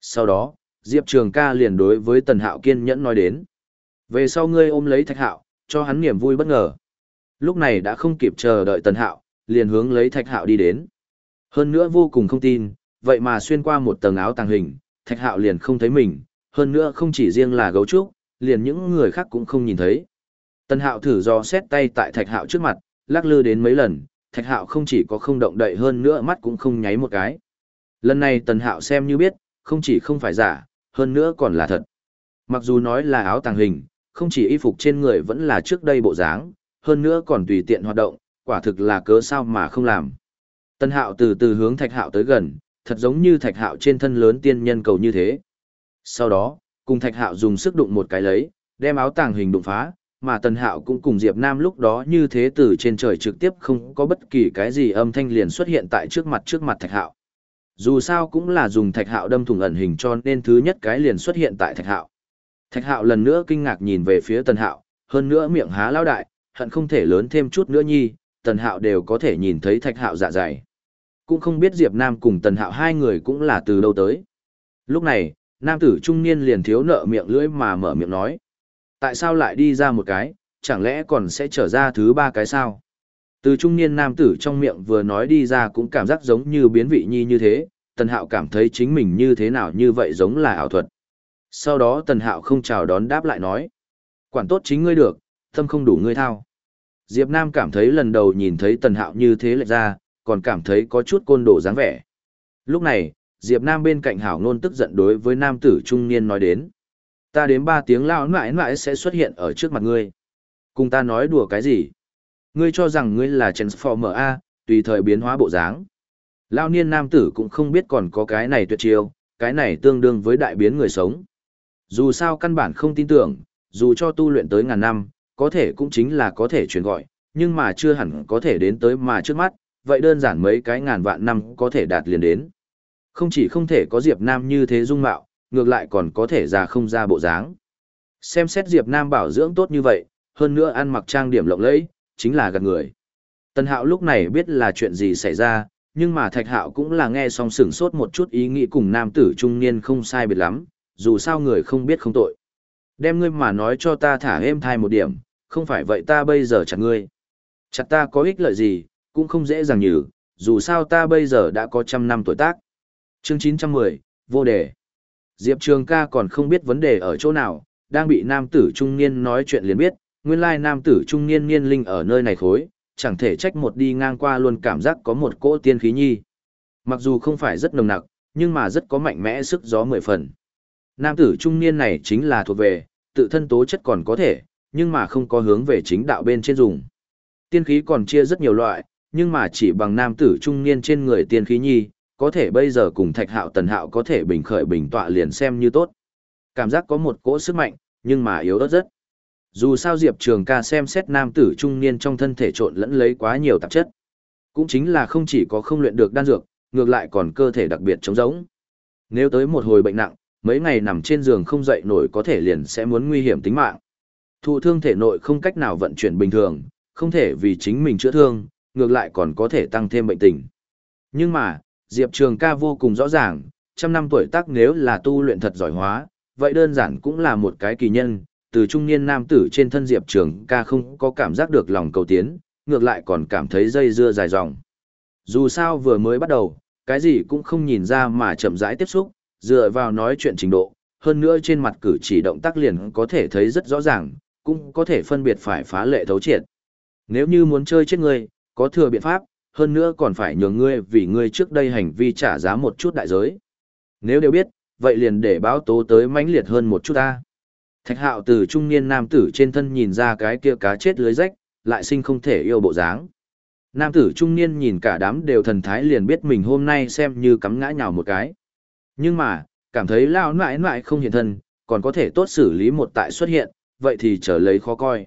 Sau đó, Diệp Trường ca liền đối với Tần Hạo kiên nhẫn nói đến. Về sau ngươi ôm lấy Thạch Hạo, cho hắn niềm vui bất ngờ. Lúc này đã không kịp chờ đợi Tần Hạo, liền hướng lấy Thạch Hạo đi đến. Hơn nữa vô cùng không tin, vậy mà xuyên qua một tầng áo tàng hình, Thạch Hạo liền không thấy mình, hơn nữa không chỉ riêng là gấu trúc, liền những người khác cũng không nhìn thấy. Tần Hạo thử do xét tay tại Thạch Hạo trước mặt, lắc lư đến mấy lần, Thạch Hạo không chỉ có không động đậy hơn nữa mắt cũng không nháy một cái. Lần này Tần Hạo xem như biết, không chỉ không phải giả, hơn nữa còn là thật. Mặc dù nói là áo tàng hình, không chỉ y phục trên người vẫn là trước đây bộ dáng, hơn nữa còn tùy tiện hoạt động, quả thực là cớ sao mà không làm. Tân Hạo từ từ hướng Thạch Hạo tới gần, thật giống như Thạch Hạo trên thân lớn tiên nhân cầu như thế. Sau đó, cùng Thạch Hạo dùng sức đụng một cái lấy, đem áo tàng hình đụng phá, mà Tần Hạo cũng cùng Diệp Nam lúc đó như thế từ trên trời trực tiếp không có bất kỳ cái gì âm thanh liền xuất hiện tại trước mặt trước mặt Thạch Hạo. Dù sao cũng là dùng Thạch Hạo đâm thủng ẩn hình cho nên thứ nhất cái liền xuất hiện tại Thạch Hạo. Thạch Hạo lần nữa kinh ngạc nhìn về phía Tần Hạo, hơn nữa miệng há lao đại, hận không thể lớn thêm chút nữa nhi, Tần Hạo đều có thể nhìn thấy Thạch Hạo dạ dày. Cũng không biết Diệp Nam cùng Tần Hạo hai người cũng là từ đâu tới. Lúc này, nam tử trung niên liền thiếu nợ miệng lưỡi mà mở miệng nói. Tại sao lại đi ra một cái, chẳng lẽ còn sẽ trở ra thứ ba cái sao? Từ trung niên nam tử trong miệng vừa nói đi ra cũng cảm giác giống như biến vị nhi như thế, Tần Hạo cảm thấy chính mình như thế nào như vậy giống là ảo thuật. Sau đó Tần Hạo không chào đón đáp lại nói. Quản tốt chính ngươi được, tâm không đủ ngươi thao. Diệp Nam cảm thấy lần đầu nhìn thấy Tần Hạo như thế lệch ra, còn cảm thấy có chút côn đồ dáng vẻ. Lúc này, Diệp Nam bên cạnh Hảo Nôn tức giận đối với nam tử trung niên nói đến. Ta đến ba tiếng lao nãi nãi sẽ xuất hiện ở trước mặt ngươi. Cùng ta nói đùa cái gì? Ngươi cho rằng ngươi là Transformer A, tùy thời biến hóa bộ dáng. Lao niên nam tử cũng không biết còn có cái này tuyệt chiêu, cái này tương đương với đại biến người sống. Dù sao căn bản không tin tưởng, dù cho tu luyện tới ngàn năm, có thể cũng chính là có thể truyền gọi, nhưng mà chưa hẳn có thể đến tới mà trước mắt, vậy đơn giản mấy cái ngàn vạn năm có thể đạt liền đến. Không chỉ không thể có Diệp Nam như thế dung mạo, ngược lại còn có thể già không ra bộ dáng. Xem xét Diệp Nam bảo dưỡng tốt như vậy, hơn nữa ăn mặc trang điểm lộng lẫy, chính là gạt người. Tần Hạo lúc này biết là chuyện gì xảy ra, nhưng mà Thạch Hạo cũng là nghe xong sửng sốt một chút ý nghĩ cùng nam tử trung niên không sai biệt lắm, dù sao người không biết không tội. Đem ngươi mà nói cho ta thả êm thai một điểm, không phải vậy ta bây giờ chặt ngươi. Chặt ta có ích lợi gì, cũng không dễ dàng nhử, dù sao ta bây giờ đã có trăm năm tuổi tác. Chương 910, vô đề. Diệp Trường ca còn không biết vấn đề ở chỗ nào, đang bị nam tử trung niên nói chuyện liền biết, nguyên lai nam tử trung niên niên linh ở nơi này khối, chẳng thể trách một đi ngang qua luôn cảm giác có một cỗ tiên khí nhi. Mặc dù không phải rất nồng nặc, nhưng mà rất có mạnh mẽ sức gió mười phần. Nam tử trung niên này chính là thuộc về, tự thân tố chất còn có thể, nhưng mà không có hướng về chính đạo bên trên dùng. Tiên khí còn chia rất nhiều loại, nhưng mà chỉ bằng nam tử trung niên trên người tiên khí nhi, có thể bây giờ cùng thạch hạo tần hạo có thể bình khởi bình tọa liền xem như tốt. Cảm giác có một cỗ sức mạnh, nhưng mà yếu ớt rất. Dù sao Diệp Trường ca xem xét nam tử trung niên trong thân thể trộn lẫn lấy quá nhiều tạp chất. Cũng chính là không chỉ có không luyện được đan dược, ngược lại còn cơ thể đặc biệt chống giống. Nếu tới một hồi bệnh nặng, mấy ngày nằm trên giường không dậy nổi có thể liền sẽ muốn nguy hiểm tính mạng. Thụ thương thể nội không cách nào vận chuyển bình thường, không thể vì chính mình chữa thương, ngược lại còn có thể tăng thêm bệnh tình. Nhưng mà, Diệp Trường ca vô cùng rõ ràng, trăm năm tuổi tác nếu là tu luyện thật giỏi hóa, vậy đơn giản cũng là một cái kỳ nhân, từ trung niên nam tử trên thân Diệp Trường ca không có cảm giác được lòng cầu tiến, ngược lại còn cảm thấy dây dưa dài dòng. Dù sao vừa mới bắt đầu, cái gì cũng không nhìn ra mà chậm rãi tiếp xúc, dựa vào nói chuyện trình độ, hơn nữa trên mặt cử chỉ động tác liền có thể thấy rất rõ ràng, cũng có thể phân biệt phải phá lệ thấu triệt. Nếu như muốn chơi chết ngươi, có thừa biện pháp, hơn nữa còn phải nhường ngươi vì ngươi trước đây hành vi trả giá một chút đại giới. Nếu đều biết, vậy liền để báo tố tới mãnh liệt hơn một chút ta. Thạch hạo từ trung niên nam tử trên thân nhìn ra cái kia cá chết lưới rách, lại sinh không thể yêu bộ dáng. Nam tử trung niên nhìn cả đám đều thần thái liền biết mình hôm nay xem như cắm ngã nhào một cái. Nhưng mà, cảm thấy lao nại nãi không hiện thân, còn có thể tốt xử lý một tại xuất hiện, vậy thì trở lấy khó coi.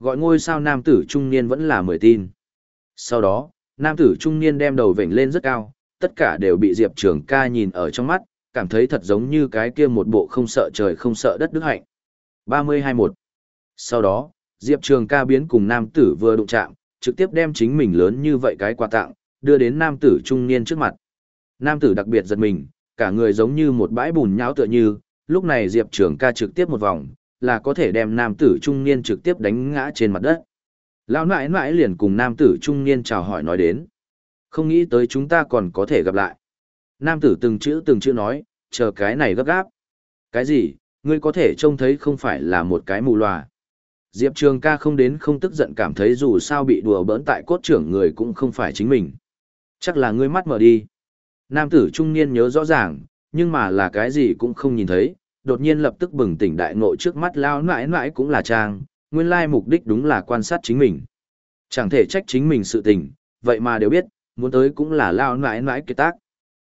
Gọi ngôi sao nam tử trung niên vẫn là mười tin. Sau đó, nam tử trung niên đem đầu vểnh lên rất cao, tất cả đều bị Diệp Trường ca nhìn ở trong mắt, cảm thấy thật giống như cái kia một bộ không sợ trời không sợ đất đức hạnh. 32-1 Sau đó, Diệp Trường ca biến cùng nam tử vừa đụng chạm, trực tiếp đem chính mình lớn như vậy cái quà tặng, đưa đến nam tử trung niên trước mặt. Nam tử đặc biệt giật mình, cả người giống như một bãi bùn nhão tựa như, lúc này Diệp Trường ca trực tiếp một vòng, là có thể đem nam tử trung niên trực tiếp đánh ngã trên mặt đất. Lão nãi nãi liền cùng nam tử trung niên chào hỏi nói đến. Không nghĩ tới chúng ta còn có thể gặp lại. Nam tử từng chữ từng chữ nói, chờ cái này gấp gáp. Cái gì, ngươi có thể trông thấy không phải là một cái mù loà. Diệp Trường ca không đến không tức giận cảm thấy dù sao bị đùa bỡn tại cốt trưởng người cũng không phải chính mình. Chắc là ngươi mắt mở đi. Nam tử trung niên nhớ rõ ràng, nhưng mà là cái gì cũng không nhìn thấy, đột nhiên lập tức bừng tỉnh đại ngộ trước mắt lao nãi nãi cũng là trang, nguyên lai mục đích đúng là quan sát chính mình. Chẳng thể trách chính mình sự tình, vậy mà đều biết, muốn tới cũng là lao nãi nãi kết tác.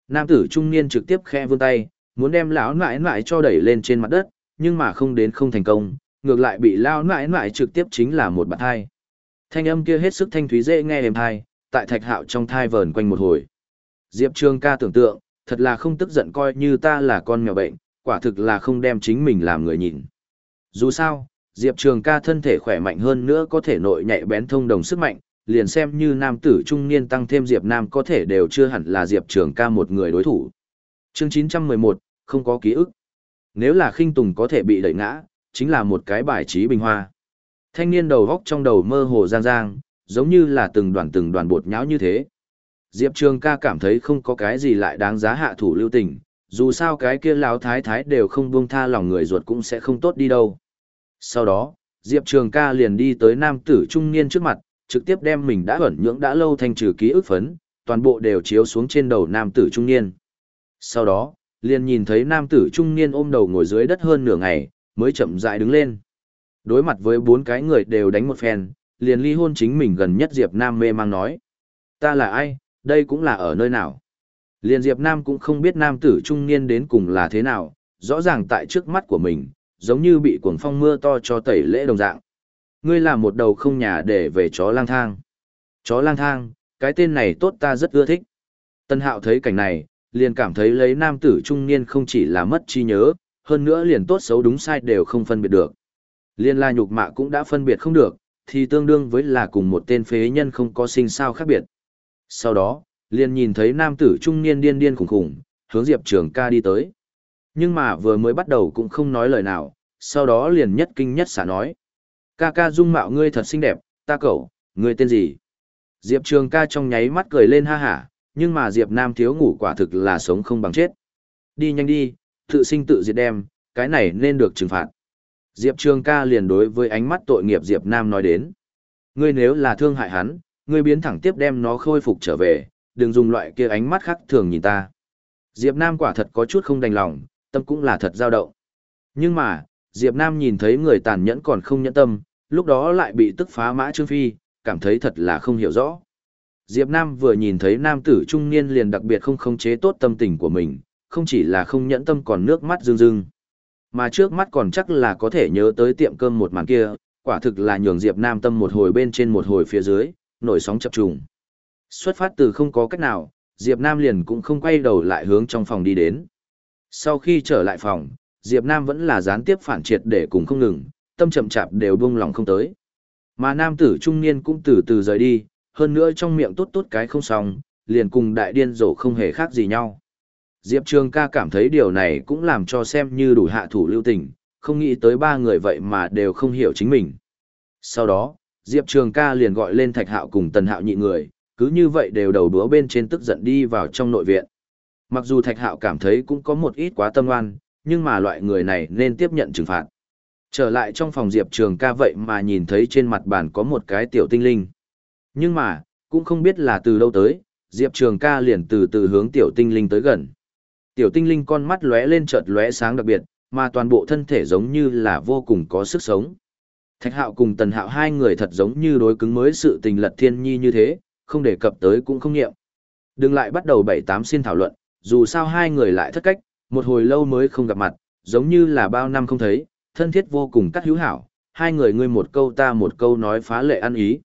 Nam tử trung niên trực tiếp khe vươn tay, muốn đem lão nãi nãi cho đẩy lên trên mặt đất, nhưng mà không đến không thành công, ngược lại bị lao nãi nãi trực tiếp chính là một bạn thai. Thanh âm kia hết sức thanh thúy dễ nghe êm thai, tại thạch hạo trong thai vờn quanh một hồi. Diệp Trường ca tưởng tượng, thật là không tức giận coi như ta là con mèo bệnh, quả thực là không đem chính mình làm người nhìn. Dù sao, Diệp Trường ca thân thể khỏe mạnh hơn nữa có thể nội nhạy bén thông đồng sức mạnh, liền xem như nam tử trung niên tăng thêm Diệp Nam có thể đều chưa hẳn là Diệp Trường ca một người đối thủ. Chương 911, không có ký ức. Nếu là khinh tùng có thể bị đẩy ngã, chính là một cái bài trí bình hoa. Thanh niên đầu góc trong đầu mơ hồ giang giang, giống như là từng đoàn từng đoàn bột nháo như thế. Diệp Trường ca cảm thấy không có cái gì lại đáng giá hạ thủ lưu tình, dù sao cái kia lão thái thái đều không buông tha lòng người ruột cũng sẽ không tốt đi đâu. Sau đó, Diệp Trường ca liền đi tới nam tử trung niên trước mặt, trực tiếp đem mình đã ẩn nhưỡng đã lâu thành trừ ký ức phấn, toàn bộ đều chiếu xuống trên đầu nam tử trung niên. Sau đó, liền nhìn thấy nam tử trung niên ôm đầu ngồi dưới đất hơn nửa ngày, mới chậm rãi đứng lên. Đối mặt với bốn cái người đều đánh một phen, liền ly hôn chính mình gần nhất Diệp Nam mê mang nói. Ta là ai, đây cũng là ở nơi nào. Liền Diệp Nam cũng không biết nam tử trung niên đến cùng là thế nào, rõ ràng tại trước mắt của mình, giống như bị cuồng phong mưa to cho tẩy lễ đồng dạng. Ngươi là một đầu không nhà để về chó lang thang. Chó lang thang, cái tên này tốt ta rất ưa thích. Tân hạo thấy cảnh này, liền cảm thấy lấy nam tử trung niên không chỉ là mất trí nhớ, hơn nữa liền tốt xấu đúng sai đều không phân biệt được. Liên la nhục mạ cũng đã phân biệt không được, thì tương đương với là cùng một tên phế nhân không có sinh sao khác biệt. Sau đó, liền nhìn thấy nam tử trung niên điên điên khủng khủng, hướng Diệp Trường ca đi tới. Nhưng mà vừa mới bắt đầu cũng không nói lời nào, sau đó liền nhất kinh nhất xả nói. Ca ca dung mạo ngươi thật xinh đẹp, ta cậu, ngươi tên gì? Diệp Trường ca trong nháy mắt cười lên ha hả, nhưng mà Diệp Nam thiếu ngủ quả thực là sống không bằng chết. Đi nhanh đi, tự sinh tự diệt đem, cái này nên được trừng phạt. Diệp Trường ca liền đối với ánh mắt tội nghiệp Diệp Nam nói đến. Ngươi nếu là thương hại hắn, ngươi biến thẳng tiếp đem nó khôi phục trở về, đừng dùng loại kia ánh mắt khác thường nhìn ta. Diệp Nam quả thật có chút không đành lòng, tâm cũng là thật dao động. Nhưng mà, Diệp Nam nhìn thấy người tàn nhẫn còn không nhẫn tâm, lúc đó lại bị tức phá mã Trương Phi, cảm thấy thật là không hiểu rõ. Diệp Nam vừa nhìn thấy nam tử trung niên liền đặc biệt không khống chế tốt tâm tình của mình, không chỉ là không nhẫn tâm còn nước mắt rưng rưng. Mà trước mắt còn chắc là có thể nhớ tới tiệm cơm một màn kia, quả thực là nhường Diệp Nam tâm một hồi bên trên một hồi phía dưới, nổi sóng chập trùng. Xuất phát từ không có cách nào, Diệp Nam liền cũng không quay đầu lại hướng trong phòng đi đến. Sau khi trở lại phòng, Diệp Nam vẫn là gián tiếp phản triệt để cùng không ngừng, tâm chậm chạp đều buông lòng không tới. Mà nam tử trung niên cũng từ từ rời đi, hơn nữa trong miệng tốt tốt cái không xong, liền cùng đại điên rồ không hề khác gì nhau. Diệp Trường ca cảm thấy điều này cũng làm cho xem như đủ hạ thủ lưu tình, không nghĩ tới ba người vậy mà đều không hiểu chính mình. Sau đó, Diệp Trường ca liền gọi lên Thạch Hạo cùng Tần Hạo nhị người, cứ như vậy đều đầu đúa bên trên tức giận đi vào trong nội viện. Mặc dù Thạch Hạo cảm thấy cũng có một ít quá tâm oan, nhưng mà loại người này nên tiếp nhận trừng phạt. Trở lại trong phòng Diệp Trường ca vậy mà nhìn thấy trên mặt bàn có một cái tiểu tinh linh. Nhưng mà, cũng không biết là từ đâu tới, Diệp Trường ca liền từ từ hướng tiểu tinh linh tới gần. Tiểu tinh linh con mắt lóe lên chợt lóe sáng đặc biệt, mà toàn bộ thân thể giống như là vô cùng có sức sống. Thạch hạo cùng tần hạo hai người thật giống như đối cứng mới sự tình lật thiên nhi như thế, không đề cập tới cũng không nghiệm. Đừng lại bắt đầu bảy tám xin thảo luận, dù sao hai người lại thất cách, một hồi lâu mới không gặp mặt, giống như là bao năm không thấy, thân thiết vô cùng cắt hữu hảo, hai người ngươi một câu ta một câu nói phá lệ ăn ý.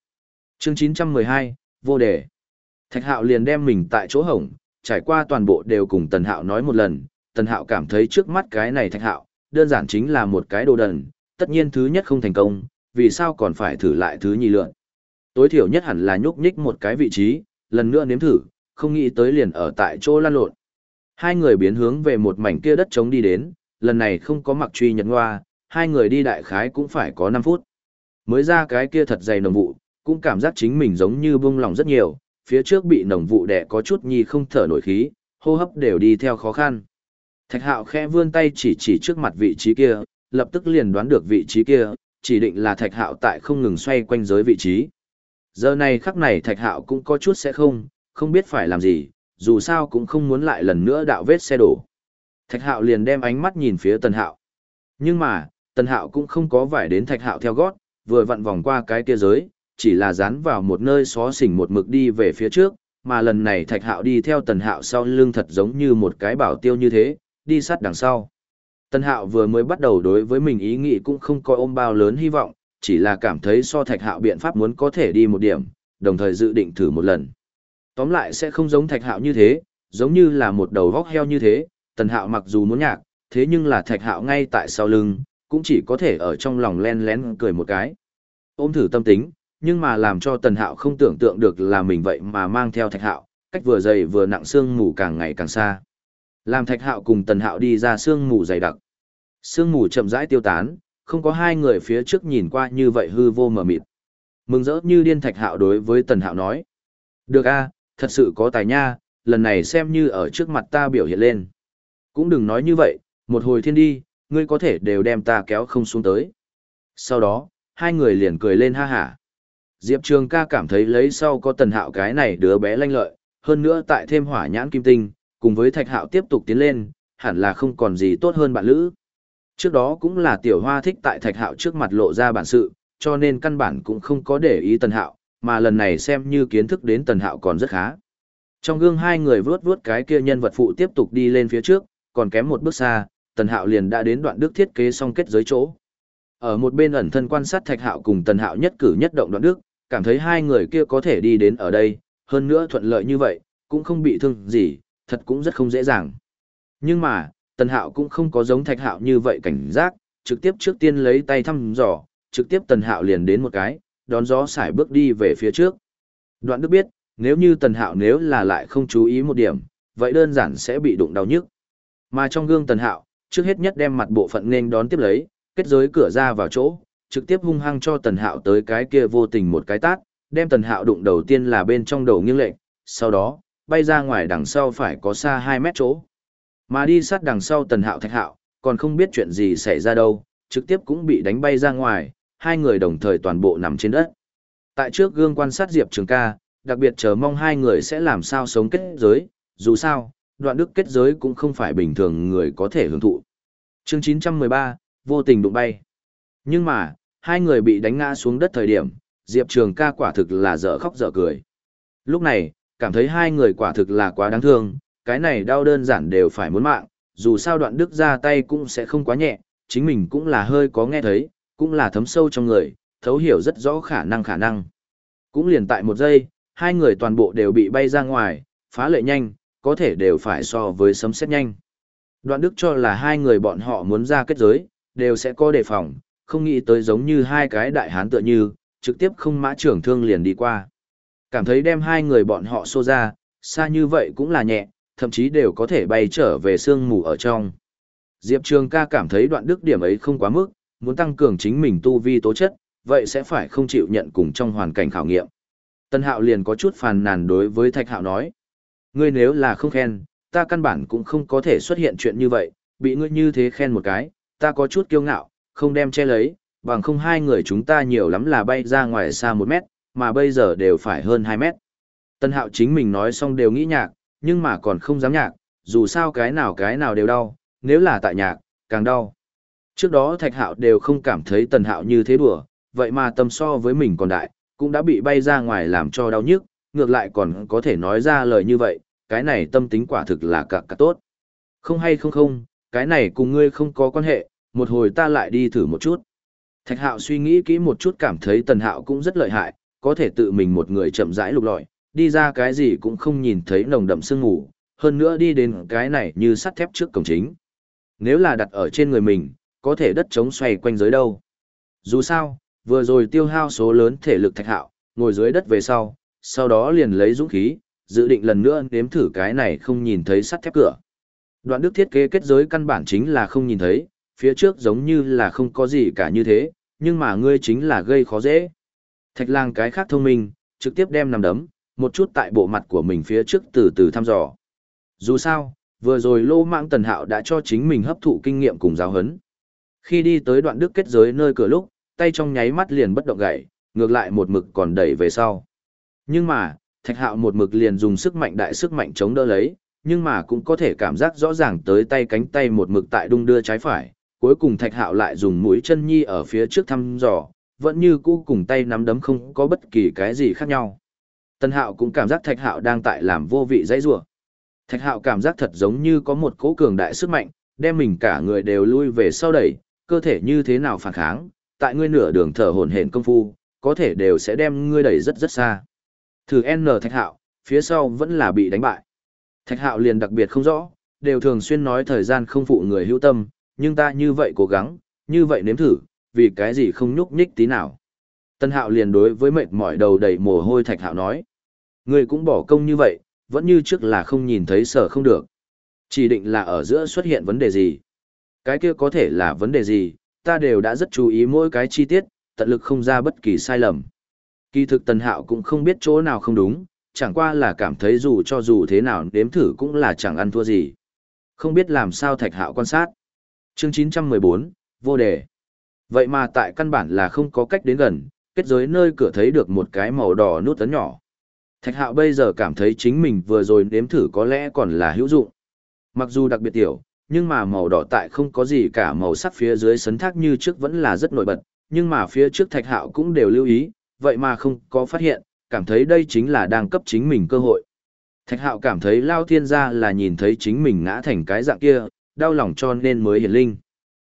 Chương 912, vô đề. Thạch hạo liền đem mình tại chỗ hổng, trải qua toàn bộ đều cùng Tần Hạo nói một lần, Tần Hạo cảm thấy trước mắt cái này Thạch Hạo, đơn giản chính là một cái đồ đần, tất nhiên thứ nhất không thành công, vì sao còn phải thử lại thứ nhì lượn. Tối thiểu nhất hẳn là nhúc nhích một cái vị trí, lần nữa nếm thử, không nghĩ tới liền ở tại chỗ lan lộn. Hai người biến hướng về một mảnh kia đất trống đi đến, lần này không có mặc truy nhật ngoa, hai người đi đại khái cũng phải có 5 phút. Mới ra cái kia thật dày nồng vụ, cũng cảm giác chính mình giống như buông lòng rất nhiều, phía trước bị nồng vụ đè có chút nhi không thở nổi khí, hô hấp đều đi theo khó khăn. Thạch hạo khẽ vươn tay chỉ chỉ trước mặt vị trí kia, lập tức liền đoán được vị trí kia, chỉ định là thạch hạo tại không ngừng xoay quanh giới vị trí. Giờ này khắc này thạch hạo cũng có chút sẽ không, không biết phải làm gì, dù sao cũng không muốn lại lần nữa đạo vết xe đổ. Thạch hạo liền đem ánh mắt nhìn phía tần hạo. Nhưng mà, tần hạo cũng không có vải đến thạch hạo theo gót, vừa vặn vòng qua cái kia giới, chỉ là dán vào một nơi xó xỉnh một mực đi về phía trước, mà lần này thạch hạo đi theo tần hạo sau lưng thật giống như một cái bảo tiêu như thế, đi sát đằng sau. Tần hạo vừa mới bắt đầu đối với mình ý nghĩ cũng không coi ôm bao lớn hy vọng, chỉ là cảm thấy so thạch hạo biện pháp muốn có thể đi một điểm, đồng thời dự định thử một lần. Tóm lại sẽ không giống thạch hạo như thế, giống như là một đầu vóc heo như thế, tần hạo mặc dù muốn nhạc, thế nhưng là thạch hạo ngay tại sau lưng, cũng chỉ có thể ở trong lòng len lén cười một cái. Ôm thử tâm tính, nhưng mà làm cho tần hạo không tưởng tượng được là mình vậy mà mang theo thạch hạo, cách vừa dày vừa nặng xương mù càng ngày càng xa. Làm thạch hạo cùng tần hạo đi ra xương mù dày đặc. Sương mù chậm rãi tiêu tán, không có hai người phía trước nhìn qua như vậy hư vô mờ mịt. Mừng rỡ như điên thạch hạo đối với tần hạo nói. Được a thật sự có tài nha, lần này xem như ở trước mặt ta biểu hiện lên. Cũng đừng nói như vậy, một hồi thiên đi, ngươi có thể đều đem ta kéo không xuống tới. Sau đó, hai người liền cười lên ha hả. Diệp Trường ca cảm thấy lấy sau có tần hạo cái này đứa bé lanh lợi, hơn nữa tại thêm hỏa nhãn kim tinh, cùng với thạch hạo tiếp tục tiến lên, hẳn là không còn gì tốt hơn bạn lữ. Trước đó cũng là tiểu hoa thích tại thạch hạo trước mặt lộ ra bản sự, cho nên căn bản cũng không có để ý tần hạo, mà lần này xem như kiến thức đến tần hạo còn rất khá. Trong gương hai người vướt vướt cái kia nhân vật phụ tiếp tục đi lên phía trước, còn kém một bước xa, tần hạo liền đã đến đoạn đức thiết kế xong kết giới chỗ. Ở một bên ẩn thân quan sát thạch hạo cùng tần hạo nhất cử nhất động đoạn đức, cảm thấy hai người kia có thể đi đến ở đây, hơn nữa thuận lợi như vậy, cũng không bị thương gì, thật cũng rất không dễ dàng. Nhưng mà, tần hạo cũng không có giống thạch hạo như vậy cảnh giác, trực tiếp trước tiên lấy tay thăm dò, trực tiếp tần hạo liền đến một cái, đón gió xải bước đi về phía trước. Đoạn đức biết, nếu như tần hạo nếu là lại không chú ý một điểm, vậy đơn giản sẽ bị đụng đau nhức. Mà trong gương tần hạo, trước hết nhất đem mặt bộ phận nên đón tiếp lấy, kết giới cửa ra vào chỗ, trực tiếp hung hăng cho tần hạo tới cái kia vô tình một cái tát, đem tần hạo đụng đầu tiên là bên trong đầu nghiêng lệnh, sau đó, bay ra ngoài đằng sau phải có xa 2 mét chỗ. Mà đi sát đằng sau tần hạo thạch hạo, còn không biết chuyện gì xảy ra đâu, trực tiếp cũng bị đánh bay ra ngoài, hai người đồng thời toàn bộ nằm trên đất. Tại trước gương quan sát Diệp Trường ca, đặc biệt chờ mong hai người sẽ làm sao sống kết giới, dù sao, đoạn đức kết giới cũng không phải bình thường người có thể hưởng thụ. Chương 913, vô tình đụng bay. Nhưng mà, hai người bị đánh ngã xuống đất thời điểm, Diệp Trường ca quả thực là dở khóc dở cười. Lúc này, cảm thấy hai người quả thực là quá đáng thương, cái này đau đơn giản đều phải muốn mạng, dù sao đoạn đức ra tay cũng sẽ không quá nhẹ, chính mình cũng là hơi có nghe thấy, cũng là thấm sâu trong người, thấu hiểu rất rõ khả năng khả năng. Cũng liền tại một giây, hai người toàn bộ đều bị bay ra ngoài, phá lệ nhanh, có thể đều phải so với sấm xét nhanh. Đoạn đức cho là hai người bọn họ muốn ra kết giới, đều sẽ có đề phòng, không nghĩ tới giống như hai cái đại hán tựa như, trực tiếp không mã trưởng thương liền đi qua. Cảm thấy đem hai người bọn họ xô ra, xa như vậy cũng là nhẹ, thậm chí đều có thể bay trở về sương mù ở trong. Diệp Trường ca cảm thấy đoạn đức điểm ấy không quá mức, muốn tăng cường chính mình tu vi tố chất, vậy sẽ phải không chịu nhận cùng trong hoàn cảnh khảo nghiệm. Tân Hạo liền có chút phàn nàn đối với Thạch Hạo nói. Ngươi nếu là không khen, ta căn bản cũng không có thể xuất hiện chuyện như vậy, bị ngươi như thế khen một cái, ta có chút kiêu ngạo, không đem che lấy, bằng không hai người chúng ta nhiều lắm là bay ra ngoài xa một mét, mà bây giờ đều phải hơn hai mét. Tân Hạo chính mình nói xong đều nghĩ nhạc, nhưng mà còn không dám nhạc, dù sao cái nào cái nào đều đau, nếu là tại nhạc, càng đau. Trước đó Thạch Hạo đều không cảm thấy Tần Hạo như thế đùa, vậy mà tâm so với mình còn đại, cũng đã bị bay ra ngoài làm cho đau nhức, ngược lại còn có thể nói ra lời như vậy, cái này tâm tính quả thực là cả cả tốt. Không hay không không, cái này cùng ngươi không có quan hệ, một hồi ta lại đi thử một chút. Thạch Hạo suy nghĩ kỹ một chút cảm thấy Tần Hạo cũng rất lợi hại, có thể tự mình một người chậm rãi lục lọi, đi ra cái gì cũng không nhìn thấy nồng đậm sương ngủ, hơn nữa đi đến cái này như sắt thép trước cổng chính. Nếu là đặt ở trên người mình, có thể đất trống xoay quanh dưới đâu. Dù sao, vừa rồi tiêu hao số lớn thể lực thạch hạo, ngồi dưới đất về sau, sau đó liền lấy dũng khí, dự định lần nữa nếm thử cái này không nhìn thấy sắt thép cửa. Đoạn đức thiết kế kết giới căn bản chính là không nhìn thấy, phía trước giống như là không có gì cả như thế, nhưng mà ngươi chính là gây khó dễ. Thạch lang cái khác thông minh, trực tiếp đem nằm đấm, một chút tại bộ mặt của mình phía trước từ từ thăm dò. Dù sao, vừa rồi lô mạng tần hạo đã cho chính mình hấp thụ kinh nghiệm cùng giáo hấn. Khi đi tới đoạn đức kết giới nơi cửa lúc, tay trong nháy mắt liền bất động gậy, ngược lại một mực còn đẩy về sau. Nhưng mà, thạch hạo một mực liền dùng sức mạnh đại sức mạnh chống đỡ lấy, nhưng mà cũng có thể cảm giác rõ ràng tới tay cánh tay một mực tại đung đưa trái phải, cuối cùng thạch hạo lại dùng mũi chân nhi ở phía trước thăm dò, vẫn như cũ cùng tay nắm đấm không có bất kỳ cái gì khác nhau. Tân hạo cũng cảm giác thạch hạo đang tại làm vô vị dãy rủa Thạch hạo cảm giác thật giống như có một cỗ cường đại sức mạnh, đem mình cả người đều lui về sau đẩy, cơ thể như thế nào phản kháng, tại ngươi nửa đường thở hổn hển công phu, có thể đều sẽ đem ngươi đẩy rất rất xa. Thử N Thạch Hạo, phía sau vẫn là bị đánh bại. Thạch Hạo liền đặc biệt không rõ, đều thường xuyên nói thời gian không phụ người hữu tâm, nhưng ta như vậy cố gắng, như vậy nếm thử, vì cái gì không nhúc nhích tí nào. Tân Hạo liền đối với mệt mỏi đầu đầy mồ hôi Thạch Hạo nói. người cũng bỏ công như vậy, vẫn như trước là không nhìn thấy sở không được. Chỉ định là ở giữa xuất hiện vấn đề gì. Cái kia có thể là vấn đề gì, ta đều đã rất chú ý mỗi cái chi tiết, tận lực không ra bất kỳ sai lầm. Kỳ thực Tần Hạo cũng không biết chỗ nào không đúng, chẳng qua là cảm thấy dù cho dù thế nào đếm thử cũng là chẳng ăn thua gì. Không biết làm sao Thạch Hạo quan sát. Chương 914, vô đề. Vậy mà tại căn bản là không có cách đến gần, kết giới nơi cửa thấy được một cái màu đỏ nút tấn nhỏ. Thạch Hạo bây giờ cảm thấy chính mình vừa rồi đếm thử có lẽ còn là hữu dụng. Mặc dù đặc biệt tiểu, nhưng mà màu đỏ tại không có gì cả màu sắc phía dưới sấn thác như trước vẫn là rất nổi bật, nhưng mà phía trước Thạch Hạo cũng đều lưu ý, vậy mà không có phát hiện, cảm thấy đây chính là đang cấp chính mình cơ hội. Thạch hạo cảm thấy Lao Thiên gia là nhìn thấy chính mình ngã thành cái dạng kia, đau lòng cho nên mới hiển linh.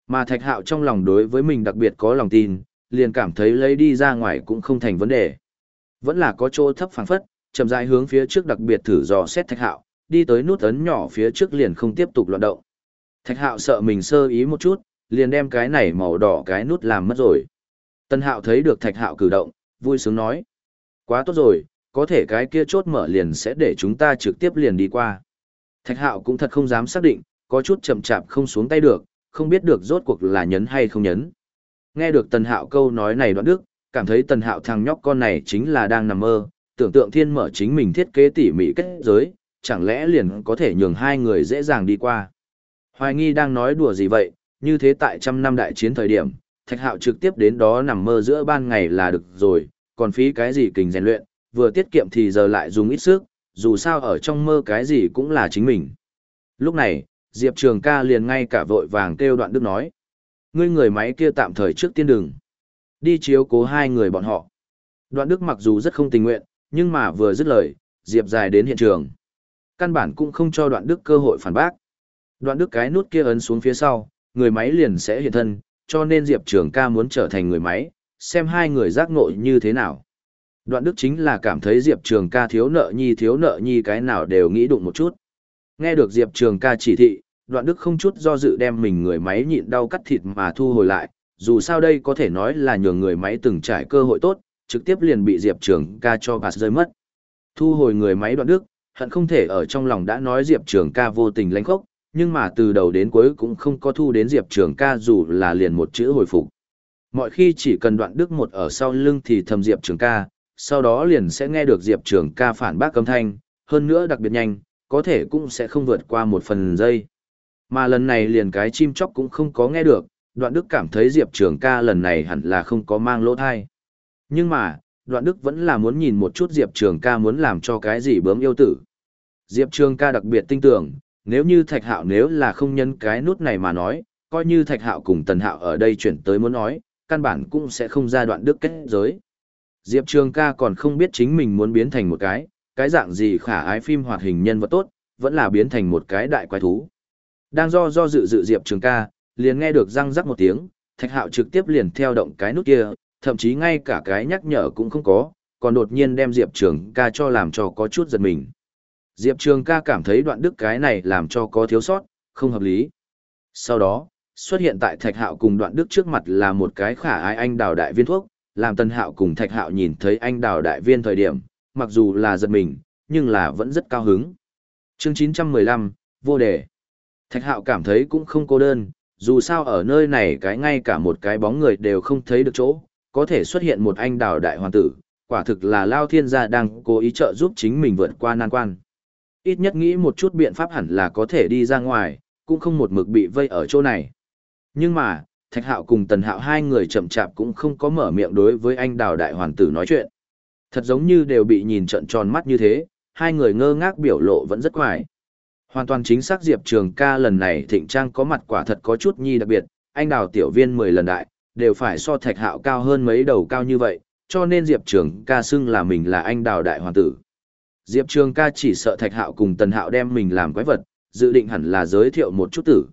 Mà thạch hạo trong lòng đối với mình đặc biệt có lòng tin, liền cảm thấy lấy đi ra ngoài cũng không thành vấn đề. Vẫn là có chỗ thấp phẳng phất, chậm rãi hướng phía trước đặc biệt thử dò xét thạch hạo, đi tới nút ấn nhỏ phía trước liền không tiếp tục loạn động. Thạch hạo sợ mình sơ ý một chút, liền đem cái này màu đỏ cái nút làm mất rồi. Tân hạo thấy được thạch hạo cử động, vui sướng nói. Quá tốt rồi, có thể cái kia chốt mở liền sẽ để chúng ta trực tiếp liền đi qua. Thạch hạo cũng thật không dám xác định, có chút chậm chạp không xuống tay được, không biết được rốt cuộc là nhấn hay không nhấn. Nghe được tần hạo câu nói này đoạn đức, cảm thấy tần hạo thằng nhóc con này chính là đang nằm mơ, tưởng tượng thiên mở chính mình thiết kế tỉ mỉ kết giới, chẳng lẽ liền có thể nhường hai người dễ dàng đi qua. Hoài nghi đang nói đùa gì vậy, như thế tại trăm năm đại chiến thời điểm, thạch hạo trực tiếp đến đó nằm mơ giữa ban ngày là được rồi, còn phí cái gì kình rèn luyện, vừa tiết kiệm thì giờ lại dùng ít sức, dù sao ở trong mơ cái gì cũng là chính mình. Lúc này, Diệp Trường ca liền ngay cả vội vàng kêu đoạn đức nói. Ngươi người máy kia tạm thời trước tiên đừng Đi chiếu cố hai người bọn họ. Đoạn đức mặc dù rất không tình nguyện, nhưng mà vừa dứt lời, Diệp dài đến hiện trường. Căn bản cũng không cho đoạn đức cơ hội phản bác. Đoạn đức cái nút kia ấn xuống phía sau, người máy liền sẽ hiện thân, cho nên Diệp Trường ca muốn trở thành người máy, xem hai người giác ngộ như thế nào. Đoạn đức chính là cảm thấy Diệp Trường ca thiếu nợ nhi thiếu nợ nhi cái nào đều nghĩ đụng một chút. Nghe được Diệp Trường ca chỉ thị, đoạn đức không chút do dự đem mình người máy nhịn đau cắt thịt mà thu hồi lại, dù sao đây có thể nói là nhường người máy từng trải cơ hội tốt, trực tiếp liền bị Diệp Trường ca cho gạt rơi mất. Thu hồi người máy đoạn đức, hận không thể ở trong lòng đã nói Diệp Trường ca vô tình lánh khốc, nhưng mà từ đầu đến cuối cũng không có thu đến Diệp Trường ca dù là liền một chữ hồi phục. Mọi khi chỉ cần đoạn đức một ở sau lưng thì thầm Diệp Trường ca, sau đó liền sẽ nghe được Diệp Trường ca phản bác âm thanh, hơn nữa đặc biệt nhanh, có thể cũng sẽ không vượt qua một phần giây. Mà lần này liền cái chim chóc cũng không có nghe được, đoạn đức cảm thấy Diệp Trường ca lần này hẳn là không có mang lỗ thai. Nhưng mà, đoạn đức vẫn là muốn nhìn một chút Diệp Trường ca muốn làm cho cái gì bướm yêu tử. Diệp Trường ca đặc biệt tin tưởng, nếu như Thạch Hạo nếu là không nhân cái nút này mà nói, coi như Thạch Hạo cùng Tần Hạo ở đây chuyển tới muốn nói, căn bản cũng sẽ không ra đoạn đức kết giới. Diệp Trường ca còn không biết chính mình muốn biến thành một cái, cái dạng gì khả ái phim hoạt hình nhân vật tốt, vẫn là biến thành một cái đại quái thú. Đang do do dự dự Diệp Trường ca, liền nghe được răng rắc một tiếng, thạch hạo trực tiếp liền theo động cái nút kia, thậm chí ngay cả cái nhắc nhở cũng không có, còn đột nhiên đem Diệp Trường ca cho làm cho có chút giật mình. Diệp Trường ca cảm thấy đoạn đức cái này làm cho có thiếu sót, không hợp lý. Sau đó, xuất hiện tại thạch hạo cùng đoạn đức trước mặt là một cái khả ái anh đào đại viên thuốc, làm tân hạo cùng thạch hạo nhìn thấy anh đào đại viên thời điểm, mặc dù là giật mình, nhưng là vẫn rất cao hứng. Chương 915, vô đề. Thạch hạo cảm thấy cũng không cô đơn, dù sao ở nơi này cái ngay cả một cái bóng người đều không thấy được chỗ, có thể xuất hiện một anh đào đại hoàng tử, quả thực là Lao Thiên gia đang cố ý trợ giúp chính mình vượt qua nan quan. Ít nhất nghĩ một chút biện pháp hẳn là có thể đi ra ngoài, cũng không một mực bị vây ở chỗ này. Nhưng mà, Thạch Hạo cùng Tần Hạo hai người chậm chạp cũng không có mở miệng đối với anh đào đại hoàng tử nói chuyện. Thật giống như đều bị nhìn trận tròn mắt như thế, hai người ngơ ngác biểu lộ vẫn rất quải. Hoàn toàn chính xác Diệp Trường ca lần này thịnh trang có mặt quả thật có chút nhi đặc biệt, anh đào tiểu viên 10 lần đại, đều phải so thạch hạo cao hơn mấy đầu cao như vậy, cho nên Diệp Trường ca xưng là mình là anh đào đại hoàng tử. Diệp Trường ca chỉ sợ thạch hạo cùng tần hạo đem mình làm quái vật, dự định hẳn là giới thiệu một chút tử.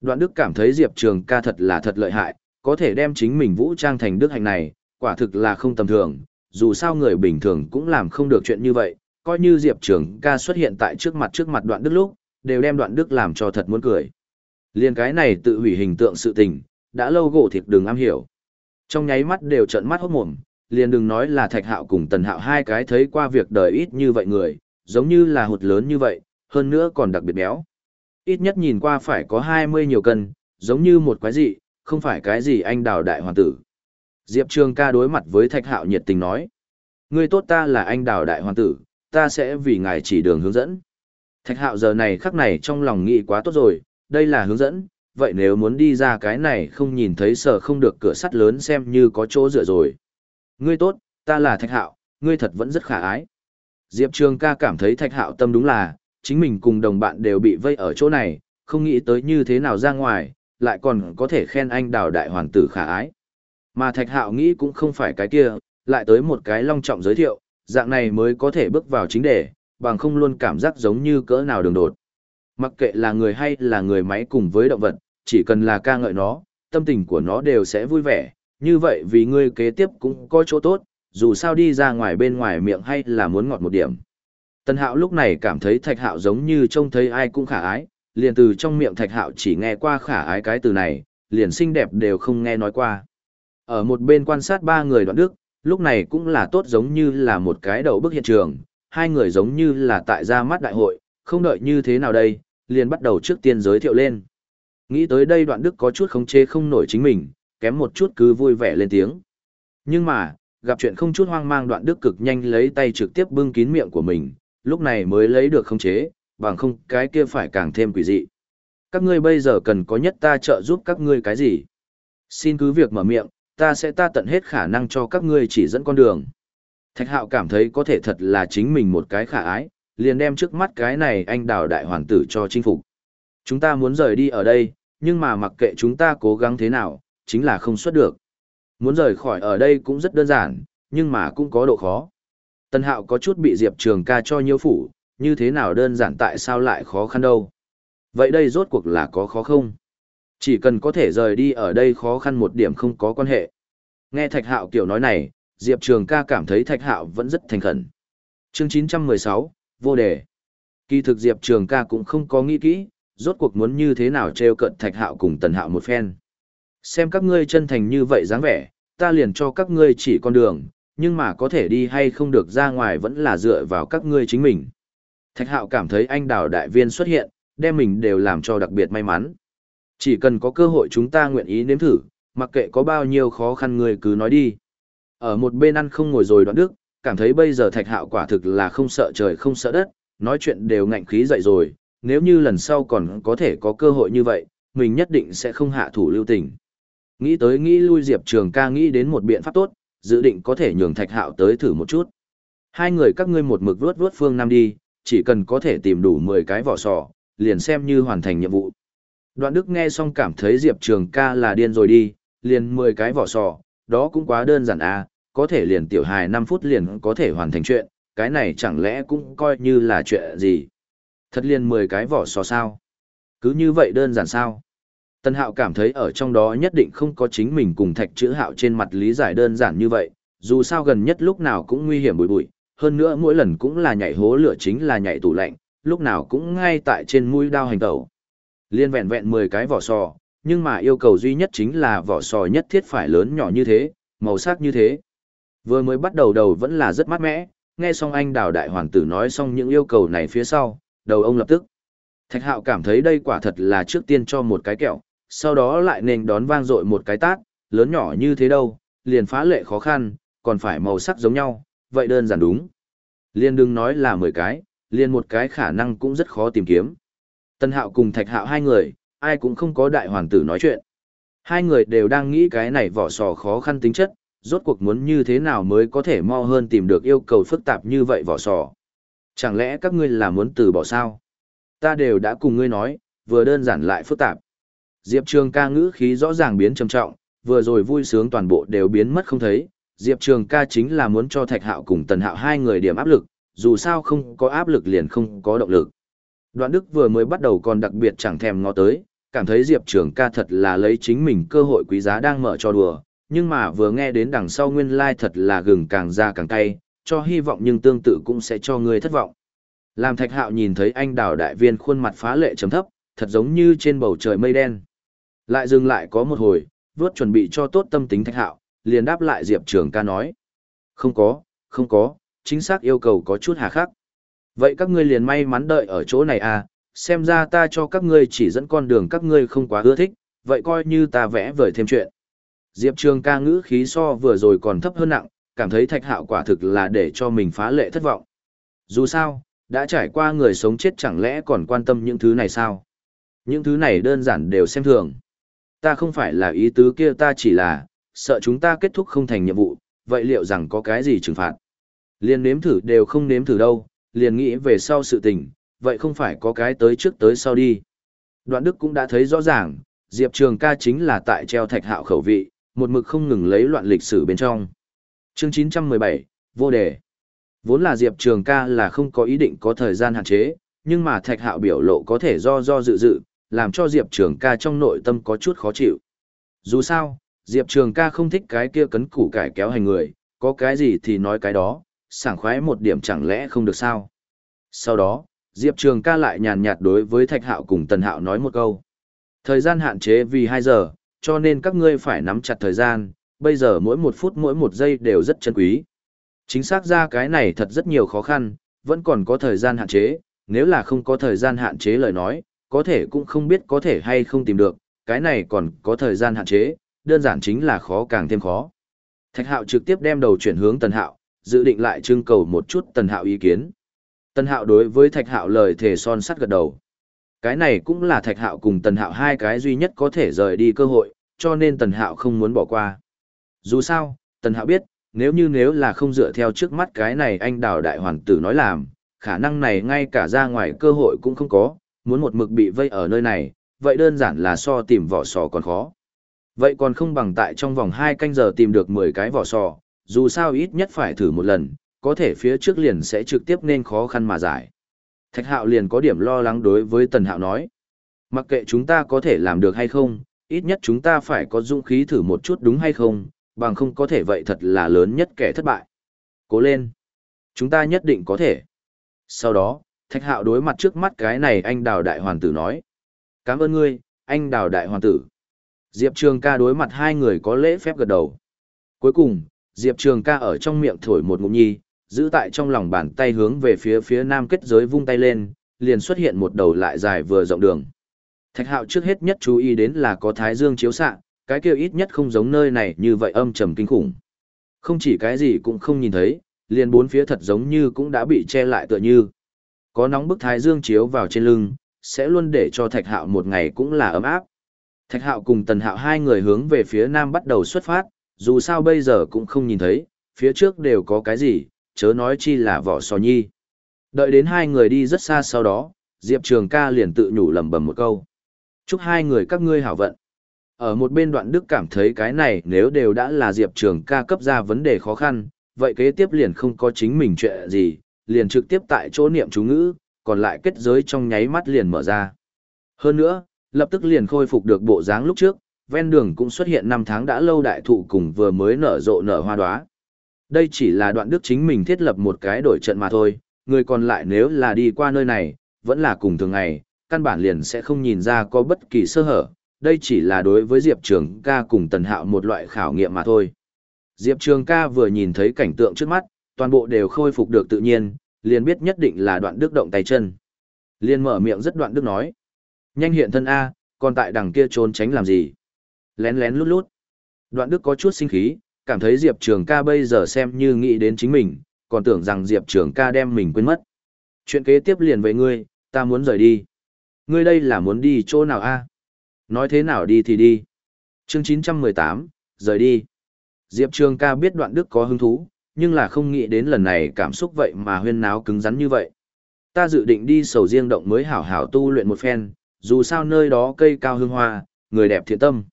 Đoạn Đức cảm thấy Diệp Trường ca thật là thật lợi hại, có thể đem chính mình vũ trang thành đức hạnh này, quả thực là không tầm thường, dù sao người bình thường cũng làm không được chuyện như vậy, coi như Diệp Trường ca xuất hiện tại trước mặt trước mặt đoạn đức lúc, đều đem đoạn đức làm cho thật muốn cười. Liên cái này tự hủy hình tượng sự tình, đã lâu gỗ thịt đường am hiểu. Trong nháy mắt đều trận mắt hốt mồm, liền đừng nói là thạch hạo cùng tần hạo hai cái thấy qua việc đời ít như vậy người, giống như là hụt lớn như vậy, hơn nữa còn đặc biệt béo. Ít nhất nhìn qua phải có 20 nhiều cân, giống như một quái dị, không phải cái gì anh đào đại hoàng tử. Diệp Trường ca đối mặt với thạch hạo nhiệt tình nói. Người tốt ta là anh đào đại hoàng tử, ta sẽ vì ngài chỉ đường hướng dẫn. Thạch hạo giờ này khắc này trong lòng nghĩ quá tốt rồi, đây là hướng dẫn, vậy nếu muốn đi ra cái này không nhìn thấy sở không được cửa sắt lớn xem như có chỗ dựa rồi. Ngươi tốt, ta là Thạch hạo, ngươi thật vẫn rất khả ái. Diệp Trường ca cảm thấy Thạch hạo tâm đúng là, chính mình cùng đồng bạn đều bị vây ở chỗ này, không nghĩ tới như thế nào ra ngoài, lại còn có thể khen anh đào đại hoàng tử khả ái. Mà Thạch hạo nghĩ cũng không phải cái kia, lại tới một cái long trọng giới thiệu, dạng này mới có thể bước vào chính đề, bằng không luôn cảm giác giống như cỡ nào đường đột. Mặc kệ là người hay là người máy cùng với động vật, chỉ cần là ca ngợi nó, tâm tình của nó đều sẽ vui vẻ, như vậy vì ngươi kế tiếp cũng có chỗ tốt, dù sao đi ra ngoài bên ngoài miệng hay là muốn ngọt một điểm. Tân hạo lúc này cảm thấy thạch hạo giống như trông thấy ai cũng khả ái, liền từ trong miệng thạch hạo chỉ nghe qua khả ái cái từ này, liền xinh đẹp đều không nghe nói qua. Ở một bên quan sát ba người đoạn đức, lúc này cũng là tốt giống như là một cái đầu bức hiện trường, hai người giống như là tại ra mắt đại hội, không đợi như thế nào đây, liền bắt đầu trước tiên giới thiệu lên. Nghĩ tới đây đoạn đức có chút không chế không nổi chính mình, kém một chút cứ vui vẻ lên tiếng. Nhưng mà, gặp chuyện không chút hoang mang đoạn đức cực nhanh lấy tay trực tiếp bưng kín miệng của mình, lúc này mới lấy được không chế, bằng không cái kia phải càng thêm quỷ dị. Các ngươi bây giờ cần có nhất ta trợ giúp các ngươi cái gì? Xin cứ việc mở miệng, ta sẽ ta tận hết khả năng cho các ngươi chỉ dẫn con đường. Thạch hạo cảm thấy có thể thật là chính mình một cái khả ái, liền đem trước mắt cái này anh đào đại hoàng tử cho chinh phục. Chúng ta muốn rời đi ở đây, nhưng mà mặc kệ chúng ta cố gắng thế nào, chính là không xuất được. Muốn rời khỏi ở đây cũng rất đơn giản, nhưng mà cũng có độ khó. Tân hạo có chút bị Diệp Trường ca cho nhiêu phủ, như thế nào đơn giản tại sao lại khó khăn đâu. Vậy đây rốt cuộc là có khó không? Chỉ cần có thể rời đi ở đây khó khăn một điểm không có quan hệ. Nghe Thạch Hạo kiểu nói này, Diệp Trường ca cảm thấy Thạch Hạo vẫn rất thành khẩn. Chương 916, vô đề. Kỳ thực Diệp Trường ca cũng không có nghĩ kỹ, rốt cuộc muốn như thế nào treo cận Thạch Hạo cùng Tần Hạo một phen. Xem các ngươi chân thành như vậy dáng vẻ, ta liền cho các ngươi chỉ con đường, nhưng mà có thể đi hay không được ra ngoài vẫn là dựa vào các ngươi chính mình. Thạch Hạo cảm thấy anh đào đại viên xuất hiện, đem mình đều làm cho đặc biệt may mắn. Chỉ cần có cơ hội chúng ta nguyện ý nếm thử, mặc kệ có bao nhiêu khó khăn người cứ nói đi. Ở một bên ăn không ngồi rồi đoạn đức, cảm thấy bây giờ thạch hạo quả thực là không sợ trời không sợ đất, nói chuyện đều ngạnh khí dậy rồi, nếu như lần sau còn có thể có cơ hội như vậy, mình nhất định sẽ không hạ thủ lưu tình. Nghĩ tới nghĩ lui Diệp Trường ca nghĩ đến một biện pháp tốt, dự định có thể nhường thạch hạo tới thử một chút. Hai người các ngươi một mực vuốt vuốt phương Nam đi, chỉ cần có thể tìm đủ 10 cái vỏ sò, liền xem như hoàn thành nhiệm vụ. Đoạn Đức nghe xong cảm thấy Diệp Trường ca là điên rồi đi, liền 10 cái vỏ sò, đó cũng quá đơn giản à, có thể liền tiểu hài 5 phút liền có thể hoàn thành chuyện, cái này chẳng lẽ cũng coi như là chuyện gì. Thật liền 10 cái vỏ sò sao? Cứ như vậy đơn giản sao? Tân Hạo cảm thấy ở trong đó nhất định không có chính mình cùng thạch chữ hạo trên mặt lý giải đơn giản như vậy, dù sao gần nhất lúc nào cũng nguy hiểm bụi bụi, hơn nữa mỗi lần cũng là nhảy hố lửa chính là nhảy tủ lạnh, lúc nào cũng ngay tại trên mũi đao hành tẩu. Liên vẹn vẹn 10 cái vỏ sò, nhưng mà yêu cầu duy nhất chính là vỏ sò nhất thiết phải lớn nhỏ như thế, màu sắc như thế. Vừa mới bắt đầu đầu vẫn là rất mát mẽ, nghe xong anh đào đại hoàng tử nói xong những yêu cầu này phía sau, đầu ông lập tức. Thạch hạo cảm thấy đây quả thật là trước tiên cho một cái kẹo, sau đó lại nền đón vang dội một cái tát, lớn nhỏ như thế đâu, liền phá lệ khó khăn, còn phải màu sắc giống nhau, vậy đơn giản đúng. Liên đừng nói là 10 cái, liên một cái khả năng cũng rất khó tìm kiếm. Tân hạo cùng thạch hạo hai người, ai cũng không có đại hoàng tử nói chuyện. Hai người đều đang nghĩ cái này vỏ sò khó khăn tính chất, rốt cuộc muốn như thế nào mới có thể mau hơn tìm được yêu cầu phức tạp như vậy vỏ sò. Chẳng lẽ các ngươi là muốn từ bỏ sao? Ta đều đã cùng ngươi nói, vừa đơn giản lại phức tạp. Diệp Trường ca ngữ khí rõ ràng biến trầm trọng, vừa rồi vui sướng toàn bộ đều biến mất không thấy. Diệp Trường ca chính là muốn cho Thạch Hạo cùng Tần Hạo hai người điểm áp lực, dù sao không có áp lực liền không có động lực. Đoạn Đức vừa mới bắt đầu còn đặc biệt chẳng thèm ngó tới, cảm thấy Diệp Trường ca thật là lấy chính mình cơ hội quý giá đang mở cho đùa, nhưng mà vừa nghe đến đằng sau nguyên lai like thật là gừng càng ra càng cay, cho hy vọng nhưng tương tự cũng sẽ cho người thất vọng. Làm Thạch Hạo nhìn thấy anh đào đại viên khuôn mặt phá lệ chấm thấp, thật giống như trên bầu trời mây đen. Lại dừng lại có một hồi, vớt chuẩn bị cho tốt tâm tính Thạch Hạo, liền đáp lại Diệp Trường ca nói. Không có, không có, chính xác yêu cầu có chút hà khắc. Vậy các ngươi liền may mắn đợi ở chỗ này à, xem ra ta cho các ngươi chỉ dẫn con đường các ngươi không quá ưa thích, vậy coi như ta vẽ vời thêm chuyện. Diệp Trường ca ngữ khí so vừa rồi còn thấp hơn nặng, cảm thấy thạch hạo quả thực là để cho mình phá lệ thất vọng. Dù sao, đã trải qua người sống chết chẳng lẽ còn quan tâm những thứ này sao? Những thứ này đơn giản đều xem thường. Ta không phải là ý tứ kia ta chỉ là, sợ chúng ta kết thúc không thành nhiệm vụ, vậy liệu rằng có cái gì trừng phạt? Liền nếm thử đều không nếm thử đâu, liền nghĩ về sau sự tình, vậy không phải có cái tới trước tới sau đi. Đoạn Đức cũng đã thấy rõ ràng, Diệp Trường ca chính là tại treo thạch hạo khẩu vị, một mực không ngừng lấy loạn lịch sử bên trong. Chương 917, vô đề. Vốn là Diệp Trường ca là không có ý định có thời gian hạn chế, nhưng mà thạch hạo biểu lộ có thể do do dự dự, làm cho Diệp Trường ca trong nội tâm có chút khó chịu. Dù sao, Diệp Trường ca không thích cái kia cấn củ cải kéo hành người, có cái gì thì nói cái đó, sảng khoái một điểm chẳng lẽ không được sao. Sau đó, Diệp Trường ca lại nhàn nhạt đối với Thạch Hạo cùng Tần Hạo nói một câu. Thời gian hạn chế vì 2 giờ, cho nên các ngươi phải nắm chặt thời gian, bây giờ mỗi một phút mỗi một giây đều rất chân quý. Chính xác ra cái này thật rất nhiều khó khăn, vẫn còn có thời gian hạn chế, nếu là không có thời gian hạn chế lời nói, có thể cũng không biết có thể hay không tìm được, cái này còn có thời gian hạn chế, đơn giản chính là khó càng thêm khó. Thạch Hạo trực tiếp đem đầu chuyển hướng Tần Hạo, dự định lại trưng cầu một chút Tần Hạo ý kiến. Tần Hạo đối với Thạch Hạo lời thề son sắt gật đầu. Cái này cũng là Thạch Hạo cùng Tần Hạo hai cái duy nhất có thể rời đi cơ hội, cho nên Tần Hạo không muốn bỏ qua. Dù sao, Tần Hạo biết, nếu như nếu là không dựa theo trước mắt cái này anh đào đại hoàn tử nói làm, khả năng này ngay cả ra ngoài cơ hội cũng không có, muốn một mực bị vây ở nơi này, vậy đơn giản là so tìm vỏ sò còn khó. Vậy còn không bằng tại trong vòng 2 canh giờ tìm được 10 cái vỏ sò, dù sao ít nhất phải thử một lần, có thể phía trước liền sẽ trực tiếp nên khó khăn mà giải. Thạch hạo liền có điểm lo lắng đối với tần hạo nói. Mặc kệ chúng ta có thể làm được hay không, ít nhất chúng ta phải có dũng khí thử một chút đúng hay không, bằng không có thể vậy thật là lớn nhất kẻ thất bại. Cố lên. Chúng ta nhất định có thể. Sau đó, thạch hạo đối mặt trước mắt cái này anh đào đại hoàng tử nói. Cảm ơn ngươi, anh đào đại hoàng tử. Diệp Trường ca đối mặt hai người có lễ phép gật đầu. Cuối cùng, Diệp Trường ca ở trong miệng thổi một ngụm nhi, giữ tại trong lòng bàn tay hướng về phía phía nam kết giới vung tay lên, liền xuất hiện một đầu lại dài vừa rộng đường. Thạch hạo trước hết nhất chú ý đến là có thái dương chiếu xạ, cái kia ít nhất không giống nơi này như vậy âm trầm kinh khủng. Không chỉ cái gì cũng không nhìn thấy, liền bốn phía thật giống như cũng đã bị che lại tựa như. Có nóng bức thái dương chiếu vào trên lưng, sẽ luôn để cho thạch hạo một ngày cũng là ấm áp. Thạch hạo cùng tần hạo hai người hướng về phía nam bắt đầu xuất phát, dù sao bây giờ cũng không nhìn thấy, phía trước đều có cái gì, chớ nói chi là vỏ sò nhi. Đợi đến hai người đi rất xa sau đó, Diệp Trường ca liền tự nhủ lầm bầm một câu. Chúc hai người các ngươi hảo vận. Ở một bên đoạn đức cảm thấy cái này nếu đều đã là Diệp Trường ca cấp ra vấn đề khó khăn, vậy kế tiếp liền không có chính mình chuyện gì, liền trực tiếp tại chỗ niệm chú ngữ, còn lại kết giới trong nháy mắt liền mở ra. Hơn nữa, lập tức liền khôi phục được bộ dáng lúc trước, ven đường cũng xuất hiện năm tháng đã lâu đại thụ cùng vừa mới nở rộ nở hoa đóa. Đây chỉ là đoạn đức chính mình thiết lập một cái đổi trận mà thôi, người còn lại nếu là đi qua nơi này, vẫn là cùng thường ngày, căn bản liền sẽ không nhìn ra có bất kỳ sơ hở, đây chỉ là đối với Diệp Trường ca cùng Tần Hạo một loại khảo nghiệm mà thôi. Diệp Trường ca vừa nhìn thấy cảnh tượng trước mắt, toàn bộ đều khôi phục được tự nhiên, liền biết nhất định là đoạn đức động tay chân. liền mở miệng rất đoạn đức nói. Nhanh hiện thân A, còn tại đằng kia trốn tránh làm gì? Lén lén lút lút. Đoạn đức có chút sinh khí, cảm thấy Diệp Trường ca bây giờ xem như nghĩ đến chính mình, còn tưởng rằng Diệp Trường ca đem mình quên mất. Chuyện kế tiếp liền với ngươi, ta muốn rời đi. Ngươi đây là muốn đi chỗ nào a? Nói thế nào đi thì đi. Chương 918, rời đi. Diệp Trường ca biết đoạn đức có hứng thú, nhưng là không nghĩ đến lần này cảm xúc vậy mà huyên náo cứng rắn như vậy. Ta dự định đi sầu riêng động mới hảo hảo tu luyện một phen, dù sao nơi đó cây cao hương hoa, người đẹp thiện tâm.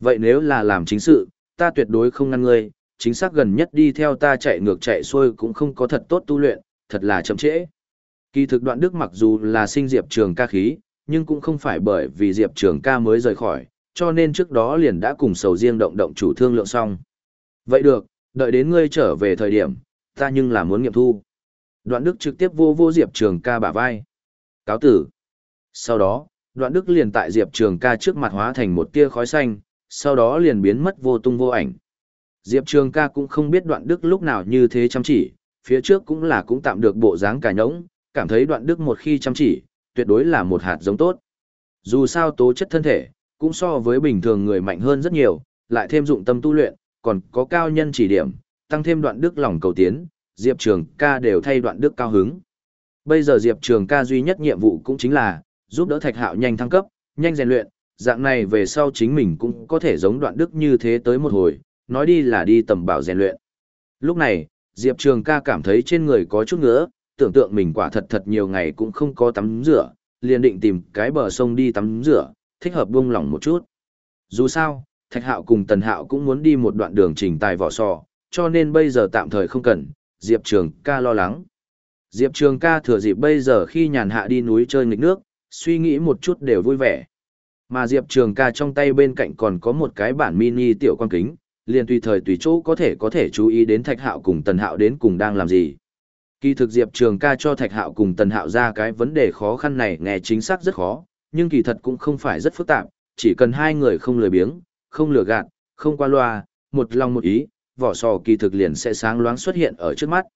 Vậy nếu là làm chính sự, ta tuyệt đối không ngăn ngươi, chính xác gần nhất đi theo ta chạy ngược chạy xuôi cũng không có thật tốt tu luyện, thật là chậm trễ. Kỳ thực đoạn đức mặc dù là sinh Diệp Trường ca khí, nhưng cũng không phải bởi vì Diệp Trường ca mới rời khỏi, cho nên trước đó liền đã cùng sầu riêng động động chủ thương lượng xong. Vậy được, đợi đến ngươi trở về thời điểm, ta nhưng là muốn nghiệm thu. Đoạn đức trực tiếp vô vô Diệp Trường ca bả vai. Cáo tử. Sau đó, đoạn đức liền tại Diệp Trường ca trước mặt hóa thành một tia khói xanh, sau đó liền biến mất vô tung vô ảnh. Diệp Trường ca cũng không biết đoạn đức lúc nào như thế chăm chỉ, phía trước cũng là cũng tạm được bộ dáng cả nhỗng, cảm thấy đoạn đức một khi chăm chỉ, tuyệt đối là một hạt giống tốt. Dù sao tố chất thân thể, cũng so với bình thường người mạnh hơn rất nhiều, lại thêm dụng tâm tu luyện, còn có cao nhân chỉ điểm, tăng thêm đoạn đức lòng cầu tiến, Diệp Trường ca đều thay đoạn đức cao hứng. Bây giờ Diệp Trường ca duy nhất nhiệm vụ cũng chính là, giúp đỡ thạch hạo nhanh thăng cấp, nhanh rèn luyện, dạng này về sau chính mình cũng có thể giống đoạn đức như thế tới một hồi, nói đi là đi tầm bảo rèn luyện. Lúc này, Diệp Trường ca cảm thấy trên người có chút ngứa, tưởng tượng mình quả thật thật nhiều ngày cũng không có tắm rửa, liền định tìm cái bờ sông đi tắm rửa, thích hợp buông lỏng một chút. Dù sao, Thạch Hạo cùng Tần Hạo cũng muốn đi một đoạn đường trình tài vỏ sò, cho nên bây giờ tạm thời không cần, Diệp Trường ca lo lắng. Diệp Trường ca thừa dịp bây giờ khi nhàn hạ đi núi chơi nghịch nước, suy nghĩ một chút đều vui vẻ. Mà Diệp Trường ca trong tay bên cạnh còn có một cái bản mini tiểu quan kính, liền tùy thời tùy chỗ có thể có thể chú ý đến Thạch Hạo cùng Tần Hạo đến cùng đang làm gì. Kỳ thực Diệp Trường ca cho Thạch Hạo cùng Tần Hạo ra cái vấn đề khó khăn này nghe chính xác rất khó, nhưng kỳ thật cũng không phải rất phức tạp, chỉ cần hai người không lười biếng, không lừa gạt, không qua loa, một lòng một ý, vỏ sò kỳ thực liền sẽ sáng loáng xuất hiện ở trước mắt.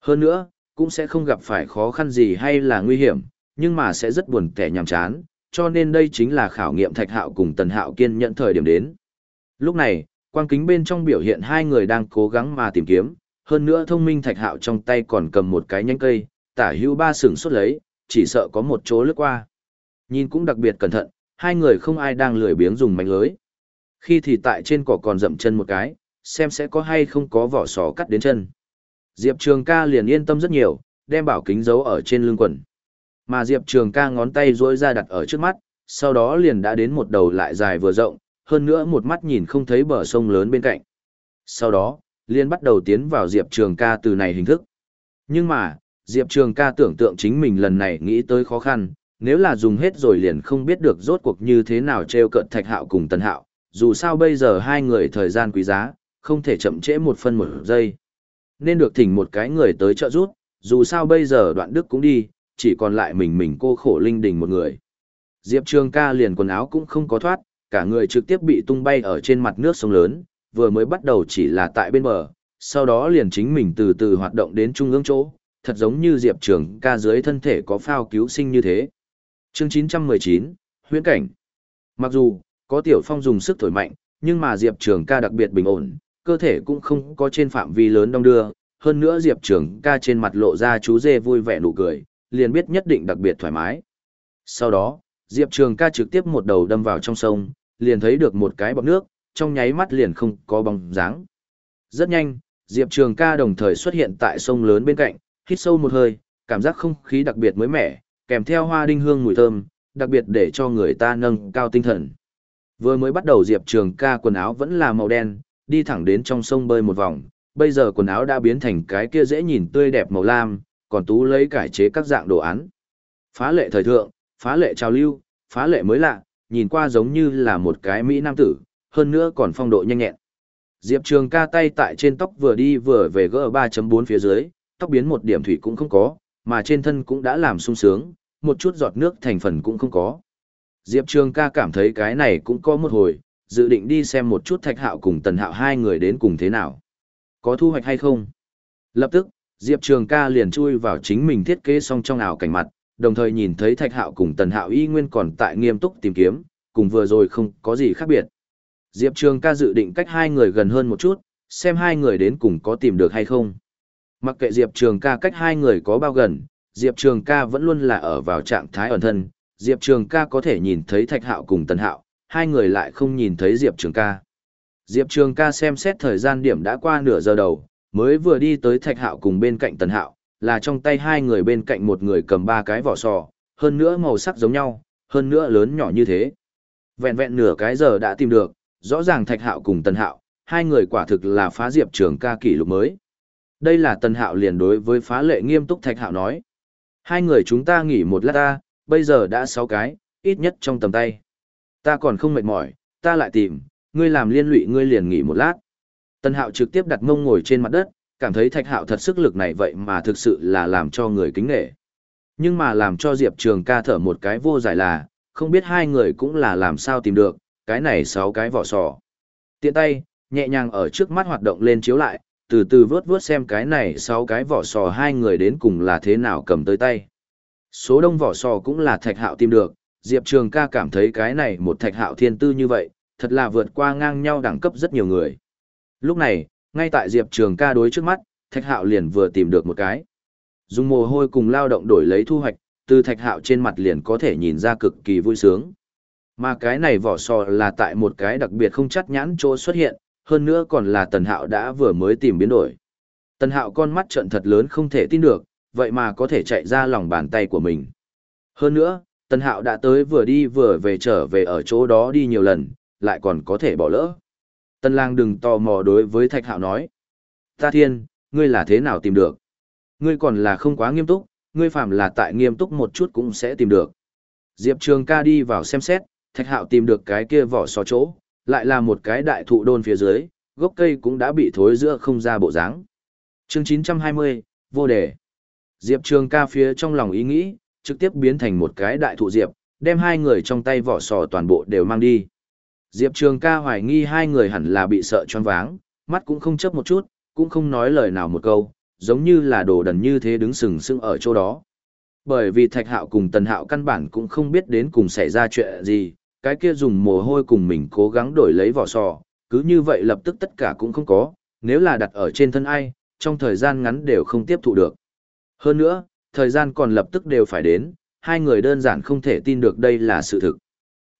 Hơn nữa, cũng sẽ không gặp phải khó khăn gì hay là nguy hiểm, nhưng mà sẽ rất buồn tẻ nhàm chán, cho nên đây chính là khảo nghiệm Thạch Hạo cùng Tần Hạo kiên nhận thời điểm đến. Lúc này, quang kính bên trong biểu hiện hai người đang cố gắng mà tìm kiếm, hơn nữa thông minh Thạch Hạo trong tay còn cầm một cái nhánh cây, tả hữu ba sừng xuất lấy, chỉ sợ có một chỗ lướt qua. Nhìn cũng đặc biệt cẩn thận, hai người không ai đang lười biếng dùng mảnh lưới. Khi thì tại trên cỏ còn dậm chân một cái, xem sẽ có hay không có vỏ sò cắt đến chân. Diệp Trường ca liền yên tâm rất nhiều, đem bảo kính giấu ở trên lưng quần. Mà Diệp Trường ca ngón tay duỗi ra đặt ở trước mắt, sau đó liền đã đến một đầu lại dài vừa rộng, hơn nữa một mắt nhìn không thấy bờ sông lớn bên cạnh. Sau đó, liền bắt đầu tiến vào Diệp Trường ca từ này hình thức. Nhưng mà, Diệp Trường ca tưởng tượng chính mình lần này nghĩ tới khó khăn, nếu là dùng hết rồi liền không biết được rốt cuộc như thế nào treo cận thạch hạo cùng tần hạo, dù sao bây giờ hai người thời gian quý giá, không thể chậm trễ một phân một giây. Nên được thỉnh một cái người tới trợ giúp, dù sao bây giờ đoạn đức cũng đi, chỉ còn lại mình mình cô khổ linh đình một người. Diệp Trường ca liền quần áo cũng không có thoát, cả người trực tiếp bị tung bay ở trên mặt nước sông lớn, vừa mới bắt đầu chỉ là tại bên bờ, sau đó liền chính mình từ từ hoạt động đến trung ương chỗ, thật giống như Diệp Trường ca dưới thân thể có phao cứu sinh như thế. Chương 919, Huyễn Cảnh Mặc dù, có Tiểu Phong dùng sức thổi mạnh, nhưng mà Diệp Trường ca đặc biệt bình ổn, cơ thể cũng không có trên phạm vi lớn đông đưa, hơn nữa Diệp Trường ca trên mặt lộ ra chú dê vui vẻ nụ cười, liền biết nhất định đặc biệt thoải mái. Sau đó, Diệp Trường ca trực tiếp một đầu đâm vào trong sông, liền thấy được một cái bọc nước, trong nháy mắt liền không có bóng dáng. Rất nhanh, Diệp Trường ca đồng thời xuất hiện tại sông lớn bên cạnh, hít sâu một hơi, cảm giác không khí đặc biệt mới mẻ, kèm theo hoa đinh hương mùi thơm, đặc biệt để cho người ta nâng cao tinh thần. Vừa mới bắt đầu Diệp Trường ca quần áo vẫn là màu đen, đi thẳng đến trong sông bơi một vòng, bây giờ quần áo đã biến thành cái kia dễ nhìn tươi đẹp màu lam, còn tú lấy cải chế các dạng đồ án. Phá lệ thời thượng, phá lệ trào lưu, phá lệ mới lạ, nhìn qua giống như là một cái Mỹ Nam tử, hơn nữa còn phong độ nhanh nhẹn. Diệp Trường ca tay tại trên tóc vừa đi vừa về gỡ 3.4 phía dưới, tóc biến một điểm thủy cũng không có, mà trên thân cũng đã làm sung sướng, một chút giọt nước thành phần cũng không có. Diệp Trường ca cảm thấy cái này cũng có một hồi, dự định đi xem một chút thạch hạo cùng tần hạo hai người đến cùng thế nào. Có thu hoạch hay không? Lập tức, Diệp Trường ca liền chui vào chính mình thiết kế xong trong ảo cảnh mặt, đồng thời nhìn thấy Thạch Hạo cùng Tần Hạo y nguyên còn tại nghiêm túc tìm kiếm, cùng vừa rồi không có gì khác biệt. Diệp Trường ca dự định cách hai người gần hơn một chút, xem hai người đến cùng có tìm được hay không. Mặc kệ Diệp Trường ca cách hai người có bao gần, Diệp Trường ca vẫn luôn là ở vào trạng thái ẩn thân, Diệp Trường ca có thể nhìn thấy Thạch Hạo cùng Tần Hạo, hai người lại không nhìn thấy Diệp Trường ca. Diệp Trường ca xem xét thời gian điểm đã qua nửa giờ đầu, mới vừa đi tới Thạch Hạo cùng bên cạnh Tần Hạo, là trong tay hai người bên cạnh một người cầm ba cái vỏ sò, hơn nữa màu sắc giống nhau, hơn nữa lớn nhỏ như thế. Vẹn vẹn nửa cái giờ đã tìm được, rõ ràng Thạch Hạo cùng Tần Hạo, hai người quả thực là phá Diệp Trường ca kỷ lục mới. Đây là Tần Hạo liền đối với phá lệ nghiêm túc Thạch Hạo nói. Hai người chúng ta nghỉ một lát ta, bây giờ đã sáu cái, ít nhất trong tầm tay. Ta còn không mệt mỏi, ta lại tìm, ngươi làm liên lụy ngươi liền nghỉ một lát. Tần Hạo trực tiếp đặt mông ngồi trên mặt đất, cảm thấy Thạch Hạo thật sức lực này vậy mà thực sự là làm cho người kính nể. Nhưng mà làm cho Diệp Trường ca thở một cái vô giải là, không biết hai người cũng là làm sao tìm được, cái này sáu cái vỏ sò. Tiện tay, nhẹ nhàng ở trước mắt hoạt động lên chiếu lại, từ từ vớt vớt xem cái này sáu cái vỏ sò hai người đến cùng là thế nào cầm tới tay. Số đông vỏ sò cũng là thạch hạo tìm được, Diệp Trường ca cảm thấy cái này một thạch hạo thiên tư như vậy, thật là vượt qua ngang nhau đẳng cấp rất nhiều người. Lúc này, ngay tại Diệp Trường ca đối trước mắt, thạch hạo liền vừa tìm được một cái. Dùng mồ hôi cùng lao động đổi lấy thu hoạch, từ thạch hạo trên mặt liền có thể nhìn ra cực kỳ vui sướng. Mà cái này vỏ sò là tại một cái đặc biệt không chắc nhãn chỗ xuất hiện, hơn nữa còn là tần hạo đã vừa mới tìm biến đổi. Tần hạo con mắt trận thật lớn không thể tin được, vậy mà có thể chạy ra lòng bàn tay của mình. Hơn nữa, tần hạo đã tới vừa đi vừa về trở về ở chỗ đó đi nhiều lần, lại còn có thể bỏ lỡ. Tần lang đừng tò mò đối với thạch hạo nói. Ta thiên, ngươi là thế nào tìm được? Ngươi còn là không quá nghiêm túc, ngươi phạm là tại nghiêm túc một chút cũng sẽ tìm được. Diệp Trường ca đi vào xem xét, thạch hạo tìm được cái kia vỏ sò chỗ, lại là một cái đại thụ đôn phía dưới, gốc cây cũng đã bị thối giữa không ra bộ dáng. Chương 920, vô đề. Diệp Trường ca phía trong lòng ý nghĩ, trực tiếp biến thành một cái đại thụ diệp, đem hai người trong tay vỏ sò toàn bộ đều mang đi. Diệp Trường ca hoài nghi hai người hẳn là bị sợ choáng váng, mắt cũng không chấp một chút, cũng không nói lời nào một câu, giống như là đồ đần như thế đứng sừng sững ở chỗ đó. Bởi vì Thạch Hạo cùng Tần Hạo căn bản cũng không biết đến cùng xảy ra chuyện gì, cái kia dùng mồ hôi cùng mình cố gắng đổi lấy vỏ sò, cứ như vậy lập tức tất cả cũng không có, nếu là đặt ở trên thân ai, trong thời gian ngắn đều không tiếp thụ được. Hơn nữa, thời gian còn lập tức đều phải đến, hai người đơn giản không thể tin được đây là sự thực.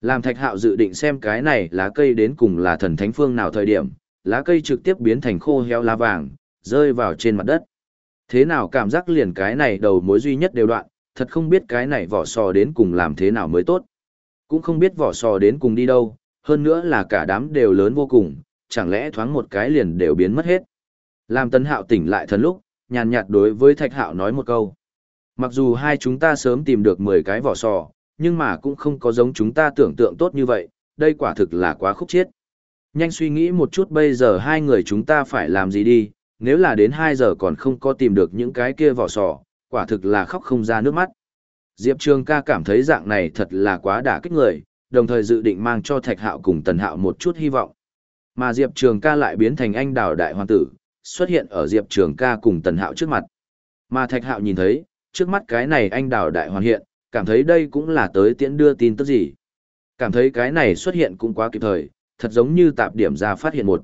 Làm thạch hạo dự định xem cái này lá cây đến cùng là thần thánh phương nào thời điểm, lá cây trực tiếp biến thành khô heo lá vàng, rơi vào trên mặt đất. Thế nào cảm giác liền cái này đầu mối duy nhất đều đoạn, thật không biết cái này vỏ sò đến cùng làm thế nào mới tốt. Cũng không biết vỏ sò đến cùng đi đâu, hơn nữa là cả đám đều lớn vô cùng, chẳng lẽ thoáng một cái liền đều biến mất hết. Làm tấn hạo tỉnh lại thần lúc, nhàn nhạt đối với thạch hạo nói một câu. Mặc dù hai chúng ta sớm tìm được 10 cái vỏ sò, nhưng mà cũng không có giống chúng ta tưởng tượng tốt như vậy, đây quả thực là quá khúc chiết. Nhanh suy nghĩ một chút bây giờ hai người chúng ta phải làm gì đi, nếu là đến 2 giờ còn không có tìm được những cái kia vỏ sò, quả thực là khóc không ra nước mắt. Diệp Trường ca cảm thấy dạng này thật là quá đả kích người, đồng thời dự định mang cho Thạch Hạo cùng Tần Hạo một chút hy vọng. Mà Diệp Trường ca lại biến thành anh đào đại hoàng tử, xuất hiện ở Diệp Trường ca cùng Tần Hạo trước mặt. Mà Thạch Hạo nhìn thấy, trước mắt cái này anh đào đại hoàn hiện, cảm thấy đây cũng là tới tiễn đưa tin tức gì. Cảm thấy cái này xuất hiện cũng quá kịp thời, thật giống như tạp điểm ra phát hiện một.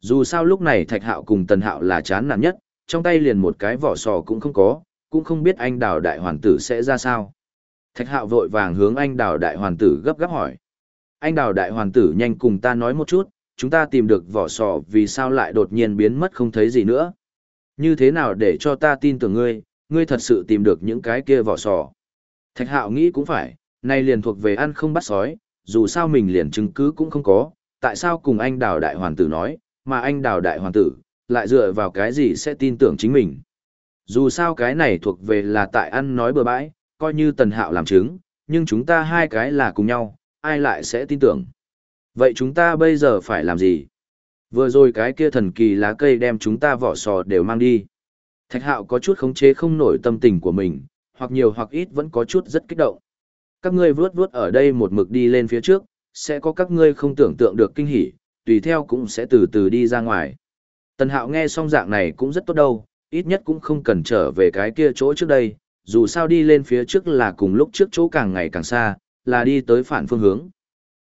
Dù sao lúc này Thạch Hạo cùng Tần Hạo là chán nản nhất, trong tay liền một cái vỏ sò cũng không có, cũng không biết anh đào đại hoàn tử sẽ ra sao. Thạch hạo vội vàng hướng anh đào đại hoàn tử gấp gáp hỏi. Anh đào đại hoàn tử nhanh cùng ta nói một chút, chúng ta tìm được vỏ sò vì sao lại đột nhiên biến mất không thấy gì nữa. Như thế nào để cho ta tin tưởng ngươi, ngươi thật sự tìm được những cái kia vỏ sò. Thạch hạo nghĩ cũng phải, nay liền thuộc về ăn không bắt sói, dù sao mình liền chứng cứ cũng không có, tại sao cùng anh đào đại Hoàng tử nói, mà anh đào đại Hoàng tử, lại dựa vào cái gì sẽ tin tưởng chính mình. Dù sao cái này thuộc về là tại ăn nói bừa bãi, coi như tần hạo làm chứng, nhưng chúng ta hai cái là cùng nhau, ai lại sẽ tin tưởng. Vậy chúng ta bây giờ phải làm gì? Vừa rồi cái kia thần kỳ lá cây đem chúng ta vỏ sò đều mang đi. Thạch hạo có chút khống chế không nổi tâm tình của mình, hoặc nhiều hoặc ít vẫn có chút rất kích động. Các ngươi vướt vướt ở đây một mực đi lên phía trước, sẽ có các ngươi không tưởng tượng được kinh hỉ, tùy theo cũng sẽ từ từ đi ra ngoài. Tần hạo nghe xong dạng này cũng rất tốt đâu, ít nhất cũng không cần trở về cái kia chỗ trước đây, dù sao đi lên phía trước là cùng lúc trước chỗ càng ngày càng xa, là đi tới phản phương hướng.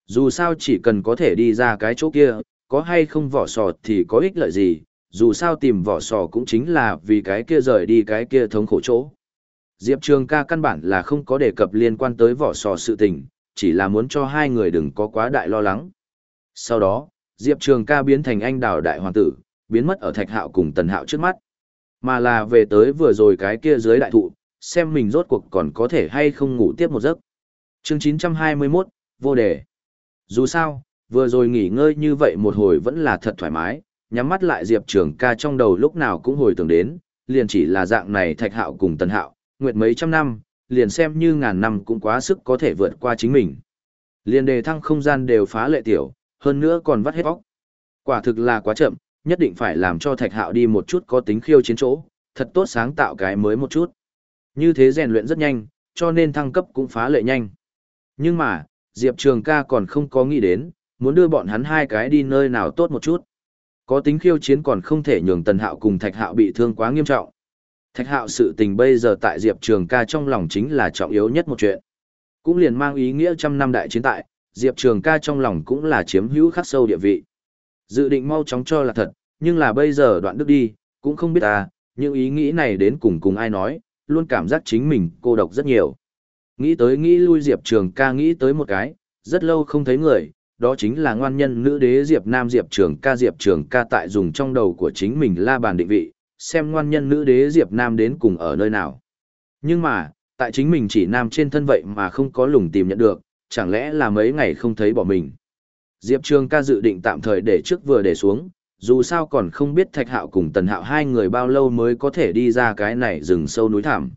Dù sao chỉ cần có thể đi ra cái chỗ kia, có hay không vỏ sò thì có ích lợi gì, dù sao tìm vỏ sò cũng chính là vì cái kia rời đi cái kia thống khổ chỗ. Diệp Trường ca căn bản là không có đề cập liên quan tới vỏ sò sự tình, chỉ là muốn cho hai người đừng có quá đại lo lắng. Sau đó, Diệp Trường ca biến thành anh đào đại hoàng tử, biến mất ở thạch hạo cùng tần hạo trước mắt. Mà là về tới vừa rồi cái kia dưới đại thụ, xem mình rốt cuộc còn có thể hay không ngủ tiếp một giấc. chương 921, vô đề. Dù sao, vừa rồi nghỉ ngơi như vậy một hồi vẫn là thật thoải mái, nhắm mắt lại Diệp Trường ca trong đầu lúc nào cũng hồi tưởng đến, liền chỉ là dạng này thạch hạo cùng tần hạo, nguyệt mấy trăm năm, liền xem như ngàn năm cũng quá sức có thể vượt qua chính mình. Liền đề thăng không gian đều phá lệ tiểu, hơn nữa còn vắt hết óc Quả thực là quá chậm, nhất định phải làm cho thạch hạo đi một chút có tính khiêu chiến chỗ, thật tốt sáng tạo cái mới một chút. Như thế rèn luyện rất nhanh, cho nên thăng cấp cũng phá lệ nhanh. Nhưng mà, Diệp Trường ca còn không có nghĩ đến, muốn đưa bọn hắn hai cái đi nơi nào tốt một chút. Có tính khiêu chiến còn không thể nhường Tần Hạo cùng Thạch Hạo bị thương quá nghiêm trọng. Thạch Hạo sự tình bây giờ tại Diệp Trường ca trong lòng chính là trọng yếu nhất một chuyện. Cũng liền mang ý nghĩa trăm năm đại chiến tại, Diệp Trường ca trong lòng cũng là chiếm hữu khắc sâu địa vị. Dự định mau chóng cho là thật, nhưng là bây giờ đoạn đức đi, cũng không biết à. những ý nghĩ này đến cùng cùng ai nói, luôn cảm giác chính mình cô độc rất nhiều. Nghĩ tới nghĩ lui Diệp Trường ca nghĩ tới một cái, rất lâu không thấy người, đó chính là ngoan nhân nữ đế Diệp Nam Diệp Trường ca Diệp Trường ca tại dùng trong đầu của chính mình la bàn định vị, xem ngoan nhân nữ đế Diệp Nam đến cùng ở nơi nào. Nhưng mà, tại chính mình chỉ nam trên thân vậy mà không có lùng tìm nhận được, chẳng lẽ là mấy ngày không thấy bỏ mình. Diệp Trường ca dự định tạm thời để trước vừa để xuống, dù sao còn không biết Thạch Hạo cùng Tần Hạo hai người bao lâu mới có thể đi ra cái này rừng sâu núi thảm.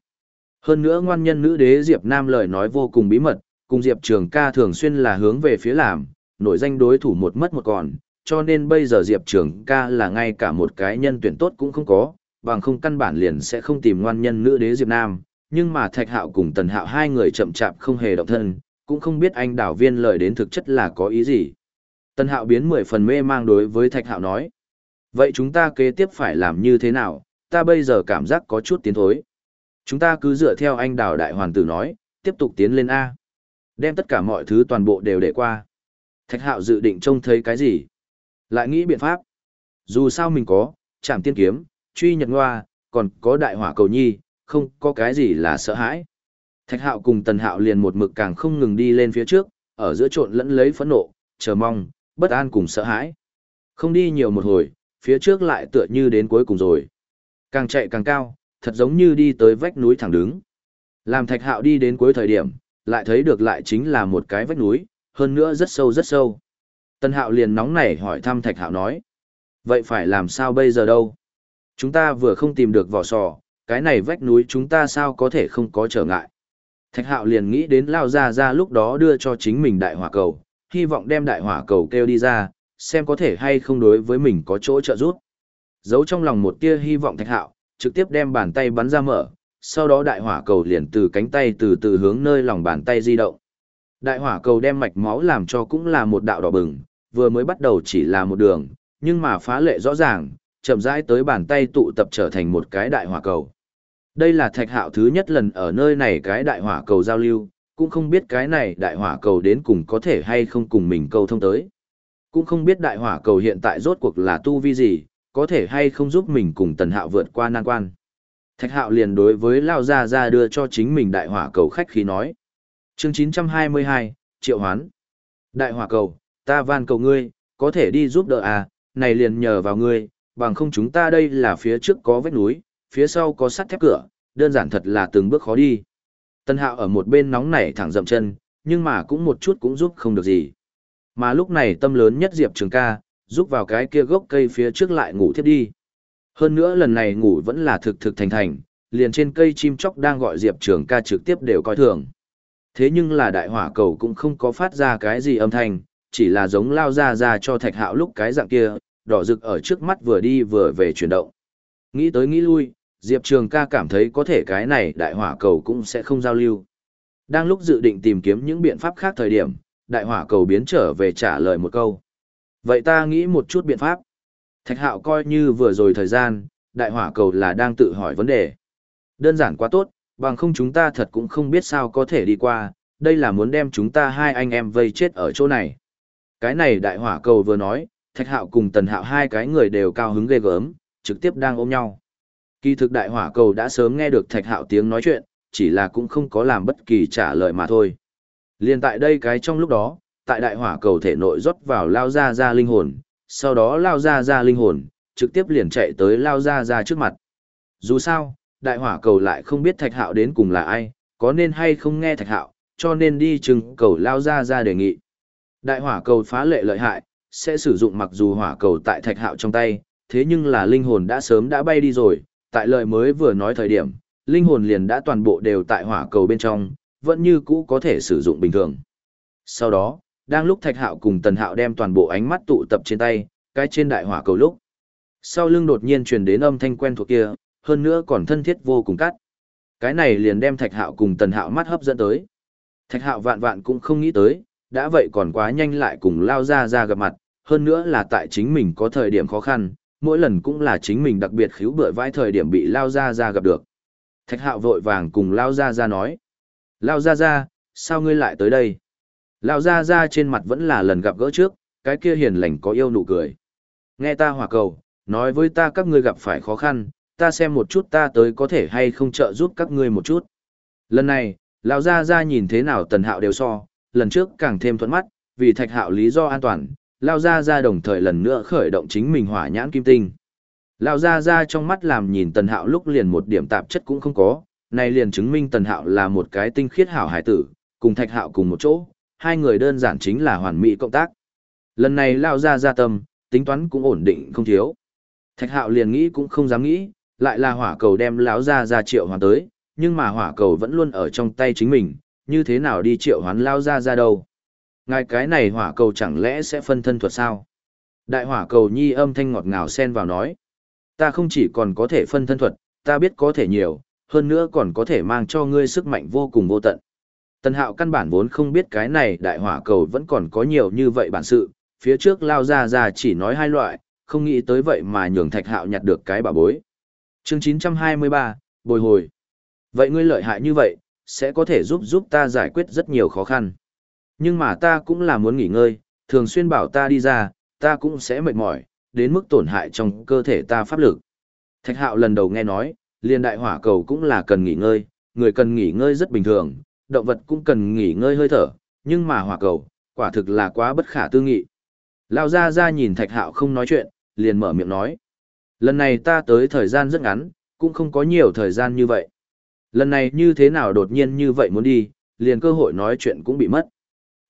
Hơn nữa ngoan nhân nữ đế Diệp Nam lời nói vô cùng bí mật, cùng Diệp Trường ca thường xuyên là hướng về phía làm, nổi danh đối thủ một mất một còn, cho nên bây giờ Diệp Trường ca là ngay cả một cái nhân tuyển tốt cũng không có, bằng không căn bản liền sẽ không tìm ngoan nhân nữ đế Diệp Nam, nhưng mà Thạch Hạo cùng Tần Hạo hai người chậm chạp không hề động thân, cũng không biết anh đảo viên lời đến thực chất là có ý gì. Tần Hạo biến mười phần mê mang đối với Thạch Hạo nói. Vậy chúng ta kế tiếp phải làm như thế nào, ta bây giờ cảm giác có chút tiến thối. Chúng ta cứ dựa theo anh đảo đại hoàn tử nói, tiếp tục tiến lên A. Đem tất cả mọi thứ toàn bộ đều để qua. Thạch hạo dự định trông thấy cái gì? Lại nghĩ biện pháp. Dù sao mình có, chạm tiên kiếm, truy nhật ngoa, còn có đại hỏa cầu nhi, không có cái gì là sợ hãi. Thạch hạo cùng tần hạo liền một mực càng không ngừng đi lên phía trước, ở giữa trộn lẫn lấy phẫn nộ, chờ mong, bất an cùng sợ hãi. Không đi nhiều một hồi, phía trước lại tựa như đến cuối cùng rồi. Càng chạy càng cao, thật giống như đi tới vách núi thẳng đứng. Làm thạch hạo đi đến cuối thời điểm, lại thấy được lại chính là một cái vách núi, hơn nữa rất sâu rất sâu. Tân hạo liền nóng nảy hỏi thăm thạch hạo nói. Vậy phải làm sao bây giờ đâu? Chúng ta vừa không tìm được vỏ sò, cái này vách núi chúng ta sao có thể không có trở ngại. Thạch hạo liền nghĩ đến lao ra ra lúc đó đưa cho chính mình đại hỏa cầu, hy vọng đem đại hỏa cầu kêu đi ra, xem có thể hay không đối với mình có chỗ trợ giúp. Giấu trong lòng một tia hy vọng thạch hạo, trực tiếp đem bàn tay bắn ra mở, sau đó đại hỏa cầu liền từ cánh tay từ từ hướng nơi lòng bàn tay di động. Đại hỏa cầu đem mạch máu làm cho cũng là một đạo đỏ bừng, vừa mới bắt đầu chỉ là một đường, nhưng mà phá lệ rõ ràng, chậm rãi tới bàn tay tụ tập trở thành một cái đại hỏa cầu. Đây là thạch hạo thứ nhất lần ở nơi này cái đại hỏa cầu giao lưu, cũng không biết cái này đại hỏa cầu đến cùng có thể hay không cùng mình câu thông tới. Cũng không biết đại hỏa cầu hiện tại rốt cuộc là tu vi gì, có thể hay không giúp mình cùng tần hạo vượt qua nan quan. Thạch hạo liền đối với Lao Gia Gia đưa cho chính mình đại hỏa cầu khách khí nói chương 922, Triệu Hoán. Đại hỏa cầu, ta van cầu ngươi, có thể đi giúp đỡ à, này liền nhờ vào ngươi, bằng không chúng ta đây là phía trước có vách núi, phía sau có sắt thép cửa, đơn giản thật là từng bước khó đi. Tân hạo ở một bên nóng nảy thẳng dậm chân, nhưng mà cũng một chút cũng giúp không được gì. Mà lúc này tâm lớn nhất Diệp Trường ca, giúp vào cái kia gốc cây phía trước lại ngủ thiếp đi. Hơn nữa lần này ngủ vẫn là thực thực thành thành, liền trên cây chim chóc đang gọi Diệp Trường ca trực tiếp đều coi thường. Thế nhưng là đại hỏa cầu cũng không có phát ra cái gì âm thanh, chỉ là giống lao ra ra cho thạch hạo lúc cái dạng kia, đỏ rực ở trước mắt vừa đi vừa về chuyển động. Nghĩ tới nghĩ lui, Diệp Trường ca cảm thấy có thể cái này đại hỏa cầu cũng sẽ không giao lưu. Đang lúc dự định tìm kiếm những biện pháp khác thời điểm, đại hỏa cầu biến trở về trả lời một câu. Vậy ta nghĩ một chút biện pháp. Thạch hạo coi như vừa rồi thời gian, đại hỏa cầu là đang tự hỏi vấn đề. Đơn giản quá tốt, bằng không chúng ta thật cũng không biết sao có thể đi qua, đây là muốn đem chúng ta hai anh em vây chết ở chỗ này. Cái này đại hỏa cầu vừa nói, thạch hạo cùng tần hạo hai cái người đều cao hứng ghê gớm, trực tiếp đang ôm nhau. Kỳ thực đại hỏa cầu đã sớm nghe được thạch hạo tiếng nói chuyện, chỉ là cũng không có làm bất kỳ trả lời mà thôi. Liên tại đây cái trong lúc đó, tại đại hỏa cầu thể nội rót vào lao ra ra linh hồn, sau đó lao ra ra linh hồn, trực tiếp liền chạy tới lao ra ra trước mặt. Dù sao, đại hỏa cầu lại không biết thạch hạo đến cùng là ai, có nên hay không nghe thạch hạo, cho nên đi chừng cầu lao ra ra đề nghị. Đại hỏa cầu phá lệ lợi hại, sẽ sử dụng mặc dù hỏa cầu tại thạch hạo trong tay, thế nhưng là linh hồn đã sớm đã bay đi rồi, tại lời mới vừa nói thời điểm, linh hồn liền đã toàn bộ đều tại hỏa cầu bên trong, vẫn như cũ có thể sử dụng bình thường. Sau đó, đang lúc thạch hạo cùng tần hạo đem toàn bộ ánh mắt tụ tập trên tay, cái trên đại hỏa cầu lúc. Sau lưng đột nhiên truyền đến âm thanh quen thuộc kia, hơn nữa còn thân thiết vô cùng cắt. Cái này liền đem thạch hạo cùng tần hạo mắt hấp dẫn tới. Thạch hạo vạn vạn cũng không nghĩ tới, đã vậy còn quá nhanh lại cùng lao ra ra gặp mặt, hơn nữa là tại chính mình có thời điểm khó khăn, mỗi lần cũng là chính mình đặc biệt khiếu bựa vai thời điểm bị lao ra ra gặp được. Thạch hạo vội vàng cùng lao ra ra nói. Lao ra ra, sao ngươi lại tới đây? Lao ra ra trên mặt vẫn là lần gặp gỡ trước, cái kia hiền lành có yêu nụ cười. Nghe ta hòa cầu, nói với ta các ngươi gặp phải khó khăn, ta xem một chút ta tới có thể hay không trợ giúp các ngươi một chút. Lần này, lão gia gia nhìn thế nào tần hạo đều so, lần trước càng thêm thuận mắt, vì thạch hạo lý do an toàn, lão gia gia đồng thời lần nữa khởi động chính mình hỏa nhãn kim tinh. Lão gia gia trong mắt làm nhìn tần hạo lúc liền một điểm tạp chất cũng không có, này liền chứng minh tần hạo là một cái tinh khiết hảo hải tử, cùng thạch hạo cùng một chỗ, hai người đơn giản chính là hoàn mỹ cộng tác. Lần này lão gia gia tâm, tính toán cũng ổn định không thiếu. Thạch hạo liền nghĩ cũng không dám nghĩ, lại là hỏa cầu đem lão gia gia triệu hoán tới, nhưng mà hỏa cầu vẫn luôn ở trong tay chính mình, như thế nào đi triệu hoán lao ra ra đâu. Ngài cái này hỏa cầu chẳng lẽ sẽ phân thân thuật sao? Đại hỏa cầu nhi âm thanh ngọt ngào xen vào nói. Ta không chỉ còn có thể phân thân thuật, ta biết có thể nhiều, hơn nữa còn có thể mang cho ngươi sức mạnh vô cùng vô tận. Tần hạo căn bản vốn không biết cái này đại hỏa cầu vẫn còn có nhiều như vậy bản sự, phía trước lao ra ra chỉ nói hai loại, không nghĩ tới vậy mà nhường thạch hạo nhặt được cái bà bối chương 923, bồi hồi. Vậy ngươi lợi hại như vậy, sẽ có thể giúp giúp ta giải quyết rất nhiều khó khăn. Nhưng mà ta cũng là muốn nghỉ ngơi, thường xuyên bảo ta đi ra, ta cũng sẽ mệt mỏi, đến mức tổn hại trong cơ thể ta pháp lực. Thạch hạo lần đầu nghe nói, liền đại hỏa cầu cũng là cần nghỉ ngơi, người cần nghỉ ngơi rất bình thường, động vật cũng cần nghỉ ngơi hơi thở, nhưng mà hỏa cầu, quả thực là quá bất khả tư nghị. Lao ra ra nhìn thạch hạo không nói chuyện, liền mở miệng nói. Lần này ta tới thời gian rất ngắn, cũng không có nhiều thời gian như vậy. Lần này như thế nào đột nhiên như vậy muốn đi, liền cơ hội nói chuyện cũng bị mất.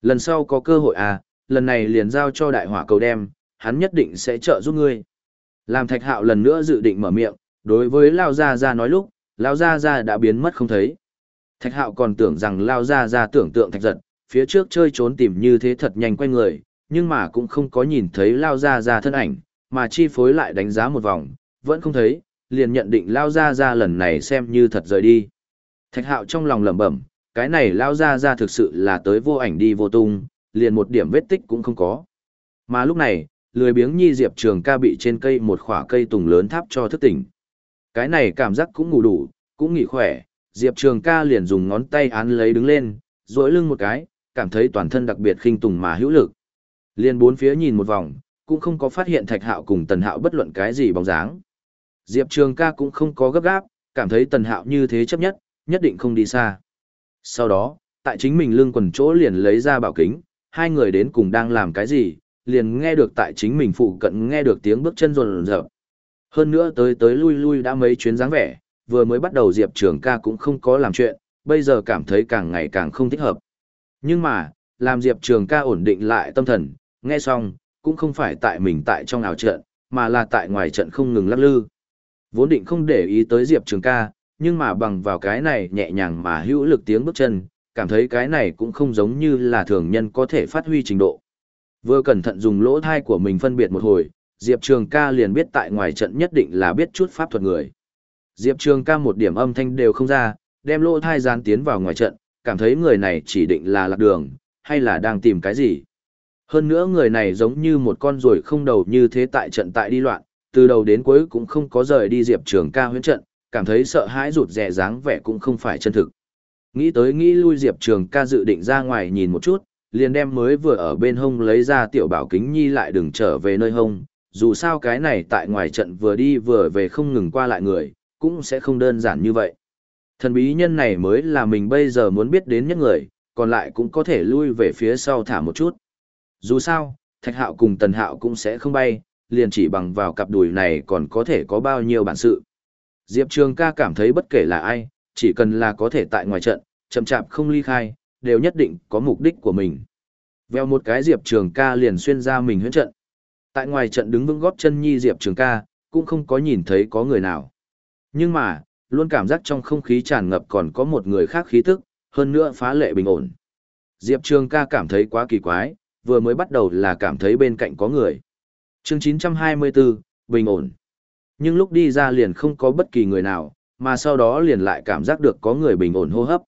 Lần sau có cơ hội à, lần này liền giao cho đại hỏa cầu đem, hắn nhất định sẽ trợ giúp ngươi. Làm thạch hạo lần nữa dự định mở miệng, đối với Lao Gia Gia nói lúc, Lao Gia Gia đã biến mất không thấy. Thạch hạo còn tưởng rằng Lao Gia Gia tưởng tượng thạch giật, phía trước chơi trốn tìm như thế thật nhanh quay người, nhưng mà cũng không có nhìn thấy Lao Gia Gia thân ảnh, mà chi phối lại đánh giá một vòng, vẫn không thấy, liền nhận định Lao Gia Gia lần này xem như thật rời đi. Thạch hạo trong lòng lẩm bẩm, cái này Lao Gia Gia thực sự là tới vô ảnh đi vô tung, liền một điểm vết tích cũng không có. Mà lúc này, lười biếng nhi Diệp Trường ca bị trên cây một khỏa cây tùng lớn tháp cho thức tỉnh. Cái này cảm giác cũng ngủ đủ, cũng nghỉ khỏe, Diệp Trường ca liền dùng ngón tay án lấy đứng lên, duỗi lưng một cái, cảm thấy toàn thân đặc biệt khinh tùng mà hữu lực. Liền bốn phía nhìn một vòng, cũng không có phát hiện Thạch Hạo cùng Tần Hạo bất luận cái gì bóng dáng. Diệp Trường ca cũng không có gấp gáp, cảm thấy Tần Hạo như thế chấp nhất, nhất định không đi xa. Sau đó, tại chính mình lưng quần chỗ liền lấy ra bảo kính, hai người đến cùng đang làm cái gì, liền nghe được tại chính mình phụ cận nghe được tiếng bước chân rồn rợp. Hơn nữa tới tới lui lui đã mấy chuyến dáng vẻ, vừa mới bắt đầu Diệp Trường ca cũng không có làm chuyện, bây giờ cảm thấy càng ngày càng không thích hợp. Nhưng mà, làm Diệp Trường ca ổn định lại tâm thần, nghe xong, cũng không phải tại mình tại trong ảo trận, mà là tại ngoài trận không ngừng lắc lư. Vốn định không để ý tới Diệp Trường ca, nhưng mà bằng vào cái này nhẹ nhàng mà hữu lực tiếng bước chân, cảm thấy cái này cũng không giống như là thường nhân có thể phát huy trình độ. Vừa cẩn thận dùng lỗ thai của mình phân biệt một hồi, Diệp Trường ca liền biết tại ngoài trận nhất định là biết chút pháp thuật người. Diệp Trường ca một điểm âm thanh đều không ra, đem lỗ thai dán tiến vào ngoài trận, cảm thấy người này chỉ định là lạc đường, hay là đang tìm cái gì. Hơn nữa người này giống như một con ruồi không đầu như thế tại trận tại đi loạn, từ đầu đến cuối cũng không có rời đi Diệp Trường ca huyễn trận, cảm thấy sợ hãi rụt rè dáng vẻ cũng không phải chân thực. Nghĩ tới nghĩ lui Diệp Trường ca dự định ra ngoài nhìn một chút, liền đem mới vừa ở bên hông lấy ra tiểu bảo kính nhi lại đừng trở về nơi hông, dù sao cái này tại ngoài trận vừa đi vừa về không ngừng qua lại người, cũng sẽ không đơn giản như vậy. Thần bí nhân này mới là mình bây giờ muốn biết đến nhất người, còn lại cũng có thể lui về phía sau thả một chút. Dù sao, Thạch Hạo cùng Tần Hạo cũng sẽ không bay, liền chỉ bằng vào cặp đùi này còn có thể có bao nhiêu bản sự. Diệp Trường ca cảm thấy bất kể là ai, chỉ cần là có thể tại ngoài trận, chậm chạp không ly khai, đều nhất định có mục đích của mình. Vèo một cái Diệp Trường ca liền xuyên ra mình huyễn trận. Tại ngoài trận đứng vững góp chân nhi Diệp Trường ca, cũng không có nhìn thấy có người nào. Nhưng mà, luôn cảm giác trong không khí tràn ngập còn có một người khác khí tức, hơn nữa phá lệ bình ổn. Diệp Trường ca cảm thấy quá kỳ quái, vừa mới bắt đầu là cảm thấy bên cạnh có người. chương 924, bình ổn. Nhưng lúc đi ra liền không có bất kỳ người nào, mà sau đó liền lại cảm giác được có người bình ổn hô hấp.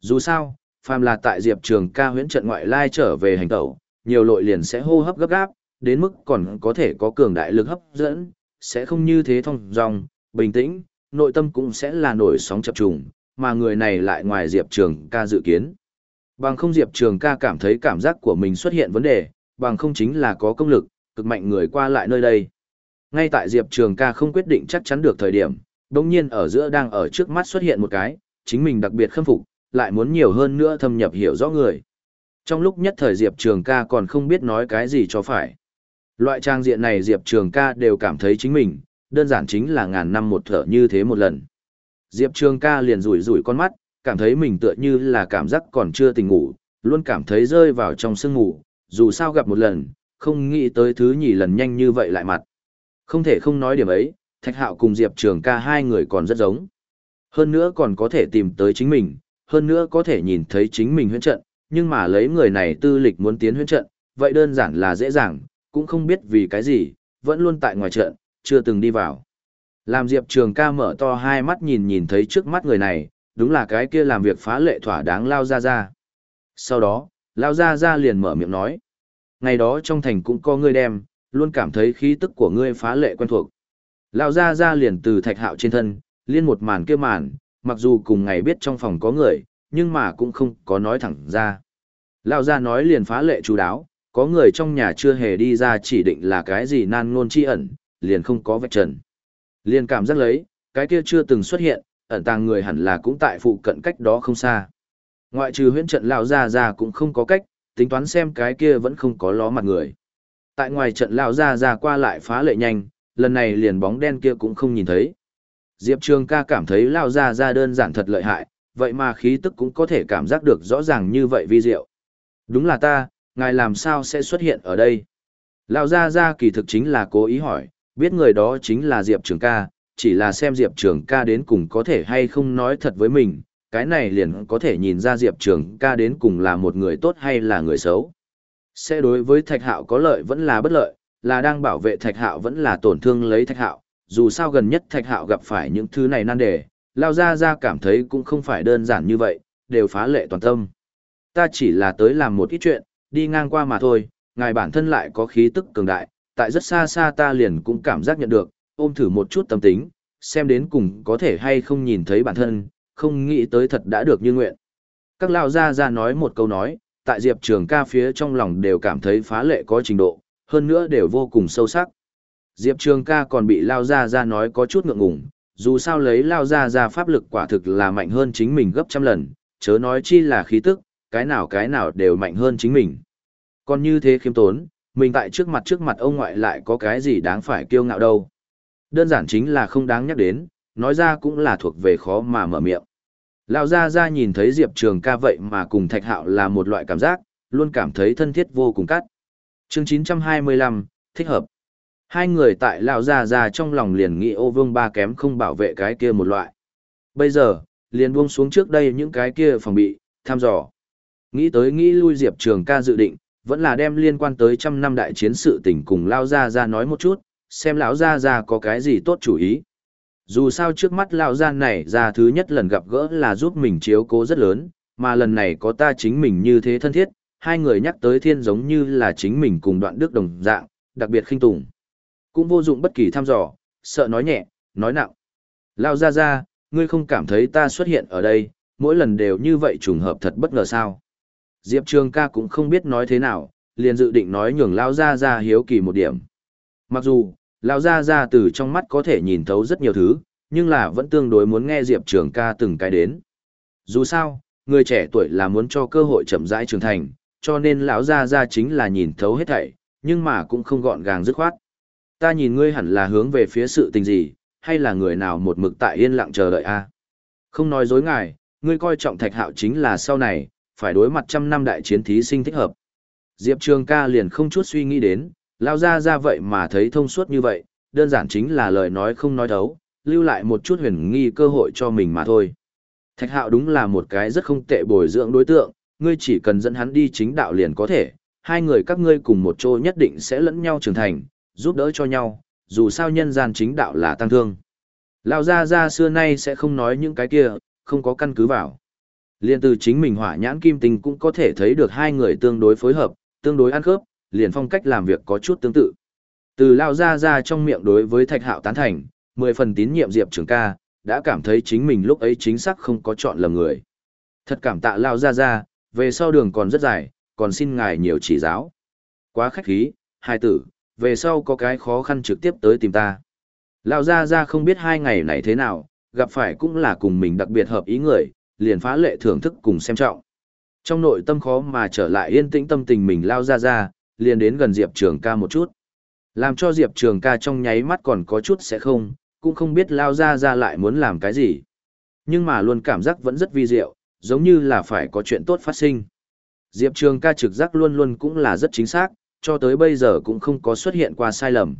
Dù sao, phàm là tại Diệp Trường ca huyễn trận ngoại lai trở về hành tẩu, nhiều lội liền sẽ hô hấp gấp gáp, đến mức còn có thể có cường đại lực hấp dẫn, sẽ không như thế thông dòng, bình tĩnh, nội tâm cũng sẽ là nổi sóng chập trùng, mà người này lại ngoài Diệp Trường ca dự kiến. Bằng không Diệp Trường ca cảm thấy cảm giác của mình xuất hiện vấn đề, bằng không chính là có công lực, cực mạnh người qua lại nơi đây. Ngay tại Diệp Trường ca không quyết định chắc chắn được thời điểm, đồng nhiên ở giữa đang ở trước mắt xuất hiện một cái, chính mình đặc biệt khâm phục, lại muốn nhiều hơn nữa thâm nhập hiểu rõ người. Trong lúc nhất thời Diệp Trường ca còn không biết nói cái gì cho phải. Loại trang diện này Diệp Trường ca đều cảm thấy chính mình, đơn giản chính là ngàn năm một thở như thế một lần. Diệp Trường ca liền rủi rủi con mắt, cảm thấy mình tựa như là cảm giác còn chưa tỉnh ngủ, luôn cảm thấy rơi vào trong sương ngủ, dù sao gặp một lần, không nghĩ tới thứ nhì lần nhanh như vậy lại mặt. Không thể không nói điểm ấy, Thạch Hạo cùng Diệp Trường ca hai người còn rất giống. Hơn nữa còn có thể tìm tới chính mình, hơn nữa có thể nhìn thấy chính mình huyễn trận, nhưng mà lấy người này tư lịch muốn tiến huyễn trận, vậy đơn giản là dễ dàng, cũng không biết vì cái gì, vẫn luôn tại ngoài trận, chưa từng đi vào. Làm Diệp Trường ca mở to hai mắt nhìn nhìn thấy trước mắt người này, đúng là cái kia làm việc phá lệ thỏa đáng lao ra ra. Sau đó, lao ra ra liền mở miệng nói. Ngày đó trong thành cũng có ngươi đem, luôn cảm thấy khí tức của ngươi phá lệ quen thuộc. Lao ra ra liền từ thạch hạo trên thân, liên một màn kia màn, mặc dù cùng ngày biết trong phòng có người, nhưng mà cũng không có nói thẳng ra. Lao ra nói liền phá lệ chú đáo, có người trong nhà chưa hề đi ra chỉ định là cái gì nan ngôn chi ẩn, liền không có vạch trần. Liền cảm giác lấy, cái kia chưa từng xuất hiện, ẩn tàng người hẳn là cũng tại phụ cận cách đó không xa. Ngoại trừ huyễn trận lão gia gia cũng không có cách, tính toán xem cái kia vẫn không có ló mặt người. Tại ngoài trận lão gia gia qua lại phá lệ nhanh, lần này liền bóng đen kia cũng không nhìn thấy. Diệp Trường ca cảm thấy lão gia gia đơn giản thật lợi hại, vậy mà khí tức cũng có thể cảm giác được rõ ràng như vậy vi diệu. Đúng là ta, ngài làm sao sẽ xuất hiện ở đây? Lão gia gia kỳ thực chính là cố ý hỏi, biết người đó chính là Diệp Trường ca, chỉ là xem Diệp Trường ca đến cùng có thể hay không nói thật với mình, cái này liền có thể nhìn ra Diệp Trường ca đến cùng là một người tốt hay là người xấu. Sẽ đối với Thạch Hạo có lợi vẫn là bất lợi, là đang bảo vệ Thạch Hạo vẫn là tổn thương lấy Thạch Hạo, dù sao gần nhất Thạch Hạo gặp phải những thứ này nan đề, Lao Ra Ra cảm thấy cũng không phải đơn giản như vậy, đều phá lệ toàn tâm. Ta chỉ là tới làm một ít chuyện, đi ngang qua mà thôi, ngài bản thân lại có khí tức cường đại, tại rất xa xa ta liền cũng cảm giác nhận được, ôm thử một chút tâm tính, xem đến cùng có thể hay không nhìn thấy bản thân, không nghĩ tới thật đã được như nguyện. Các lao gia ra nói một câu nói, tại Diệp Trường ca phía trong lòng đều cảm thấy phá lệ có trình độ, hơn nữa đều vô cùng sâu sắc. Diệp Trường ca còn bị lao gia ra nói có chút ngượng ngùng, dù sao lấy lao gia ra pháp lực quả thực là mạnh hơn chính mình gấp trăm lần, chớ nói chi là khí tức, cái nào cái nào đều mạnh hơn chính mình. Còn như thế khiêm tốn, mình tại trước mặt trước mặt ông ngoại lại có cái gì đáng phải kiêu ngạo đâu. Đơn giản chính là không đáng nhắc đến, nói ra cũng là thuộc về khó mà mở miệng. Lão Gia Gia nhìn thấy Diệp Trường ca vậy mà cùng Thạch Hạo là một loại cảm giác, luôn cảm thấy thân thiết vô cùng cắt. Chương 925, thích hợp. Hai người tại Lão Gia Gia trong lòng liền nghĩ ô vương ba kém không bảo vệ cái kia một loại. Bây giờ, liền buông xuống trước đây những cái kia phòng bị, thăm dò. Nghĩ tới nghĩ lui Diệp Trường ca dự định, vẫn là đem liên quan tới trăm năm đại chiến sự tình cùng Lão Gia Gia nói một chút, xem lão gia gia có cái gì tốt chủ ý. Dù sao trước mắt lão gia này ra thứ nhất lần gặp gỡ là giúp mình chiếu cố rất lớn, mà lần này có ta chính mình như thế thân thiết, hai người nhắc tới thiên giống như là chính mình cùng đoạn đức đồng dạng, đặc biệt khinh tùng. Cũng vô dụng bất kỳ thăm dò, sợ nói nhẹ, nói nặng. lão gia gia ngươi không cảm thấy ta xuất hiện ở đây, mỗi lần đều như vậy trùng hợp thật bất ngờ sao. Diệp Trường ca cũng không biết nói thế nào, liền dự định nói nhường Lao ra ra hiếu kỳ một điểm. Mặc dù, Lão gia gia từ trong mắt có thể nhìn thấu rất nhiều thứ, nhưng là vẫn tương đối muốn nghe Diệp Trường ca từng cái đến. Dù sao, người trẻ tuổi là muốn cho cơ hội chậm rãi trưởng thành, cho nên lão gia gia chính là nhìn thấu hết thảy, nhưng mà cũng không gọn gàng dứt khoát. Ta nhìn ngươi hẳn là hướng về phía sự tình gì, hay là người nào một mực tại yên lặng chờ đợi a? Không nói dối ngài, ngươi coi trọng Thạch Hạo chính là sau này phải đối mặt trăm năm đại chiến thí sinh thích hợp. Diệp Trường Ca liền không chút suy nghĩ đến, lão gia gia vậy mà thấy thông suốt như vậy, đơn giản chính là lời nói không nói thấu, lưu lại một chút huyền nghi cơ hội cho mình mà thôi. Thạch hạo đúng là một cái rất không tệ bồi dưỡng đối tượng, ngươi chỉ cần dẫn hắn đi chính đạo liền có thể, hai người các ngươi cùng một chỗ nhất định sẽ lẫn nhau trưởng thành, giúp đỡ cho nhau, dù sao nhân gian chính đạo là tăng thương. Lão gia gia xưa nay sẽ không nói những cái kia, không có căn cứ vào. Liên từ chính mình hỏa nhãn kim tình cũng có thể thấy được hai người tương đối phối hợp, tương đối ăn khớp, liền phong cách làm việc có chút tương tự. Từ Lão gia gia trong miệng đối với thạch hạo tán thành, mười phần tín nhiệm Diệp Trường ca, đã cảm thấy chính mình lúc ấy chính xác không có chọn lầm người. Thật cảm tạ Lao ra ra, về sau đường còn rất dài, còn xin ngài nhiều chỉ giáo. Quá khách khí, hai tử, về sau có cái khó khăn trực tiếp tới tìm ta. Lao ra ra không biết hai ngày này thế nào, gặp phải cũng là cùng mình đặc biệt hợp ý người, liền phá lệ thưởng thức cùng xem trọng. Trong nội tâm khó mà trở lại yên tĩnh tâm tình mình lao ra ra, liền đến gần Diệp Trường ca một chút. Làm cho Diệp Trường ca trong nháy mắt còn có chút sẽ không, cũng không biết lao ra ra lại muốn làm cái gì. Nhưng mà luôn cảm giác vẫn rất vi diệu, giống như là phải có chuyện tốt phát sinh. Diệp Trường ca trực giác luôn luôn cũng là rất chính xác, cho tới bây giờ cũng không có xuất hiện qua sai lầm.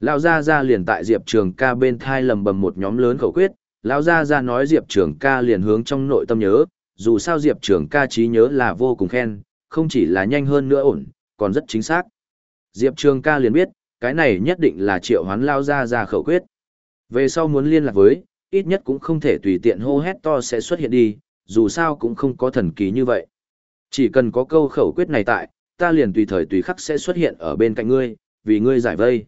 Lao ra ra liền tại Diệp Trường ca bên thai lầm bầm một nhóm lớn khẩu quyết, Lao ra ra nói Diệp Trường ca liền hướng trong nội tâm nhớ, dù sao Diệp Trường ca trí nhớ là vô cùng khen, không chỉ là nhanh hơn nữa ổn, còn rất chính xác. Diệp Trường ca liền biết, cái này nhất định là triệu hoán Lao ra ra khẩu quyết. Về sau muốn liên lạc với, ít nhất cũng không thể tùy tiện hô hét to sẽ xuất hiện đi, dù sao cũng không có thần kỳ như vậy. Chỉ cần có câu khẩu quyết này tại, ta liền tùy thời tùy khắc sẽ xuất hiện ở bên cạnh ngươi, vì ngươi giải vây.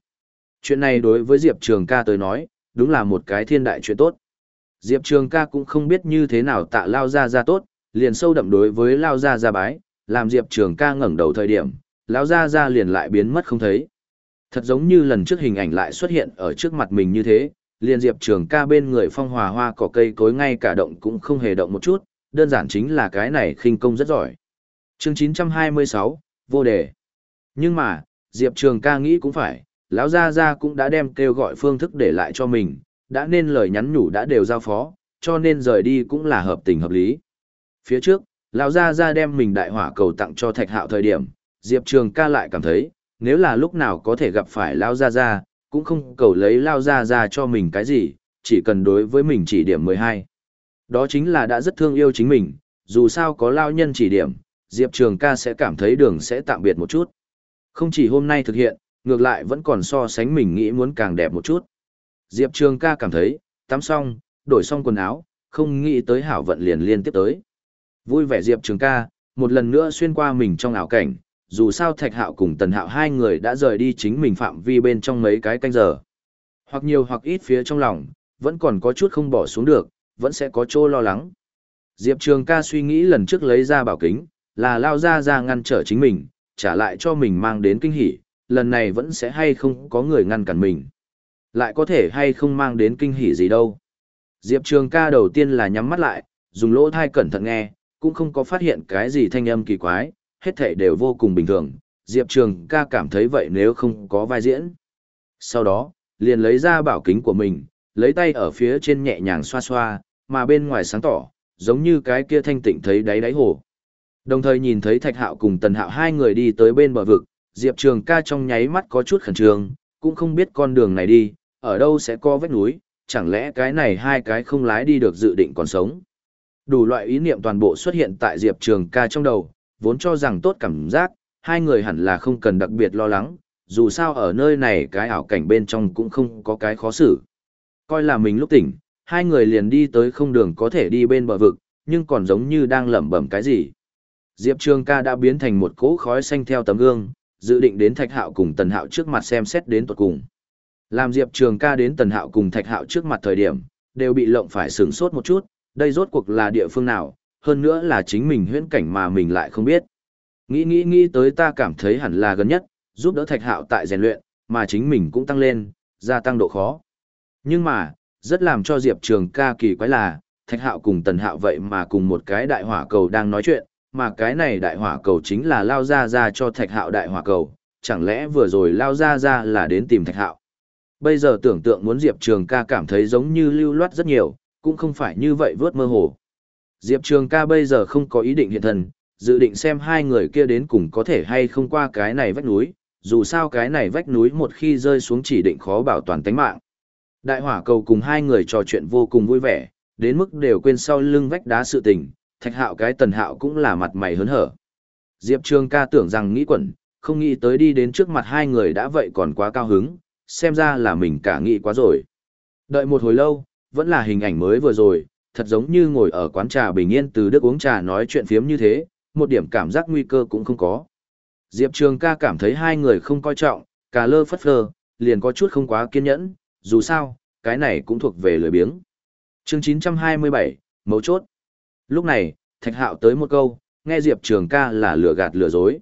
Chuyện này đối với Diệp Trường ca tới nói, đúng là một cái thiên đại chuyện tốt. Diệp Trường ca cũng không biết như thế nào tạ Lao Gia Gia tốt, liền sâu đậm đối với Lao Gia Gia bái, làm Diệp Trường ca ngẩng đầu thời điểm, Lão Gia Gia liền lại biến mất không thấy. Thật giống như lần trước hình ảnh lại xuất hiện ở trước mặt mình như thế, liền diệp trường ca bên người phong hòa hoa cỏ cây cối ngay cả động cũng không hề động một chút, đơn giản chính là cái này khinh công rất giỏi. chương 926, vô đề. Nhưng mà, diệp trường ca nghĩ cũng phải, lão gia gia cũng đã đem kêu gọi phương thức để lại cho mình, đã nên lời nhắn nhủ đã đều giao phó, cho nên rời đi cũng là hợp tình hợp lý. Phía trước, lão gia gia đem mình đại hỏa cầu tặng cho thạch hạo thời điểm, diệp trường ca lại cảm thấy, nếu là lúc nào có thể gặp phải lão gia gia, cũng không cầu lấy lao Gia Gia cho mình cái gì, chỉ cần đối với mình chỉ điểm 12. Đó chính là đã rất thương yêu chính mình, dù sao có lao nhân chỉ điểm, Diệp Trường ca sẽ cảm thấy đường sẽ tạm biệt một chút. Không chỉ hôm nay thực hiện, ngược lại vẫn còn so sánh mình nghĩ muốn càng đẹp một chút. Diệp Trường ca cảm thấy, tắm xong, đổi xong quần áo, không nghĩ tới hảo vận liền liên tiếp tới. Vui vẻ Diệp Trường ca, một lần nữa xuyên qua mình trong ảo cảnh, dù sao Thạch Hạo cùng Tần Hạo hai người đã rời đi chính mình phạm vi bên trong mấy cái canh giờ. Hoặc nhiều hoặc ít phía trong lòng, vẫn còn có chút không bỏ xuống được, vẫn sẽ có chỗ lo lắng. Diệp Trường ca suy nghĩ lần trước lấy ra bảo kính, là lao ra ra ngăn trở chính mình, trả lại cho mình mang đến kinh hỉ, lần này vẫn sẽ hay không có người ngăn cản mình. Lại có thể hay không mang đến kinh hỉ gì đâu. Diệp Trường ca đầu tiên là nhắm mắt lại, dùng lỗ thai cẩn thận nghe, cũng không có phát hiện cái gì thanh âm kỳ quái, hết thảy đều vô cùng bình thường, Diệp Trường ca cảm thấy vậy nếu không có vai diễn. Sau đó, liền lấy ra bảo kính của mình, lấy tay ở phía trên nhẹ nhàng xoa xoa, mà bên ngoài sáng tỏ, giống như cái kia thanh tịnh thấy đáy đáy hồ. Đồng thời nhìn thấy Thạch Hạo cùng Tần Hạo hai người đi tới bên bờ vực, Diệp Trường ca trong nháy mắt có chút khẩn trương, cũng không biết con đường này đi, ở đâu sẽ có vết núi, chẳng lẽ cái này hai cái không lái đi được dự định còn sống. Đủ loại ý niệm toàn bộ xuất hiện tại Diệp Trường ca trong đầu, vốn cho rằng tốt cảm giác, hai người hẳn là không cần đặc biệt lo lắng, dù sao ở nơi này cái ảo cảnh bên trong cũng không có cái khó xử. Coi là mình lúc tỉnh, hai người liền đi tới không đường có thể đi bên bờ vực, nhưng còn giống như đang lẩm bẩm cái gì. Diệp Trường ca đã biến thành một cỗ khói xanh theo tấm gương, dự định đến Thạch Hạo cùng Tần Hạo trước mặt xem xét đến tuột cùng. Làm Diệp Trường ca đến Tần Hạo cùng Thạch Hạo trước mặt thời điểm, đều bị lộng phải sửng sốt một chút, đây rốt cuộc là địa phương nào, hơn nữa là chính mình huyễn cảnh mà mình lại không biết. Nghĩ nghĩ nghĩ tới ta cảm thấy hẳn là gần nhất, giúp đỡ thạch hạo tại rèn luyện, mà chính mình cũng tăng lên, gia tăng độ khó. Nhưng mà, rất làm cho Diệp Trường ca kỳ quái là, thạch hạo cùng tần hạo vậy mà cùng một cái đại hỏa cầu đang nói chuyện, mà cái này đại hỏa cầu chính là lao ra ra cho thạch hạo đại hỏa cầu, chẳng lẽ vừa rồi lao ra ra là đến tìm thạch hạo. Bây giờ tưởng tượng muốn Diệp Trường ca cảm thấy giống như lưu loát rất nhiều, cũng không phải như vậy vớt mơ hồ. Diệp Trường ca bây giờ không có ý định hiện thân, dự định xem hai người kia đến cùng có thể hay không qua cái này vách núi, dù sao cái này vách núi một khi rơi xuống chỉ định khó bảo toàn tính mạng. Đại hỏa cầu cùng hai người trò chuyện vô cùng vui vẻ, đến mức đều quên sau lưng vách đá sự tình, thạch hạo cái tần hạo cũng là mặt mày hớn hở. Diệp Trường ca tưởng rằng nghĩ quẩn, không nghĩ tới đi đến trước mặt hai người đã vậy còn quá cao hứng, xem ra là mình cả nghĩ quá rồi. Đợi một hồi lâu, vẫn là hình ảnh mới vừa rồi, thật giống như ngồi ở quán trà bình yên từ đức uống trà nói chuyện phiếm như thế, một điểm cảm giác nguy cơ cũng không có. Diệp Trường ca cảm thấy hai người không coi trọng, cả lơ phất lơ, liền có chút không quá kiên nhẫn, dù sao, cái này cũng thuộc về lười biếng. chương 927, mấu chốt. Lúc này, Thạch Hạo tới một câu, nghe Diệp Trường ca là lừa gạt lừa dối.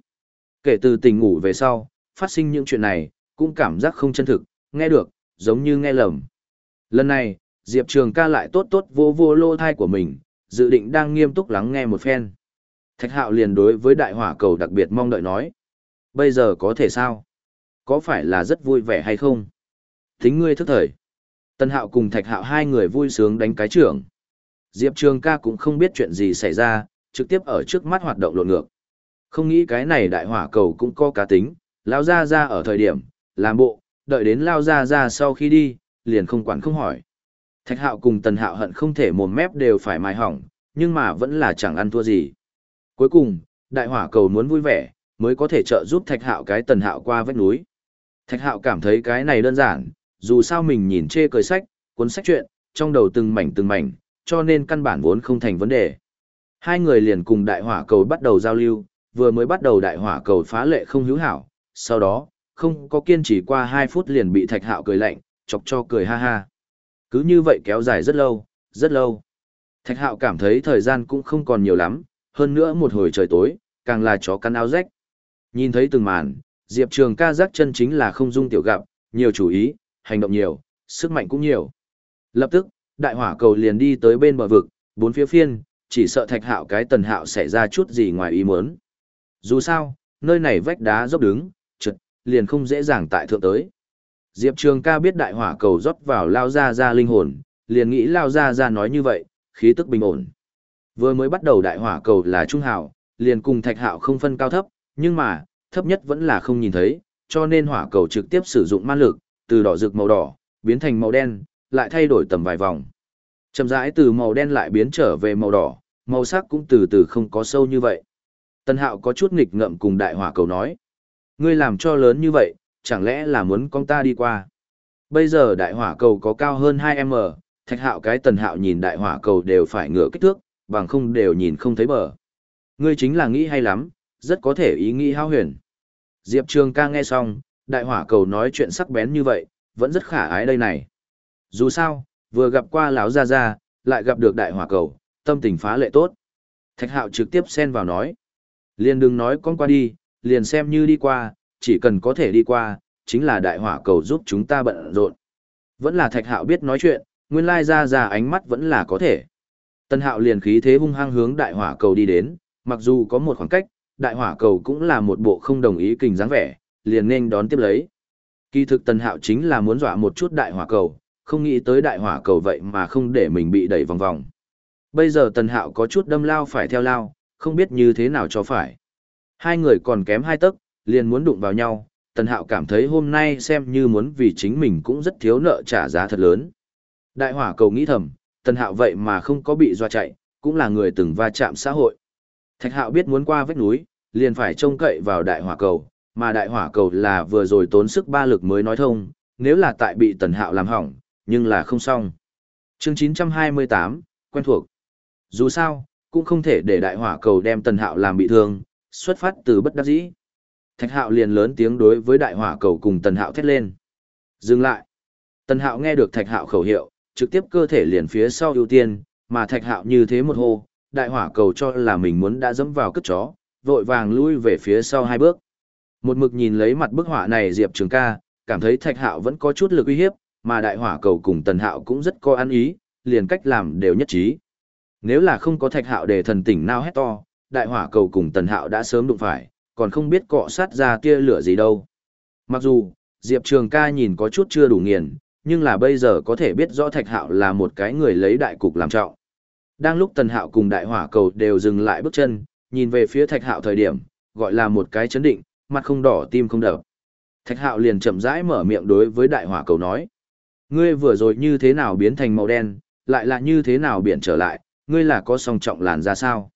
Kể từ tình ngủ về sau, phát sinh những chuyện này, cũng cảm giác không chân thực, nghe được, giống như nghe lầm. Lần này, Diệp Trường ca lại tốt tốt vô vô lô thai của mình, dự định đang nghiêm túc lắng nghe một phen. Thạch hạo liền đối với đại hỏa cầu đặc biệt mong đợi nói. Bây giờ có thể sao? Có phải là rất vui vẻ hay không? Thính ngươi thức thời. Tân hạo cùng thạch hạo hai người vui sướng đánh cái trưởng. Diệp Trường ca cũng không biết chuyện gì xảy ra, trực tiếp ở trước mắt hoạt động lộn ngược. Không nghĩ cái này đại hỏa cầu cũng có cá tính, lao ra ra ở thời điểm, làm bộ, đợi đến lao ra ra sau khi đi, liền không quản không hỏi. Thạch hạo cùng tần hạo hận không thể mồm mép đều phải mài hỏng, nhưng mà vẫn là chẳng ăn thua gì. Cuối cùng, đại hỏa cầu muốn vui vẻ, mới có thể trợ giúp thạch hạo cái tần hạo qua vách núi. Thạch hạo cảm thấy cái này đơn giản, dù sao mình nhìn chê cười sách, cuốn sách chuyện, trong đầu từng mảnh từng mảnh, cho nên căn bản vốn không thành vấn đề. Hai người liền cùng đại hỏa cầu bắt đầu giao lưu, vừa mới bắt đầu đại hỏa cầu phá lệ không hữu hảo, sau đó, không có kiên trì qua 2 phút liền bị thạch hạo cười lạnh, chọc cho cười ha ha. Cứ như vậy kéo dài rất lâu, rất lâu. Thạch hạo cảm thấy thời gian cũng không còn nhiều lắm, hơn nữa một hồi trời tối, càng là chó cắn áo rách. Nhìn thấy từng màn, Diệp Trường ca giác chân chính là không dung tiểu gặp, nhiều chủ ý, hành động nhiều, sức mạnh cũng nhiều. Lập tức, đại hỏa cầu liền đi tới bên bờ vực, bốn phía phiên, chỉ sợ thạch hạo cái tần hạo xảy ra chút gì ngoài ý muốn. Dù sao, nơi này vách đá dốc đứng, trượt, liền không dễ dàng tại thượng tới. Diệp Trường ca biết đại hỏa cầu rót vào lao ra ra linh hồn, liền nghĩ lao ra ra nói như vậy, khí tức bình ổn. Vừa mới bắt đầu đại hỏa cầu là trung hảo, liền cùng thạch hạo không phân cao thấp, nhưng mà, thấp nhất vẫn là không nhìn thấy, cho nên hỏa cầu trực tiếp sử dụng man lực, từ đỏ rực màu đỏ, biến thành màu đen, lại thay đổi tầm vài vòng. Chậm rãi từ màu đen lại biến trở về màu đỏ, màu sắc cũng từ từ không có sâu như vậy. Tân hạo có chút nghịch ngợm cùng đại hỏa cầu nói. Ngươi làm cho lớn như vậy, chẳng lẽ là muốn con ta đi qua. Bây giờ đại hỏa cầu có cao hơn 2m, thạch hạo cái tần hạo nhìn đại hỏa cầu đều phải ngửa kích thước, bằng không đều nhìn không thấy bờ. Ngươi chính là nghĩ hay lắm, rất có thể ý nghĩ hao huyền. Diệp Trường ca nghe xong, đại hỏa cầu nói chuyện sắc bén như vậy, vẫn rất khả ái đây này. Dù sao, vừa gặp qua lão gia gia, lại gặp được đại hỏa cầu, tâm tình phá lệ tốt. Thạch hạo trực tiếp xen vào nói. Liền đừng nói con qua đi, liền xem như đi qua, chỉ cần có thể đi qua, chính là đại hỏa cầu giúp chúng ta bận rộn. Vẫn là thạch hạo biết nói chuyện, nguyên lai ra ra ánh mắt vẫn là có thể. Tân hạo liền khí thế hung hăng hướng đại hỏa cầu đi đến, mặc dù có một khoảng cách, đại hỏa cầu cũng là một bộ không đồng ý kình dáng vẻ, liền nên đón tiếp lấy. Kỳ thực tân hạo chính là muốn dọa một chút đại hỏa cầu, không nghĩ tới đại hỏa cầu vậy mà không để mình bị đẩy vòng vòng. Bây giờ tần hạo có chút đâm lao phải theo lao, không biết như thế nào cho phải. Hai người còn kém hai tấc, liền muốn đụng vào nhau, Tần Hạo cảm thấy hôm nay xem như muốn vì chính mình cũng rất thiếu nợ trả giá thật lớn. Đại hỏa cầu nghĩ thầm, Tần Hạo vậy mà không có bị doa chạy, cũng là người từng va chạm xã hội. Thạch Hạo biết muốn qua vách núi, liền phải trông cậy vào đại hỏa cầu, mà đại hỏa cầu là vừa rồi tốn sức ba lực mới nói thông, nếu là tại bị Tần Hạo làm hỏng, nhưng là không xong. Chương 928, quen thuộc. Dù sao, cũng không thể để đại hỏa cầu đem Tần Hạo làm bị thương, xuất phát từ bất đắc dĩ. Thạch hạo liền lớn tiếng đối với đại hỏa cầu cùng tần hạo thét lên. Dừng lại. Tần hạo nghe được thạch hạo khẩu hiệu, trực tiếp cơ thể liền phía sau ưu tiên, mà thạch hạo như thế một hô, đại hỏa cầu cho là mình muốn đã dẫm vào cất chó, vội vàng lui về phía sau hai bước. Một mực nhìn lấy mặt bức họa này Diệp Trường ca, cảm thấy thạch hạo vẫn có chút lực uy hiếp, mà đại hỏa cầu cùng tần hạo cũng rất có ăn ý, liền cách làm đều nhất trí. Nếu là không có thạch hạo để thần tỉnh nao hét to, đại hỏa cầu cùng tần hạo đã sớm đụng phải, còn không biết cọ sát ra tia lửa gì đâu. Mặc dù, Diệp Trường ca nhìn có chút chưa đủ nghiền, nhưng là bây giờ có thể biết rõ thạch hạo là một cái người lấy đại cục làm trọng. Đang lúc tần hạo cùng đại hỏa cầu đều dừng lại bước chân, nhìn về phía thạch hạo thời điểm, gọi là một cái chấn định, mặt không đỏ tim không đập. Thạch hạo liền chậm rãi mở miệng đối với đại hỏa cầu nói. Ngươi vừa rồi như thế nào biến thành màu đen, lại là như thế nào biển trở lại, ngươi là có song trọng làn ra sao?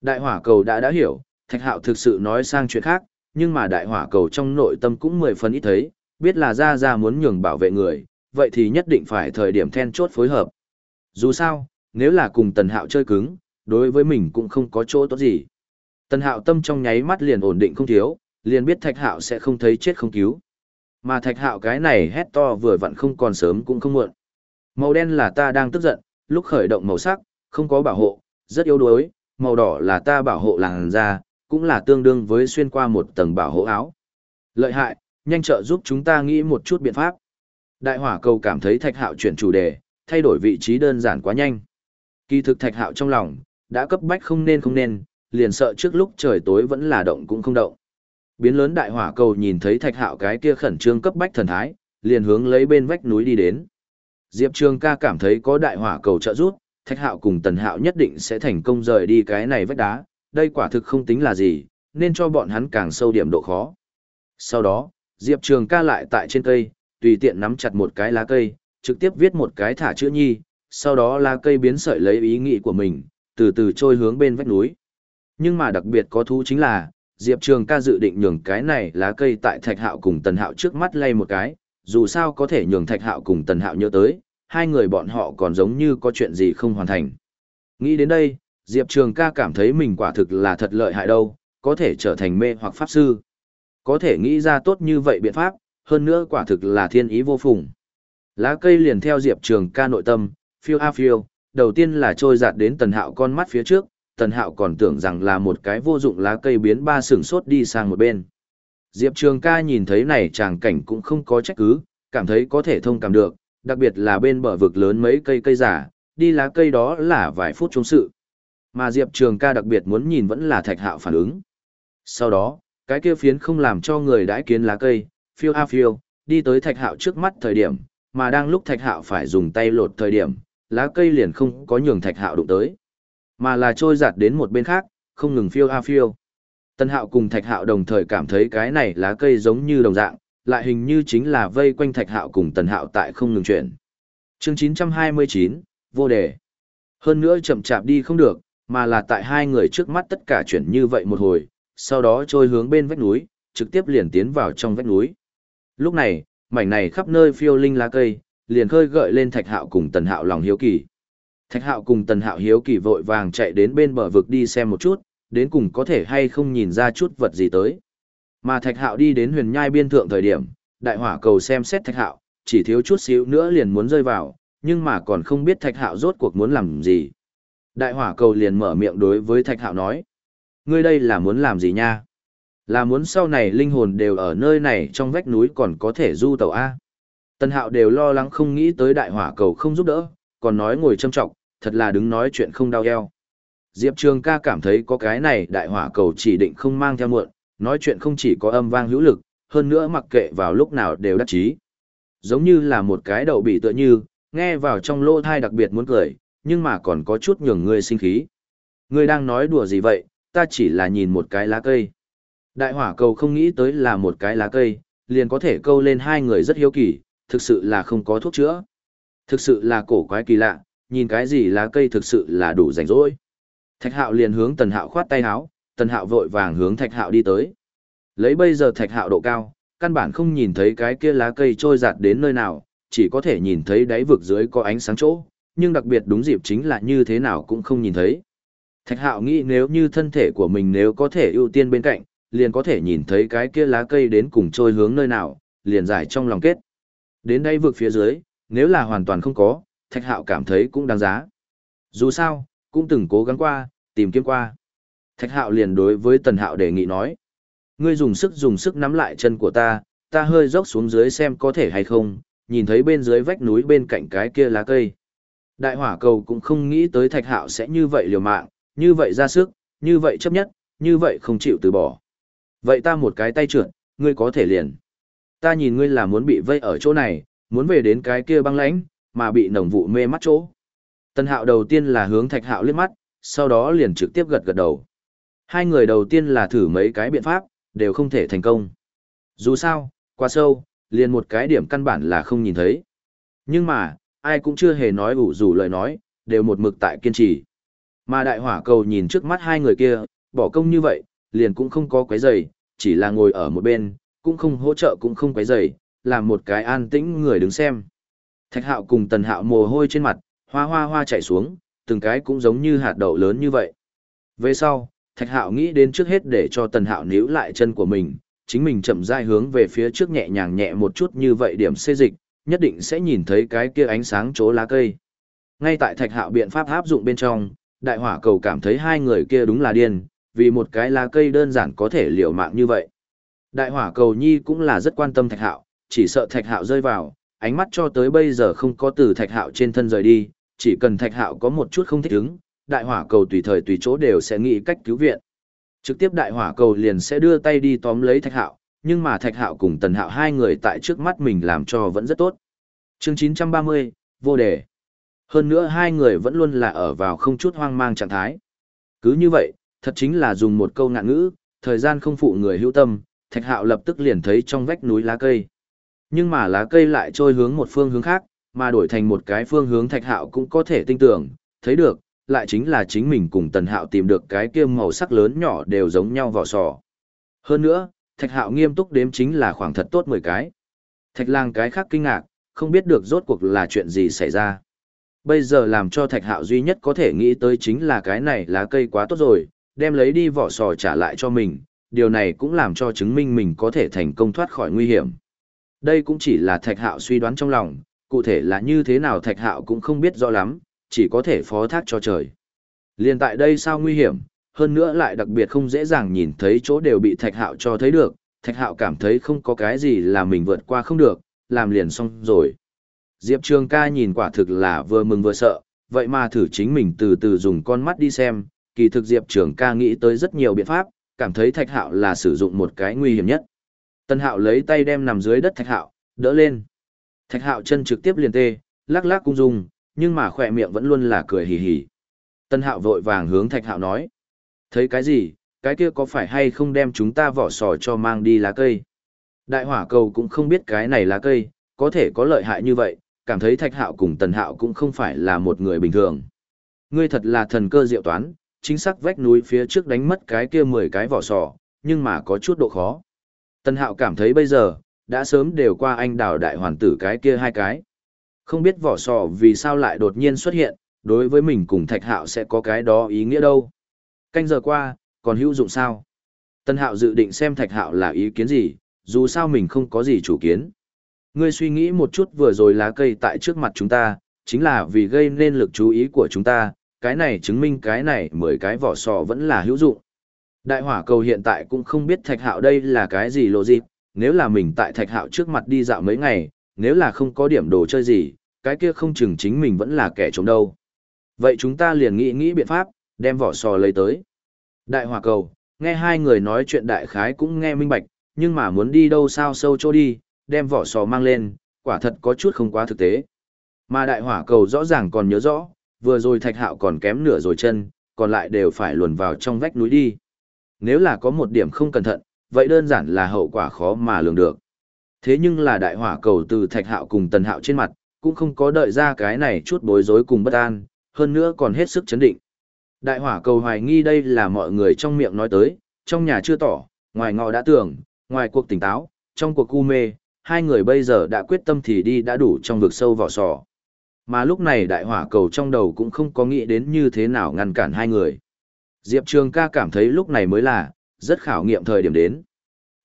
Đại hỏa cầu đã đã hiểu, thạch hạo thực sự nói sang chuyện khác, nhưng mà đại hỏa cầu trong nội tâm cũng mười phần ít thấy, biết là ra ra muốn nhường bảo vệ người, vậy thì nhất định phải thời điểm then chốt phối hợp. Dù sao, nếu là cùng tần hạo chơi cứng, đối với mình cũng không có chỗ tốt gì. Tần hạo tâm trong nháy mắt liền ổn định không thiếu, liền biết thạch hạo sẽ không thấy chết không cứu. Mà thạch hạo cái này hét to vừa vặn không còn sớm cũng không muộn. Màu đen là ta đang tức giận, lúc khởi động màu sắc, không có bảo hộ, rất yếu đuối, màu đỏ là ta bảo hộ làng da, cũng là tương đương với xuyên qua một tầng bảo hộ áo. Lợi hại, nhanh trợ giúp chúng ta nghĩ một chút biện pháp. Đại hỏa cầu cảm thấy thạch hạo chuyển chủ đề, thay đổi vị trí đơn giản quá nhanh. Kỳ thực thạch hạo trong lòng, đã cấp bách không nên không nên, liền sợ trước lúc trời tối vẫn là động cũng không động. Biến lớn đại hỏa cầu nhìn thấy thạch hạo cái kia khẩn trương cấp bách thần thái, liền hướng lấy bên vách núi đi đến. Diệp Trường ca cảm thấy có đại hỏa cầu trợ giúp, thạch hạo cùng tần hạo nhất định sẽ thành công rời đi cái này vách đá, đây quả thực không tính là gì, nên cho bọn hắn càng sâu điểm độ khó. Sau đó, Diệp Trường ca lại tại trên cây, tùy tiện nắm chặt một cái lá cây, trực tiếp viết một cái thả chữ nhi, sau đó lá cây biến sợi lấy ý nghĩ của mình, từ từ trôi hướng bên vách núi. Nhưng mà đặc biệt có thú chính là, Diệp Trường ca dự định nhường cái này lá cây tại Thạch Hạo cùng Tần Hạo trước mắt lay một cái, dù sao có thể nhường Thạch Hạo cùng Tần Hạo nhớ tới, hai người bọn họ còn giống như có chuyện gì không hoàn thành. Nghĩ đến đây, Diệp Trường ca cảm thấy mình quả thực là thật lợi hại đâu, có thể trở thành mê hoặc pháp sư. Có thể nghĩ ra tốt như vậy biện pháp, hơn nữa quả thực là thiên ý vô phùng. Lá cây liền theo Diệp Trường ca nội tâm, phiêu a phiêu, đầu tiên là trôi giạt đến Tần Hạo con mắt phía trước, Tần Hạo còn tưởng rằng là một cái vô dụng lá cây biến ba sừng sốt đi sang một bên. Diệp Trường ca nhìn thấy này chàng cảnh cũng không có trách cứ, cảm thấy có thể thông cảm được, đặc biệt là bên bờ vực lớn mấy cây cây giả, đi lá cây đó là vài phút chống sự. Mà Diệp Trường ca đặc biệt muốn nhìn vẫn là thạch hạo phản ứng. Sau đó, cái kia phiến không làm cho người đãi kiến lá cây, phiêu a phiêu, đi tới thạch hạo trước mắt thời điểm, mà đang lúc thạch hạo phải dùng tay lột thời điểm, lá cây liền không có nhường thạch hạo đụng tới, mà là trôi giạt đến một bên khác, không ngừng phiêu a phiêu. Tân hạo cùng thạch hạo đồng thời cảm thấy cái này lá cây giống như đồng dạng, lại hình như chính là vây quanh thạch hạo cùng tần hạo tại không ngừng chuyển. Chương 929, vô đề. Hơn nữa chậm chạp đi không được, mà là tại hai người trước mắt tất cả chuyển như vậy một hồi, sau đó trôi hướng bên vách núi, trực tiếp liền tiến vào trong vách núi. Lúc này, mảnh này khắp nơi phiêu linh lá cây, liền khơi gợi lên Thạch Hạo cùng Tần Hạo lòng hiếu kỳ. Thạch Hạo cùng Tần Hạo hiếu kỳ vội vàng chạy đến bên bờ vực đi xem một chút, đến cùng có thể hay không nhìn ra chút vật gì tới. Mà Thạch Hạo đi đến huyền nhai biên thượng thời điểm, đại hỏa cầu xem xét Thạch Hạo, chỉ thiếu chút xíu nữa liền muốn rơi vào, nhưng mà còn không biết Thạch Hạo rốt cuộc muốn làm gì. Đại hỏa cầu liền mở miệng đối với Thạch Hạo nói. Ngươi đây là muốn làm gì nha? Là muốn sau này linh hồn đều ở nơi này trong vách núi còn có thể du tàu A. Tân hạo đều lo lắng không nghĩ tới đại hỏa cầu không giúp đỡ, còn nói ngồi châm trọng, thật là đứng nói chuyện không đau eo. Diệp Trường ca cảm thấy có cái này đại hỏa cầu chỉ định không mang theo muộn, nói chuyện không chỉ có âm vang hữu lực, hơn nữa mặc kệ vào lúc nào đều đắc chí. Giống như là một cái đầu bị tựa như, nghe vào trong lỗ thai đặc biệt muốn cười, nhưng mà còn có chút nhường ngươi sinh khí. Ngươi đang nói đùa gì vậy, ta chỉ là nhìn một cái lá cây. Đại hỏa cầu không nghĩ tới là một cái lá cây, liền có thể câu lên hai người rất hiếu kỳ, thực sự là không có thuốc chữa. Thực sự là cổ quái kỳ lạ, nhìn cái gì lá cây thực sự là đủ rảnh rỗi. Thạch hạo liền hướng tần hạo khoát tay háo, tần hạo vội vàng hướng thạch hạo đi tới. Lấy bây giờ thạch hạo độ cao, căn bản không nhìn thấy cái kia lá cây trôi giạt đến nơi nào, chỉ có thể nhìn thấy đáy vực dưới có ánh sáng chỗ, nhưng đặc biệt đúng dịp chính là như thế nào cũng không nhìn thấy. Thạch hạo nghĩ nếu như thân thể của mình nếu có thể ưu tiên bên cạnh, liền có thể nhìn thấy cái kia lá cây đến cùng trôi hướng nơi nào, liền giải trong lòng kết. Đến đây vượt phía dưới, nếu là hoàn toàn không có, thạch hạo cảm thấy cũng đáng giá. Dù sao, cũng từng cố gắng qua, tìm kiếm qua. Thạch hạo liền đối với tần hạo đề nghị nói. Ngươi dùng sức dùng sức nắm lại chân của ta, ta hơi dốc xuống dưới xem có thể hay không, nhìn thấy bên dưới vách núi bên cạnh cái kia lá cây. Đại hỏa cầu cũng không nghĩ tới thạch hạo sẽ như vậy liều mạng, như vậy ra sức, như vậy chấp nhất, như vậy không chịu từ bỏ. Vậy ta một cái tay trượt, ngươi có thể liền. Ta nhìn ngươi là muốn bị vây ở chỗ này, muốn về đến cái kia băng lãnh, mà bị nồng vụ mê mắt chỗ. Tân hạo đầu tiên là hướng thạch hạo liếc mắt, sau đó liền trực tiếp gật gật đầu. Hai người đầu tiên là thử mấy cái biện pháp, đều không thể thành công. Dù sao, quá sâu, liền một cái điểm căn bản là không nhìn thấy. Nhưng mà, ai cũng chưa hề nói ủ rủ lời nói, đều một mực tại kiên trì. Mà đại hỏa cầu nhìn trước mắt hai người kia, bỏ công như vậy, liền cũng không có quấy giày, chỉ là ngồi ở một bên, cũng không hỗ trợ cũng không quấy giày, làm một cái an tĩnh người đứng xem. Thạch hạo cùng tần hạo mồ hôi trên mặt, hoa hoa hoa chảy xuống, từng cái cũng giống như hạt đậu lớn như vậy. Về sau, thạch hạo nghĩ đến trước hết để cho tần hạo níu lại chân của mình, chính mình chậm rãi hướng về phía trước nhẹ nhàng nhẹ một chút như vậy điểm xê dịch, nhất định sẽ nhìn thấy cái kia ánh sáng chỗ lá cây. Ngay tại thạch hạo biện pháp áp dụng bên trong, đại hỏa cầu cảm thấy hai người kia đúng là điên, vì một cái lá cây đơn giản có thể liều mạng như vậy. Đại hỏa cầu nhi cũng là rất quan tâm thạch hạo, chỉ sợ thạch hạo rơi vào, ánh mắt cho tới bây giờ không có từ thạch hạo trên thân rời đi, chỉ cần thạch hạo có một chút không thích ứng, đại hỏa cầu tùy thời tùy chỗ đều sẽ nghĩ cách cứu viện. Trực tiếp đại hỏa cầu liền sẽ đưa tay đi tóm lấy thạch hạo, nhưng mà thạch hạo cùng tần hạo hai người tại trước mắt mình làm cho vẫn rất tốt. chương 930, vô đề. Hơn nữa hai người vẫn luôn là ở vào không chút hoang mang trạng thái. Cứ như vậy, thật chính là dùng một câu ngạn ngữ, thời gian không phụ người hữu tâm, thạch hạo lập tức liền thấy trong vách núi lá cây. Nhưng mà lá cây lại trôi hướng một phương hướng khác, mà đổi thành một cái phương hướng thạch hạo cũng có thể tin tưởng, thấy được, lại chính là chính mình cùng tần hạo tìm được cái kia màu sắc lớn nhỏ đều giống nhau vỏ sò. Hơn nữa, thạch hạo nghiêm túc đếm chính là khoảng thật tốt 10 cái. Thạch lang cái khác kinh ngạc, không biết được rốt cuộc là chuyện gì xảy ra. Bây giờ làm cho thạch hạo duy nhất có thể nghĩ tới chính là cái này lá cây quá tốt rồi, đem lấy đi vỏ sò trả lại cho mình, điều này cũng làm cho chứng minh mình có thể thành công thoát khỏi nguy hiểm. Đây cũng chỉ là thạch hạo suy đoán trong lòng, cụ thể là như thế nào thạch hạo cũng không biết rõ lắm, chỉ có thể phó thác cho trời. Liên tại đây sao nguy hiểm, hơn nữa lại đặc biệt không dễ dàng nhìn thấy chỗ đều bị thạch hạo cho thấy được, thạch hạo cảm thấy không có cái gì là mình vượt qua không được, làm liền xong rồi. Diệp Trường ca nhìn quả thực là vừa mừng vừa sợ, vậy mà thử chính mình từ từ dùng con mắt đi xem, kỳ thực Diệp Trường ca nghĩ tới rất nhiều biện pháp, cảm thấy thạch hạo là sử dụng một cái nguy hiểm nhất. Tân hạo lấy tay đem nằm dưới đất thạch hạo, đỡ lên. Thạch hạo chân trực tiếp liền tê, lắc lắc cung dung, nhưng mà khỏe miệng vẫn luôn là cười hì hì. Tân hạo vội vàng hướng thạch hạo nói. Thấy cái gì, cái kia có phải hay không đem chúng ta vỏ sò cho mang đi lá cây? Đại hỏa cầu cũng không biết cái này lá cây, có thể có lợi hại như vậy, cảm thấy thạch hạo cùng tần hạo cũng không phải là một người bình thường. Ngươi thật là thần cơ diệu toán, chính xác vách núi phía trước đánh mất cái kia 10 cái vỏ sò, nhưng mà có chút độ khó. Tần hạo cảm thấy bây giờ, đã sớm đều qua anh đào đại hoàn tử cái kia hai cái. Không biết vỏ sò vì sao lại đột nhiên xuất hiện, đối với mình cùng thạch hạo sẽ có cái đó ý nghĩa đâu. Canh giờ qua, còn hữu dụng sao? Tân hạo dự định xem thạch hạo là ý kiến gì, dù sao mình không có gì chủ kiến. Ngươi suy nghĩ một chút vừa rồi lá cây tại trước mặt chúng ta, chính là vì gây nên lực chú ý của chúng ta, cái này chứng minh cái này mười cái vỏ sò vẫn là hữu dụng. Đại hỏa cầu hiện tại cũng không biết thạch hạo đây là cái gì lộ dịp, nếu là mình tại thạch hạo trước mặt đi dạo mấy ngày, nếu là không có điểm đồ chơi gì, cái kia không chừng chính mình vẫn là kẻ trống đâu. Vậy chúng ta liền nghĩ nghĩ biện pháp, đem vỏ sò lấy tới. Đại hỏa cầu, nghe hai người nói chuyện đại khái cũng nghe minh bạch, nhưng mà muốn đi đâu sao sâu chỗ đi, đem vỏ sò mang lên, quả thật có chút không quá thực tế. Mà đại hỏa cầu rõ ràng còn nhớ rõ, vừa rồi thạch hạo còn kém nửa rồi chân, còn lại đều phải luồn vào trong vách núi đi. Nếu là có một điểm không cẩn thận, vậy đơn giản là hậu quả khó mà lường được. Thế nhưng là đại hỏa cầu từ thạch hạo cùng tần hạo trên mặt, cũng không có đợi ra cái này chút bối rối cùng bất an, hơn nữa còn hết sức chấn định. Đại hỏa cầu hoài nghi đây là mọi người trong miệng nói tới, trong nhà chưa tỏ, ngoài ngọ đã tưởng, ngoài cuộc tỉnh táo, trong cuộc cu mê, hai người bây giờ đã quyết tâm thì đi đã đủ trong vực sâu vỏ sò. Mà lúc này đại hỏa cầu trong đầu cũng không có nghĩ đến như thế nào ngăn cản hai người. Diệp Trường ca cảm thấy lúc này mới là, rất khảo nghiệm thời điểm đến.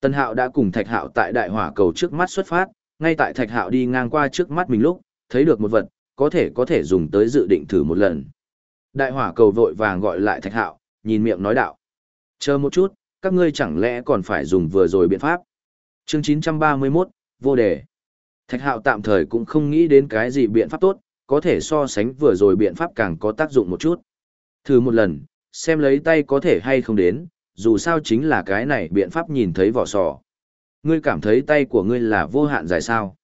Tân Hạo đã cùng Thạch Hạo tại đại hỏa cầu trước mắt xuất phát, ngay tại Thạch Hạo đi ngang qua trước mắt mình lúc, thấy được một vật, có thể có thể dùng tới dự định thử một lần. Đại hỏa cầu vội vàng gọi lại thạch hạo, nhìn miệng nói đạo. Chờ một chút, các ngươi chẳng lẽ còn phải dùng vừa rồi biện pháp. Chương 931, vô đề. Thạch hạo tạm thời cũng không nghĩ đến cái gì biện pháp tốt, có thể so sánh vừa rồi biện pháp càng có tác dụng một chút. Thử một lần, xem lấy tay có thể hay không đến, dù sao chính là cái này biện pháp nhìn thấy vỏ sò. Ngươi cảm thấy tay của ngươi là vô hạn dài sao.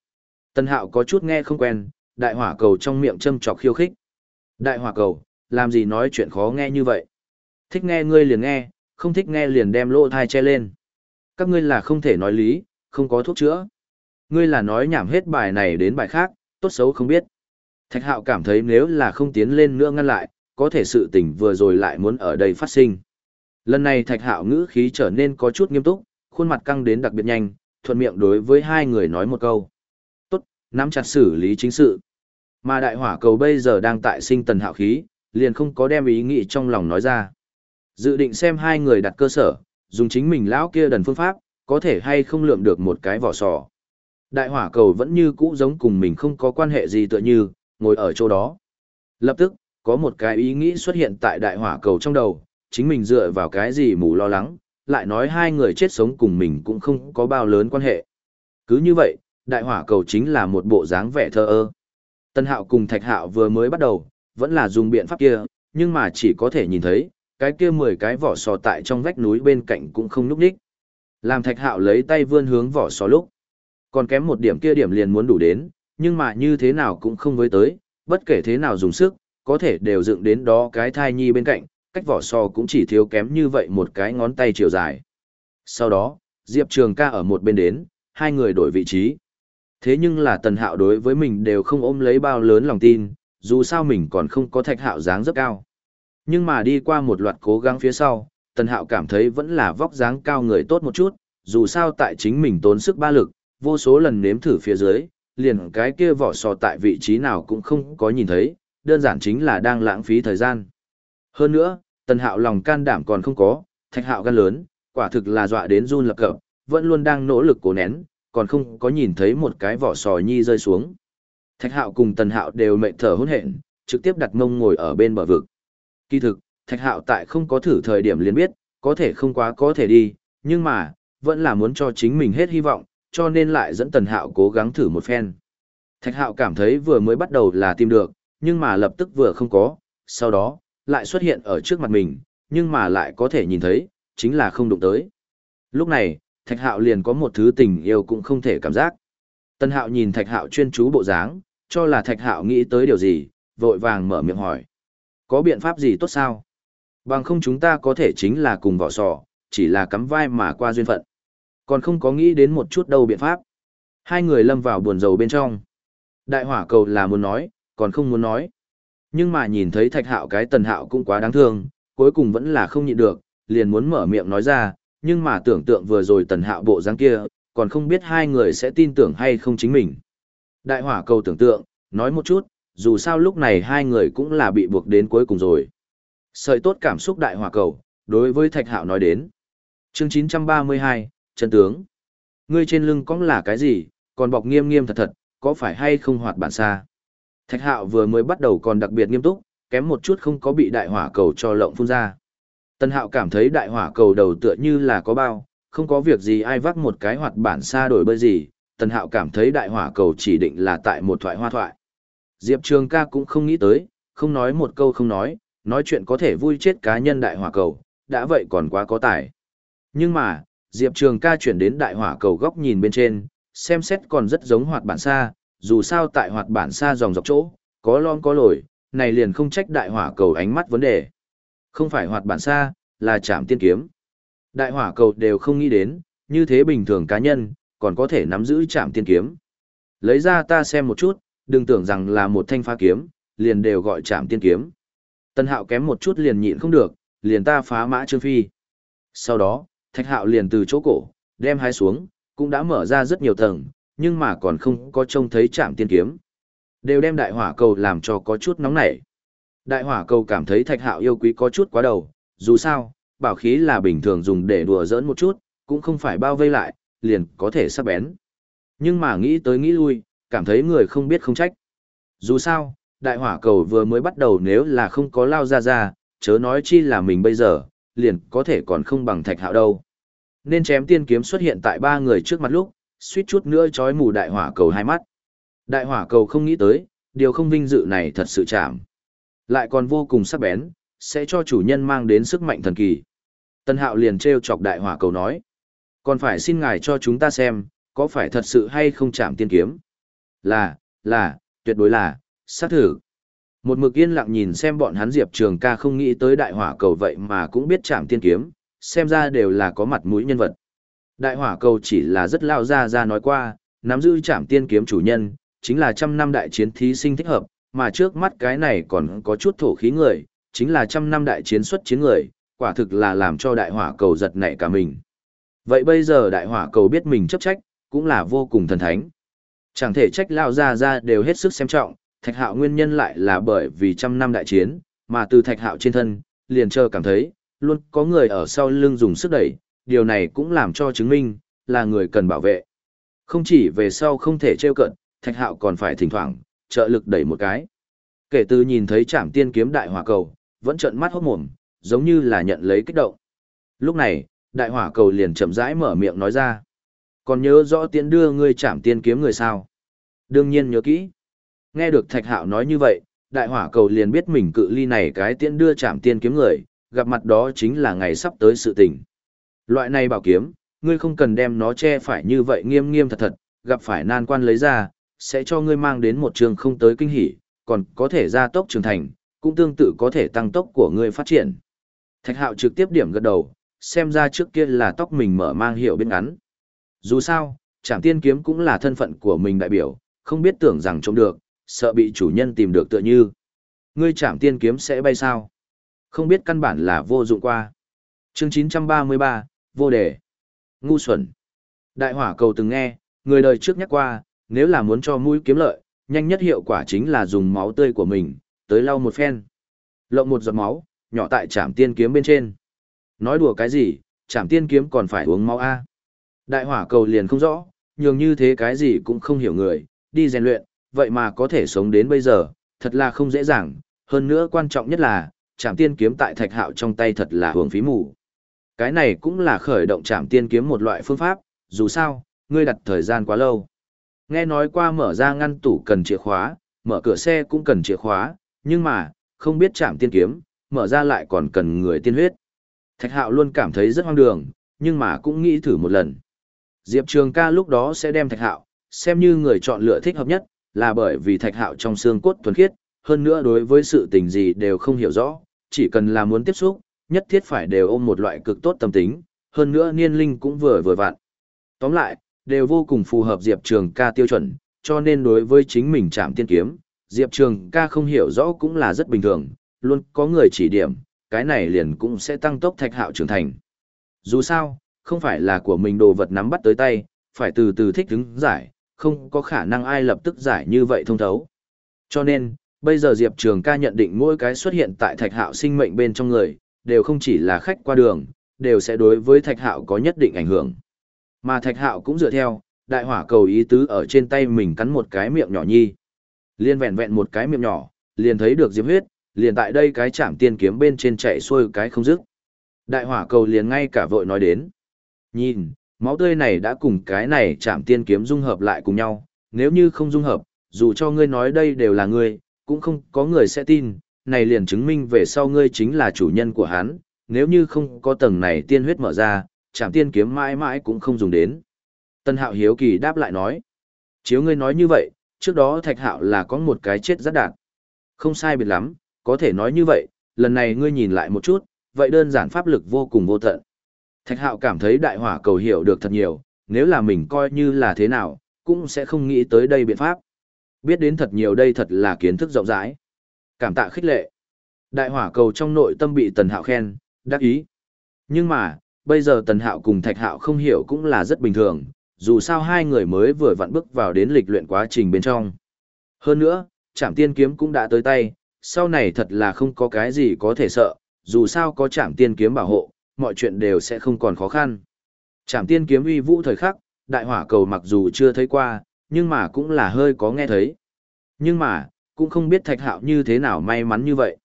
Tân hạo có chút nghe không quen, đại hỏa cầu trong miệng châm trọc khiêu khích. Đại hỏa cầu, làm gì nói chuyện khó nghe như vậy. Thích nghe ngươi liền nghe, không thích nghe liền đem lỗ thai che lên. Các ngươi là không thể nói lý, không có thuốc chữa. Ngươi là nói nhảm hết bài này đến bài khác, tốt xấu không biết. Thạch hạo cảm thấy nếu là không tiến lên nữa ngăn lại, có thể sự tình vừa rồi lại muốn ở đây phát sinh. Lần này thạch hạo ngữ khí trở nên có chút nghiêm túc, khuôn mặt căng đến đặc biệt nhanh, thuận miệng đối với hai người nói một câu. Tốt, nắm chặt xử lý chính sự. Mà đại hỏa cầu bây giờ đang tại sinh tần hạo khí, liền không có đem ý nghĩ trong lòng nói ra. Dự định xem hai người đặt cơ sở, dùng chính mình lão kia đần phương pháp, có thể hay không lượm được một cái vỏ sò. Đại hỏa cầu vẫn như cũ giống cùng mình không có quan hệ gì tựa như, ngồi ở chỗ đó. Lập tức, có một cái ý nghĩ xuất hiện tại đại hỏa cầu trong đầu, chính mình dựa vào cái gì mù lo lắng, lại nói hai người chết sống cùng mình cũng không có bao lớn quan hệ. Cứ như vậy, đại hỏa cầu chính là một bộ dáng vẻ thơ ơ. Tân hạo cùng thạch hạo vừa mới bắt đầu, vẫn là dùng biện pháp kia, nhưng mà chỉ có thể nhìn thấy, cái kia mười cái vỏ sò tại trong vách núi bên cạnh cũng không núp đích. Làm thạch hạo lấy tay vươn hướng vỏ sò lúc. Còn kém một điểm kia điểm liền muốn đủ đến, nhưng mà như thế nào cũng không với tới, bất kể thế nào dùng sức, có thể đều dựng đến đó cái thai nhi bên cạnh, cách vỏ sò cũng chỉ thiếu kém như vậy một cái ngón tay chiều dài. Sau đó, Diệp Trường ca ở một bên đến, hai người đổi vị trí. Thế nhưng là tần hạo đối với mình đều không ôm lấy bao lớn lòng tin, dù sao mình còn không có thạch hạo dáng rất cao. Nhưng mà đi qua một loạt cố gắng phía sau, tần hạo cảm thấy vẫn là vóc dáng cao người tốt một chút, dù sao tại chính mình tốn sức ba lực, vô số lần nếm thử phía dưới, liền cái kia vỏ sò tại vị trí nào cũng không có nhìn thấy, đơn giản chính là đang lãng phí thời gian. Hơn nữa, tần hạo lòng can đảm còn không có, thạch hạo gan lớn, quả thực là dọa đến run lập cập, vẫn luôn đang nỗ lực cố nén, còn không có nhìn thấy một cái vỏ sò nhi rơi xuống. Thạch hạo cùng tần hạo đều mệt thở hôn hển, trực tiếp đặt mông ngồi ở bên bờ vực. Kỳ thực, thạch hạo tại không có thử thời điểm liền biết, có thể không quá có thể đi, nhưng mà, vẫn là muốn cho chính mình hết hy vọng, cho nên lại dẫn tần hạo cố gắng thử một phen. Thạch hạo cảm thấy vừa mới bắt đầu là tìm được, nhưng mà lập tức vừa không có, sau đó, lại xuất hiện ở trước mặt mình, nhưng mà lại có thể nhìn thấy, chính là không đụng tới. Lúc này, thạch hạo liền có một thứ tình yêu cũng không thể cảm giác. Tần hạo nhìn thạch hạo chuyên chú bộ dáng, cho là thạch hạo nghĩ tới điều gì, vội vàng mở miệng hỏi. Có biện pháp gì tốt sao? Bằng không chúng ta có thể chính là cùng vỏ sò, chỉ là cắm vai mà qua duyên phận. Còn không có nghĩ đến một chút đâu biện pháp. Hai người lâm vào buồn rầu bên trong. Đại hỏa cầu là muốn nói, còn không muốn nói. Nhưng mà nhìn thấy thạch hạo cái tần hạo cũng quá đáng thương, cuối cùng vẫn là không nhịn được, liền muốn mở miệng nói ra, nhưng mà tưởng tượng vừa rồi tần hạo bộ dáng kia, còn không biết hai người sẽ tin tưởng hay không chính mình. Đại hỏa cầu tưởng tượng, nói một chút, dù sao lúc này hai người cũng là bị buộc đến cuối cùng rồi. Sợi tốt cảm xúc đại hỏa cầu, đối với thạch hạo nói đến. Chương 932, chân tướng. Ngươi trên lưng có là cái gì, còn bọc nghiêm nghiêm thật thật, có phải hay không hoạt bản xa? Thạch hạo vừa mới bắt đầu còn đặc biệt nghiêm túc, kém một chút không có bị đại hỏa cầu cho lộng phun ra. Tân hạo cảm thấy đại hỏa cầu đầu tựa như là có bao, không có việc gì ai vác một cái hoạt bản xa đổi bơi gì, tần hạo cảm thấy đại hỏa cầu chỉ định là tại một thoại hoa thoại. Diệp Trường ca cũng không nghĩ tới, không nói một câu không nói, nói chuyện có thể vui chết cá nhân đại hỏa cầu, đã vậy còn quá có tài. Nhưng mà, Diệp Trường ca chuyển đến đại hỏa cầu góc nhìn bên trên, xem xét còn rất giống hoạt bản xa, dù sao tại hoạt bản xa dòng dọc chỗ, có lon có lồi, này liền không trách đại hỏa cầu ánh mắt vấn đề. Không phải hoạt bản xa, là chạm tiên kiếm. Đại hỏa cầu đều không nghĩ đến, như thế bình thường cá nhân, còn có thể nắm giữ chạm tiên kiếm. Lấy ra ta xem một chút, đừng tưởng rằng là một thanh phá kiếm, liền đều gọi chạm tiên kiếm. Tân hạo kém một chút liền nhịn không được, liền ta phá mã trương phi. Sau đó, thạch hạo liền từ chỗ cổ, đem hai xuống, cũng đã mở ra rất nhiều tầng, nhưng mà còn không có trông thấy chạm tiên kiếm. Đều đem đại hỏa cầu làm cho có chút nóng nảy. Đại hỏa cầu cảm thấy thạch hạo yêu quý có chút quá đầu, dù sao, bảo khí là bình thường dùng để đùa giỡn một chút, cũng không phải bao vây lại, liền có thể sắp bén. Nhưng mà nghĩ tới nghĩ lui, cảm thấy người không biết không trách. Dù sao, đại hỏa cầu vừa mới bắt đầu nếu là không có lao ra ra, chớ nói chi là mình bây giờ, liền có thể còn không bằng thạch hạo đâu. Nên chém tiên kiếm xuất hiện tại ba người trước mặt lúc, suýt chút nữa chói mù đại hỏa cầu hai mắt. Đại hỏa cầu không nghĩ tới, điều không vinh dự này thật sự chạm. Lại còn vô cùng sắc bén, sẽ cho chủ nhân mang đến sức mạnh thần kỳ. Tân hạo liền treo chọc đại hỏa cầu nói. Còn phải xin ngài cho chúng ta xem, có phải thật sự hay không chạm tiên kiếm? Là, là, tuyệt đối là, sát thử. Một mực yên lặng nhìn xem bọn hắn Diệp Trường ca không nghĩ tới đại hỏa cầu vậy mà cũng biết chạm tiên kiếm, xem ra đều là có mặt mũi nhân vật. Đại hỏa cầu chỉ là rất lao ra ra nói qua, nắm giữ chạm tiên kiếm chủ nhân, chính là trăm năm đại chiến thí sinh thích hợp, mà trước mắt cái này còn có chút thổ khí người, chính là trăm năm đại chiến xuất chiến người, quả thực là làm cho đại hỏa cầu giật nảy cả mình. Vậy bây giờ đại hỏa cầu biết mình chấp trách, cũng là vô cùng thần thánh. Chẳng thể trách lao ra ra đều hết sức xem trọng, thạch hạo nguyên nhân lại là bởi vì trăm năm đại chiến, mà từ thạch hạo trên thân, liền chờ cảm thấy, luôn có người ở sau lưng dùng sức đẩy, điều này cũng làm cho chứng minh, là người cần bảo vệ. Không chỉ về sau không thể trêu cận, thạch hạo còn phải thỉnh thoảng, trợ lực đẩy một cái. Kể từ nhìn thấy trảm tiên kiếm đại hỏa cầu, vẫn trợn mắt hốt mồm, giống như là nhận lấy kích động. Lúc này, đại hỏa cầu liền chậm rãi mở miệng nói ra. Còn nhớ rõ tiễn đưa ngươi trảm tiên kiếm người sao? Đương nhiên nhớ kỹ. Nghe được thạch hạo nói như vậy, đại hỏa cầu liền biết mình cự ly này cái tiễn đưa trảm tiên kiếm người, gặp mặt đó chính là ngày sắp tới sự tình. Loại này bảo kiếm, ngươi không cần đem nó che phải như vậy nghiêm nghiêm thật thật, gặp phải nan quan lấy ra, sẽ cho ngươi mang đến một trường không tới kinh hỉ, còn có thể gia tốc trưởng thành, cũng tương tự có thể tăng tốc của ngươi phát triển. Thạch hạo trực tiếp điểm gật đầu, xem ra trước kia là tóc mình mở mang hiệu bên ngắn. Dù sao, chẳng tiên kiếm cũng là thân phận của mình đại biểu, không biết tưởng rằng trông được, sợ bị chủ nhân tìm được tựa như. Ngươi chạm tiên kiếm sẽ bay sao? Không biết căn bản là vô dụng qua. Chương 933, vô đề. Ngu xuẩn. Đại hỏa cầu từng nghe, người đời trước nhắc qua, nếu là muốn cho mũi kiếm lợi, nhanh nhất hiệu quả chính là dùng máu tươi của mình, tới lau một phen. Lộng một giọt máu, nhỏ tại trảm tiên kiếm bên trên. Nói đùa cái gì, chảm tiên kiếm còn phải uống máu A. Đại hỏa cầu liền không rõ, nhường như thế cái gì cũng không hiểu người, đi rèn luyện, vậy mà có thể sống đến bây giờ, thật là không dễ dàng, hơn nữa quan trọng nhất là, chảm tiên kiếm tại thạch hạo trong tay thật là hưởng phí mù. Cái này cũng là khởi động chảm tiên kiếm một loại phương pháp, dù sao, ngươi đặt thời gian quá lâu. Nghe nói qua mở ra ngăn tủ cần chìa khóa, mở cửa xe cũng cần chìa khóa, nhưng mà, không biết chạm tiên kiếm, mở ra lại còn cần người tiên huyết. Thạch hạo luôn cảm thấy rất hoang đường, nhưng mà cũng nghĩ thử một lần. Diệp Trường ca lúc đó sẽ đem thạch hạo, xem như người chọn lựa thích hợp nhất, là bởi vì thạch hạo trong xương cốt thuần khiết, hơn nữa đối với sự tình gì đều không hiểu rõ, chỉ cần là muốn tiếp xúc, nhất thiết phải đều ôm một loại cực tốt tâm tính, hơn nữa niên linh cũng vừa vừa vặn. Tóm lại, đều vô cùng phù hợp Diệp Trường ca tiêu chuẩn, cho nên đối với chính mình chạm tiên kiếm, Diệp Trường ca không hiểu rõ cũng là rất bình thường, luôn có người chỉ điểm, cái này liền cũng sẽ tăng tốc thạch hạo trưởng thành. Dù sao, không phải là của mình đồ vật nắm bắt tới tay, phải từ từ thích ứng giải, không có khả năng ai lập tức giải như vậy thông thấu. Cho nên, bây giờ Diệp Trường ca nhận định mỗi cái xuất hiện tại thạch hạo sinh mệnh bên trong người, đều không chỉ là khách qua đường, đều sẽ đối với thạch hạo có nhất định ảnh hưởng. Mà thạch hạo cũng dựa theo, đại hỏa cầu ý tứ ở trên tay mình cắn một cái miệng nhỏ nhi. Liên vẹn vẹn một cái miệng nhỏ, liền thấy được diệp huyết, liền tại đây cái chạm tiên kiếm bên trên chạy xuôi cái không dứt. Đại hỏa cầu liền ngay cả vội nói đến. Nhìn, máu tươi này đã cùng cái này chạm tiên kiếm dung hợp lại cùng nhau, nếu như không dung hợp, dù cho ngươi nói đây đều là ngươi, cũng không có người sẽ tin, này liền chứng minh về sau ngươi chính là chủ nhân của hắn, nếu như không có tầng này tiên huyết mở ra, chạm tiên kiếm mãi mãi cũng không dùng đến. Tân hạo hiếu kỳ đáp lại nói, chiếu ngươi nói như vậy, trước đó thạch hạo là có một cái chết rất đạt. Không sai biệt lắm, có thể nói như vậy, lần này ngươi nhìn lại một chút, vậy đơn giản pháp lực vô cùng vô tận. Thạch hạo cảm thấy đại hỏa cầu hiểu được thật nhiều, nếu là mình coi như là thế nào, cũng sẽ không nghĩ tới đây biện pháp. Biết đến thật nhiều đây thật là kiến thức rộng rãi. Cảm tạ khích lệ. Đại hỏa cầu trong nội tâm bị tần hạo khen, đắc ý. Nhưng mà, bây giờ tần hạo cùng thạch hạo không hiểu cũng là rất bình thường, dù sao hai người mới vừa vặn bước vào đến lịch luyện quá trình bên trong. Hơn nữa, trảm tiên kiếm cũng đã tới tay, sau này thật là không có cái gì có thể sợ, dù sao có trảm tiên kiếm bảo hộ, mọi chuyện đều sẽ không còn khó khăn. Trảm tiên kiếm uy vũ thời khắc, đại hỏa cầu mặc dù chưa thấy qua, nhưng mà cũng là hơi có nghe thấy. Nhưng mà, cũng không biết thạch hạo như thế nào may mắn như vậy.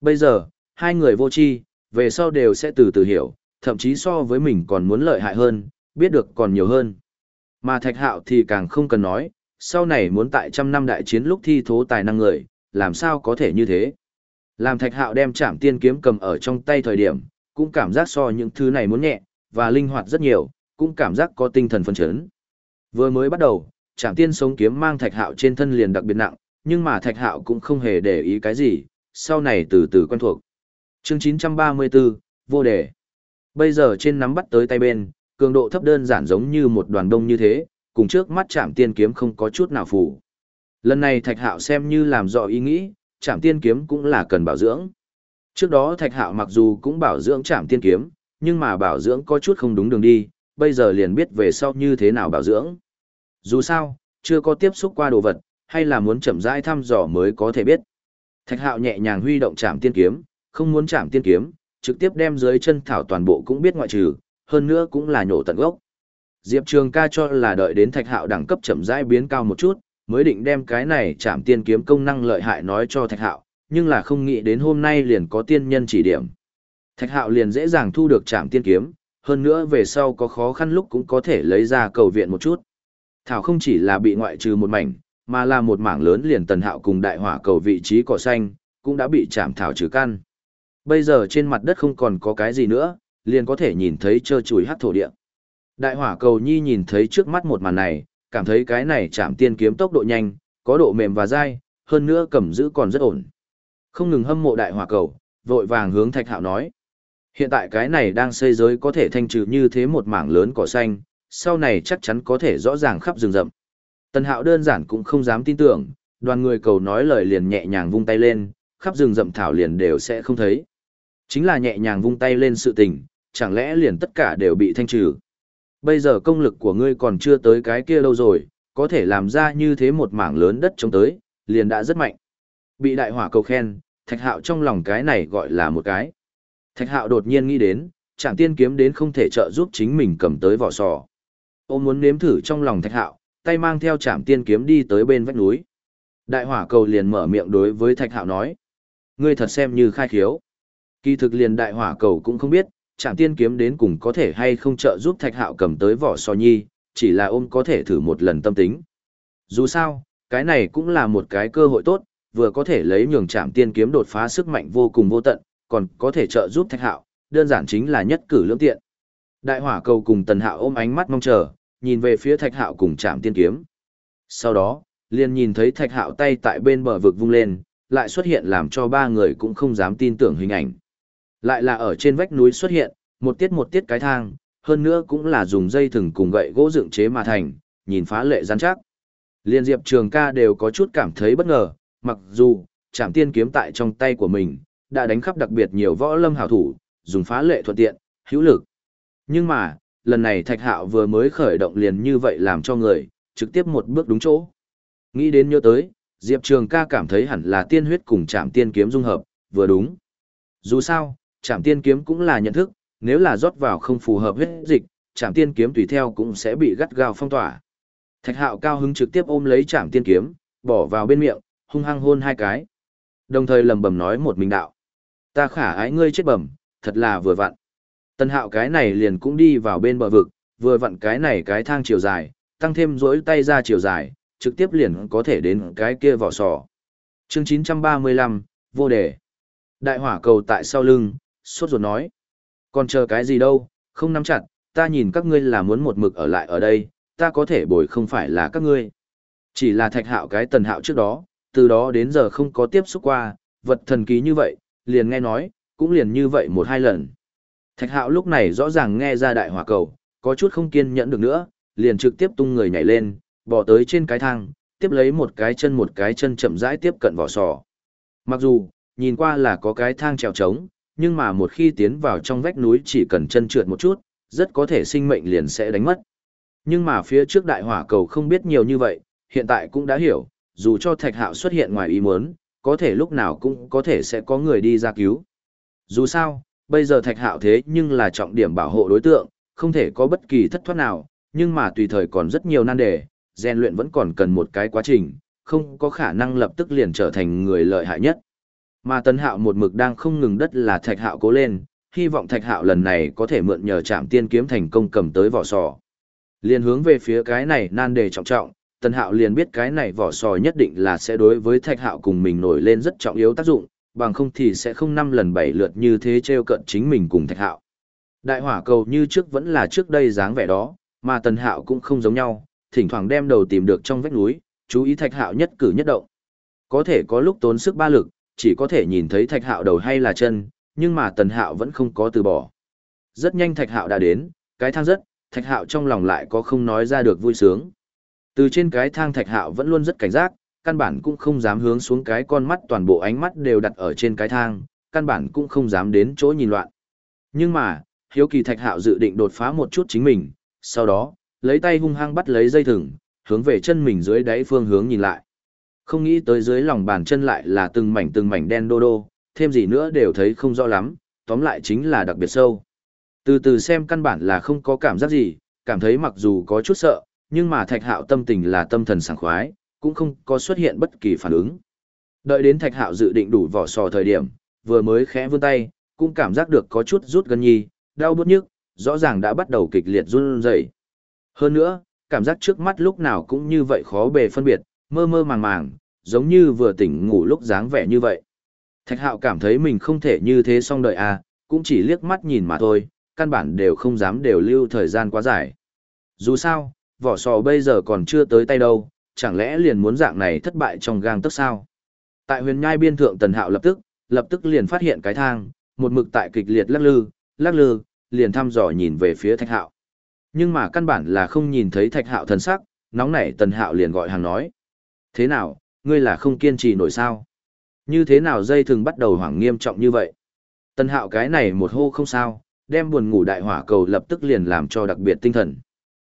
Bây giờ, hai người vô tri về sau đều sẽ từ từ hiểu, thậm chí so với mình còn muốn lợi hại hơn, biết được còn nhiều hơn. Mà thạch hạo thì càng không cần nói, sau này muốn tại trăm năm đại chiến lúc thi thố tài năng người, làm sao có thể như thế. Làm thạch hạo đem chạm tiên kiếm cầm ở trong tay thời điểm, cũng cảm giác so những thứ này muốn nhẹ, và linh hoạt rất nhiều, cũng cảm giác có tinh thần phấn chấn. Vừa mới bắt đầu, chạm tiên sống kiếm mang thạch hạo trên thân liền đặc biệt nặng, nhưng mà thạch hạo cũng không hề để ý cái gì, sau này từ từ quen thuộc. Chương 934, vô đề. Bây giờ trên nắm bắt tới tay bên, cường độ thấp đơn giản giống như một đoàn đông như thế, cùng trước mắt chạm tiên kiếm không có chút nào phủ. Lần này thạch hạo xem như làm rõ ý nghĩ, trạm tiên kiếm cũng là cần bảo dưỡng. Trước đó thạch hạo mặc dù cũng bảo dưỡng trạm tiên kiếm, nhưng mà bảo dưỡng có chút không đúng đường đi, bây giờ liền biết về sau như thế nào bảo dưỡng. Dù sao, chưa có tiếp xúc qua đồ vật, hay là muốn chậm rãi thăm dò mới có thể biết. Thạch hạo nhẹ nhàng huy động trạm tiên kiếm, không muốn trạm tiên kiếm, trực tiếp đem dưới chân thảo toàn bộ cũng biết ngoại trừ, hơn nữa cũng là nhổ tận gốc. Diệp Trường ca cho là đợi đến thạch hạo đẳng cấp chậm rãi biến cao một chút, mới định đem cái này chạm tiên kiếm công năng lợi hại nói cho thạch hạo, nhưng là không nghĩ đến hôm nay liền có tiên nhân chỉ điểm. Thạch hạo liền dễ dàng thu được chạm tiên kiếm, hơn nữa về sau có khó khăn lúc cũng có thể lấy ra cầu viện một chút. Thảo không chỉ là bị ngoại trừ một mảnh, mà là một mảng lớn liền tần hạo cùng đại hỏa cầu vị trí cỏ xanh, cũng đã bị chạm thảo trừ căn. Bây giờ trên mặt đất không còn có cái gì nữa, liền có thể nhìn thấy trơ chùi hát thổ địa. Đại hỏa cầu nhi nhìn thấy trước mắt một màn này, cảm thấy cái này chạm tiên kiếm tốc độ nhanh, có độ mềm và dai, hơn nữa cầm giữ còn rất ổn. Không ngừng hâm mộ đại hỏa cầu, vội vàng hướng thạch hạo nói. Hiện tại cái này đang xây giới có thể thanh trừ như thế một mảng lớn cỏ xanh, sau này chắc chắn có thể rõ ràng khắp rừng rậm. Tần hạo đơn giản cũng không dám tin tưởng, đoàn người cầu nói lời liền nhẹ nhàng vung tay lên, khắp rừng rậm thảo liền đều sẽ không thấy. Chính là nhẹ nhàng vung tay lên sự tình, chẳng lẽ liền tất cả đều bị thanh trừ. Bây giờ công lực của ngươi còn chưa tới cái kia lâu rồi, có thể làm ra như thế một mảng lớn đất chống tới, liền đã rất mạnh. Bị đại hỏa cầu khen, thạch hạo trong lòng cái này gọi là một cái. Thạch hạo đột nhiên nghĩ đến, chẳng tiên kiếm đến không thể trợ giúp chính mình cầm tới vỏ sò. Ô muốn nếm thử trong lòng thạch hạo, tay mang theo chạm tiên kiếm đi tới bên vách núi. Đại hỏa cầu liền mở miệng đối với thạch hạo nói. Ngươi thật xem như khai khiếu. Kỳ thực liền đại hỏa cầu cũng không biết, trạm tiên kiếm đến cùng có thể hay không trợ giúp thạch hạo cầm tới vỏ so nhi, chỉ là ôm có thể thử một lần tâm tính. Dù sao, cái này cũng là một cái cơ hội tốt, vừa có thể lấy nhường trạm tiên kiếm đột phá sức mạnh vô cùng vô tận, còn có thể trợ giúp thạch hạo, đơn giản chính là nhất cử lưỡng tiện. Đại hỏa cầu cùng tần hạo ôm ánh mắt mong chờ, nhìn về phía thạch hạo cùng trạm tiên kiếm. Sau đó, liền nhìn thấy thạch hạo tay tại bên bờ vực vung lên, lại xuất hiện làm cho ba người cũng không dám tin tưởng hình ảnh. Lại là ở trên vách núi xuất hiện, một tiết một tiết cái thang, hơn nữa cũng là dùng dây thừng cùng gậy gỗ dựng chế mà thành, nhìn phá lệ rắn chắc. Liên Diệp Trường ca đều có chút cảm thấy bất ngờ, mặc dù, chạm tiên kiếm tại trong tay của mình, đã đánh khắp đặc biệt nhiều võ lâm hảo thủ, dùng phá lệ thuận tiện, hữu lực. Nhưng mà, lần này Thạch Hạo vừa mới khởi động liền như vậy làm cho người, trực tiếp một bước đúng chỗ. Nghĩ đến nhớ tới, Diệp Trường ca cảm thấy hẳn là tiên huyết cùng chạm tiên kiếm dung hợp, vừa đúng. Dù sao, chạm tiên kiếm cũng là nhận thức, nếu là rót vào không phù hợp huyết dịch, chạm tiên kiếm tùy theo cũng sẽ bị gắt gao phong tỏa. Thạch hạo cao hứng trực tiếp ôm lấy chạm tiên kiếm, bỏ vào bên miệng, hung hăng hôn hai cái. Đồng thời lầm bầm nói một mình đạo. Ta khả ái ngươi chết bầm, thật là vừa vặn. Tân hạo cái này liền cũng đi vào bên bờ vực, vừa vặn cái này cái thang chiều dài, tăng thêm rỗi tay ra chiều dài, trực tiếp liền có thể đến cái kia vỏ sò. Chương 935, vô đề. Đại hỏa cầu tại sau lưng, sốt ruột nói. Còn chờ cái gì đâu, không nắm chặt, ta nhìn các ngươi là muốn một mực ở lại ở đây, ta có thể bồi không phải là các ngươi. Chỉ là thạch hạo cái tần hạo trước đó, từ đó đến giờ không có tiếp xúc qua, vật thần ký như vậy, liền nghe nói, cũng liền như vậy một hai lần. Thạch hạo lúc này rõ ràng nghe ra đại hỏa cầu, có chút không kiên nhẫn được nữa, liền trực tiếp tung người nhảy lên, bỏ tới trên cái thang, tiếp lấy một cái chân một cái chân chậm rãi tiếp cận vỏ sò. Mặc dù, nhìn qua là có cái thang trèo trống, nhưng mà một khi tiến vào trong vách núi chỉ cần chân trượt một chút, rất có thể sinh mệnh liền sẽ đánh mất. Nhưng mà phía trước đại hỏa cầu không biết nhiều như vậy, hiện tại cũng đã hiểu, dù cho thạch hạo xuất hiện ngoài ý muốn, có thể lúc nào cũng có thể sẽ có người đi ra cứu. Dù sao, bây giờ thạch hạo thế nhưng là trọng điểm bảo hộ đối tượng, không thể có bất kỳ thất thoát nào, nhưng mà tùy thời còn rất nhiều nan đề, rèn luyện vẫn còn cần một cái quá trình, không có khả năng lập tức liền trở thành người lợi hại nhất. Mà Tần Hạo một mực đang không ngừng đất là Thạch Hạo cố lên, hy vọng Thạch Hạo lần này có thể mượn nhờ Trảm Tiên kiếm thành công cầm tới vỏ sò. Liên hướng về phía cái này nan đề trọng trọng, Tần Hạo liền biết cái này vỏ sò nhất định là sẽ đối với Thạch Hạo cùng mình nổi lên rất trọng yếu tác dụng, bằng không thì sẽ không năm lần bảy lượt như thế treo cận chính mình cùng Thạch Hạo. Đại hỏa cầu như trước vẫn là trước đây dáng vẻ đó, mà Tần Hạo cũng không giống nhau, thỉnh thoảng đem đầu tìm được trong vách núi, chú ý Thạch Hạo nhất cử nhất động. Có thể có lúc tốn sức ba lực, chỉ có thể nhìn thấy Thạch Hạo đầu hay là chân, nhưng mà Tần Hạo vẫn không có từ bỏ. Rất nhanh Thạch Hạo đã đến, cái thang rất, Thạch Hạo trong lòng lại có không nói ra được vui sướng. Từ trên cái thang Thạch Hạo vẫn luôn rất cảnh giác, căn bản cũng không dám hướng xuống cái con mắt toàn bộ ánh mắt đều đặt ở trên cái thang, căn bản cũng không dám đến chỗ nhìn loạn. Nhưng mà, hiếu kỳ Thạch Hạo dự định đột phá một chút chính mình, sau đó, lấy tay hung hăng bắt lấy dây thừng, hướng về chân mình dưới đáy phương hướng nhìn lại. Không nghĩ tới dưới lòng bàn chân lại là từng mảnh từng mảnh đen đô đô, thêm gì nữa đều thấy không rõ lắm, tóm lại chính là đặc biệt sâu. Từ từ xem căn bản là không có cảm giác gì, cảm thấy mặc dù có chút sợ, nhưng mà thạch hạo tâm tình là tâm thần sảng khoái, cũng không có xuất hiện bất kỳ phản ứng. Đợi đến thạch hạo dự định đủ vỏ sò thời điểm, vừa mới khẽ vươn tay, cũng cảm giác được có chút rút gần nhi, đau bút nhức, rõ ràng đã bắt đầu kịch liệt run rẩy. Hơn nữa, cảm giác trước mắt lúc nào cũng như vậy khó bề phân biệt, mơ mơ màng màng, giống như vừa tỉnh ngủ lúc dáng vẻ như vậy. Thạch hạo cảm thấy mình không thể như thế xong đợi à, cũng chỉ liếc mắt nhìn mà thôi, căn bản đều không dám đều lưu thời gian quá dài. Dù sao, vỏ sò bây giờ còn chưa tới tay đâu, chẳng lẽ liền muốn dạng này thất bại trong gang tức sao? Tại huyền nhai biên thượng tần hạo lập tức, lập tức liền phát hiện cái thang, một mực tại kịch liệt lắc lư, lắc lư, liền thăm dò nhìn về phía thạch hạo. Nhưng mà căn bản là không nhìn thấy thạch hạo thần sắc, nóng nảy tần hạo liền gọi hàng nói. Thế nào, ngươi là không kiên trì nổi sao? Như thế nào dây thường bắt đầu hoảng nghiêm trọng như vậy? Tần hạo cái này một hô không sao, đem buồn ngủ đại hỏa cầu lập tức liền làm cho đặc biệt tinh thần.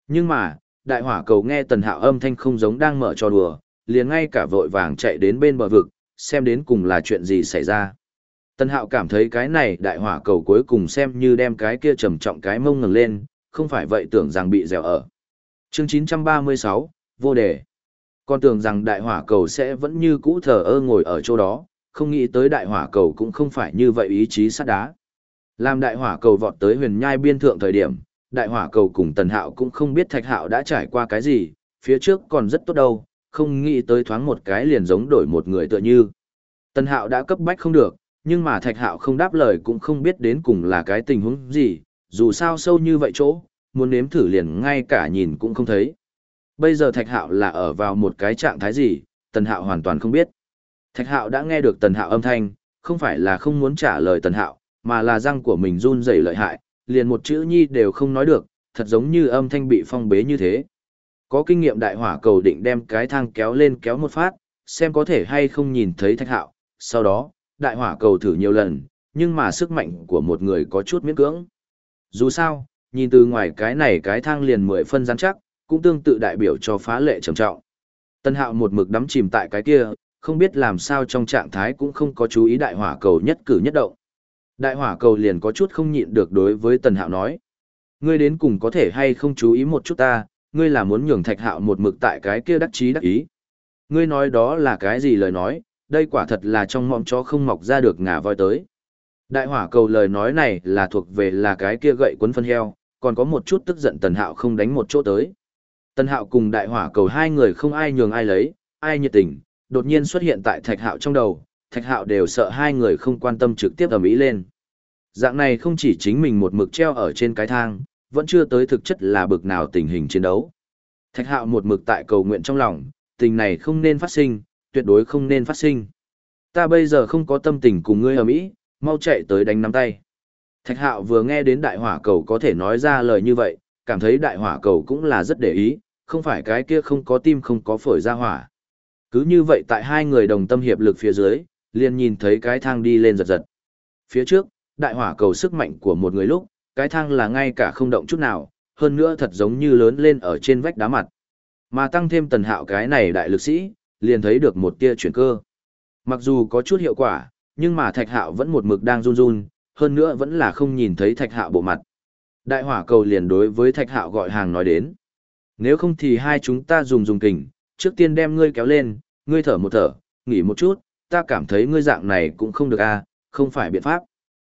Nhưng mà, đại hỏa cầu nghe tần hạo âm thanh không giống đang mở trò đùa, liền ngay cả vội vàng chạy đến bên bờ vực, xem đến cùng là chuyện gì xảy ra. Tần hạo cảm thấy cái này đại hỏa cầu cuối cùng xem như đem cái kia trầm trọng cái mông ngừng lên, không phải vậy tưởng rằng bị dẻo ở. Chương 936, vô đề. Con tưởng rằng đại hỏa cầu sẽ vẫn như cũ thờ ơ ngồi ở chỗ đó, không nghĩ tới đại hỏa cầu cũng không phải như vậy ý chí sắt đá. Làm đại hỏa cầu vọt tới huyền nhai biên thượng thời điểm, đại hỏa cầu cùng tần hạo cũng không biết thạch hạo đã trải qua cái gì, phía trước còn rất tốt đâu, không nghĩ tới thoáng một cái liền giống đổi một người tựa như. Tần hạo đã cấp bách không được, nhưng mà thạch hạo không đáp lời cũng không biết đến cùng là cái tình huống gì, dù sao sâu như vậy chỗ, muốn nếm thử liền ngay cả nhìn cũng không thấy. Bây giờ thạch hạo là ở vào một cái trạng thái gì, tần hạo hoàn toàn không biết. Thạch hạo đã nghe được tần hạo âm thanh, không phải là không muốn trả lời tần hạo, mà là răng của mình run rẩy lợi hại, liền một chữ nhi đều không nói được, thật giống như âm thanh bị phong bế như thế. Có kinh nghiệm đại hỏa cầu định đem cái thang kéo lên kéo một phát, xem có thể hay không nhìn thấy thạch hạo, sau đó, đại hỏa cầu thử nhiều lần, nhưng mà sức mạnh của một người có chút miễn cưỡng. Dù sao, nhìn từ ngoài cái này cái thang liền mười phân rắn chắc, cũng tương tự đại biểu cho phá lệ trầm trọng. Tân hạo một mực đắm chìm tại cái kia, không biết làm sao trong trạng thái cũng không có chú ý đại hỏa cầu nhất cử nhất động. Đại hỏa cầu liền có chút không nhịn được đối với tần hạo nói. Ngươi đến cùng có thể hay không chú ý một chút ta, ngươi là muốn nhường thạch hạo một mực tại cái kia đắc chí đắc ý. Ngươi nói đó là cái gì lời nói, đây quả thật là trong mọng chó không mọc ra được ngà voi tới. Đại hỏa cầu lời nói này là thuộc về là cái kia gậy cuốn phân heo, còn có một chút tức giận tần hạo không đánh một chỗ tới. Tần hạo cùng đại hỏa cầu hai người không ai nhường ai lấy, ai nhiệt tình, đột nhiên xuất hiện tại thạch hạo trong đầu, thạch hạo đều sợ hai người không quan tâm trực tiếp ầm ĩ lên. Dạng này không chỉ chính mình một mực treo ở trên cái thang, vẫn chưa tới thực chất là bực nào tình hình chiến đấu. Thạch hạo một mực tại cầu nguyện trong lòng, tình này không nên phát sinh, tuyệt đối không nên phát sinh. Ta bây giờ không có tâm tình cùng ngươi ầm ĩ, mau chạy tới đánh nắm tay. Thạch hạo vừa nghe đến đại hỏa cầu có thể nói ra lời như vậy, cảm thấy đại hỏa cầu cũng là rất để ý, không phải cái kia không có tim không có phổi ra hỏa. Cứ như vậy tại hai người đồng tâm hiệp lực phía dưới, liền nhìn thấy cái thang đi lên giật giật. Phía trước, đại hỏa cầu sức mạnh của một người lúc, cái thang là ngay cả không động chút nào, hơn nữa thật giống như lớn lên ở trên vách đá mặt. Mà tăng thêm tần hạo cái này đại lực sĩ, liền thấy được một tia chuyển cơ. Mặc dù có chút hiệu quả, nhưng mà thạch hạo vẫn một mực đang run run, hơn nữa vẫn là không nhìn thấy thạch hạo bộ mặt. Đại hỏa cầu liền đối với thạch hạo gọi hàng nói đến. Nếu không thì hai chúng ta dùng dùng kình, trước tiên đem ngươi kéo lên, ngươi thở một thở, nghỉ một chút, ta cảm thấy ngươi dạng này cũng không được a, không phải biện pháp.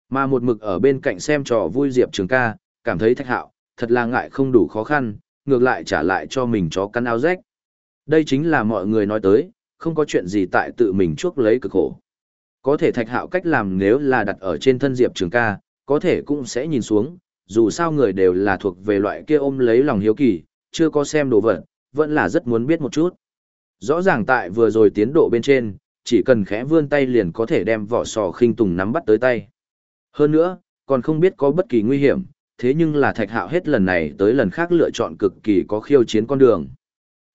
Mà một mực ở bên cạnh xem trò vui Diệp Trường ca, cảm thấy thạch hạo, thật là ngại không đủ khó khăn, ngược lại trả lại cho mình chó căn áo rách. Đây chính là mọi người nói tới, không có chuyện gì tại tự mình chuốc lấy cực khổ. Có thể thạch hạo cách làm nếu là đặt ở trên thân Diệp Trường ca, có thể cũng sẽ nhìn xuống, dù sao người đều là thuộc về loại kia ôm lấy lòng hiếu kỳ, chưa có xem đồ vật, vẫn là rất muốn biết một chút. Rõ ràng tại vừa rồi tiến độ bên trên, chỉ cần khẽ vươn tay liền có thể đem vỏ sò khinh tùng nắm bắt tới tay. Hơn nữa, còn không biết có bất kỳ nguy hiểm, thế nhưng là thạch hạo hết lần này tới lần khác lựa chọn cực kỳ có khiêu chiến con đường.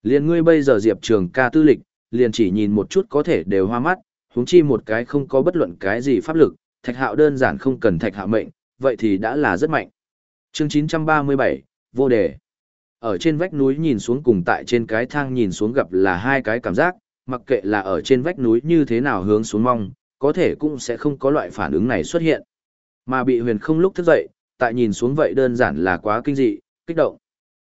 Liền ngươi bây giờ diệp trường ca tư lịch, liền chỉ nhìn một chút có thể đều hoa mắt, huống chi một cái không có bất luận cái gì pháp lực, thạch hạo đơn giản không cần thạch hạo mệnh, vậy thì đã là rất mạnh. Chương 937, vô đề. Ở trên vách núi nhìn xuống cùng tại trên cái thang nhìn xuống gặp là hai cái cảm giác, mặc kệ là ở trên vách núi như thế nào hướng xuống mong, có thể cũng sẽ không có loại phản ứng này xuất hiện. Mà bị huyền không lúc thức dậy, tại nhìn xuống vậy đơn giản là quá kinh dị, kích động.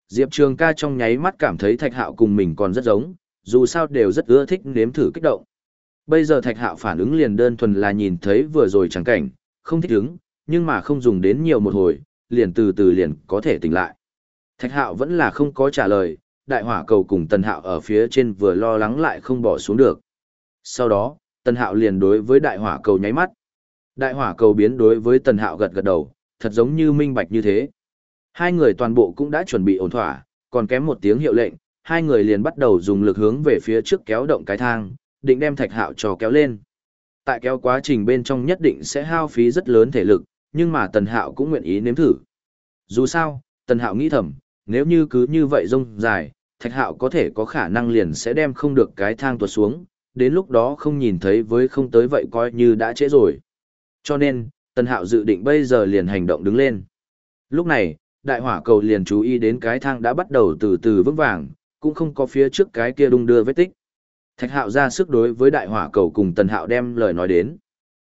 Diệp Trường ca trong nháy mắt cảm thấy thạch hạo cùng mình còn rất giống, dù sao đều rất ưa thích nếm thử kích động. Bây giờ thạch hạo phản ứng liền đơn thuần là nhìn thấy vừa rồi chẳng cảnh, không thích ứng, nhưng mà không dùng đến nhiều một hồi, liền từ từ liền có thể tỉnh lại. Thạch hạo vẫn là không có trả lời, đại hỏa cầu cùng tần hạo ở phía trên vừa lo lắng lại không bỏ xuống được. Sau đó, tần hạo liền đối với đại hỏa cầu nháy mắt. Đại hỏa cầu biến đối với tần hạo gật gật đầu, thật giống như minh bạch như thế. Hai người toàn bộ cũng đã chuẩn bị ổn thỏa, còn kém một tiếng hiệu lệnh, hai người liền bắt đầu dùng lực hướng về phía trước kéo động cái thang, định đem thạch hạo cho kéo lên. Tại kéo quá trình bên trong nhất định sẽ hao phí rất lớn thể lực, nhưng mà tần hạo cũng nguyện ý nếm thử. Dù sao, tần hạo nghĩ thầm, nếu như cứ như vậy rông dài, thạch hạo có thể có khả năng liền sẽ đem không được cái thang tuột xuống, đến lúc đó không nhìn thấy với không tới vậy coi như đã trễ rồi. Cho nên, tần hạo dự định bây giờ liền hành động đứng lên. Lúc này, đại hỏa cầu liền chú ý đến cái thang đã bắt đầu từ từ vững vàng, cũng không có phía trước cái kia đung đưa vết tích. Thạch hạo ra sức đối với đại hỏa cầu cùng tần hạo đem lời nói đến.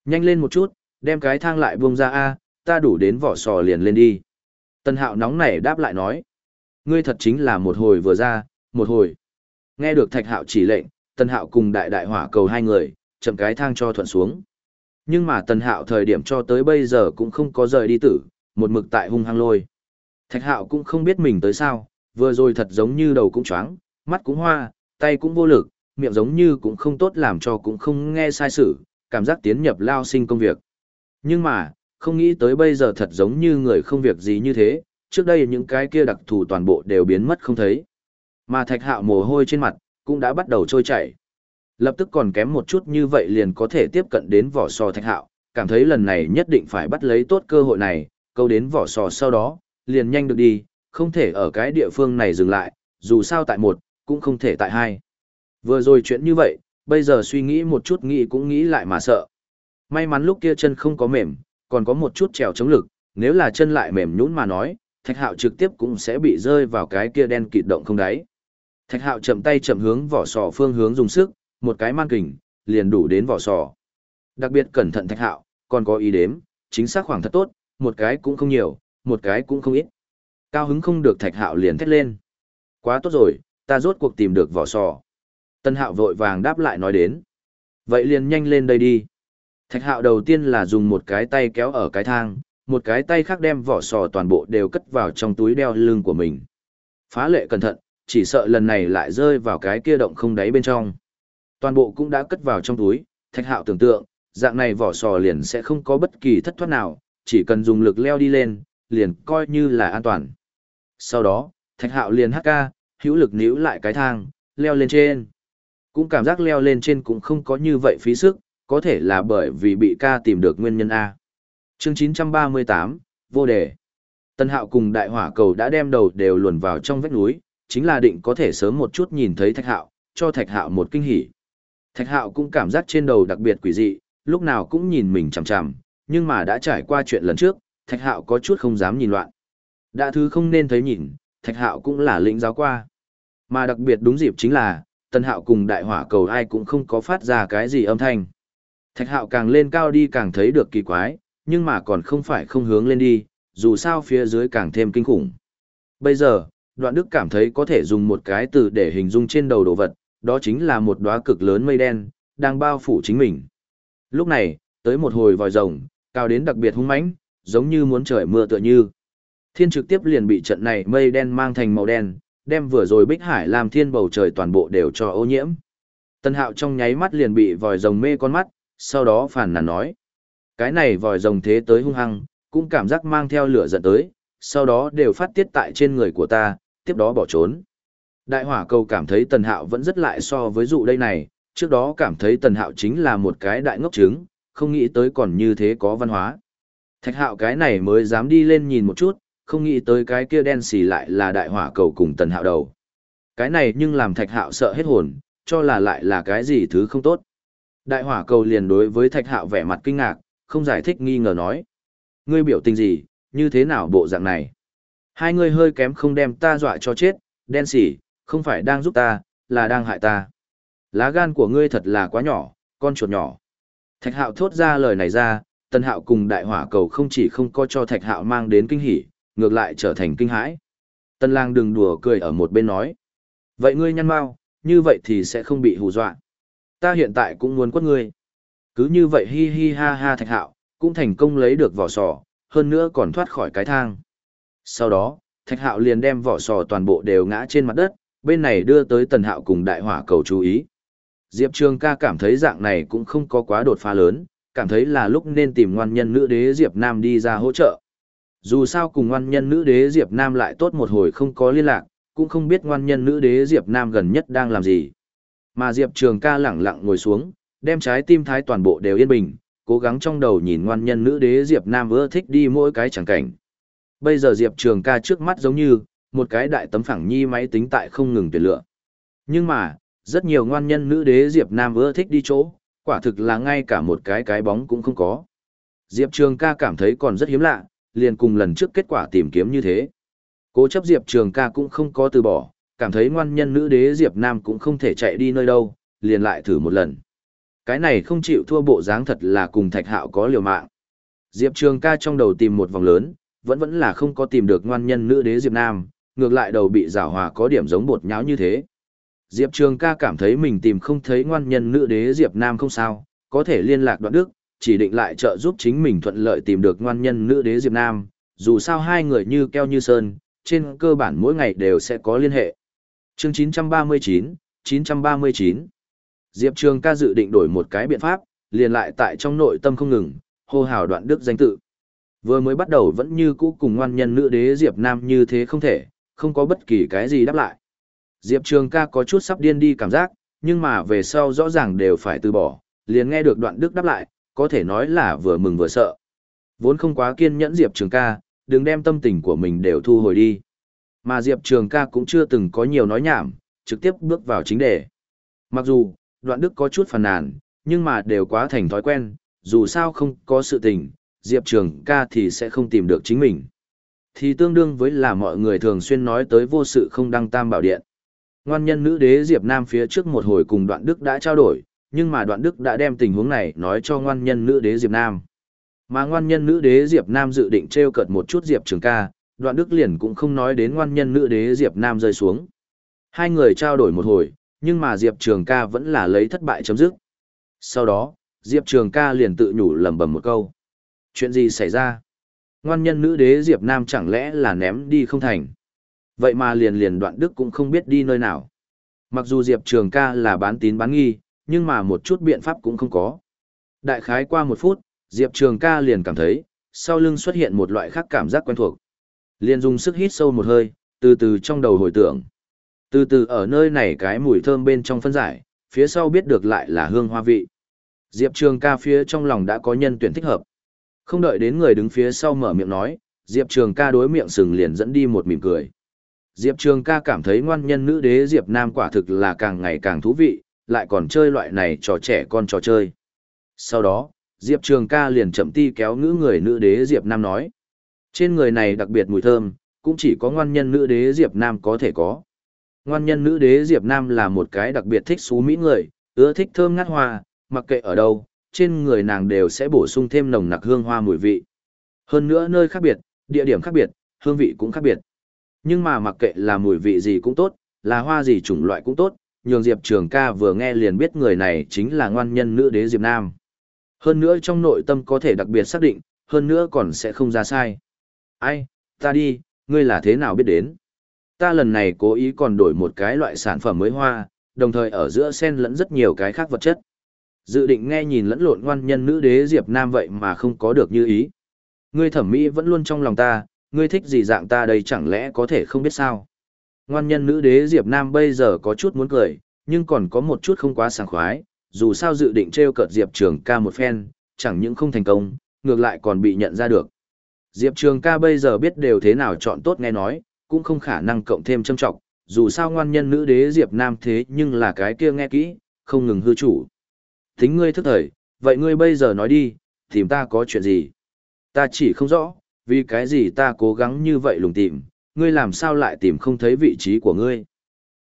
Nhanh lên một chút, đem cái thang lại buông ra a ta đủ đến vỏ sò liền lên đi. Tần hạo nóng nảy đáp lại nói. Ngươi thật chính là một hồi vừa ra, một hồi. Nghe được thạch hạo chỉ lệnh, tần hạo cùng đại đại hỏa cầu hai người, chậm cái thang cho thuận xuống. Nhưng mà tần hạo thời điểm cho tới bây giờ cũng không có rời đi tử, một mực tại hung hăng lôi. Thạch hạo cũng không biết mình tới sao, vừa rồi thật giống như đầu cũng choáng, mắt cũng hoa, tay cũng vô lực, miệng giống như cũng không tốt làm cho cũng không nghe sai sự, cảm giác tiến nhập lao sinh công việc. Nhưng mà, không nghĩ tới bây giờ thật giống như người không việc gì như thế, trước đây những cái kia đặc thù toàn bộ đều biến mất không thấy. Mà thạch hạo mồ hôi trên mặt, cũng đã bắt đầu trôi chảy. Lập tức còn kém một chút như vậy liền có thể tiếp cận đến vỏ sò thạch hạo, cảm thấy lần này nhất định phải bắt lấy tốt cơ hội này, câu đến vỏ sò sau đó, liền nhanh được đi, không thể ở cái địa phương này dừng lại, dù sao tại một, cũng không thể tại hai. Vừa rồi chuyện như vậy, bây giờ suy nghĩ một chút nghĩ cũng nghĩ lại mà sợ. May mắn lúc kia chân không có mềm, còn có một chút trèo chống lực, nếu là chân lại mềm nhũn mà nói, thạch hạo trực tiếp cũng sẽ bị rơi vào cái kia đen kịt động không đáy. Thạch hạo chậm tay chậm hướng vỏ sò phương hướng dùng sức, một cái man kình, liền đủ đến vỏ sò. Đặc biệt cẩn thận thạch hạo, còn có ý đếm, chính xác khoảng thật tốt, một cái cũng không nhiều, một cái cũng không ít. Cao hứng không được thạch hạo liền thét lên. Quá tốt rồi, ta rốt cuộc tìm được vỏ sò. Tân hạo vội vàng đáp lại nói đến. Vậy liền nhanh lên đây đi. Thạch hạo đầu tiên là dùng một cái tay kéo ở cái thang, một cái tay khác đem vỏ sò toàn bộ đều cất vào trong túi đeo lưng của mình. Phá lệ cẩn thận, chỉ sợ lần này lại rơi vào cái kia động không đáy bên trong. Toàn bộ cũng đã cất vào trong túi, thạch hạo tưởng tượng, dạng này vỏ sò liền sẽ không có bất kỳ thất thoát nào, chỉ cần dùng lực leo đi lên, liền coi như là an toàn. Sau đó, thạch hạo liền hắc ca, hữu lực níu lại cái thang, leo lên trên. Cũng cảm giác leo lên trên cũng không có như vậy phí sức, có thể là bởi vì bị ca tìm được nguyên nhân A. Chương 938, vô đề. Tân hạo cùng đại hỏa cầu đã đem đầu đều luồn vào trong vách núi, chính là định có thể sớm một chút nhìn thấy thạch hạo, cho thạch hạo một kinh hỉ. Thạch hạo cũng cảm giác trên đầu đặc biệt quỷ dị, lúc nào cũng nhìn mình chằm chằm, nhưng mà đã trải qua chuyện lần trước, thạch hạo có chút không dám nhìn loạn. Đã thứ không nên thấy nhìn, thạch hạo cũng là lĩnh giáo qua. Mà đặc biệt đúng dịp chính là, tân hạo cùng đại hỏa cầu ai cũng không có phát ra cái gì âm thanh. Thạch hạo càng lên cao đi càng thấy được kỳ quái, nhưng mà còn không phải không hướng lên đi, dù sao phía dưới càng thêm kinh khủng. Bây giờ, đoạn đức cảm thấy có thể dùng một cái từ để hình dung trên đầu đồ vật, đó chính là một đóa cực lớn mây đen, đang bao phủ chính mình. Lúc này, tới một hồi vòi rồng, cao đến đặc biệt hung mãnh, giống như muốn trời mưa tựa như. Thiên trực tiếp liền bị trận này mây đen mang thành màu đen, đem vừa rồi bích hải làm thiên bầu trời toàn bộ đều cho ô nhiễm. Tân hạo trong nháy mắt liền bị vòi rồng mê con mắt, sau đó phản nàn nói. Cái này vòi rồng thế tới hung hăng, cũng cảm giác mang theo lửa giận tới, sau đó đều phát tiết tại trên người của ta, tiếp đó bỏ trốn. Đại hỏa cầu cảm thấy tần hạo vẫn rất lại so với dụ đây này, trước đó cảm thấy tần hạo chính là một cái đại ngốc trứng, không nghĩ tới còn như thế có văn hóa. Thạch hạo cái này mới dám đi lên nhìn một chút, không nghĩ tới cái kia đen xì lại là đại hỏa cầu cùng tần hạo đầu. Cái này nhưng làm thạch hạo sợ hết hồn, cho là lại là cái gì thứ không tốt. Đại hỏa cầu liền đối với thạch hạo vẻ mặt kinh ngạc, không giải thích nghi ngờ nói. Ngươi biểu tình gì, như thế nào bộ dạng này? Hai ngươi hơi kém không đem ta dọa cho chết, đen xỉ, không phải đang giúp ta, là đang hại ta. Lá gan của ngươi thật là quá nhỏ, con chuột nhỏ. Thạch hạo thốt ra lời này ra, tân hạo cùng đại hỏa cầu không chỉ không có cho thạch hạo mang đến kinh hỉ, ngược lại trở thành kinh hãi. Tân lang đừng đùa cười ở một bên nói. Vậy ngươi nhăn mau, như vậy thì sẽ không bị hù dọa. Ta hiện tại cũng muốn quất ngươi. Cứ như vậy hi hi ha ha thạch hạo, cũng thành công lấy được vỏ sò, hơn nữa còn thoát khỏi cái thang. Sau đó, thạch hạo liền đem vỏ sò toàn bộ đều ngã trên mặt đất, bên này đưa tới tần hạo cùng đại hỏa cầu chú ý. Diệp Trường ca cảm thấy dạng này cũng không có quá đột phá lớn, cảm thấy là lúc nên tìm ngoan nhân nữ đế Diệp Nam đi ra hỗ trợ. Dù sao cùng ngoan nhân nữ đế Diệp Nam lại tốt một hồi không có liên lạc, cũng không biết ngoan nhân nữ đế Diệp Nam gần nhất đang làm gì. Mà Diệp Trường ca lẳng lặng ngồi xuống, đem trái tim thái toàn bộ đều yên bình, cố gắng trong đầu nhìn ngoan nhân nữ đế Diệp Nam ưa thích đi mỗi cái chẳng cảnh. Bây giờ Diệp Trường ca trước mắt giống như, một cái đại tấm phẳng nhi máy tính tại không ngừng tuyển lựa. Nhưng mà, rất nhiều ngoan nhân nữ đế Diệp Nam ưa thích đi chỗ, quả thực là ngay cả một cái cái bóng cũng không có. Diệp Trường ca cảm thấy còn rất hiếm lạ, liền cùng lần trước kết quả tìm kiếm như thế. Cố chấp Diệp Trường ca cũng không có từ bỏ, cảm thấy ngoan nhân nữ đế Diệp Nam cũng không thể chạy đi nơi đâu, liền lại thử một lần. Cái này không chịu thua bộ dáng thật là cùng thạch hạo có liều mạng. Diệp Trường ca trong đầu tìm một vòng lớn, vẫn vẫn là không có tìm được ngoan nhân nữ đế Diệp Nam, ngược lại đầu bị rào hòa có điểm giống bột nháo như thế. Diệp Trường ca cảm thấy mình tìm không thấy ngoan nhân nữ đế Diệp Nam không sao, có thể liên lạc đoạn đức, chỉ định lại trợ giúp chính mình thuận lợi tìm được ngoan nhân nữ đế Diệp Nam, dù sao hai người như keo như sơn, trên cơ bản mỗi ngày đều sẽ có liên hệ. Chương 939, 939 Diệp Trường ca dự định đổi một cái biện pháp, liền lại tại trong nội tâm không ngừng, hô hào đoạn đức danh tự. Vừa mới bắt đầu vẫn như cũ cùng ngoan nhân nữ đế Diệp Nam như thế không thể, không có bất kỳ cái gì đáp lại. Diệp Trường ca có chút sắp điên đi cảm giác, nhưng mà về sau rõ ràng đều phải từ bỏ, liền nghe được đoạn đức đáp lại, có thể nói là vừa mừng vừa sợ. Vốn không quá kiên nhẫn Diệp Trường ca, đừng đem tâm tình của mình đều thu hồi đi. Mà Diệp Trường ca cũng chưa từng có nhiều nói nhảm, trực tiếp bước vào chính đề. Mặc dù, đoạn đức có chút phàn nàn, nhưng mà đều quá thành thói quen, dù sao không có sự tình, Diệp Trường ca thì sẽ không tìm được chính mình. Thì tương đương với là mọi người thường xuyên nói tới vô sự không đăng tam bảo điện. Ngoan nhân nữ đế Diệp Nam phía trước một hồi cùng đoạn đức đã trao đổi, nhưng mà đoạn đức đã đem tình huống này nói cho ngoan nhân nữ đế Diệp Nam. Mà ngoan nhân nữ đế Diệp Nam dự định treo cợt một chút Diệp Trường ca, đoạn đức liền cũng không nói đến ngoan nhân nữ đế Diệp Nam rơi xuống. Hai người trao đổi một hồi, nhưng mà Diệp Trường ca vẫn là lấy thất bại chấm dứt. Sau đó, Diệp Trường ca liền tự nhủ lẩm bẩm một câu. Chuyện gì xảy ra? Ngoan nhân nữ đế Diệp Nam chẳng lẽ là ném đi không thành? Vậy mà liền liền đoạn đức cũng không biết đi nơi nào. Mặc dù Diệp Trường ca là bán tín bán nghi, nhưng mà một chút biện pháp cũng không có. Đại khái qua một phút, Diệp Trường ca liền cảm thấy, sau lưng xuất hiện một loại khác cảm giác quen thuộc. Liền dùng sức hít sâu một hơi, từ từ trong đầu hồi tưởng. Từ từ ở nơi này cái mùi thơm bên trong phân giải, phía sau biết được lại là hương hoa vị. Diệp Trường ca phía trong lòng đã có nhân tuyển thích hợp. Không đợi đến người đứng phía sau mở miệng nói, Diệp Trường ca đối miệng sừng liền dẫn đi một mỉm cười. Diệp Trường ca cảm thấy ngoan nhân nữ đế Diệp Nam quả thực là càng ngày càng thú vị, lại còn chơi loại này trò trẻ con trò chơi. Sau đó, Diệp Trường ca liền chậm ti kéo ngữ người nữ đế Diệp Nam nói. Trên người này đặc biệt mùi thơm, cũng chỉ có ngoan nhân nữ đế Diệp Nam có thể có. Ngoan nhân nữ đế Diệp Nam là một cái đặc biệt thích xú mỹ người, ưa thích thơm ngát hoa, mặc kệ ở đâu, trên người nàng đều sẽ bổ sung thêm nồng nặc hương hoa mùi vị. Hơn nữa nơi khác biệt, địa điểm khác biệt, hương vị cũng khác biệt. Nhưng mà mặc kệ là mùi vị gì cũng tốt, là hoa gì chủng loại cũng tốt, nhường Diệp Trường ca vừa nghe liền biết người này chính là ngoan nhân nữ đế Diệp Nam. Hơn nữa trong nội tâm có thể đặc biệt xác định, hơn nữa còn sẽ không ra sai. Ai, ta đi, ngươi là thế nào biết đến? Ta lần này cố ý còn đổi một cái loại sản phẩm mới hoa, đồng thời ở giữa xen lẫn rất nhiều cái khác vật chất. Dự định nghe nhìn lẫn lộn ngoan nhân nữ đế Diệp Nam vậy mà không có được như ý. Ngươi thẩm mỹ vẫn luôn trong lòng ta, ngươi thích gì dạng ta đây chẳng lẽ có thể không biết sao? Ngoan nhân nữ đế Diệp Nam bây giờ có chút muốn cười, nhưng còn có một chút không quá sảng khoái, dù sao dự định treo cợt Diệp Trường ca một phen, chẳng những không thành công, ngược lại còn bị nhận ra được. Diệp Trường ca bây giờ biết đều thế nào chọn tốt nghe nói, cũng không khả năng cộng thêm châm trọng, dù sao ngoan nhân nữ đế Diệp Nam thế nhưng là cái kia nghe kỹ, không ngừng hư chủ. Tính ngươi thức thời, vậy ngươi bây giờ nói đi, tìm ta có chuyện gì? Ta chỉ không rõ, vì cái gì ta cố gắng như vậy lùng tìm, ngươi làm sao lại tìm không thấy vị trí của ngươi?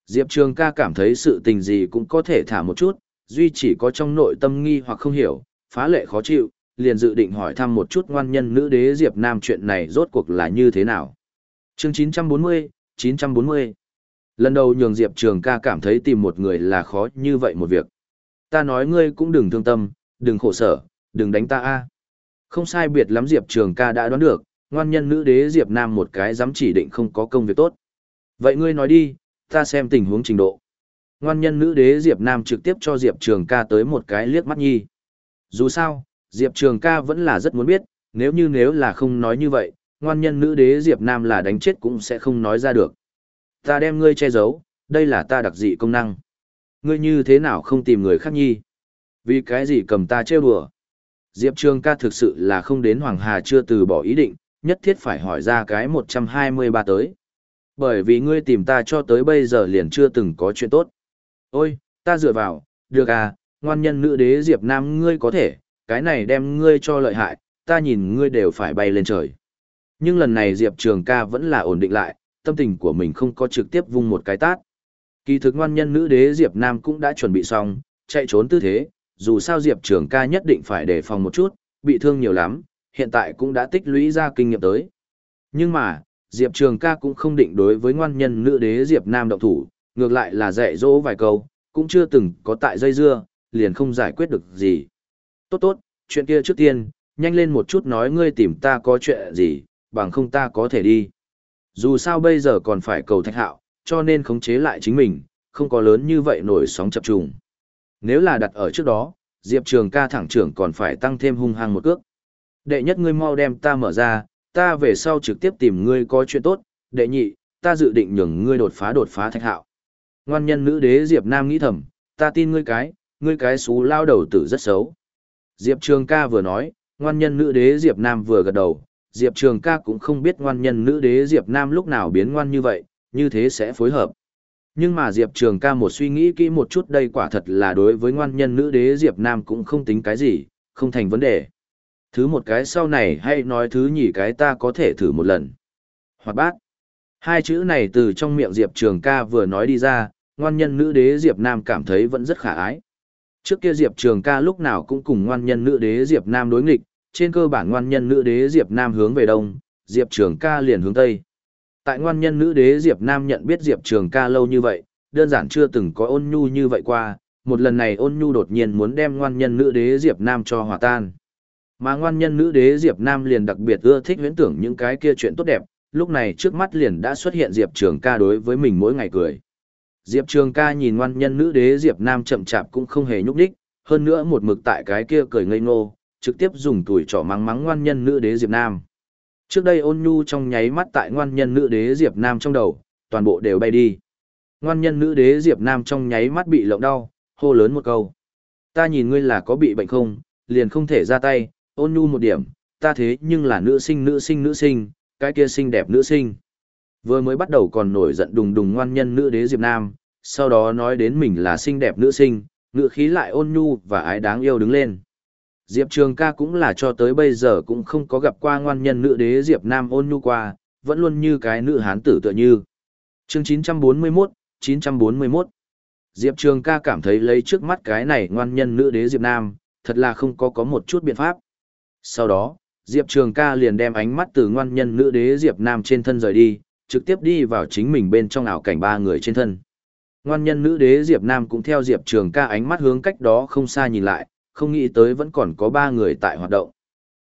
Diệp Trường ca cảm thấy sự tình gì cũng có thể thả một chút, duy chỉ có trong nội tâm nghi hoặc không hiểu, phá lệ khó chịu, liền dự định hỏi thăm một chút ngoan nhân nữ đế Diệp Nam chuyện này rốt cuộc là như thế nào. Chương 940, 940 Lần đầu nhường Diệp Trường ca cảm thấy tìm một người là khó như vậy một việc. Ta nói ngươi cũng đừng thương tâm, đừng khổ sở, đừng đánh ta a. Không sai biệt lắm Diệp Trường ca đã đoán được, ngoan nhân nữ đế Diệp Nam một cái dám chỉ định không có công việc tốt. Vậy ngươi nói đi, ta xem tình huống trình độ. Ngoan nhân nữ đế Diệp Nam trực tiếp cho Diệp Trường ca tới một cái liếc mắt nhi. Dù sao, Diệp Trường ca vẫn là rất muốn biết, nếu như nếu là không nói như vậy, ngoan nhân nữ đế Diệp Nam là đánh chết cũng sẽ không nói ra được. Ta đem ngươi che giấu, đây là ta đặc dị công năng. Ngươi như thế nào không tìm người khác nhi? Vì cái gì cầm ta trêu đùa? Diệp Trường ca thực sự là không đến Hoàng Hà chưa từ bỏ ý định, nhất thiết phải hỏi ra cái 123 tới. Bởi vì ngươi tìm ta cho tới bây giờ liền chưa từng có chuyện tốt. Ôi, ta dựa vào, được à, ngoan nhân nữ đế Diệp Nam ngươi có thể, cái này đem ngươi cho lợi hại, ta nhìn ngươi đều phải bay lên trời. Nhưng lần này Diệp Trường ca vẫn là ổn định lại, tâm tình của mình không có trực tiếp vung một cái tát. Kỳ thực ngoan nhân nữ đế Diệp Nam cũng đã chuẩn bị xong, chạy trốn tư thế, dù sao Diệp Trường ca nhất định phải đề phòng một chút, bị thương nhiều lắm, hiện tại cũng đã tích lũy ra kinh nghiệm tới. Nhưng mà, Diệp Trường ca cũng không định đối với ngoan nhân nữ đế Diệp Nam động thủ, ngược lại là dạy dỗ vài câu, cũng chưa từng có tại dây dưa, liền không giải quyết được gì. Tốt tốt, chuyện kia trước tiên, nhanh lên một chút nói ngươi tìm ta có chuyện gì, bằng không ta có thể đi. Dù sao bây giờ còn phải cầu thạch hạo, cho nên khống chế lại chính mình, không có lớn như vậy nổi sóng chập trùng. Nếu là đặt ở trước đó, Diệp Trường ca thẳng trưởng còn phải tăng thêm hung hăng một cước. Đệ nhất ngươi mau đem ta mở ra, ta về sau trực tiếp tìm ngươi có chuyện tốt, đệ nhị, ta dự định nhường ngươi đột phá đột phá thạch hạo. Ngoan nhân nữ đế Diệp Nam nghĩ thầm, ta tin ngươi cái, ngươi cái xú lao đầu tử rất xấu. Diệp Trường ca vừa nói, ngoan nhân nữ đế Diệp Nam vừa gật đầu, Diệp Trường ca cũng không biết ngoan nhân nữ đế Diệp Nam lúc nào biến ngoan như vậy, như thế sẽ phối hợp. Nhưng mà Diệp Trường ca một suy nghĩ kỹ một chút đây quả thật là đối với ngoan nhân nữ đế Diệp Nam cũng không tính cái gì, không thành vấn đề. Thứ một cái sau này hay nói thứ nhì cái ta có thể thử một lần. Hoạt bát. Hai chữ này từ trong miệng Diệp Trường ca vừa nói đi ra, ngoan nhân nữ đế Diệp Nam cảm thấy vẫn rất khả ái. Trước kia Diệp Trường ca lúc nào cũng cùng ngoan nhân nữ đế Diệp Nam đối nghịch, trên cơ bản ngoan nhân nữ đế Diệp Nam hướng về đông, Diệp Trường ca liền hướng tây. Tại ngoan nhân nữ đế Diệp Nam nhận biết Diệp Trường ca lâu như vậy, đơn giản chưa từng có ôn nhu như vậy qua, một lần này ôn nhu đột nhiên muốn đem ngoan nhân nữ đế Diệp Nam cho hòa tan. Mà ngoan nhân nữ đế Diệp Nam liền đặc biệt ưa thích huyễn tưởng những cái kia chuyện tốt đẹp, lúc này trước mắt liền đã xuất hiện Diệp Trường ca đối với mình mỗi ngày cười. Diệp Trường ca nhìn ngoan nhân nữ đế Diệp Nam chậm chạp cũng không hề nhúc đích, hơn nữa một mực tại cái kia cười ngây ngô, trực tiếp dùng tuổi trỏ mắng mắng ngoan nhân nữ đế Diệp Nam. Trước đây ôn nhu trong nháy mắt tại ngoan nhân nữ đế Diệp Nam trong đầu, toàn bộ đều bay đi. Ngoan nhân nữ đế Diệp Nam trong nháy mắt bị lộng đau, hô lớn một câu. Ta nhìn ngươi là có bị bệnh không, liền không thể ra tay, ôn nhu một điểm, ta thế nhưng là nữ sinh nữ sinh nữ sinh, cái kia xinh đẹp nữ sinh. Vừa mới bắt đầu còn nổi giận đùng đùng ngoan nhân nữ đế Diệp Nam, sau đó nói đến mình là xinh đẹp nữ sinh, ngựa khí lại ôn nhu và ái đáng yêu đứng lên. Diệp Trường ca cũng là cho tới bây giờ cũng không có gặp qua ngoan nhân nữ đế Diệp Nam ôn nhu qua, vẫn luôn như cái nữ hán tử tựa như. Chương 941, 941 Diệp Trường ca cảm thấy lấy trước mắt cái này ngoan nhân nữ đế Diệp Nam, thật là không có có một chút biện pháp. Sau đó, Diệp Trường ca liền đem ánh mắt từ ngoan nhân nữ đế Diệp Nam trên thân rời đi, trực tiếp đi vào chính mình bên trong ảo cảnh ba người trên thân. Ngoan nhân nữ đế Diệp Nam cũng theo Diệp Trường ca ánh mắt hướng cách đó không xa nhìn lại, không nghĩ tới vẫn còn có ba người tại hoạt động.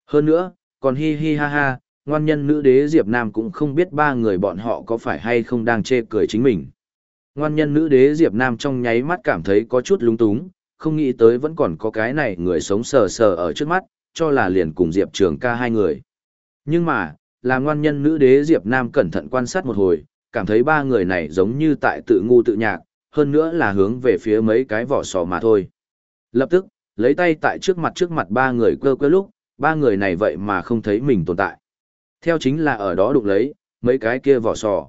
Hơn nữa, còn hi hi ha ha, ngoan nhân nữ đế Diệp Nam cũng không biết ba người bọn họ có phải hay không đang chê cười chính mình. Ngoan nhân nữ đế Diệp Nam trong nháy mắt cảm thấy có chút lúng túng, không nghĩ tới vẫn còn có cái này người sống sờ sờ ở trước mắt, cho là liền cùng Diệp Trường ca hai người. Nhưng mà, là ngoan nhân nữ đế Diệp Nam cẩn thận quan sát một hồi, cảm thấy ba người này giống như tại tự ngu tự nhạc, hơn nữa là hướng về phía mấy cái vỏ sò mà thôi. Lập tức, lấy tay tại trước mặt trước mặt ba người cơ cơ lúc, ba người này vậy mà không thấy mình tồn tại. Theo chính là ở đó đụng lấy, mấy cái kia vỏ sò.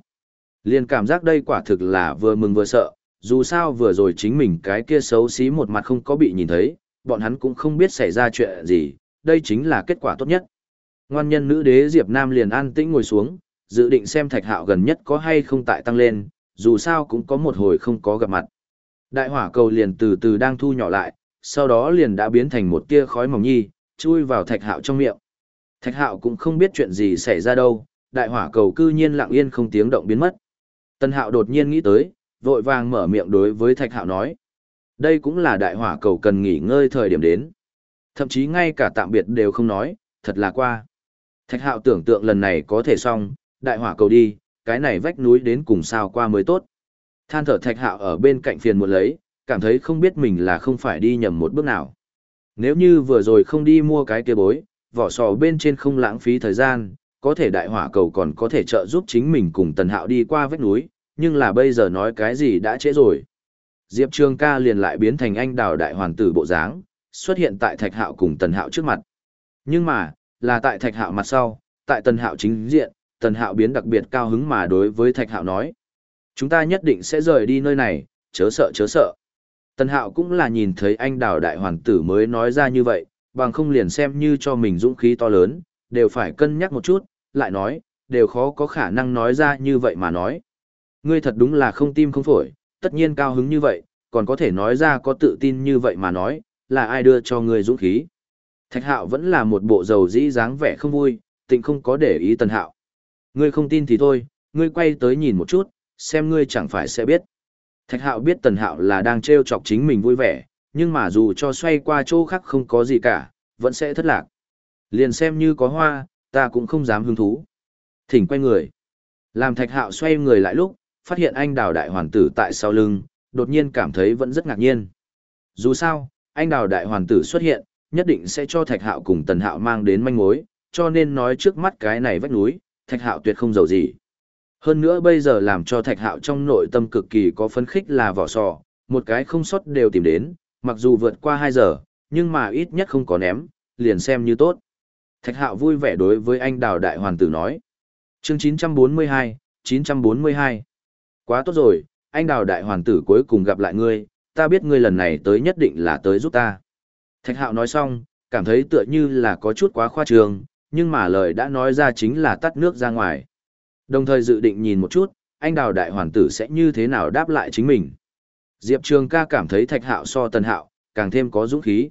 Liền cảm giác đây quả thực là vừa mừng vừa sợ, dù sao vừa rồi chính mình cái kia xấu xí một mặt không có bị nhìn thấy, bọn hắn cũng không biết xảy ra chuyện gì, đây chính là kết quả tốt nhất. Ngoan nhân nữ đế Diệp Nam liền an tĩnh ngồi xuống, dự định xem thạch hạo gần nhất có hay không tại tăng lên, dù sao cũng có một hồi không có gặp mặt. Đại hỏa cầu liền từ từ đang thu nhỏ lại, sau đó liền đã biến thành một tia khói mỏng nhi, chui vào thạch hạo trong miệng. Thạch hạo cũng không biết chuyện gì xảy ra đâu, đại hỏa cầu cư nhiên lặng yên không tiếng động biến mất. Tân hạo đột nhiên nghĩ tới, vội vàng mở miệng đối với thạch hạo nói. Đây cũng là đại hỏa cầu cần nghỉ ngơi thời điểm đến. Thậm chí ngay cả tạm biệt đều không nói, thật là qua. Thạch hạo tưởng tượng lần này có thể xong, đại hỏa cầu đi, cái này vách núi đến cùng sao qua mới tốt. Than thở thạch hạo ở bên cạnh phiền một lấy, cảm thấy không biết mình là không phải đi nhầm một bước nào. Nếu như vừa rồi không đi mua cái kia bối, vỏ sò bên trên không lãng phí thời gian, có thể đại hỏa cầu còn có thể trợ giúp chính mình cùng tần hạo đi qua vách núi, nhưng là bây giờ nói cái gì đã trễ rồi. Diệp Trường ca liền lại biến thành anh đào đại hoàng tử bộ dáng, xuất hiện tại thạch hạo cùng tần hạo trước mặt. Nhưng mà, là tại thạch hạo mặt sau, tại tần hạo chính diện, tần hạo biến đặc biệt cao hứng mà đối với thạch hạo nói. Chúng ta nhất định sẽ rời đi nơi này, chớ sợ chớ sợ. Tần hạo cũng là nhìn thấy anh đào đại hoàng tử mới nói ra như vậy, bằng không liền xem như cho mình dũng khí to lớn, đều phải cân nhắc một chút, lại nói, đều khó có khả năng nói ra như vậy mà nói. Ngươi thật đúng là không tim không phổi, tất nhiên cao hứng như vậy, còn có thể nói ra có tự tin như vậy mà nói, là ai đưa cho ngươi dũng khí. Thạch hạo vẫn là một bộ dầu dĩ dáng vẻ không vui, tịnh không có để ý tần hạo. Ngươi không tin thì thôi, ngươi quay tới nhìn một chút, xem ngươi chẳng phải sẽ biết. Thạch hạo biết tần hạo là đang trêu chọc chính mình vui vẻ, nhưng mà dù cho xoay qua chỗ khác không có gì cả, vẫn sẽ thất lạc. Liền xem như có hoa, ta cũng không dám hứng thú. Thỉnh quay người. Làm thạch hạo xoay người lại lúc, phát hiện anh đào đại hoàn tử tại sau lưng, đột nhiên cảm thấy vẫn rất ngạc nhiên. Dù sao, anh đào đại hoàn tử xuất hiện, nhất định sẽ cho thạch hạo cùng tần hạo mang đến manh mối, cho nên nói trước mắt cái này vách núi, thạch hạo tuyệt không giàu gì. Hơn nữa bây giờ làm cho thạch hạo trong nội tâm cực kỳ có phấn khích là vỏ sò, một cái không sót đều tìm đến, mặc dù vượt qua 2 giờ, nhưng mà ít nhất không có ném, liền xem như tốt. Thạch hạo vui vẻ đối với anh đào đại hoàn tử nói. Chương 942, 942. Quá tốt rồi, anh đào đại hoàn tử cuối cùng gặp lại ngươi, ta biết ngươi lần này tới nhất định là tới giúp ta. Thạch hạo nói xong, cảm thấy tựa như là có chút quá khoa trương, nhưng mà lời đã nói ra chính là tắt nước ra ngoài. Đồng thời dự định nhìn một chút, anh đào đại hoàn tử sẽ như thế nào đáp lại chính mình. Diệp Trường ca cảm thấy thạch hạo so tần hạo, càng thêm có dũng khí.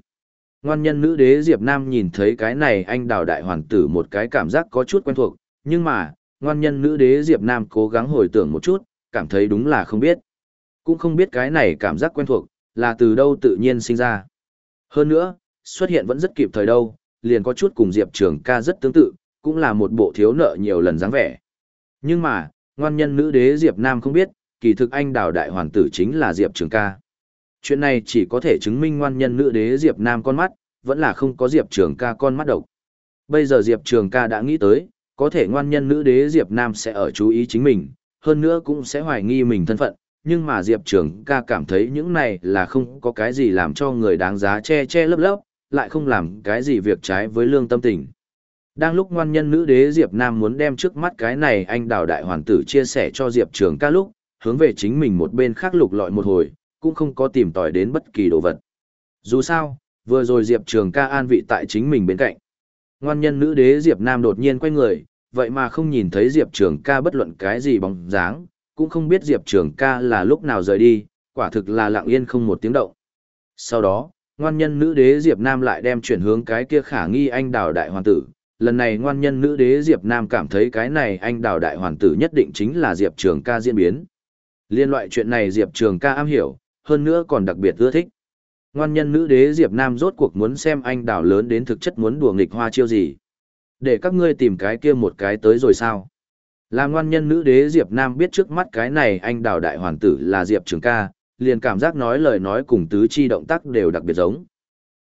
Ngoan nhân nữ đế Diệp Nam nhìn thấy cái này anh đào đại hoàn tử một cái cảm giác có chút quen thuộc, nhưng mà, ngoan nhân nữ đế Diệp Nam cố gắng hồi tưởng một chút, cảm thấy đúng là không biết. Cũng không biết cái này cảm giác quen thuộc, là từ đâu tự nhiên sinh ra. Hơn nữa, xuất hiện vẫn rất kịp thời đâu, liền có chút cùng Diệp Trường ca rất tương tự, cũng là một bộ thiếu nợ nhiều lần dáng vẻ. Nhưng mà, ngoan nhân nữ đế Diệp Nam không biết, kỳ thực anh đào đại hoàng tử chính là Diệp Trường ca. Chuyện này chỉ có thể chứng minh ngoan nhân nữ đế Diệp Nam con mắt, vẫn là không có Diệp Trường ca con mắt độc. Bây giờ Diệp Trường ca đã nghĩ tới, có thể ngoan nhân nữ đế Diệp Nam sẽ ở chú ý chính mình, hơn nữa cũng sẽ hoài nghi mình thân phận, nhưng mà Diệp Trường ca cảm thấy những này là không có cái gì làm cho người đáng giá che che lấp lấp, lại không làm cái gì việc trái với lương tâm tình. Đang lúc ngoan nhân nữ đế Diệp Nam muốn đem trước mắt cái này anh đào đại hoàng tử chia sẻ cho Diệp Trường ca lúc, hướng về chính mình một bên khác lục lọi một hồi, cũng không có tìm tòi đến bất kỳ đồ vật. Dù sao, vừa rồi Diệp Trường ca an vị tại chính mình bên cạnh. Ngoan nhân nữ đế Diệp Nam đột nhiên quay người, vậy mà không nhìn thấy Diệp Trường ca bất luận cái gì bóng dáng, cũng không biết Diệp Trường ca là lúc nào rời đi, quả thực là lặng yên không một tiếng động. Sau đó, ngoan nhân nữ đế Diệp Nam lại đem chuyển hướng cái kia khả nghi anh đào đại hoàng tử. Lần này ngoan nhân nữ đế Diệp Nam cảm thấy cái này anh đào đại hoàng tử nhất định chính là Diệp Trường ca diễn biến. Liên loại chuyện này Diệp Trường ca am hiểu, hơn nữa còn đặc biệt ưa thích. Ngoan nhân nữ đế Diệp Nam rốt cuộc muốn xem anh đào lớn đến thực chất muốn đùa nghịch hoa chiêu gì. Để các ngươi tìm cái kia một cái tới rồi sao? là ngoan nhân nữ đế Diệp Nam biết trước mắt cái này anh đào đại hoàn tử là Diệp Trường ca, liền cảm giác nói lời nói cùng tứ chi động tác đều đặc biệt giống.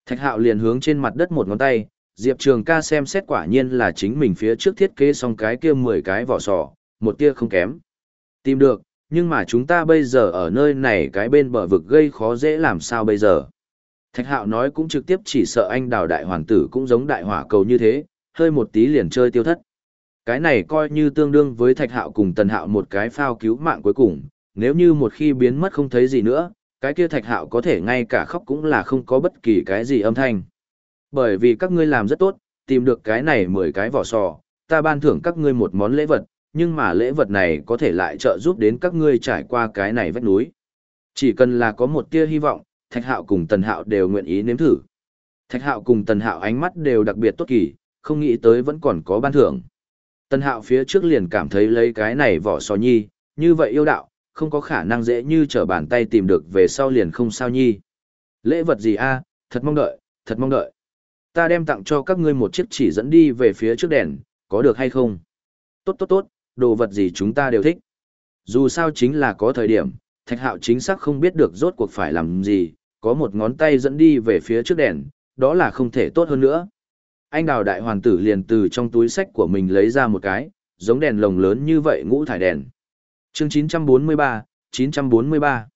Thạch hạo liền hướng trên mặt đất một ngón tay, Diệp Trường ca xem xét quả nhiên là chính mình phía trước thiết kế xong cái kia 10 cái vỏ sò, một tia không kém. Tìm được, nhưng mà chúng ta bây giờ ở nơi này cái bên bờ vực gây khó dễ làm sao bây giờ. Thạch hạo nói cũng trực tiếp chỉ sợ anh đào đại hoàng tử cũng giống đại hỏa cầu như thế, hơi một tí liền chơi tiêu thất. Cái này coi như tương đương với thạch hạo cùng tần hạo một cái phao cứu mạng cuối cùng, nếu như một khi biến mất không thấy gì nữa, cái kia thạch hạo có thể ngay cả khóc cũng là không có bất kỳ cái gì âm thanh. Bởi vì các ngươi làm rất tốt, tìm được cái này 10 cái vỏ sò, ta ban thưởng các ngươi một món lễ vật, nhưng mà lễ vật này có thể lại trợ giúp đến các ngươi trải qua cái này vách núi. Chỉ cần là có một tia hy vọng, Thạch Hạo cùng Tần Hạo đều nguyện ý nếm thử. Thạch Hạo cùng Tần Hạo ánh mắt đều đặc biệt tốt kỳ, không nghĩ tới vẫn còn có ban thưởng. Tần Hạo phía trước liền cảm thấy lấy cái này vỏ sò nhi, như vậy yêu đạo, không có khả năng dễ như trở bàn tay tìm được về sau liền không sao nhi. Lễ vật gì a thật mong đợi, thật mong đợi. Ta đem tặng cho các ngươi một chiếc chỉ dẫn đi về phía trước đèn, có được hay không? Tốt tốt tốt, đồ vật gì chúng ta đều thích. Dù sao chính là có thời điểm, thạch hạo chính xác không biết được rốt cuộc phải làm gì, có một ngón tay dẫn đi về phía trước đèn, đó là không thể tốt hơn nữa. Anh đào đại hoàng tử liền từ trong túi sách của mình lấy ra một cái, giống đèn lồng lớn như vậy ngũ thải đèn. Chương 943, 943.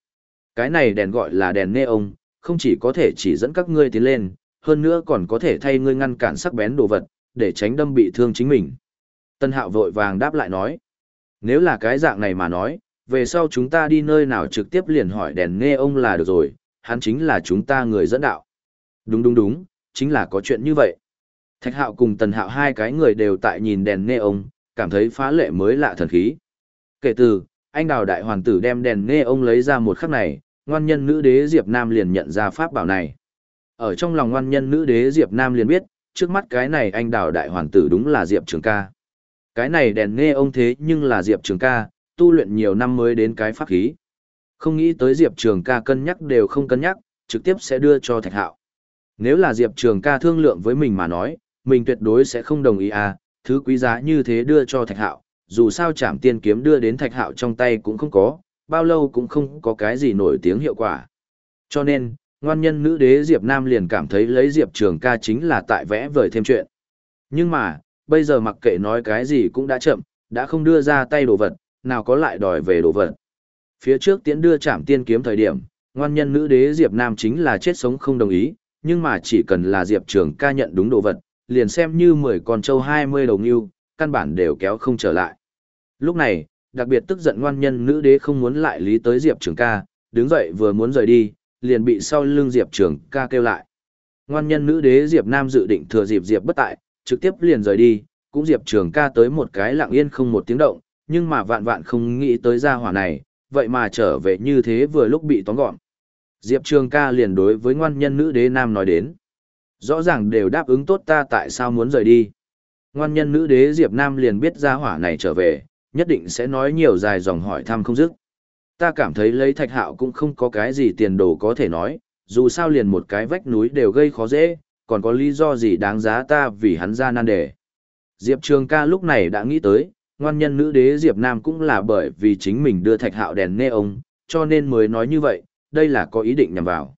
Cái này đèn gọi là đèn neon, không chỉ có thể chỉ dẫn các ngươi tiến lên, hơn nữa còn có thể thay ngươi ngăn cản sắc bén đồ vật, để tránh đâm bị thương chính mình. Tân hạo vội vàng đáp lại nói. Nếu là cái dạng này mà nói, về sau chúng ta đi nơi nào trực tiếp liền hỏi đèn nghe ông là được rồi, hắn chính là chúng ta người dẫn đạo. Đúng đúng đúng, chính là có chuyện như vậy. Thạch hạo cùng tần hạo hai cái người đều tại nhìn đèn nghe ông, cảm thấy phá lệ mới lạ thần khí. Kể từ, anh đào đại hoàng tử đem đèn nghe ông lấy ra một khắc này, ngoan nhân nữ đế Diệp Nam liền nhận ra pháp bảo này. Ở trong lòng ngoan nhân nữ đế Diệp Nam liền biết, trước mắt cái này anh đào đại hoàng tử đúng là Diệp Trường ca. Cái này đèn nghe ông thế nhưng là Diệp Trường ca, tu luyện nhiều năm mới đến cái pháp khí. Không nghĩ tới Diệp Trường ca cân nhắc đều không cân nhắc, trực tiếp sẽ đưa cho Thạch Hạo. Nếu là Diệp Trường ca thương lượng với mình mà nói, mình tuyệt đối sẽ không đồng ý à, thứ quý giá như thế đưa cho Thạch Hạo, dù sao chảm tiên kiếm đưa đến Thạch Hạo trong tay cũng không có, bao lâu cũng không có cái gì nổi tiếng hiệu quả. Cho nên, ngoan nhân nữ đế Diệp Nam liền cảm thấy lấy Diệp Trường ca chính là tại vẽ vời thêm chuyện. Nhưng mà, bây giờ mặc kệ nói cái gì cũng đã chậm, đã không đưa ra tay đồ vật, nào có lại đòi về đồ vật. Phía trước tiễn đưa chạm tiên kiếm thời điểm, ngoan nhân nữ đế Diệp Nam chính là chết sống không đồng ý, nhưng mà chỉ cần là Diệp Trường ca nhận đúng đồ vật, liền xem như 10 con trâu 20 đầu yêu, căn bản đều kéo không trở lại. Lúc này, đặc biệt tức giận ngoan nhân nữ đế không muốn lại lý tới Diệp Trường ca, đứng dậy vừa muốn rời đi, liền bị sau lưng Diệp Trường ca kêu lại. Ngoan nhân nữ đế Diệp Nam dự định thừa dịp Diệp bất tại, trực tiếp liền rời đi, cũng Diệp Trường ca tới một cái lặng yên không một tiếng động, nhưng mà vạn vạn không nghĩ tới gia hỏa này, vậy mà trở về như thế vừa lúc bị tóm gọn. Diệp Trường ca liền đối với ngoan nhân nữ đế nam nói đến. Rõ ràng đều đáp ứng tốt ta tại sao muốn rời đi. Ngoan nhân nữ đế Diệp Nam liền biết gia hỏa này trở về, nhất định sẽ nói nhiều dài dòng hỏi thăm không dứt. Ta cảm thấy lấy thạch hạo cũng không có cái gì tiền đồ có thể nói, dù sao liền một cái vách núi đều gây khó dễ, còn có lý do gì đáng giá ta vì hắn ra nan đề. Diệp Trường ca lúc này đã nghĩ tới, ngoan nhân nữ đế Diệp Nam cũng là bởi vì chính mình đưa thạch hạo đèn nê ông, cho nên mới nói như vậy, đây là có ý định nhằm vào.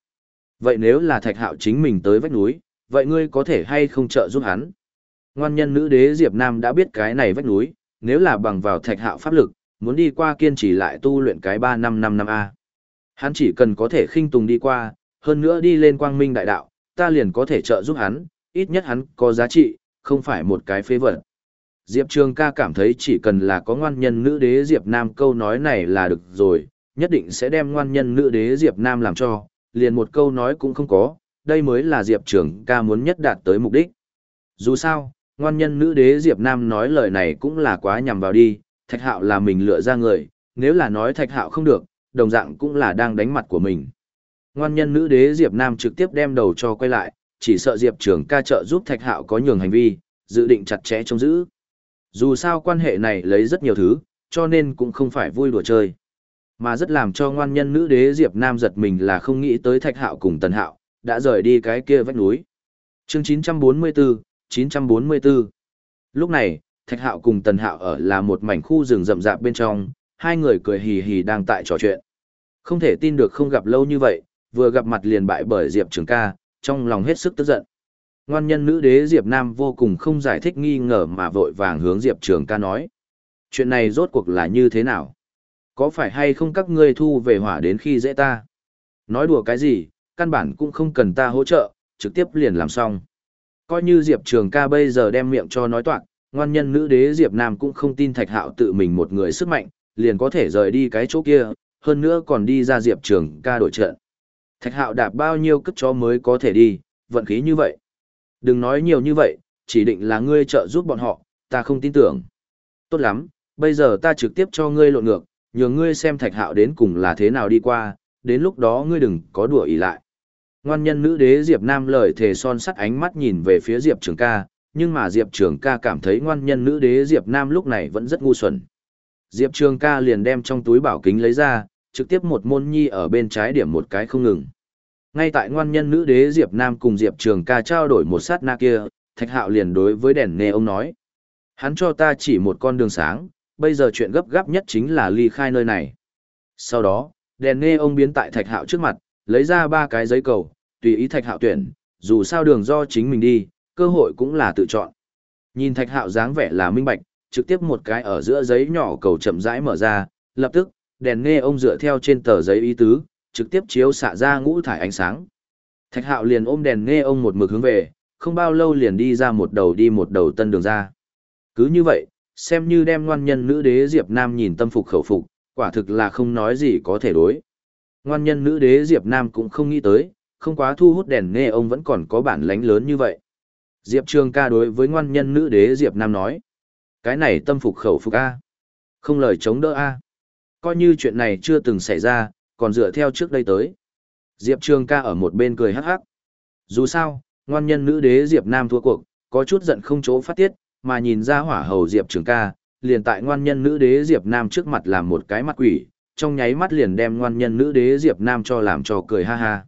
Vậy nếu là thạch hạo chính mình tới vách núi, vậy ngươi có thể hay không trợ giúp hắn? Ngoan nhân nữ đế Diệp Nam đã biết cái này vách núi, nếu là bằng vào thạch hạo pháp lực, muốn đi qua kiên trì lại tu luyện cái 3 năm 5 năm A. Hắn chỉ cần có thể khinh tùng đi qua, hơn nữa đi lên quang minh đại đạo, ta liền có thể trợ giúp hắn, ít nhất hắn có giá trị, không phải một cái phế vật. Diệp Trường ca cảm thấy chỉ cần là có ngoan nhân nữ đế Diệp Nam câu nói này là được rồi, nhất định sẽ đem ngoan nhân nữ đế Diệp Nam làm cho, liền một câu nói cũng không có, đây mới là Diệp Trường ca muốn nhất đạt tới mục đích. Dù sao, ngoan nhân nữ đế Diệp Nam nói lời này cũng là quá nhằm vào đi, thạch hạo là mình lựa ra người, nếu là nói thạch hạo không được, đồng dạng cũng là đang đánh mặt của mình. Ngoan nhân nữ đế Diệp Nam trực tiếp đem đầu cho quay lại, chỉ sợ Diệp Trường ca trợ giúp thạch hạo có nhường hành vi, dự định chặt chẽ trông giữ. Dù sao quan hệ này lấy rất nhiều thứ, cho nên cũng không phải vui đùa chơi. Mà rất làm cho ngoan nhân nữ đế Diệp Nam giật mình là không nghĩ tới Thạch Hạo cùng Tần Hạo, đã rời đi cái kia vách núi. Chương 944, 944 Lúc này, Thạch Hạo cùng Tần Hạo ở là một mảnh khu rừng rậm rạp bên trong, hai người cười hì hì đang tại trò chuyện. Không thể tin được không gặp lâu như vậy, vừa gặp mặt liền bại bởi Diệp Trường ca, trong lòng hết sức tức giận. Ngoan nhân nữ đế Diệp Nam vô cùng không giải thích nghi ngờ mà vội vàng hướng Diệp Trường ca nói. Chuyện này rốt cuộc là như thế nào? Có phải hay không các ngươi thu về hỏa đến khi dễ ta? Nói đùa cái gì, căn bản cũng không cần ta hỗ trợ, trực tiếp liền làm xong. Coi như Diệp Trường ca bây giờ đem miệng cho nói toạc, ngoan nhân nữ đế Diệp Nam cũng không tin Thạch Hạo tự mình một người sức mạnh, liền có thể rời đi cái chỗ kia, hơn nữa còn đi ra Diệp Trường ca đổi trận. Thạch Hạo đạp bao nhiêu cất chó mới có thể đi, vận khí như vậy. Đừng nói nhiều như vậy, chỉ định là ngươi trợ giúp bọn họ, ta không tin tưởng. Tốt lắm, bây giờ ta trực tiếp cho ngươi lộn ngược, nhờ ngươi xem Thạch Hạo đến cùng là thế nào đi qua, đến lúc đó ngươi đừng có đùa ý lại. Ngoan nhân nữ đế Diệp Nam lời thề son sắt ánh mắt nhìn về phía Diệp Trường ca, nhưng mà Diệp Trường ca cảm thấy ngoan nhân nữ đế Diệp Nam lúc này vẫn rất ngu xuẩn. Diệp Trường ca liền đem trong túi bảo kính lấy ra, trực tiếp một môn nhi ở bên trái điểm một cái không ngừng. Ngay tại ngoan nhân nữ đế Diệp Nam cùng Diệp Trường ca trao đổi một sát na kia, Thạch Hạo liền đối với đèn nê ông nói. Hắn cho ta chỉ một con đường sáng, bây giờ chuyện gấp gáp nhất chính là ly khai nơi này. Sau đó, đèn nê ông biến tại Thạch Hạo trước mặt, lấy ra ba cái giấy cầu, tùy ý Thạch Hạo tuyển, dù sao đường do chính mình đi, cơ hội cũng là tự chọn. Nhìn Thạch Hạo dáng vẻ là minh bạch, trực tiếp một cái ở giữa giấy nhỏ cầu chậm rãi mở ra, lập tức, đèn nghe ông dựa theo trên tờ giấy ý tứ, trực tiếp chiếu xạ ra ngũ thải ánh sáng. Thạch Hạo liền ôm đèn nghe ông một mực hướng về, không bao lâu liền đi ra một đầu đi một đầu tân đường ra. Cứ như vậy, xem như đem ngoan nhân nữ đế Diệp Nam nhìn tâm phục khẩu phục, quả thực là không nói gì có thể đối. Ngoan nhân nữ đế Diệp Nam cũng không nghĩ tới, không quá thu hút đèn nghe ông vẫn còn có bản lánh lớn như vậy. Diệp Trường ca đối với ngoan nhân nữ đế Diệp Nam nói. Cái này tâm phục khẩu phục A. Không lời chống đỡ A. Coi như chuyện này chưa từng xảy ra, còn dựa theo trước đây tới. Diệp Trường ca ở một bên cười hắc hắc. Dù sao, ngoan nhân nữ đế Diệp Nam thua cuộc, có chút giận không chỗ phát tiết, mà nhìn ra hỏa hầu Diệp Trường ca, liền tại ngoan nhân nữ đế Diệp Nam trước mặt làm một cái mặt quỷ, trong nháy mắt liền đem ngoan nhân nữ đế Diệp Nam cho làm cho cười ha ha.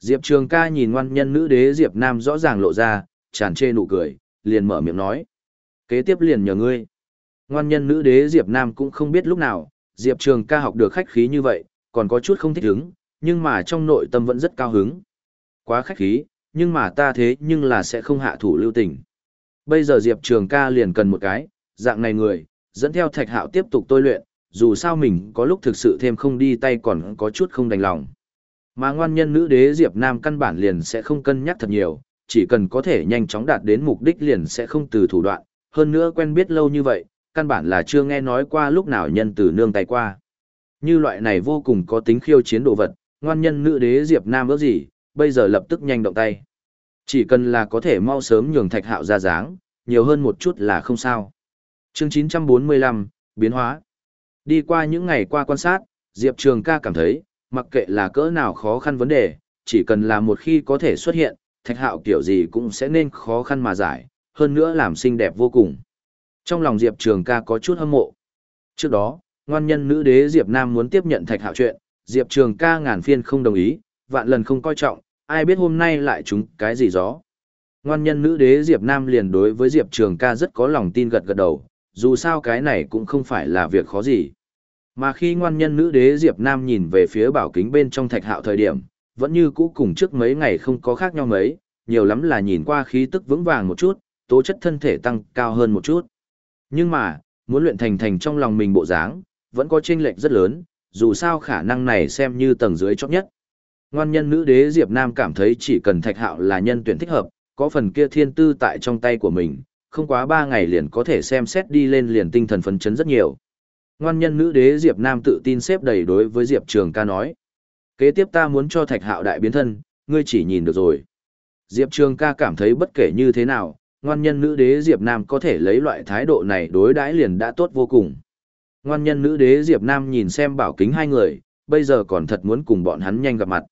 Diệp Trường ca nhìn ngoan nhân nữ đế Diệp Nam rõ ràng lộ ra, tràn trê nụ cười, liền mở miệng nói. Kế tiếp liền nhờ ngươi. Ngoan nhân nữ đế Diệp Nam cũng không biết lúc nào, Diệp Trường ca học được khách khí như vậy, còn có chút không thích hứng, nhưng mà trong nội tâm vẫn rất cao hứng. Quá khách khí, nhưng mà ta thế nhưng là sẽ không hạ thủ lưu tình. Bây giờ Diệp Trường ca liền cần một cái, dạng này người, dẫn theo thạch hạo tiếp tục tôi luyện, dù sao mình có lúc thực sự thêm không đi tay còn có chút không đành lòng. Mà ngoan nhân nữ đế Diệp Nam căn bản liền sẽ không cân nhắc thật nhiều, chỉ cần có thể nhanh chóng đạt đến mục đích liền sẽ không từ thủ đoạn, hơn nữa quen biết lâu như vậy, căn bản là chưa nghe nói qua lúc nào nhân từ nương tay qua. Như loại này vô cùng có tính khiêu chiến đồ vật, ngoan nhân nữ đế Diệp Nam ước gì, bây giờ lập tức nhanh động tay. Chỉ cần là có thể mau sớm nhường thạch hạo ra dáng, nhiều hơn một chút là không sao. Chương 945, biến hóa. Đi qua những ngày qua quan sát, Diệp Trường ca cảm thấy, mặc kệ là cỡ nào khó khăn vấn đề, chỉ cần là một khi có thể xuất hiện, thạch hạo kiểu gì cũng sẽ nên khó khăn mà giải, hơn nữa làm xinh đẹp vô cùng. Trong lòng Diệp Trường ca có chút hâm mộ. Trước đó, ngoan nhân nữ đế Diệp Nam muốn tiếp nhận thạch hạo chuyện, Diệp Trường ca ngàn phiên không đồng ý, vạn lần không coi trọng, ai biết hôm nay lại chúng cái gì gió. Ngoan nhân nữ đế Diệp Nam liền đối với Diệp Trường ca rất có lòng tin gật gật đầu, dù sao cái này cũng không phải là việc khó gì. Mà khi ngoan nhân nữ đế Diệp Nam nhìn về phía bảo kính bên trong thạch hạo thời điểm, vẫn như cũ cùng trước mấy ngày không có khác nhau mấy, nhiều lắm là nhìn qua khí tức vững vàng một chút, tố chất thân thể tăng cao hơn một chút. Nhưng mà, muốn luyện thành thành trong lòng mình bộ dáng, vẫn có chênh lệch rất lớn, dù sao khả năng này xem như tầng dưới chót nhất. Ngoan nhân nữ đế Diệp Nam cảm thấy chỉ cần Thạch Hạo là nhân tuyển thích hợp, có phần kia thiên tư tại trong tay của mình, không quá 3 ngày liền có thể xem xét đi lên liền tinh thần phấn chấn rất nhiều. Ngoan nhân nữ đế Diệp Nam tự tin xếp đầy đối với Diệp Trường ca nói. Kế tiếp ta muốn cho Thạch Hạo đại biến thân, ngươi chỉ nhìn được rồi. Diệp Trường ca cảm thấy bất kể như thế nào, ngoan nhân nữ đế Diệp Nam có thể lấy loại thái độ này đối đãi liền đã tốt vô cùng. Ngoan nhân nữ đế Diệp Nam nhìn xem bảo kính hai người, bây giờ còn thật muốn cùng bọn hắn nhanh gặp mặt.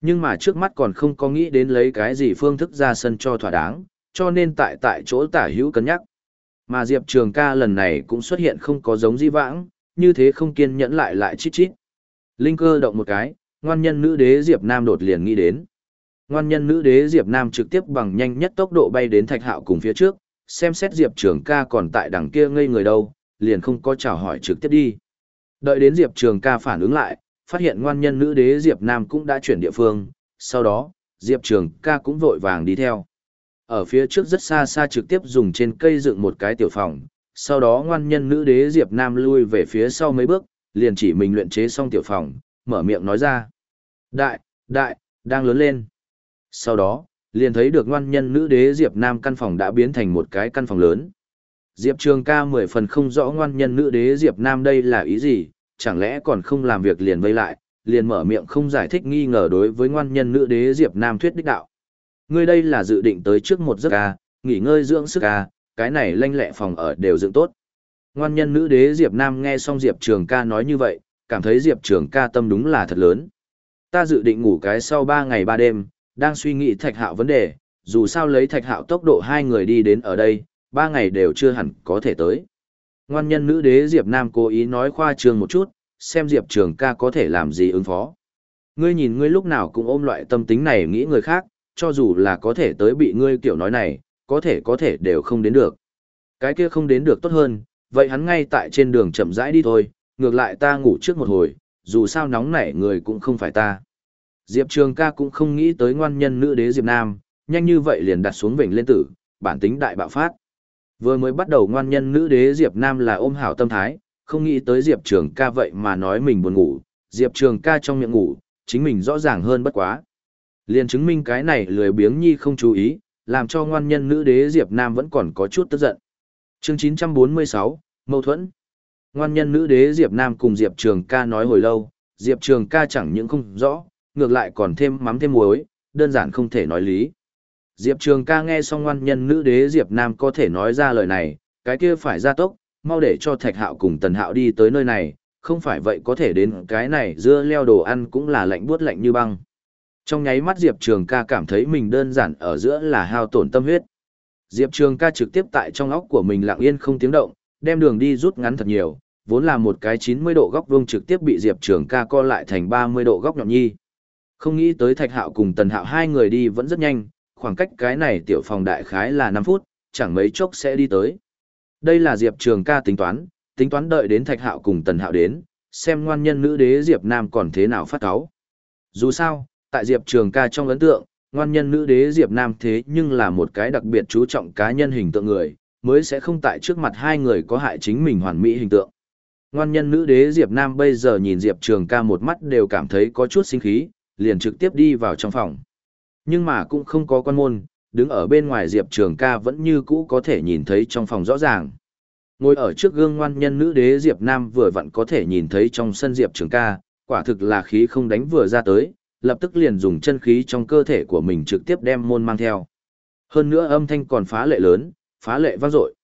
Nhưng mà trước mắt còn không có nghĩ đến lấy cái gì phương thức ra sân cho thỏa đáng, cho nên tại tại chỗ tả hữu cân nhắc. Mà Diệp Trường ca lần này cũng xuất hiện không có giống di vãng, như thế không kiên nhẫn lại lại chít chít, Linh cơ động một cái, ngoan nhân nữ đế Diệp Nam đột liền nghĩ đến. Ngoan nhân nữ đế Diệp Nam trực tiếp bằng nhanh nhất tốc độ bay đến thạch hạo cùng phía trước, xem xét Diệp Trường ca còn tại đằng kia ngây người đâu, liền không có chào hỏi trực tiếp đi. Đợi đến Diệp Trường ca phản ứng lại, phát hiện ngoan nhân nữ đế Diệp Nam cũng đã chuyển địa phương, sau đó, Diệp Trường ca cũng vội vàng đi theo. Ở phía trước rất xa xa trực tiếp dùng trên cây dựng một cái tiểu phòng, sau đó ngoan nhân nữ đế Diệp Nam lui về phía sau mấy bước, liền chỉ mình luyện chế xong tiểu phòng, mở miệng nói ra. Đại, đại, đang lớn lên. Sau đó, liền thấy được ngoan nhân nữ đế Diệp Nam căn phòng đã biến thành một cái căn phòng lớn. Diệp Trường ca mười phần không rõ ngoan nhân nữ đế Diệp Nam đây là ý gì, chẳng lẽ còn không làm việc liền vây lại, liền mở miệng không giải thích nghi ngờ đối với ngoan nhân nữ đế Diệp Nam thuyết đích đạo. Ngươi đây là dự định tới trước một giấc ca, nghỉ ngơi dưỡng sức ca, cái này lanh lẹ phòng ở đều dựng tốt. Ngoan nhân nữ đế Diệp Nam nghe xong Diệp Trường ca nói như vậy, cảm thấy Diệp Trường ca tâm đúng là thật lớn. Ta dự định ngủ cái sau 3 ngày 3 đêm, đang suy nghĩ thạch hạo vấn đề, dù sao lấy thạch hạo tốc độ hai người đi đến ở đây, 3 ngày đều chưa hẳn có thể tới. Ngoan nhân nữ đế Diệp Nam cố ý nói khoa trương một chút, xem Diệp Trường ca có thể làm gì ứng phó. Ngươi nhìn ngươi lúc nào cũng ôm loại tâm tính này nghĩ người khác, cho dù là có thể tới bị ngươi kiểu nói này, có thể có thể đều không đến được. Cái kia không đến được tốt hơn, vậy hắn ngay tại trên đường chậm rãi đi thôi, ngược lại ta ngủ trước một hồi, dù sao nóng nảy người cũng không phải ta. Diệp Trường ca cũng không nghĩ tới ngoan nhân nữ đế Diệp Nam, nhanh như vậy liền đặt xuống vỉnh lên tử, bản tính đại bạo phát. Vừa mới bắt đầu ngoan nhân nữ đế Diệp Nam là ôm hảo tâm thái, không nghĩ tới Diệp Trường ca vậy mà nói mình buồn ngủ, Diệp Trường ca trong miệng ngủ, chính mình rõ ràng hơn bất quá. Liền chứng minh cái này lười biếng nhi không chú ý, làm cho ngoan nhân nữ đế Diệp Nam vẫn còn có chút tức giận. Chương 946, Mâu thuẫn. Ngoan nhân nữ đế Diệp Nam cùng Diệp Trường ca nói hồi lâu, Diệp Trường ca chẳng những không rõ, ngược lại còn thêm mắm thêm muối, đơn giản không thể nói lý. Diệp Trường ca nghe xong ngoan nhân nữ đế Diệp Nam có thể nói ra lời này, cái kia phải ra tốc, mau để cho Thạch Hạo cùng Tần Hạo đi tới nơi này, không phải vậy có thể đến cái này dưa leo đồ ăn cũng là lạnh buốt lạnh như băng. Trong nháy mắt Diệp Trường ca cảm thấy mình đơn giản ở giữa là hao tổn tâm huyết. Diệp Trường ca trực tiếp tại trong óc của mình lặng yên không tiếng động, đem đường đi rút ngắn thật nhiều, vốn là một cái 90 độ góc vuông trực tiếp bị Diệp Trường ca co lại thành 30 độ góc nhọn nhi. Không nghĩ tới Thạch Hạo cùng Tần Hạo hai người đi vẫn rất nhanh, khoảng cách cái này tiểu phòng đại khái là 5 phút, chẳng mấy chốc sẽ đi tới. Đây là Diệp Trường ca tính toán, tính toán đợi đến Thạch Hạo cùng Tần Hạo đến, xem ngoan nhân nữ đế Diệp Nam còn thế nào phát cáo. Dù sao, tại Diệp Trường ca trong ấn tượng, ngoan nhân nữ đế Diệp Nam thế nhưng là một cái đặc biệt chú trọng cá nhân hình tượng người, mới sẽ không tại trước mặt hai người có hại chính mình hoàn mỹ hình tượng. Ngoan nhân nữ đế Diệp Nam bây giờ nhìn Diệp Trường ca một mắt đều cảm thấy có chút sinh khí, liền trực tiếp đi vào trong phòng. Nhưng mà cũng không có quan môn, đứng ở bên ngoài Diệp Trường ca vẫn như cũ có thể nhìn thấy trong phòng rõ ràng. Ngồi ở trước gương ngoan nhân nữ đế Diệp Nam vừa vặn có thể nhìn thấy trong sân Diệp Trường ca, quả thực là khí không đánh vừa ra tới, lập tức liền dùng chân khí trong cơ thể của mình trực tiếp đem môn mang theo. Hơn nữa âm thanh còn phá lệ lớn, phá lệ vang dội.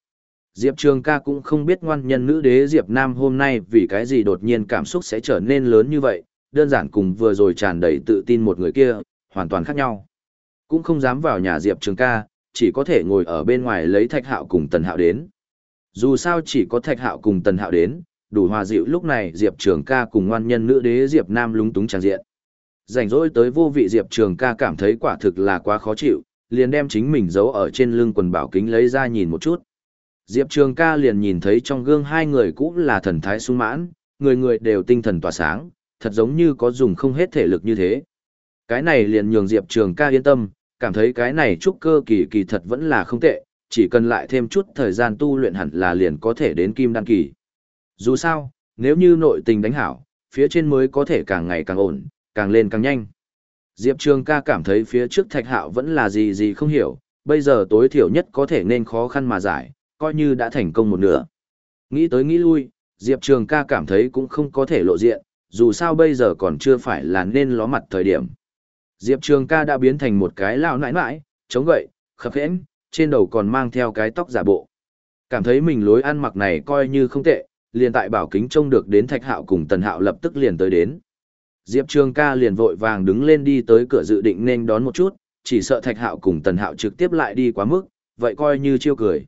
Diệp Trường ca cũng không biết ngoan nhân nữ đế Diệp Nam hôm nay vì cái gì đột nhiên cảm xúc sẽ trở nên lớn như vậy, đơn giản cùng vừa rồi tràn đầy tự tin một người kia, hoàn toàn khác nhau. Cũng không dám vào nhà Diệp Trường ca, chỉ có thể ngồi ở bên ngoài lấy thạch hạo cùng tần hạo đến. Dù sao chỉ có thạch hạo cùng tần hạo đến, đủ hòa dịu lúc này Diệp Trường ca cùng ngoan nhân nữ đế Diệp Nam lúng túng tràn diện. Rảnh rỗi tới vô vị Diệp Trường ca cảm thấy quả thực là quá khó chịu, liền đem chính mình giấu ở trên lưng quần bảo kính lấy ra nhìn một chút. Diệp Trường ca liền nhìn thấy trong gương hai người cũng là thần thái sung mãn, người người đều tinh thần tỏa sáng, thật giống như có dùng không hết thể lực như thế. Cái này liền nhường Diệp Trường ca yên tâm, cảm thấy cái này trúc cơ kỳ kỳ thật vẫn là không tệ, chỉ cần lại thêm chút thời gian tu luyện hẳn là liền có thể đến kim đăng kỳ. Dù sao, nếu như nội tình đánh hảo, phía trên mới có thể càng ngày càng ổn, càng lên càng nhanh. Diệp Trường ca cảm thấy phía trước thạch hạo vẫn là gì gì không hiểu, bây giờ tối thiểu nhất có thể nên khó khăn mà giải, coi như đã thành công một nửa. Nghĩ tới nghĩ lui, Diệp Trường ca cảm thấy cũng không có thể lộ diện, dù sao bây giờ còn chưa phải là nên ló mặt thời điểm. Diệp Trường ca đã biến thành một cái lao nãi nãi, chống gậy, khập hẽn, trên đầu còn mang theo cái tóc giả bộ. Cảm thấy mình lối ăn mặc này coi như không tệ, liền tại bảo kính trông được đến thạch hạo cùng tần hạo lập tức liền tới đến. Diệp Trường ca liền vội vàng đứng lên đi tới cửa dự định nên đón một chút, chỉ sợ thạch hạo cùng tần hạo trực tiếp lại đi quá mức, vậy coi như chiêu cười.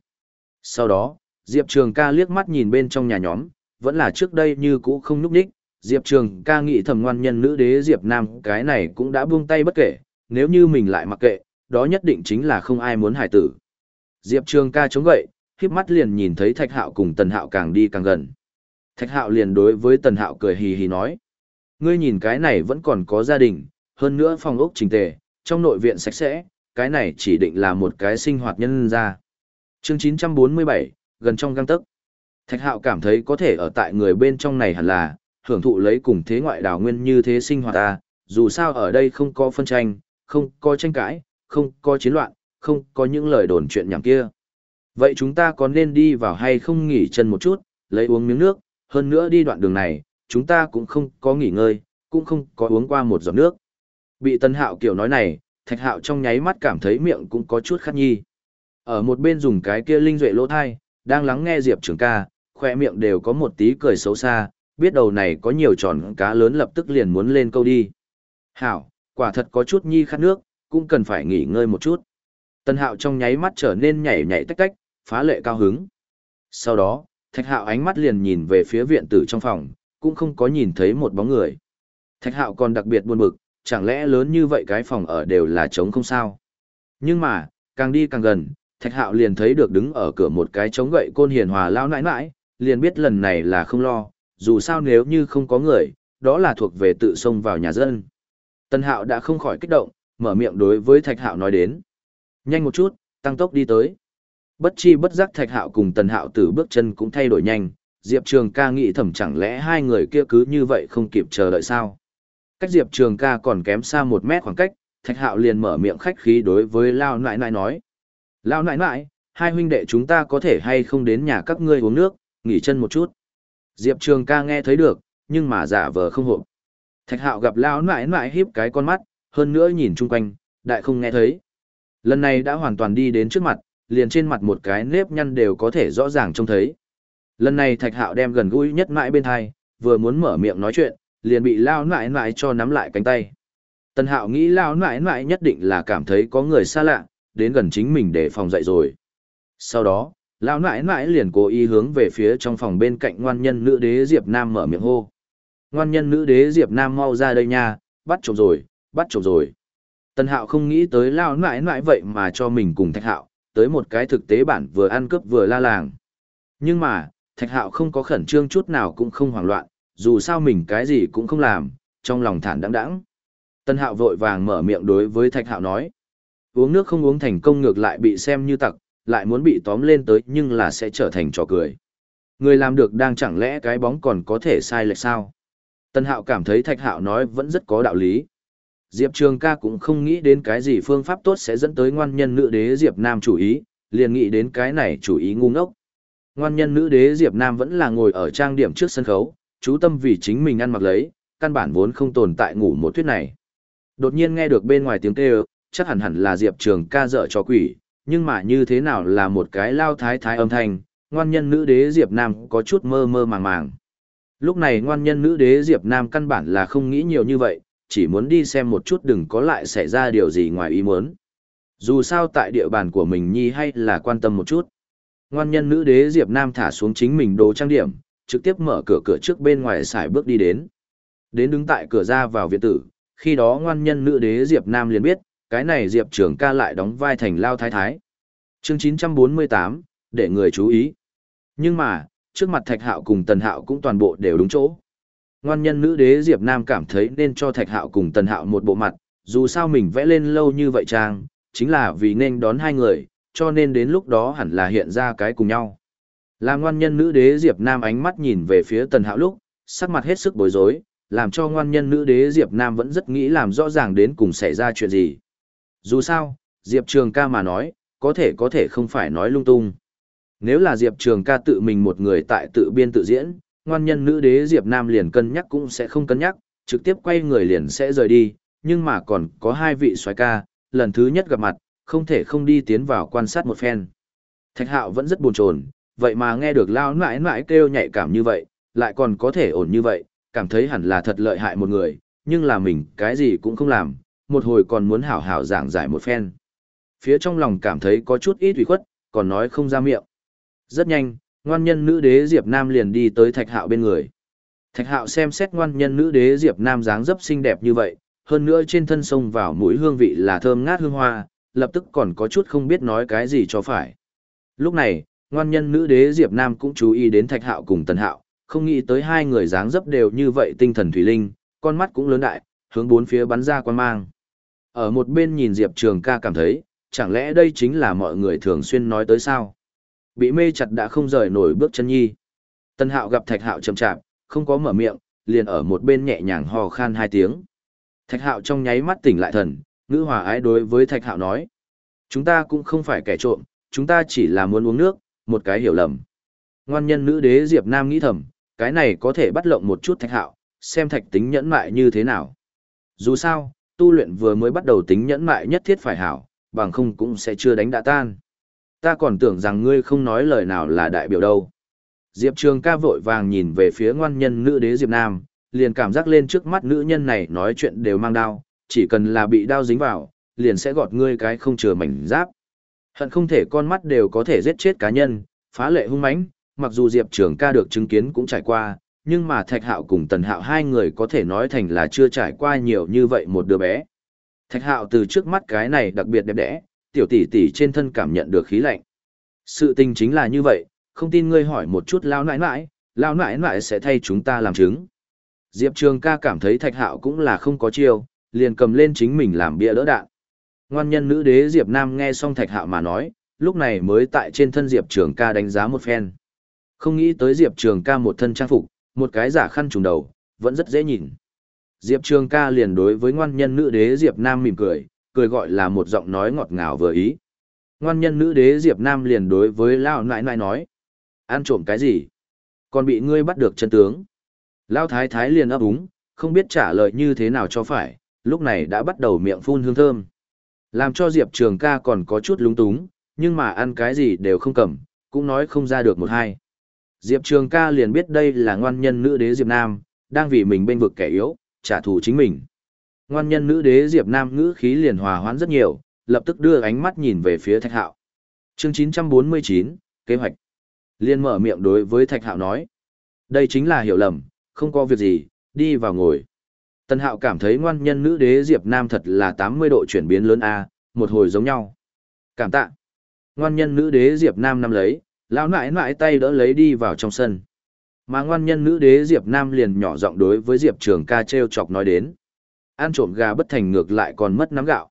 Sau đó, Diệp Trường ca liếc mắt nhìn bên trong nhà nhóm, vẫn là trước đây như cũ không núp đích, Diệp Trường ca nghĩ thầm ngoan nhân nữ đế Diệp Nam cái này cũng đã buông tay bất kể, nếu như mình lại mặc kệ, đó nhất định chính là không ai muốn hải tử. Diệp Trường ca chống gậy, khiếp mắt liền nhìn thấy Thạch Hạo cùng Tần Hạo càng đi càng gần. Thạch Hạo liền đối với Tần Hạo cười hì hì nói. Ngươi nhìn cái này vẫn còn có gia đình, hơn nữa phòng ốc trình tề, trong nội viện sạch sẽ, cái này chỉ định là một cái sinh hoạt nhân ra. Chương 947, gần trong găng tấc. Thạch Hạo cảm thấy có thể ở tại người bên trong này hẳn là, hưởng thụ lấy cùng thế ngoại đảo nguyên như thế sinh hoạt ta, dù sao ở đây không có phân tranh, không có tranh cãi, không có chiến loạn, không có những lời đồn chuyện nhảm kia. Vậy chúng ta có nên đi vào hay không nghỉ chân một chút, lấy uống miếng nước, hơn nữa đi đoạn đường này, chúng ta cũng không có nghỉ ngơi, cũng không có uống qua một giọt nước. Bị Tân Hạo kiểu nói này, Thạch Hạo trong nháy mắt cảm thấy miệng cũng có chút khát nhi. Ở một bên dùng cái kia linh duệ lỗ thai, đang lắng nghe Diệp Trường ca, khoe miệng đều có một tí cười xấu xa, biết đầu này có nhiều tròn cá lớn lập tức liền muốn lên câu đi. Hảo, quả thật có chút nhi khát nước, cũng cần phải nghỉ ngơi một chút. Tân Hạo trong nháy mắt trở nên nhảy nhảy tách tách, phá lệ cao hứng. Sau đó, Thạch Hạo ánh mắt liền nhìn về phía viện tử trong phòng, cũng không có nhìn thấy một bóng người. Thạch Hạo còn đặc biệt buồn bực, chẳng lẽ lớn như vậy cái phòng ở đều là trống không sao? Nhưng mà, càng đi càng gần, Thạch Hạo liền thấy được đứng ở cửa một cái trống gậy côn hiền hòa lao nãi nãi, liền biết lần này là không lo, dù sao nếu như không có người, đó là thuộc về tự xông vào nhà dân. Tân Hạo đã không khỏi kích động, mở miệng đối với Thạch Hạo nói đến. Nhanh một chút, tăng tốc đi tới. Bất chi bất giác Thạch Hạo cùng Tần Hạo từ bước chân cũng thay đổi nhanh, Diệp Trường ca nghĩ thầm chẳng lẽ hai người kia cứ như vậy không kịp chờ đợi sao. Cách Diệp Trường ca còn kém xa một mét khoảng cách, Thạch Hạo liền mở miệng khách khí đối với Lao Nại Nại nói. Lao Nại Nại, hai huynh đệ chúng ta có thể hay không đến nhà các ngươi uống nước, nghỉ chân một chút. Diệp Trường ca nghe thấy được, nhưng mà giả vờ không hộp. Thạch Hạo gặp Lao Nại Nại híp cái con mắt, hơn nữa nhìn chung quanh, đại không nghe thấy. Lần này đã hoàn toàn đi đến trước mặt, liền trên mặt một cái nếp nhăn đều có thể rõ ràng trông thấy. Lần này Thạch Hạo đem gần gũi nhất mãi bên thai, vừa muốn mở miệng nói chuyện, liền bị lao nại nại cho nắm lại cánh tay. Tần Hạo nghĩ lao nại nại nhất định là cảm thấy có người xa lạ, đến gần chính mình để phòng dậy rồi. Sau đó, lao nại nại liền cố ý hướng về phía trong phòng bên cạnh ngoan nhân nữ đế Diệp Nam mở miệng hô. Ngoan nhân nữ đế Diệp Nam mau ra đây nha, bắt trộm rồi, bắt trộm rồi. Tần Hạo không nghĩ tới lao nại nại vậy mà cho mình cùng Thạch Hạo, tới một cái thực tế bản vừa ăn cướp vừa la làng. Nhưng mà, Thạch Hạo không có khẩn trương chút nào cũng không hoảng loạn, dù sao mình cái gì cũng không làm, trong lòng thản đãng đãng. Tân Hạo vội vàng mở miệng đối với Thạch Hạo nói. Uống nước không uống thành công ngược lại bị xem như tặc, lại muốn bị tóm lên tới nhưng là sẽ trở thành trò cười. Người làm được đang chẳng lẽ cái bóng còn có thể sai lệch sao? Tân Hạo cảm thấy Thạch Hạo nói vẫn rất có đạo lý. Diệp Trường ca cũng không nghĩ đến cái gì phương pháp tốt sẽ dẫn tới ngoan nhân nữ đế Diệp Nam chủ ý, liền nghĩ đến cái này chủ ý ngu ngốc. Ngoan nhân nữ đế Diệp Nam vẫn là ngồi ở trang điểm trước sân khấu, chú tâm vì chính mình ăn mặc lấy, căn bản vốn không tồn tại ngủ một thuyết này. Đột nhiên nghe được bên ngoài tiếng kêu, chắc hẳn hẳn là Diệp Trường ca dở cho quỷ, nhưng mà như thế nào là một cái lao thái thái âm thanh, ngoan nhân nữ đế Diệp Nam có chút mơ mơ màng màng. Lúc này ngoan nhân nữ đế Diệp Nam căn bản là không nghĩ nhiều như vậy, chỉ muốn đi xem một chút đừng có lại xảy ra điều gì ngoài ý muốn. Dù sao tại địa bàn của mình nhi hay là quan tâm một chút. Ngoan nhân nữ đế Diệp Nam thả xuống chính mình đồ trang điểm, trực tiếp mở cửa cửa trước bên ngoài xài bước đi đến. Đến đứng tại cửa ra vào viện tử, khi đó ngoan nhân nữ đế Diệp Nam liền biết, cái này Diệp Trường ca lại đóng vai thành lao thái thái. Chương 948, để người chú ý. Nhưng mà, trước mặt Thạch Hạo cùng Tần Hạo cũng toàn bộ đều đúng chỗ. Ngoan nhân nữ đế Diệp Nam cảm thấy nên cho Thạch Hạo cùng Tần Hạo một bộ mặt, dù sao mình vẽ lên lâu như vậy trang, chính là vì nên đón hai người, cho nên đến lúc đó hẳn là hiện ra cái cùng nhau. Là ngoan nhân nữ đế Diệp Nam ánh mắt nhìn về phía Tần Hạo lúc, sắc mặt hết sức bối rối, làm cho ngoan nhân nữ đế Diệp Nam vẫn rất nghĩ làm rõ ràng đến cùng xảy ra chuyện gì. Dù sao, Diệp Trường ca mà nói, có thể có thể không phải nói lung tung. Nếu là Diệp Trường ca tự mình một người tại tự biên tự diễn, ngoan nhân nữ đế Diệp Nam liền cân nhắc cũng sẽ không cân nhắc, trực tiếp quay người liền sẽ rời đi, nhưng mà còn có hai vị soái ca, lần thứ nhất gặp mặt, không thể không đi tiến vào quan sát một phen. Thạch Hạo vẫn rất buồn chồn, vậy mà nghe được lao nãi nãi kêu nhạy cảm như vậy, lại còn có thể ổn như vậy, cảm thấy hẳn là thật lợi hại một người, nhưng là mình cái gì cũng không làm, một hồi còn muốn hảo hảo giảng giải một phen. Phía trong lòng cảm thấy có chút ít ủy khuất, còn nói không ra miệng. Rất nhanh, ngoan nhân nữ đế Diệp Nam liền đi tới thạch hạo bên người. Thạch hạo xem xét ngoan nhân nữ đế Diệp Nam dáng dấp xinh đẹp như vậy, hơn nữa trên thân sông vào mũi hương vị là thơm ngát hương hoa, lập tức còn có chút không biết nói cái gì cho phải. Lúc này, ngoan nhân nữ đế Diệp Nam cũng chú ý đến Thạch hạo cùng Tần hạo, không nghĩ tới hai người dáng dấp đều như vậy tinh thần thủy linh, con mắt cũng lớn đại, hướng bốn phía bắn ra quan mang. Ở một bên nhìn Diệp Trường ca cảm thấy, chẳng lẽ đây chính là mọi người thường xuyên nói tới sao? Bị mê chặt đã không rời nổi bước chân nhi. Tần hạo gặp thạch hạo chậm chạp, không có mở miệng, liền ở một bên nhẹ nhàng hò khan hai tiếng. Thạch hạo trong nháy mắt tỉnh lại thần, ngữ hòa ái đối với thạch hạo nói. Chúng ta cũng không phải kẻ trộm, chúng ta chỉ là muốn uống nước, một cái hiểu lầm. Ngoan nhân nữ đế Diệp Nam nghĩ thầm, cái này có thể bắt lộng một chút thạch hạo, xem thạch tính nhẫn mại như thế nào. Dù sao, tu luyện vừa mới bắt đầu tính nhẫn mại nhất thiết phải hảo, bằng không cũng sẽ chưa đánh đã tan. Ta còn tưởng rằng ngươi không nói lời nào là đại biểu đâu. Diệp Trường ca vội vàng nhìn về phía ngoan nhân nữ đế Diệp Nam, liền cảm giác lên trước mắt nữ nhân này nói chuyện đều mang đao, chỉ cần là bị đao dính vào, liền sẽ gọt ngươi cái không chừa mảnh giáp. Hận không thể con mắt đều có thể giết chết cá nhân, phá lệ hung mãnh, mặc dù Diệp Trường ca được chứng kiến cũng trải qua, nhưng mà Thạch Hạo cùng Tần Hạo hai người có thể nói thành là chưa trải qua nhiều như vậy một đứa bé. Thạch Hạo từ trước mắt cái này đặc biệt đẹp đẽ, tiểu tỷ tỷ trên thân cảm nhận được khí lạnh. Sự tình chính là như vậy, không tin ngươi hỏi một chút lao nãi nãi, lao nãi nãi sẽ thay chúng ta làm chứng. Diệp Trường ca cảm thấy Thạch Hạo cũng là không có chiêu, liền cầm lên chính mình làm bia đỡ đạn. Ngoan nhân nữ đế Diệp Nam nghe xong Thạch Hạo mà nói, lúc này mới tại trên thân Diệp Trường ca đánh giá một phen. Không nghĩ tới Diệp Trường ca một thân trang phục, một cái giả khăn trùng đầu, vẫn rất dễ nhìn. Diệp Trường ca liền đối với ngoan nhân nữ đế Diệp Nam mỉm cười, cười gọi là một giọng nói ngọt ngào vừa ý. Ngoan nhân nữ đế Diệp Nam liền đối với Lao nãi nãi nói. Ăn trộm cái gì? Còn bị ngươi bắt được chân tướng. Lao thái thái liền ấp úng, không biết trả lời như thế nào cho phải, lúc này đã bắt đầu miệng phun hương thơm. Làm cho Diệp Trường ca còn có chút lúng túng, nhưng mà ăn cái gì đều không cầm, cũng nói không ra được một hai. Diệp Trường ca liền biết đây là ngoan nhân nữ đế Diệp Nam, đang vì mình bên vực kẻ yếu, trả thù chính mình. Ngoan nhân nữ đế Diệp Nam ngữ khí liền hòa hoãn rất nhiều, lập tức đưa ánh mắt nhìn về phía Thạch Hạo. Chương 949, kế hoạch. Liên mở miệng đối với Thạch Hạo nói. Đây chính là hiểu lầm, không có việc gì, đi vào ngồi. Tần Hạo cảm thấy ngoan nhân nữ đế Diệp Nam thật là 80 độ chuyển biến lớn A, một hồi giống nhau. Cảm tạ. Ngoan nhân nữ đế Diệp Nam nắm lấy, lão nãi nãi tay đỡ lấy đi vào trong sân. Mà ngoan nhân nữ đế Diệp Nam liền nhỏ giọng đối với Diệp Trường ca treo chọc nói đến. Ăn trộm gà bất thành ngược lại còn mất nắm gạo.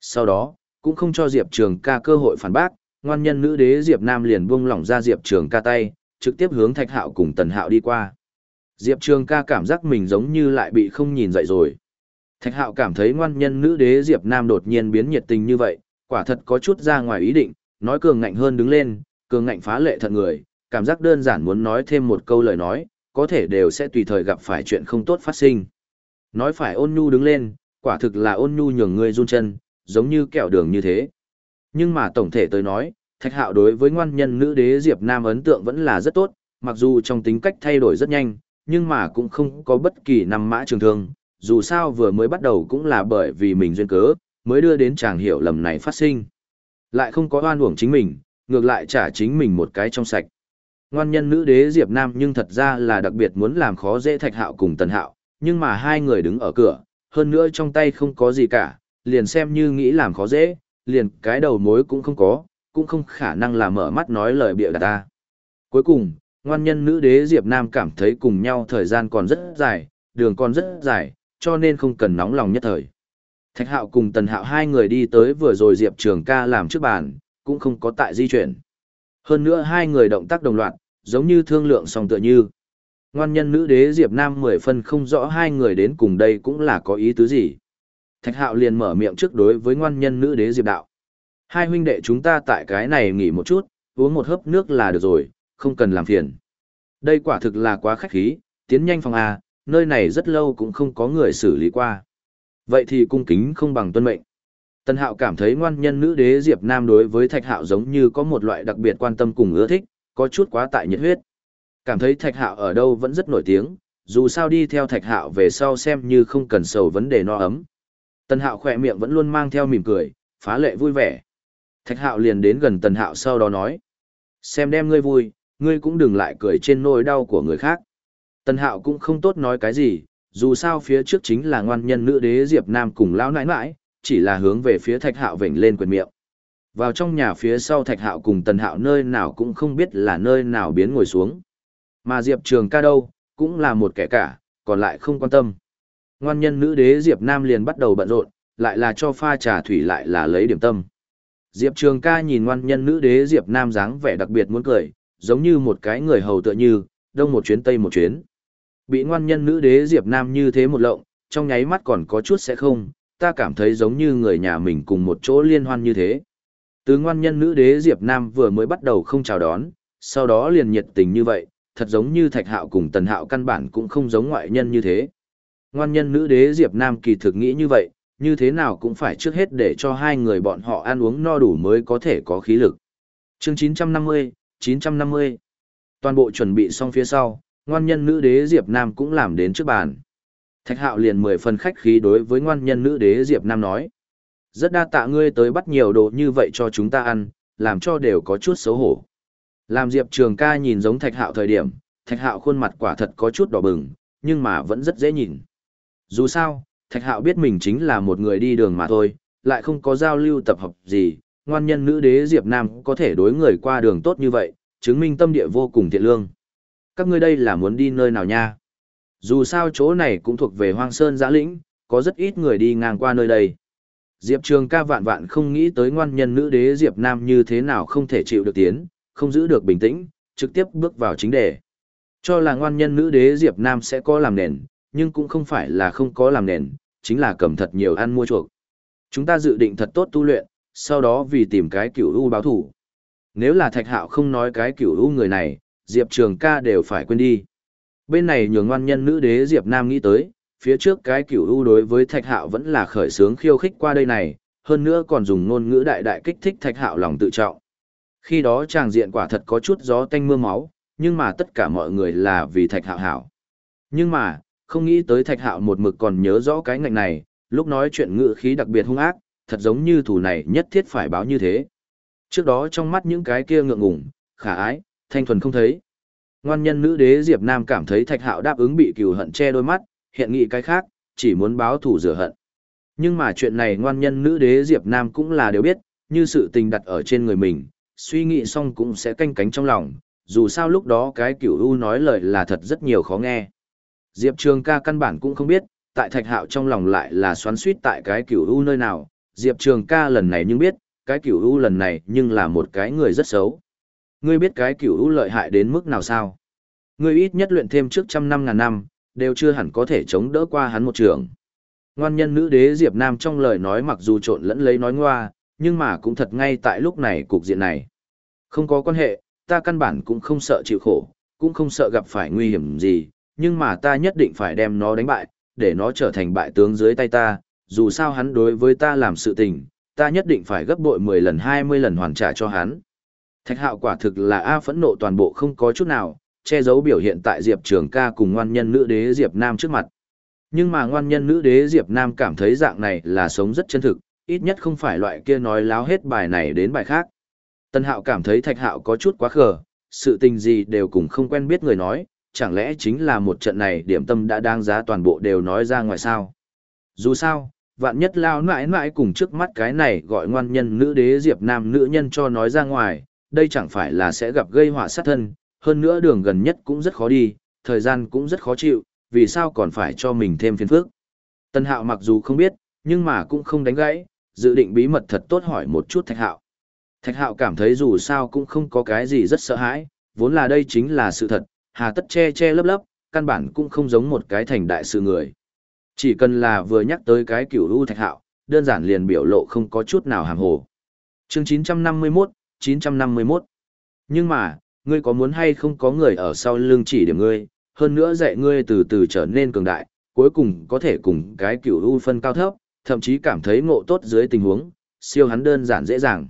Sau đó, cũng không cho Diệp Trường ca cơ hội phản bác, ngoan nhân nữ đế Diệp Nam liền buông lỏng ra Diệp Trường ca tay, trực tiếp hướng Thạch Hạo cùng Tần Hạo đi qua. Diệp Trường ca cảm giác mình giống như lại bị không nhìn dậy rồi. Thạch Hạo cảm thấy ngoan nhân nữ đế Diệp Nam đột nhiên biến nhiệt tình như vậy, quả thật có chút ra ngoài ý định, nói cường ngạnh hơn đứng lên, cường ngạnh phá lệ thận người, cảm giác đơn giản muốn nói thêm một câu lời nói, có thể đều sẽ tùy thời gặp phải chuyện không tốt phát sinh. Nói phải ôn nhu đứng lên, quả thực là ôn nhu nhường người run chân, giống như kẹo đường như thế. Nhưng mà tổng thể tới nói, Thạch Hạo đối với ngoan nhân nữ đế Diệp Nam ấn tượng vẫn là rất tốt, mặc dù trong tính cách thay đổi rất nhanh, nhưng mà cũng không có bất kỳ năm mã trường thương, dù sao vừa mới bắt đầu cũng là bởi vì mình duyên cớ, mới đưa đến chàng hiểu lầm này phát sinh. Lại không có oan uổng chính mình, ngược lại trả chính mình một cái trong sạch. Ngoan nhân nữ đế Diệp Nam nhưng thật ra là đặc biệt muốn làm khó dễ Thạch Hạo cùng Tần Hạo, nhưng mà hai người đứng ở cửa, hơn nữa trong tay không có gì cả, liền xem như nghĩ làm khó dễ, liền cái đầu mối cũng không có, cũng không khả năng là mở mắt nói lời bịa đặt ta. Cuối cùng, ngoan nhân nữ đế Diệp Nam cảm thấy cùng nhau thời gian còn rất dài, đường còn rất dài, cho nên không cần nóng lòng nhất thời. Thạch Hạo cùng Tần Hạo hai người đi tới vừa rồi Diệp Trường ca làm trước bàn, cũng không có tại di chuyển. Hơn nữa hai người động tác đồng loạt, giống như thương lượng song tựa như. Ngoan nhân nữ đế Diệp Nam mười phân không rõ hai người đến cùng đây cũng là có ý tứ gì. Thạch Hạo liền mở miệng trước đối với ngoan nhân nữ đế Diệp Đạo. Hai huynh đệ chúng ta tại cái này nghỉ một chút, uống một hớp nước là được rồi, không cần làm phiền. Đây quả thực là quá khách khí, tiến nhanh phòng A, nơi này rất lâu cũng không có người xử lý qua. Vậy thì cung kính không bằng tuân mệnh. Tân Hạo cảm thấy ngoan nhân nữ đế Diệp Nam đối với Thạch Hạo giống như có một loại đặc biệt quan tâm cùng ưa thích, có chút quá tại nhiệt huyết. Cảm thấy Thạch Hạo ở đâu vẫn rất nổi tiếng, dù sao đi theo Thạch Hạo về sau xem như không cần sầu vấn đề no ấm. Tân Hạo khỏe miệng vẫn luôn mang theo mỉm cười, phá lệ vui vẻ. Thạch Hạo liền đến gần Tần Hạo sau đó nói: "Xem đem ngươi vui, ngươi cũng đừng lại cười trên nỗi đau của người khác." Tần Hạo cũng không tốt nói cái gì, dù sao phía trước chính là ngoan nhân nữ đế Diệp Nam cùng lão nãi nãi, chỉ là hướng về phía Thạch Hạo vểnh lên quyền miệng. Vào trong nhà phía sau Thạch Hạo cùng Tần Hạo nơi nào cũng không biết là nơi nào biến ngồi xuống. Mà Diệp Trường ca đâu, cũng là một kẻ cả, còn lại không quan tâm. Ngoan nhân nữ đế Diệp Nam liền bắt đầu bận rộn, lại là cho pha trà thủy lại là lấy điểm tâm. Diệp Trường ca nhìn ngoan nhân nữ đế Diệp Nam dáng vẻ đặc biệt muốn cười, giống như một cái người hầu tựa như, đông một chuyến tây một chuyến. Bị ngoan nhân nữ đế Diệp Nam như thế một lộng, trong nháy mắt còn có chút sẽ không, ta cảm thấy giống như người nhà mình cùng một chỗ liên hoan như thế. Từ ngoan nhân nữ đế Diệp Nam vừa mới bắt đầu không chào đón, sau đó liền nhiệt tình như vậy, thật giống như Thạch Hạo cùng Tần Hạo căn bản cũng không giống ngoại nhân như thế. Ngoan nhân nữ đế Diệp Nam kỳ thực nghĩ như vậy, như thế nào cũng phải trước hết để cho hai người bọn họ ăn uống no đủ mới có thể có khí lực. Chương 950, 950. Toàn bộ chuẩn bị xong phía sau, ngoan nhân nữ đế Diệp Nam cũng làm đến trước bàn. Thạch Hạo liền mười phần khách khí đối với ngoan nhân nữ đế Diệp Nam nói. Rất đa tạ ngươi tới bắt nhiều đồ như vậy cho chúng ta ăn, làm cho đều có chút xấu hổ. Làm Diệp Trường ca nhìn giống Thạch Hạo thời điểm, Thạch Hạo khuôn mặt quả thật có chút đỏ bừng, nhưng mà vẫn rất dễ nhìn. Dù sao, Thạch Hạo biết mình chính là một người đi đường mà thôi, lại không có giao lưu tập hợp gì, ngoan nhân nữ đế Diệp Nam có thể đối người qua đường tốt như vậy, chứng minh tâm địa vô cùng thiện lương. Các ngươi đây là muốn đi nơi nào nha? Dù sao chỗ này cũng thuộc về hoang sơn giã lĩnh, có rất ít người đi ngang qua nơi đây. Diệp Trường ca vạn vạn không nghĩ tới ngoan nhân nữ đế Diệp Nam như thế nào không thể chịu được tiến, không giữ được bình tĩnh, trực tiếp bước vào chính đề. Cho là ngoan nhân nữ đế Diệp Nam sẽ có làm nền, nhưng cũng không phải là không có làm nền, chính là cầm thật nhiều ăn mua chuộc. Chúng ta dự định thật tốt tu luyện, sau đó vì tìm cái cửu u báo thủ. Nếu là thạch hạo không nói cái cửu u người này, Diệp Trường ca đều phải quên đi. Bên này nhường ngoan nhân nữ đế Diệp Nam nghĩ tới, phía trước cái cửu u đối với thạch hạo vẫn là khởi sướng khiêu khích qua đây này, hơn nữa còn dùng ngôn ngữ đại đại kích thích thạch hạo lòng tự trọng. Khi đó chàng diện quả thật có chút gió tanh mưa máu, nhưng mà tất cả mọi người là vì thạch hạo hảo. Nhưng mà, không nghĩ tới thạch hạo một mực còn nhớ rõ cái ngạnh này, lúc nói chuyện ngữ khí đặc biệt hung ác, thật giống như thủ này nhất thiết phải báo như thế. Trước đó trong mắt những cái kia ngượng ngùng, khả ái, thanh thuần không thấy. Ngoan nhân nữ đế Diệp Nam cảm thấy thạch hạo đáp ứng bị cừu hận che đôi mắt, hiện nghị cái khác, chỉ muốn báo thủ rửa hận. Nhưng mà chuyện này ngoan nhân nữ đế Diệp Nam cũng là đều biết, như sự tình đặt ở trên người mình, suy nghĩ xong cũng sẽ canh cánh trong lòng, dù sao lúc đó cái cửu u nói lời là thật rất nhiều khó nghe. Diệp Trường ca căn bản cũng không biết, tại thạch hạo trong lòng lại là xoắn suýt tại cái cửu u nơi nào, Diệp Trường ca lần này nhưng biết, cái cửu u lần này nhưng là một cái người rất xấu. Ngươi biết cái cửu u lợi hại đến mức nào sao? Ngươi ít nhất luyện thêm trước trăm năm ngàn năm, đều chưa hẳn có thể chống đỡ qua hắn một trường. Ngoan nhân nữ đế Diệp Nam trong lời nói mặc dù trộn lẫn lấy nói ngoa, nhưng mà cũng thật ngay tại lúc này cục diện này. Không có quan hệ, ta căn bản cũng không sợ chịu khổ, cũng không sợ gặp phải nguy hiểm gì, nhưng mà ta nhất định phải đem nó đánh bại, để nó trở thành bại tướng dưới tay ta, dù sao hắn đối với ta làm sự tình, ta nhất định phải gấp bội 10 lần 20 lần hoàn trả cho hắn. Thạch hạo quả thực là A phẫn nộ toàn bộ không có chút nào, che giấu biểu hiện tại Diệp Trường ca cùng ngoan nhân nữ đế Diệp Nam trước mặt. Nhưng mà ngoan nhân nữ đế Diệp Nam cảm thấy dạng này là sống rất chân thực, ít nhất không phải loại kia nói láo hết bài này đến bài khác. Tân hạo cảm thấy thạch hạo có chút quá khờ, sự tình gì đều cùng không quen biết người nói, chẳng lẽ chính là một trận này điểm tâm đã đang giá toàn bộ đều nói ra ngoài sao. Dù sao, vạn nhất lao mãi mãi cùng trước mắt cái này gọi ngoan nhân nữ đế diệp nam nữ nhân cho nói ra ngoài, đây chẳng phải là sẽ gặp gây họa sát thân, hơn nữa đường gần nhất cũng rất khó đi, thời gian cũng rất khó chịu, vì sao còn phải cho mình thêm phiền phức. Tân hạo mặc dù không biết, nhưng mà cũng không đánh gãy, dự định bí mật thật tốt hỏi một chút thạch hạo. Thạch hạo cảm thấy dù sao cũng không có cái gì rất sợ hãi, vốn là đây chính là sự thật, hà tất che che lấp lấp, căn bản cũng không giống một cái thành đại sự người. Chỉ cần là vừa nhắc tới cái cửu u thạch hạo, đơn giản liền biểu lộ không có chút nào hàm hồ. Chương 951, 951. Nhưng mà, ngươi có muốn hay không có người ở sau lưng chỉ điểm ngươi, hơn nữa dạy ngươi từ từ trở nên cường đại, cuối cùng có thể cùng cái cửu u phân cao thấp, thậm chí cảm thấy ngộ tốt dưới tình huống, siêu hắn đơn giản dễ dàng.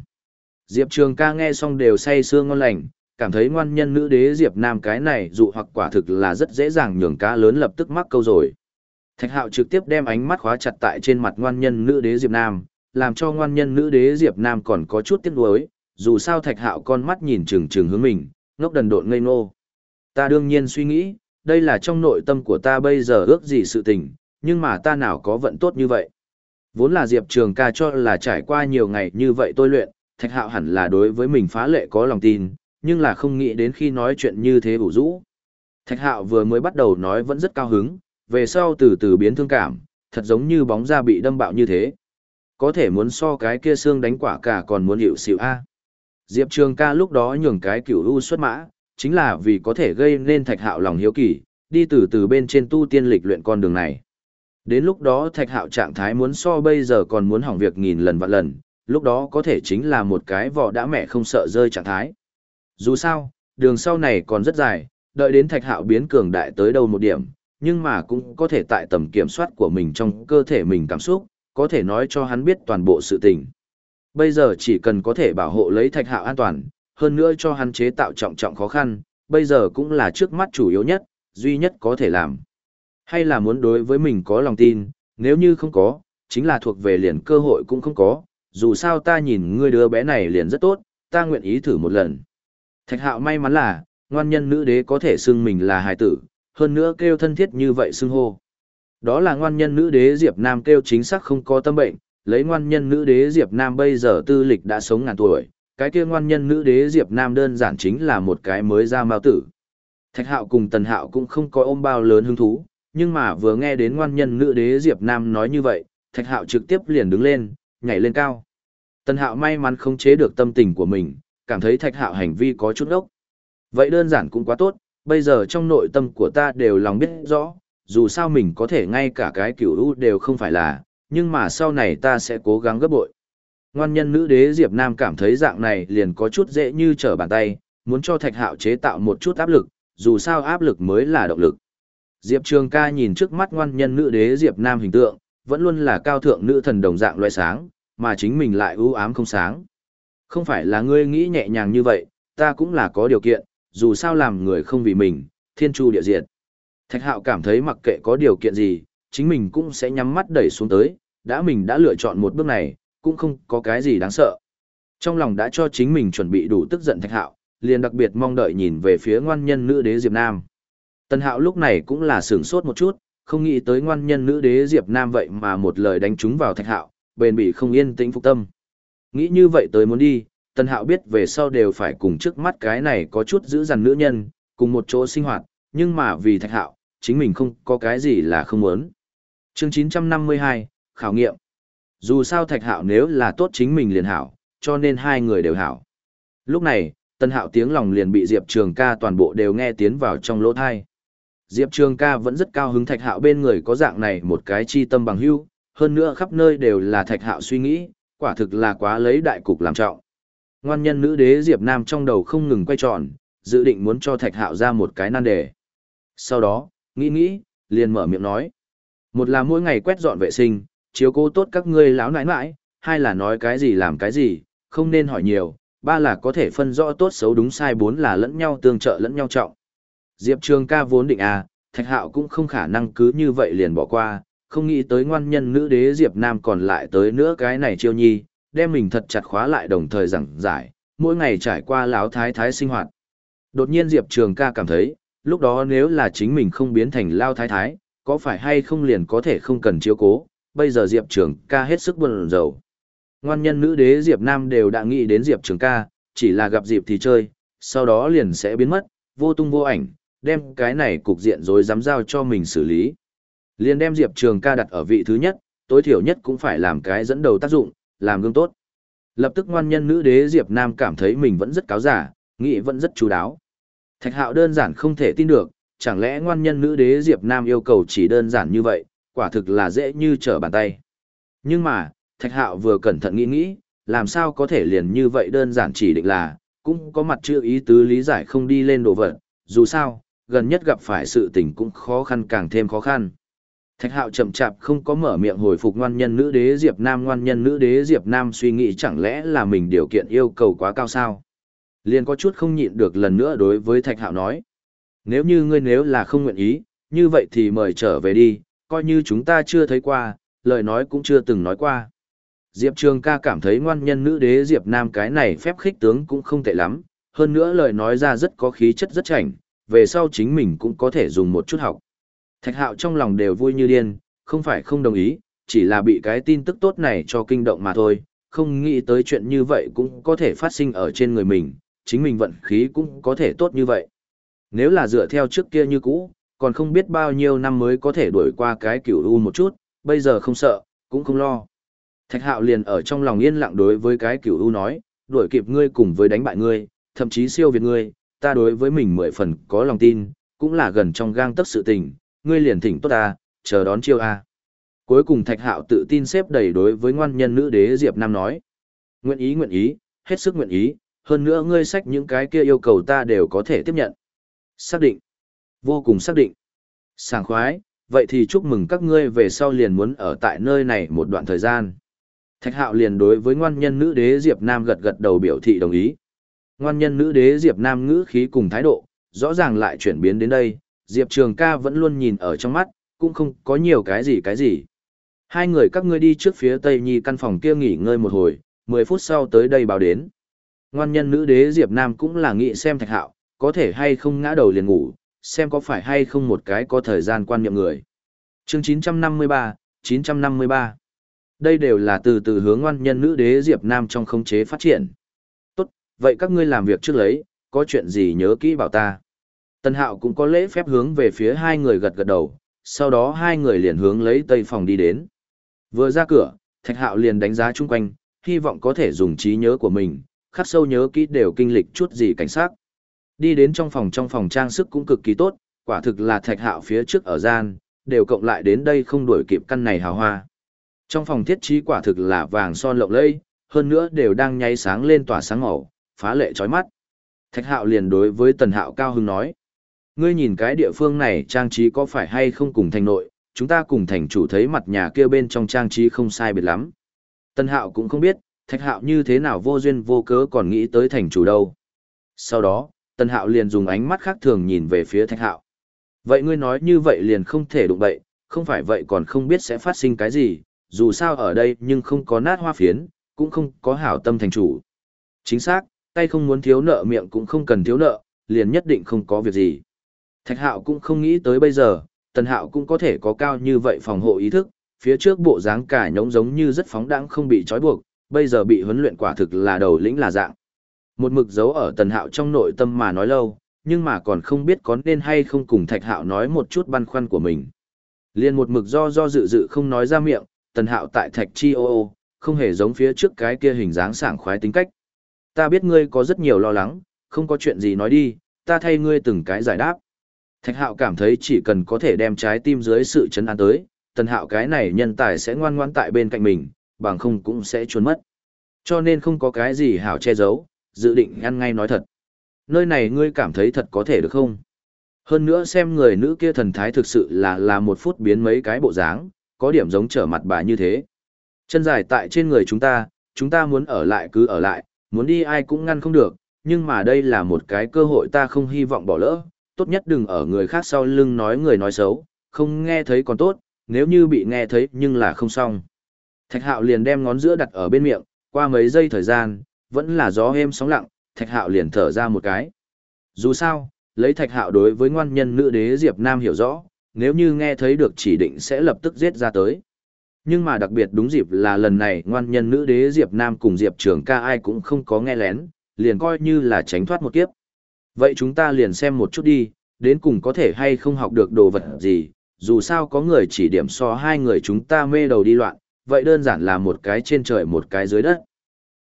Diệp Trường ca nghe xong đều say sương ngon lành, cảm thấy ngoan nhân nữ đế Diệp Nam cái này dụ hoặc quả thực là rất dễ dàng nhường cá lớn lập tức mắc câu rồi. Thạch hạo trực tiếp đem ánh mắt khóa chặt tại trên mặt ngoan nhân nữ đế Diệp Nam, làm cho ngoan nhân nữ đế Diệp Nam còn có chút tiếc nuối, dù sao thạch hạo con mắt nhìn trừng trừng hướng mình, ngốc đần độn ngây ngô. Ta đương nhiên suy nghĩ, đây là trong nội tâm của ta bây giờ ước gì sự tình, nhưng mà ta nào có vận tốt như vậy. Vốn là Diệp Trường ca cho là trải qua nhiều ngày như vậy tôi luyện, Thạch Hạo hẳn là đối với mình phá lệ có lòng tin, nhưng là không nghĩ đến khi nói chuyện như thế bủ rũ. Thạch Hạo vừa mới bắt đầu nói vẫn rất cao hứng, về sau từ từ biến thương cảm, thật giống như bóng da bị đâm bạo như thế. Có thể muốn so cái kia xương đánh quả cả còn muốn hiệu xịu A. Diệp Trường ca lúc đó nhường cái cửu u xuất mã, chính là vì có thể gây nên Thạch Hạo lòng hiếu kỳ, đi từ từ bên trên tu tiên lịch luyện con đường này. Đến lúc đó Thạch Hạo trạng thái muốn so bây giờ còn muốn hỏng việc nghìn lần vạn lần, lúc đó có thể chính là một cái vỏ đã mẹ không sợ rơi trạng thái. Dù sao, đường sau này còn rất dài, đợi đến Thạch Hạo biến cường đại tới đâu một điểm, nhưng mà cũng có thể tại tầm kiểm soát của mình trong cơ thể mình cảm xúc, có thể nói cho hắn biết toàn bộ sự tình. Bây giờ chỉ cần có thể bảo hộ lấy Thạch Hạo an toàn, hơn nữa cho hắn chế tạo trọng trọng khó khăn, bây giờ cũng là trước mắt chủ yếu nhất, duy nhất có thể làm. Hay là muốn đối với mình có lòng tin, nếu như không có, chính là thuộc về liền cơ hội cũng không có, dù sao ta nhìn ngươi đứa bé này liền rất tốt, ta nguyện ý thử một lần. Thạch hạo may mắn là, ngoan nhân nữ đế có thể xưng mình là hài tử, hơn nữa kêu thân thiết như vậy xưng hô. Đó là ngoan nhân nữ đế Diệp Nam kêu chính xác không có tâm bệnh, lấy ngoan nhân nữ đế Diệp Nam bây giờ tư lịch đã sống ngàn tuổi, cái kia ngoan nhân nữ đế Diệp Nam đơn giản chính là một cái mới ra mao tử. Thạch hạo cùng tần hạo cũng không có ôm bao lớn hứng thú, nhưng mà vừa nghe đến ngoan nhân nữ đế Diệp Nam nói như vậy, thạch hạo trực tiếp liền đứng lên, nhảy lên cao. Tần hạo may mắn không chế được tâm tình của mình, cảm thấy thạch hạo hành vi có chút ốc. Vậy đơn giản cũng quá tốt, bây giờ trong nội tâm của ta đều lòng biết rõ, dù sao mình có thể ngay cả cái kiểu u đều không phải là, nhưng mà sau này ta sẽ cố gắng gấp bội. Ngoan nhân nữ đế Diệp Nam cảm thấy dạng này liền có chút dễ như trở bàn tay, muốn cho thạch hạo chế tạo một chút áp lực, dù sao áp lực mới là động lực. Diệp Trường ca nhìn trước mắt ngoan nhân nữ đế Diệp Nam hình tượng, vẫn luôn là cao thượng nữ thần đồng dạng loại sáng, mà chính mình lại ưu ám không sáng. Không phải là ngươi nghĩ nhẹ nhàng như vậy, ta cũng là có điều kiện, dù sao làm người không vì mình, thiên chu địa diệt. Thạch hạo cảm thấy mặc kệ có điều kiện gì, chính mình cũng sẽ nhắm mắt đẩy xuống tới, đã mình đã lựa chọn một bước này, cũng không có cái gì đáng sợ. Trong lòng đã cho chính mình chuẩn bị đủ tức giận thạch hạo, liền đặc biệt mong đợi nhìn về phía ngoan nhân nữ đế Diệp Nam. Tân hạo lúc này cũng là sửng sốt một chút, không nghĩ tới ngoan nhân nữ đế Diệp Nam vậy mà một lời đánh trúng vào thạch hạo, bền bỉ không yên tĩnh phục tâm. Nghĩ như vậy tới muốn đi, Tân hạo biết về sau đều phải cùng trước mắt cái này có chút giữ dằn nữ nhân, cùng một chỗ sinh hoạt, nhưng mà vì thạch hạo, chính mình không có cái gì là không muốn. Chương 952, Khảo nghiệm Dù sao thạch hạo nếu là tốt chính mình liền hảo, cho nên hai người đều hảo. Lúc này, Tân hạo tiếng lòng liền bị Diệp Trường ca toàn bộ đều nghe tiến vào trong lỗ thai. Diệp Trường ca vẫn rất cao hứng thạch hạo bên người có dạng này một cái chi tâm bằng hưu, hơn nữa khắp nơi đều là thạch hạo suy nghĩ, quả thực là quá lấy đại cục làm trọng. Ngoan nhân nữ đế Diệp Nam trong đầu không ngừng quay tròn, dự định muốn cho thạch hạo ra một cái nan đề. Sau đó, nghĩ nghĩ, liền mở miệng nói. Một là mỗi ngày quét dọn vệ sinh, chiếu cố tốt các ngươi láo nãi nãi, hai là nói cái gì làm cái gì, không nên hỏi nhiều, ba là có thể phân rõ tốt xấu đúng sai bốn là lẫn nhau tương trợ lẫn nhau trọng. Diệp Trường ca vốn định à, Thạch Hạo cũng không khả năng cứ như vậy liền bỏ qua, không nghĩ tới ngoan nhân nữ đế Diệp Nam còn lại tới nữa cái này chiêu nhi, đem mình thật chặt khóa lại đồng thời giảng giải, mỗi ngày trải qua láo thái thái sinh hoạt. Đột nhiên Diệp Trường ca cảm thấy, lúc đó nếu là chính mình không biến thành lao thái thái, có phải hay không liền có thể không cần chiếu cố, bây giờ Diệp Trường ca hết sức buồn rầu. Ngoan nhân nữ đế Diệp Nam đều đã nghĩ đến Diệp Trường ca, chỉ là gặp Diệp thì chơi, sau đó liền sẽ biến mất, vô tung vô ảnh, đem cái này cục diện rồi dám giao cho mình xử lý. Liền đem Diệp Trường ca đặt ở vị thứ nhất, tối thiểu nhất cũng phải làm cái dẫn đầu tác dụng, làm gương tốt. Lập tức ngoan nhân nữ đế Diệp Nam cảm thấy mình vẫn rất cáo giả, nghĩ vẫn rất chú đáo. Thạch hạo đơn giản không thể tin được, chẳng lẽ ngoan nhân nữ đế Diệp Nam yêu cầu chỉ đơn giản như vậy, quả thực là dễ như trở bàn tay. Nhưng mà, Thạch hạo vừa cẩn thận nghĩ nghĩ, làm sao có thể liền như vậy đơn giản chỉ định là, cũng có mặt chưa ý tứ lý giải không đi lên đồ vật, dù sao, gần nhất gặp phải sự tình cũng khó khăn càng thêm khó khăn. Thạch hạo chậm chạp không có mở miệng hồi phục ngoan nhân nữ đế Diệp Nam ngoan nhân nữ đế Diệp Nam suy nghĩ chẳng lẽ là mình điều kiện yêu cầu quá cao sao. Liền có chút không nhịn được lần nữa đối với Thạch hạo nói. Nếu như ngươi nếu là không nguyện ý, như vậy thì mời trở về đi, coi như chúng ta chưa thấy qua, lời nói cũng chưa từng nói qua. Diệp Trường ca cảm thấy ngoan nhân nữ đế Diệp Nam cái này phép khích tướng cũng không tệ lắm, hơn nữa lời nói ra rất có khí chất rất chảnh, về sau chính mình cũng có thể dùng một chút học. Thạch hạo trong lòng đều vui như điên, không phải không đồng ý, chỉ là bị cái tin tức tốt này cho kinh động mà thôi, không nghĩ tới chuyện như vậy cũng có thể phát sinh ở trên người mình, chính mình vận khí cũng có thể tốt như vậy. Nếu là dựa theo trước kia như cũ, còn không biết bao nhiêu năm mới có thể đuổi qua cái cửu u một chút, bây giờ không sợ, cũng không lo. Thạch hạo liền ở trong lòng yên lặng đối với cái cửu u nói, đuổi kịp ngươi cùng với đánh bại ngươi, thậm chí siêu việt ngươi, ta đối với mình mười phần có lòng tin, cũng là gần trong gang tấc sự tình, ngươi liền thỉnh tốt ta, chờ đón chiêu a. Cuối cùng Thạch Hạo tự tin xếp đầy đối với ngoan nhân nữ đế Diệp Nam nói. Nguyện ý nguyện ý, hết sức nguyện ý, hơn nữa ngươi sách những cái kia yêu cầu ta đều có thể tiếp nhận. Xác định. Vô cùng xác định. Sảng khoái, vậy thì chúc mừng các ngươi về sau liền muốn ở tại nơi này một đoạn thời gian. Thạch Hạo liền đối với ngoan nhân nữ đế Diệp Nam gật gật đầu biểu thị đồng ý. Ngoan nhân nữ đế Diệp Nam ngữ khí cùng thái độ, rõ ràng lại chuyển biến đến đây, Diệp Trường ca vẫn luôn nhìn ở trong mắt, cũng không có nhiều cái gì cái gì. Hai người các ngươi đi trước phía Tây Nhi căn phòng kia nghỉ ngơi một hồi, 10 phút sau tới đây báo đến. Ngoan nhân nữ đế Diệp Nam cũng là nghĩ xem thạch hạo, có thể hay không ngã đầu liền ngủ, xem có phải hay không một cái có thời gian quan niệm người. Chương 953, 953. Đây đều là từ từ hướng ngoan nhân nữ đế Diệp Nam trong khống chế phát triển. Tốt, vậy các ngươi làm việc trước lấy, có chuyện gì nhớ kỹ bảo ta. Tần hạo cũng có lễ phép hướng về phía hai người gật gật đầu, sau đó hai người liền hướng lấy tây phòng đi đến. Vừa ra cửa, Thạch Hạo liền đánh giá chung quanh, hy vọng có thể dùng trí nhớ của mình, khắc sâu nhớ kỹ đều kinh lịch chút gì cảnh sát. Đi đến trong phòng trong phòng trang sức cũng cực kỳ tốt, quả thực là Thạch Hạo phía trước ở gian, đều cộng lại đến đây không đuổi kịp căn này hào hoa. Trong phòng thiết trí quả thực là vàng son lộng lẫy, hơn nữa đều đang nháy sáng lên tỏa sáng màu, phá lệ chói mắt. Thạch Hạo liền đối với Tần Hạo cao hứng nói: "Ngươi nhìn cái địa phương này trang trí có phải hay không cùng thành nội, chúng ta cùng thành chủ thấy mặt nhà kia bên trong trang trí không sai biệt lắm. Tân hạo cũng không biết, thạch hạo như thế nào vô duyên vô cớ còn nghĩ tới thành chủ đâu. Sau đó, tân hạo liền dùng ánh mắt khác thường nhìn về phía thạch hạo. Vậy ngươi nói như vậy liền không thể đụng bậy, không phải vậy còn không biết sẽ phát sinh cái gì, dù sao ở đây nhưng không có nát hoa phiến, cũng không có hảo tâm thành chủ. Chính xác, tay không muốn thiếu nợ miệng cũng không cần thiếu nợ, liền nhất định không có việc gì. Thạch hạo cũng không nghĩ tới bây giờ, tần hạo cũng có thể có cao như vậy phòng hộ ý thức, phía trước bộ dáng cả nhống giống như rất phóng đãng không bị trói buộc, bây giờ bị huấn luyện quả thực là đầu lĩnh là dạng. Một mực giấu ở tần hạo trong nội tâm mà nói lâu, nhưng mà còn không biết có nên hay không cùng thạch hạo nói một chút băn khoăn của mình. Liên một mực do do dự dự không nói ra miệng, tần hạo tại thạch chi ô ô, không hề giống phía trước cái kia hình dáng sảng khoái tính cách. Ta biết ngươi có rất nhiều lo lắng, không có chuyện gì nói đi, ta thay ngươi từng cái giải đáp. Thạch hạo cảm thấy chỉ cần có thể đem trái tim dưới sự chấn an tới, tần hạo cái này nhân tài sẽ ngoan ngoan tại bên cạnh mình, bằng không cũng sẽ trốn mất. Cho nên không có cái gì hảo che giấu, dự định ăn ngay nói thật. Nơi này ngươi cảm thấy thật có thể được không? Hơn nữa xem người nữ kia thần thái thực sự là là một phút biến mấy cái bộ dáng, có điểm giống trở mặt bà như thế. Chân dài tại trên người chúng ta, chúng ta muốn ở lại cứ ở lại, muốn đi ai cũng ngăn không được, nhưng mà đây là một cái cơ hội ta không hy vọng bỏ lỡ, tốt nhất đừng ở người khác sau lưng nói người nói xấu, không nghe thấy còn tốt, nếu như bị nghe thấy nhưng là không xong. Thạch hạo liền đem ngón giữa đặt ở bên miệng, qua mấy giây thời gian, vẫn là gió êm sóng lặng, thạch hạo liền thở ra một cái. Dù sao, lấy thạch hạo đối với ngoan nhân nữ đế Diệp Nam hiểu rõ, nếu như nghe thấy được chỉ định sẽ lập tức giết ra tới. Nhưng mà đặc biệt đúng dịp là lần này ngoan nhân nữ đế Diệp Nam cùng Diệp Trường ca ai cũng không có nghe lén, liền coi như là tránh thoát một kiếp. Vậy chúng ta liền xem một chút đi, đến cùng có thể hay không học được đồ vật gì, dù sao có người chỉ điểm so hai người chúng ta mê đầu đi loạn, vậy đơn giản là một cái trên trời một cái dưới đất.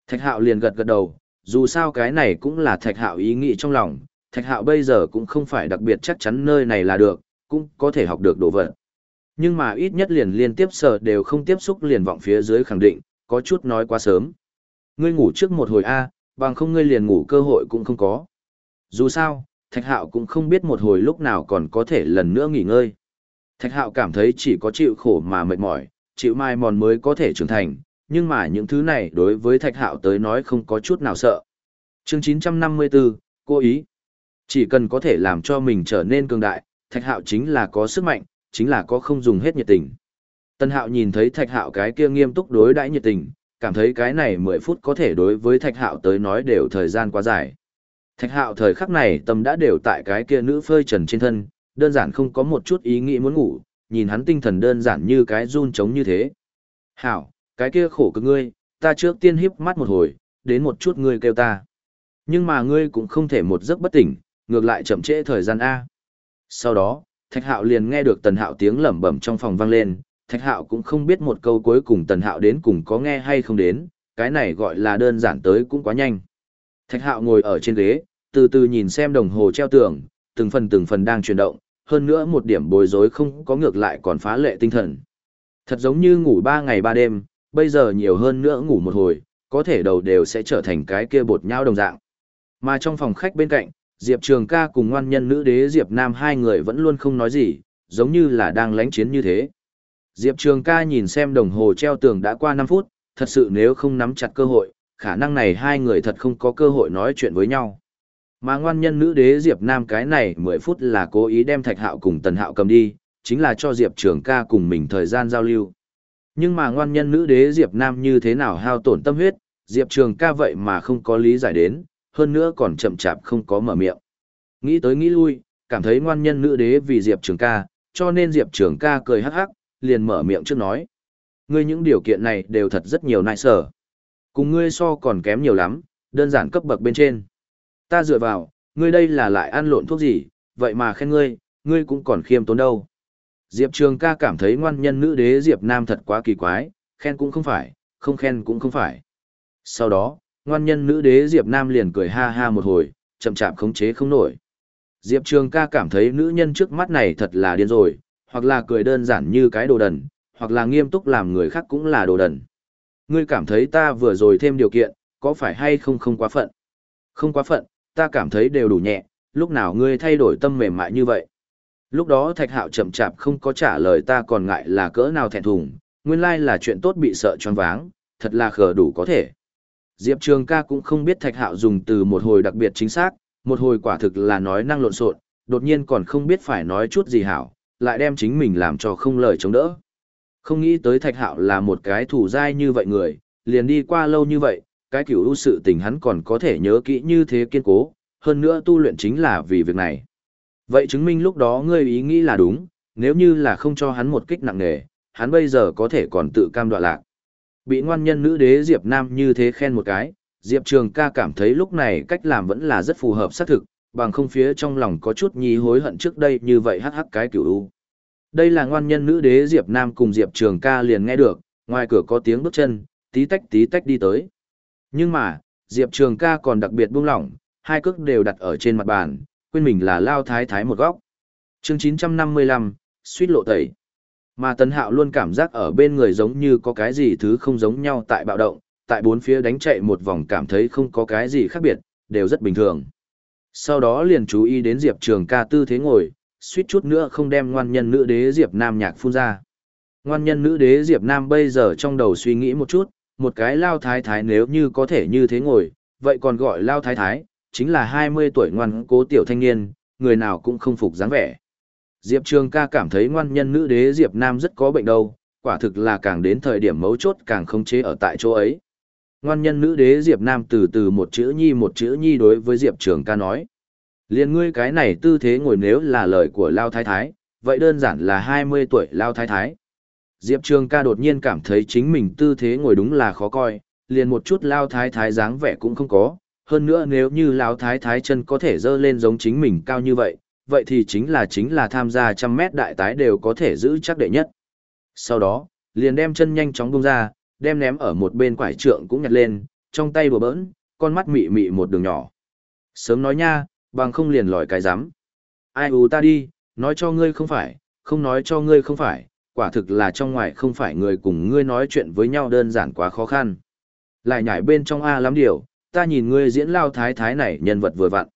Thạch hạo liền gật gật đầu, dù sao cái này cũng là thạch hạo ý nghĩ trong lòng, thạch hạo bây giờ cũng không phải đặc biệt chắc chắn nơi này là được, cũng có thể học được đồ vật. Nhưng mà ít nhất liền liên tiếp sở đều không tiếp xúc liền vọng phía dưới khẳng định, có chút nói quá sớm. Ngươi ngủ trước một hồi A, bằng không ngươi liền ngủ cơ hội cũng không có. Dù sao, Thạch Hạo cũng không biết một hồi lúc nào còn có thể lần nữa nghỉ ngơi. Thạch Hạo cảm thấy chỉ có chịu khổ mà mệt mỏi, chịu mai mòn mới có thể trưởng thành, nhưng mà những thứ này đối với Thạch Hạo tới nói không có chút nào sợ. Chương 954, cô ý. Chỉ cần có thể làm cho mình trở nên cường đại, Thạch Hạo chính là có sức mạnh, chính là có không dùng hết nhiệt tình. Tân Hạo nhìn thấy Thạch Hạo cái kia nghiêm túc đối đãi nhiệt tình, cảm thấy cái này 10 phút có thể đối với Thạch Hạo tới nói đều thời gian quá dài. Thạch hạo thời khắc này tâm đã đều tại cái kia nữ phơi trần trên thân, đơn giản không có một chút ý nghĩ muốn ngủ, nhìn hắn tinh thần đơn giản như cái run trống như thế. Hảo, cái kia khổ cực ngươi, ta trước tiên hiếp mắt một hồi, đến một chút ngươi kêu ta. Nhưng mà ngươi cũng không thể một giấc bất tỉnh, ngược lại chậm trễ thời gian A. Sau đó, Thạch Hạo liền nghe được Tần Hạo tiếng lẩm bẩm trong phòng vang lên, Thạch Hạo cũng không biết một câu cuối cùng Tần Hạo đến cùng có nghe hay không đến, cái này gọi là đơn giản tới cũng quá nhanh. Thạch Hạo ngồi ở trên ghế, từ từ nhìn xem đồng hồ treo tường, từng phần từng phần đang chuyển động, hơn nữa một điểm bối rối không có ngược lại còn phá lệ tinh thần. Thật giống như ngủ ba ngày ba đêm, bây giờ nhiều hơn nữa ngủ một hồi, có thể đầu đều sẽ trở thành cái kia bột nhau đồng dạng. Mà trong phòng khách bên cạnh, Diệp Trường ca cùng ngoan nhân nữ đế Diệp Nam hai người vẫn luôn không nói gì, giống như là đang lánh chiến như thế. Diệp Trường ca nhìn xem đồng hồ treo tường đã qua 5 phút, thật sự nếu không nắm chặt cơ hội, khả năng này hai người thật không có cơ hội nói chuyện với nhau. Mà ngoan nhân nữ đế Diệp Nam cái này 10 phút là cố ý đem Thạch Hạo cùng Tần Hạo cầm đi, chính là cho Diệp Trường ca cùng mình thời gian giao lưu. Nhưng mà ngoan nhân nữ đế Diệp Nam như thế nào hao tổn tâm huyết, Diệp Trường ca vậy mà không có lý giải đến, hơn nữa còn chậm chạp không có mở miệng. Nghĩ tới nghĩ lui, cảm thấy ngoan nhân nữ đế vì Diệp Trường ca, cho nên Diệp Trường ca cười hắc hắc, liền mở miệng trước nói. Ngươi những điều kiện này đều thật rất nhiều nại sở. Cùng ngươi so còn kém nhiều lắm, đơn giản cấp bậc bên trên. Ta dựa vào, ngươi đây là lại ăn lộn thuốc gì, vậy mà khen ngươi, ngươi cũng còn khiêm tốn đâu. Diệp Trường ca cảm thấy ngoan nhân nữ đế Diệp Nam thật quá kỳ quái, khen cũng không phải, không khen cũng không phải. Sau đó, ngoan nhân nữ đế Diệp Nam liền cười ha ha một hồi, chậm chạp khống chế không nổi. Diệp Trường ca cảm thấy nữ nhân trước mắt này thật là điên rồi, hoặc là cười đơn giản như cái đồ đần, hoặc là nghiêm túc làm người khác cũng là đồ đần. Ngươi cảm thấy ta vừa rồi thêm điều kiện, có phải hay không không quá phận? Không quá phận, ta cảm thấy đều đủ nhẹ, lúc nào ngươi thay đổi tâm mềm mại như vậy? Lúc đó Thạch Hạo chậm chạp không có trả lời ta còn ngại là cỡ nào thẹn thùng, nguyên lai là chuyện tốt bị sợ choáng váng, thật là khờ đủ có thể. Diệp Trường ca cũng không biết Thạch Hạo dùng từ một hồi đặc biệt chính xác, một hồi quả thực là nói năng lộn xộn, đột nhiên còn không biết phải nói chút gì hảo, lại đem chính mình làm cho không lời chống đỡ. Không nghĩ tới Thạch Hạo là một cái thủ dai như vậy người, liền đi qua lâu như vậy, cái kiểu ưu sự tình hắn còn có thể nhớ kỹ như thế kiên cố, hơn nữa tu luyện chính là vì việc này. Vậy chứng minh lúc đó ngươi ý nghĩ là đúng, nếu như là không cho hắn một kích nặng nề, hắn bây giờ có thể còn tự cam đoạ lạc. Bị ngoan nhân nữ đế Diệp Nam như thế khen một cái, Diệp Trường ca cảm thấy lúc này cách làm vẫn là rất phù hợp xác thực, bằng không phía trong lòng có chút nhí hối hận trước đây như vậy hắc hắc cái kiểu u. Đây là ngoan nhân nữ đế Diệp Nam cùng Diệp Trường ca liền nghe được, ngoài cửa có tiếng bước chân, tí tách tí tách đi tới. Nhưng mà, Diệp Trường ca còn đặc biệt buông lỏng, hai cước đều đặt ở trên mặt bàn, quên mình là lao thái thái một góc. chương 955, suýt lộ tẩy. Mà Tấn Hạo luôn cảm giác ở bên người giống như có cái gì thứ không giống nhau tại bạo động, tại bốn phía đánh chạy một vòng cảm thấy không có cái gì khác biệt, đều rất bình thường. Sau đó liền chú ý đến Diệp Trường ca tư thế ngồi, suýt chút nữa không đem ngoan nhân nữ đế Diệp Nam nhạc phun ra. Ngoan nhân nữ đế Diệp Nam bây giờ trong đầu suy nghĩ một chút, một cái lao thái thái nếu như có thể như thế ngồi, vậy còn gọi lao thái thái, chính là 20 tuổi ngoan cố tiểu thanh niên, người nào cũng không phục dáng vẻ. Diệp Trường ca cảm thấy ngoan nhân nữ đế Diệp Nam rất có bệnh đâu, quả thực là càng đến thời điểm mấu chốt càng không chế ở tại chỗ ấy. Ngoan nhân nữ đế Diệp Nam từ từ một chữ nhi một chữ nhi đối với Diệp Trường ca nói. Liên ngươi cái này tư thế ngồi nếu là lời của Lao Thái Thái, vậy đơn giản là 20 tuổi Lao Thái Thái. Diệp Trường ca đột nhiên cảm thấy chính mình tư thế ngồi đúng là khó coi, liền một chút Lao Thái Thái dáng vẻ cũng không có. Hơn nữa nếu như Lao Thái Thái chân có thể dơ lên giống chính mình cao như vậy, vậy thì chính là chính là tham gia trăm mét đại tái đều có thể giữ chắc đệ nhất. Sau đó, liền đem chân nhanh chóng bung ra, đem ném ở một bên quải trượng cũng nhặt lên, trong tay bừa bỡn, con mắt mị mị một đường nhỏ. Sớm nói nha, bằng không liền lòi cái rắm Ai ù ta đi, nói cho ngươi không phải, không nói cho ngươi không phải, quả thực là trong ngoài không phải người cùng ngươi nói chuyện với nhau đơn giản quá khó khăn. Lại nhảy bên trong A lắm điều, ta nhìn ngươi diễn lao thái thái này nhân vật vừa vặn.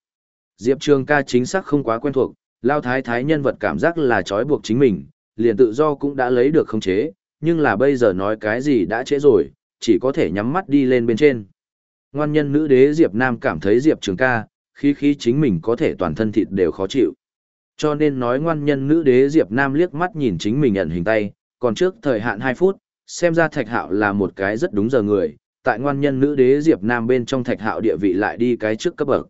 Diệp Trường ca chính xác không quá quen thuộc, lao thái thái nhân vật cảm giác là trói buộc chính mình, liền tự do cũng đã lấy được khống chế, nhưng là bây giờ nói cái gì đã trễ rồi, chỉ có thể nhắm mắt đi lên bên trên. Ngoan nhân nữ đế Diệp Nam cảm thấy Diệp Trường ca, khí khí chính mình có thể toàn thân thịt đều khó chịu. Cho nên nói ngoan nhân nữ đế Diệp Nam liếc mắt nhìn chính mình nhận hình tay, còn trước thời hạn 2 phút, xem ra Thạch Hạo là một cái rất đúng giờ người, tại ngoan nhân nữ đế Diệp Nam bên trong Thạch Hạo địa vị lại đi cái trước cấp bậc.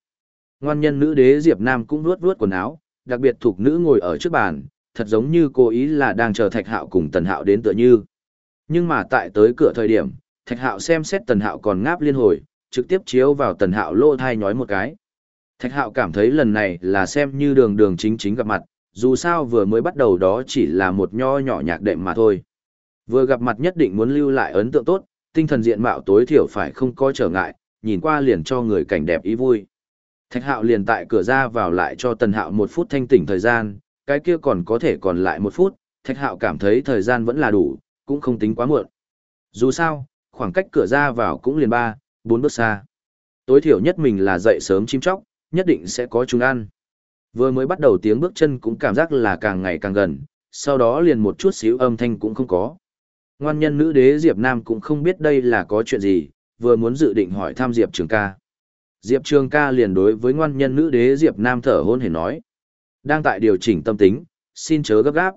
Ngoan nhân nữ đế Diệp Nam cũng nuốt nuốt quần áo, đặc biệt thuộc nữ ngồi ở trước bàn, thật giống như cố ý là đang chờ Thạch Hạo cùng Tần Hạo đến tựa như. Nhưng mà tại tới cửa thời điểm, Thạch Hạo xem xét Tần Hạo còn ngáp liên hồi, trực tiếp chiếu vào Tần Hạo lô thai nhói một cái. Thạch Hạo cảm thấy lần này là xem như đường đường chính chính gặp mặt, dù sao vừa mới bắt đầu đó chỉ là một nho nhỏ nhạc đệm mà thôi. Vừa gặp mặt nhất định muốn lưu lại ấn tượng tốt, tinh thần diện mạo tối thiểu phải không có trở ngại, nhìn qua liền cho người cảnh đẹp ý vui. Thạch Hạo liền tại cửa ra vào lại cho Tần Hạo một phút thanh tỉnh thời gian, cái kia còn có thể còn lại một phút, Thạch Hạo cảm thấy thời gian vẫn là đủ, cũng không tính quá muộn. Dù sao, khoảng cách cửa ra vào cũng liền ba, bốn bước xa. Tối thiểu nhất mình là dậy sớm chim chóc, nhất định sẽ có chúng ăn. Vừa mới bắt đầu tiếng bước chân cũng cảm giác là càng ngày càng gần, sau đó liền một chút xíu âm thanh cũng không có. Ngoan nhân nữ đế Diệp Nam cũng không biết đây là có chuyện gì, vừa muốn dự định hỏi thăm Diệp Trường ca. Diệp Trường ca liền đối với ngoan nhân nữ đế Diệp Nam thở hôn hề nói. Đang tại điều chỉnh tâm tính, xin chớ gấp gáp.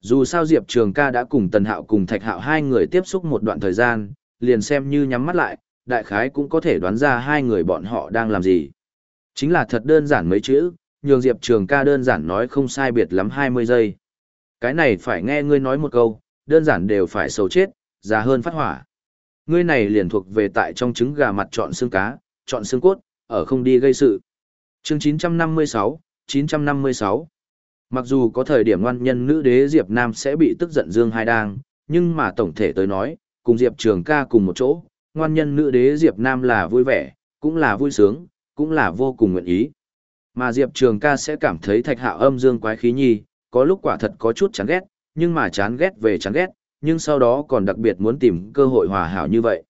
Dù sao Diệp Trường ca đã cùng Tần Hạo cùng Thạch Hạo hai người tiếp xúc một đoạn thời gian, liền xem như nhắm mắt lại, đại khái cũng có thể đoán ra hai người bọn họ đang làm gì. Chính là thật đơn giản mấy chữ, nhường Diệp Trường ca đơn giản nói không sai biệt lắm 20 giây. Cái này phải nghe ngươi nói một câu, đơn giản đều phải sầu chết, già hơn phát hỏa. Ngươi này liền thuộc về tại trong trứng gà mặt chọn xương cá, chọn xương cốt, ở không đi gây sự. Chương 956, 956 Mặc dù có thời điểm ngoan nhân nữ đế Diệp Nam sẽ bị tức giận Dương Hai Đang, nhưng mà tổng thể tới nói, cùng Diệp Trường ca cùng một chỗ, ngoan nhân nữ đế Diệp Nam là vui vẻ, cũng là vui sướng, cũng là vô cùng nguyện ý. Mà Diệp Trường ca sẽ cảm thấy thạch hạo âm dương quái khí nhi, có lúc quả thật có chút chán ghét, nhưng mà chán ghét về chán ghét, nhưng sau đó còn đặc biệt muốn tìm cơ hội hòa hảo như vậy.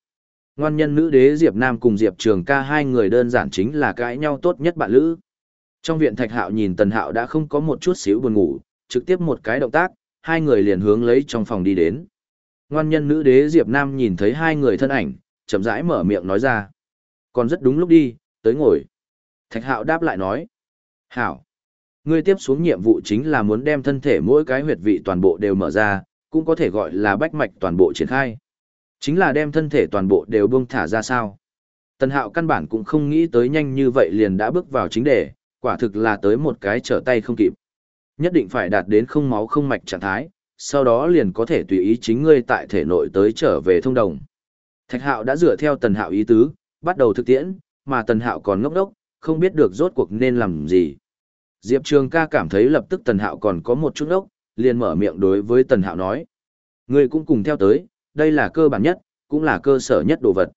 Ngoan nhân nữ đế Diệp Nam cùng Diệp Trường ca hai người đơn giản chính là cãi nhau tốt nhất bạn lữ. Trong viện thạch hạo nhìn tần hạo đã không có một chút xíu buồn ngủ, trực tiếp một cái động tác, hai người liền hướng lấy trong phòng đi đến. Ngoan nhân nữ đế Diệp Nam nhìn thấy hai người thân ảnh, chậm rãi mở miệng nói ra. Còn rất đúng lúc đi, tới ngồi. Thạch hạo đáp lại nói. Hảo. Ngươi tiếp xuống nhiệm vụ chính là muốn đem thân thể mỗi cái huyệt vị toàn bộ đều mở ra, cũng có thể gọi là bách mạch toàn bộ triển khai. Chính là đem thân thể toàn bộ đều buông thả ra sao. Tần hạo căn bản cũng không nghĩ tới nhanh như vậy liền đã bước vào chính đề, quả thực là tới một cái trở tay không kịp. Nhất định phải đạt đến không máu không mạch trạng thái, sau đó liền có thể tùy ý chính ngươi tại thể nội tới trở về thông đồng. Thạch hạo đã dựa theo tần hạo ý tứ, bắt đầu thực tiễn, mà tần hạo còn ngốc đốc, không biết được rốt cuộc nên làm gì. Diệp Trường ca cảm thấy lập tức tần hạo còn có một chút đốc, liền mở miệng đối với tần hạo nói. người cũng cùng theo tới, đây là cơ bản nhất, cũng là cơ sở nhất đồ vật.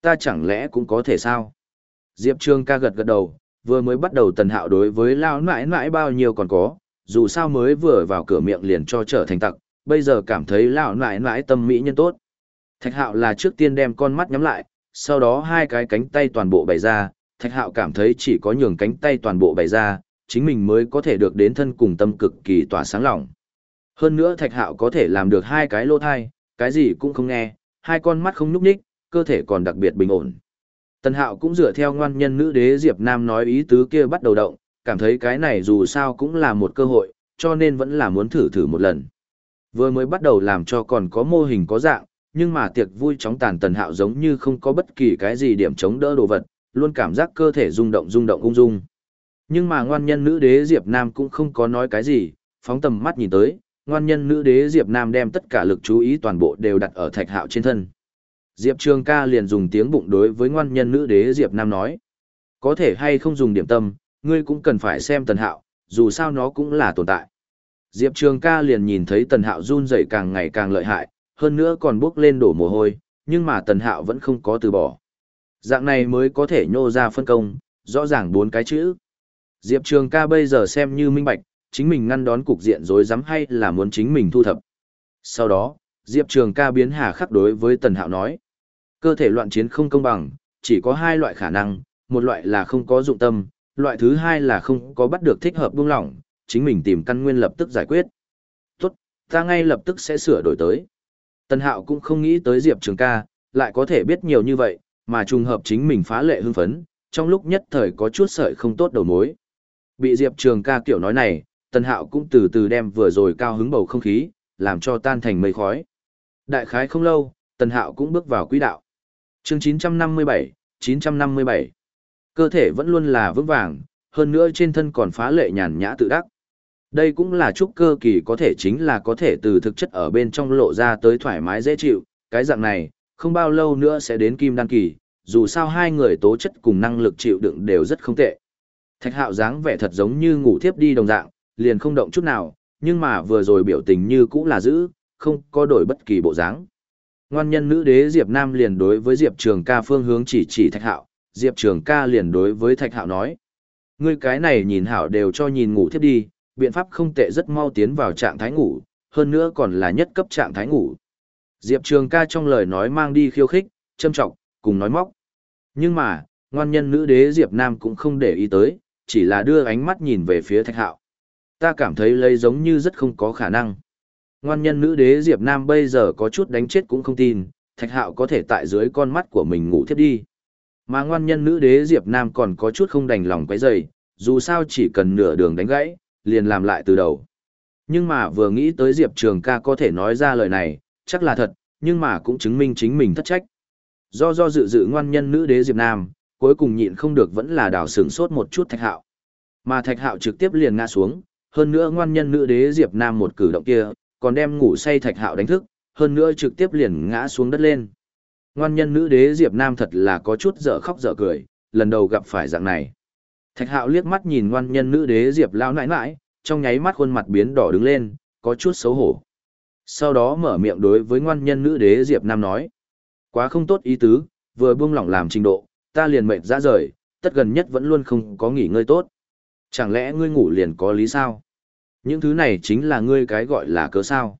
Ta chẳng lẽ cũng có thể sao? Diệp Trường ca gật gật đầu, vừa mới bắt đầu tần hạo đối với lao nãi nãi bao nhiêu còn có, dù sao mới vừa vào cửa miệng liền cho trở thành tặc, bây giờ cảm thấy lao nãi nãi tâm mỹ nhân tốt. Thạch hạo là trước tiên đem con mắt nhắm lại, sau đó hai cái cánh tay toàn bộ bày ra, thạch hạo cảm thấy chỉ có nhường cánh tay toàn bộ bày ra, chính mình mới có thể được đến thân cùng tâm cực kỳ tỏa sáng lòng. Hơn nữa thạch hạo có thể làm được hai cái lô thai, cái gì cũng không nghe, hai con mắt không nhúc nhích, cơ thể còn đặc biệt bình ổn. Tần Hạo cũng dựa theo ngoan nhân nữ đế Diệp Nam nói ý tứ kia bắt đầu động, cảm thấy cái này dù sao cũng là một cơ hội, cho nên vẫn là muốn thử thử một lần. Vừa mới bắt đầu làm cho còn có mô hình có dạng, nhưng mà tiệc vui chóng tàn Tần Hạo giống như không có bất kỳ cái gì điểm chống đỡ đồ vật, luôn cảm giác cơ thể rung động rung động ung dung. Nhưng mà ngoan nhân nữ đế Diệp Nam cũng không có nói cái gì, phóng tầm mắt nhìn tới, ngoan nhân nữ đế Diệp Nam đem tất cả lực chú ý toàn bộ đều đặt ở thạch hạo trên thân. Diệp Trường ca liền dùng tiếng bụng đối với ngoan nhân nữ đế Diệp Nam nói. Có thể hay không dùng điểm tâm, ngươi cũng cần phải xem tần hạo, dù sao nó cũng là tồn tại. Diệp Trường ca liền nhìn thấy tần hạo run rẩy càng ngày càng lợi hại, hơn nữa còn bước lên đổ mồ hôi, nhưng mà tần hạo vẫn không có từ bỏ. Dạng này mới có thể nhô ra phân công, rõ ràng bốn cái chữ. Diệp Trường ca bây giờ xem như minh bạch, chính mình ngăn đón cục diện rối rắm hay là muốn chính mình thu thập. Sau đó, Diệp Trường ca biến hà khắc đối với Tần Hạo nói. Cơ thể loạn chiến không công bằng, chỉ có hai loại khả năng, một loại là không có dụng tâm, loại thứ hai là không có bắt được thích hợp buông lỏng, chính mình tìm căn nguyên lập tức giải quyết. Tốt, ta ngay lập tức sẽ sửa đổi tới. Tần Hạo cũng không nghĩ tới Diệp Trường ca, lại có thể biết nhiều như vậy, mà trùng hợp chính mình phá lệ hưng phấn, trong lúc nhất thời có chút sợi không tốt đầu mối. Bị Diệp Trường ca kiểu nói này, Tần Hạo cũng từ từ đem vừa rồi cao hứng bầu không khí, làm cho tan thành mây khói. Đại khái không lâu, Tần Hạo cũng bước vào quỹ đạo. Chương 957, 957. Cơ thể vẫn luôn là vững vàng, hơn nữa trên thân còn phá lệ nhàn nhã tự đắc. Đây cũng là trúc cơ kỳ có thể chính là có thể từ thực chất ở bên trong lộ ra tới thoải mái dễ chịu, cái dạng này, không bao lâu nữa sẽ đến kim đan kỳ, dù sao hai người tố chất cùng năng lực chịu đựng đều rất không tệ. Thạch hạo dáng vẻ thật giống như ngủ thiếp đi đồng dạng, liền không động chút nào, nhưng mà vừa rồi biểu tình như cũ là giữ, không có đổi bất kỳ bộ dáng. Ngoan nhân nữ đế Diệp Nam liền đối với Diệp Trường ca phương hướng chỉ chỉ Thạch hạo, Diệp Trường ca liền đối với Thạch hạo nói. Ngươi cái này nhìn hảo đều cho nhìn ngủ thiếp đi, biện pháp không tệ rất mau tiến vào trạng thái ngủ, hơn nữa còn là nhất cấp trạng thái ngủ. Diệp Trường ca trong lời nói mang đi khiêu khích, châm trọng, cùng nói móc. Nhưng mà, ngoan nhân nữ đế Diệp Nam cũng không để ý tới, chỉ là đưa ánh mắt nhìn về phía thạch hạo. Ta cảm thấy lấy giống như rất không có khả năng. Ngoan nhân nữ đế Diệp Nam bây giờ có chút đánh chết cũng không tin, thạch hạo có thể tại dưới con mắt của mình ngủ thiếp đi. Mà ngoan nhân nữ đế Diệp Nam còn có chút không đành lòng quấy rầy, dù sao chỉ cần nửa đường đánh gãy, liền làm lại từ đầu. Nhưng mà vừa nghĩ tới Diệp Trường ca có thể nói ra lời này, chắc là thật, nhưng mà cũng chứng minh chính mình thất trách. Do do dự dự ngoan nhân nữ đế Diệp Nam, cuối cùng nhịn không được vẫn là đào sướng sốt một chút thạch hạo. Mà thạch hạo trực tiếp liền ngã xuống, hơn nữa ngoan nhân nữ đế Diệp Nam một cử động kia, còn đem ngủ say thạch hạo đánh thức, hơn nữa trực tiếp liền ngã xuống đất lên. Ngoan nhân nữ đế Diệp Nam thật là có chút dở khóc dở cười, lần đầu gặp phải dạng này. Thạch hạo liếc mắt nhìn ngoan nhân nữ đế Diệp lao nãi nãi, trong nháy mắt khuôn mặt biến đỏ đứng lên, có chút xấu hổ. Sau đó mở miệng đối với ngoan nhân nữ đế Diệp Nam nói. Quá không tốt ý tứ, vừa buông lỏng làm trình độ, ta liền mệt ra rời, tất gần nhất vẫn luôn không có nghỉ ngơi tốt. Chẳng lẽ ngươi ngủ liền có lý sao? Những thứ này chính là ngươi cái gọi là cớ sao?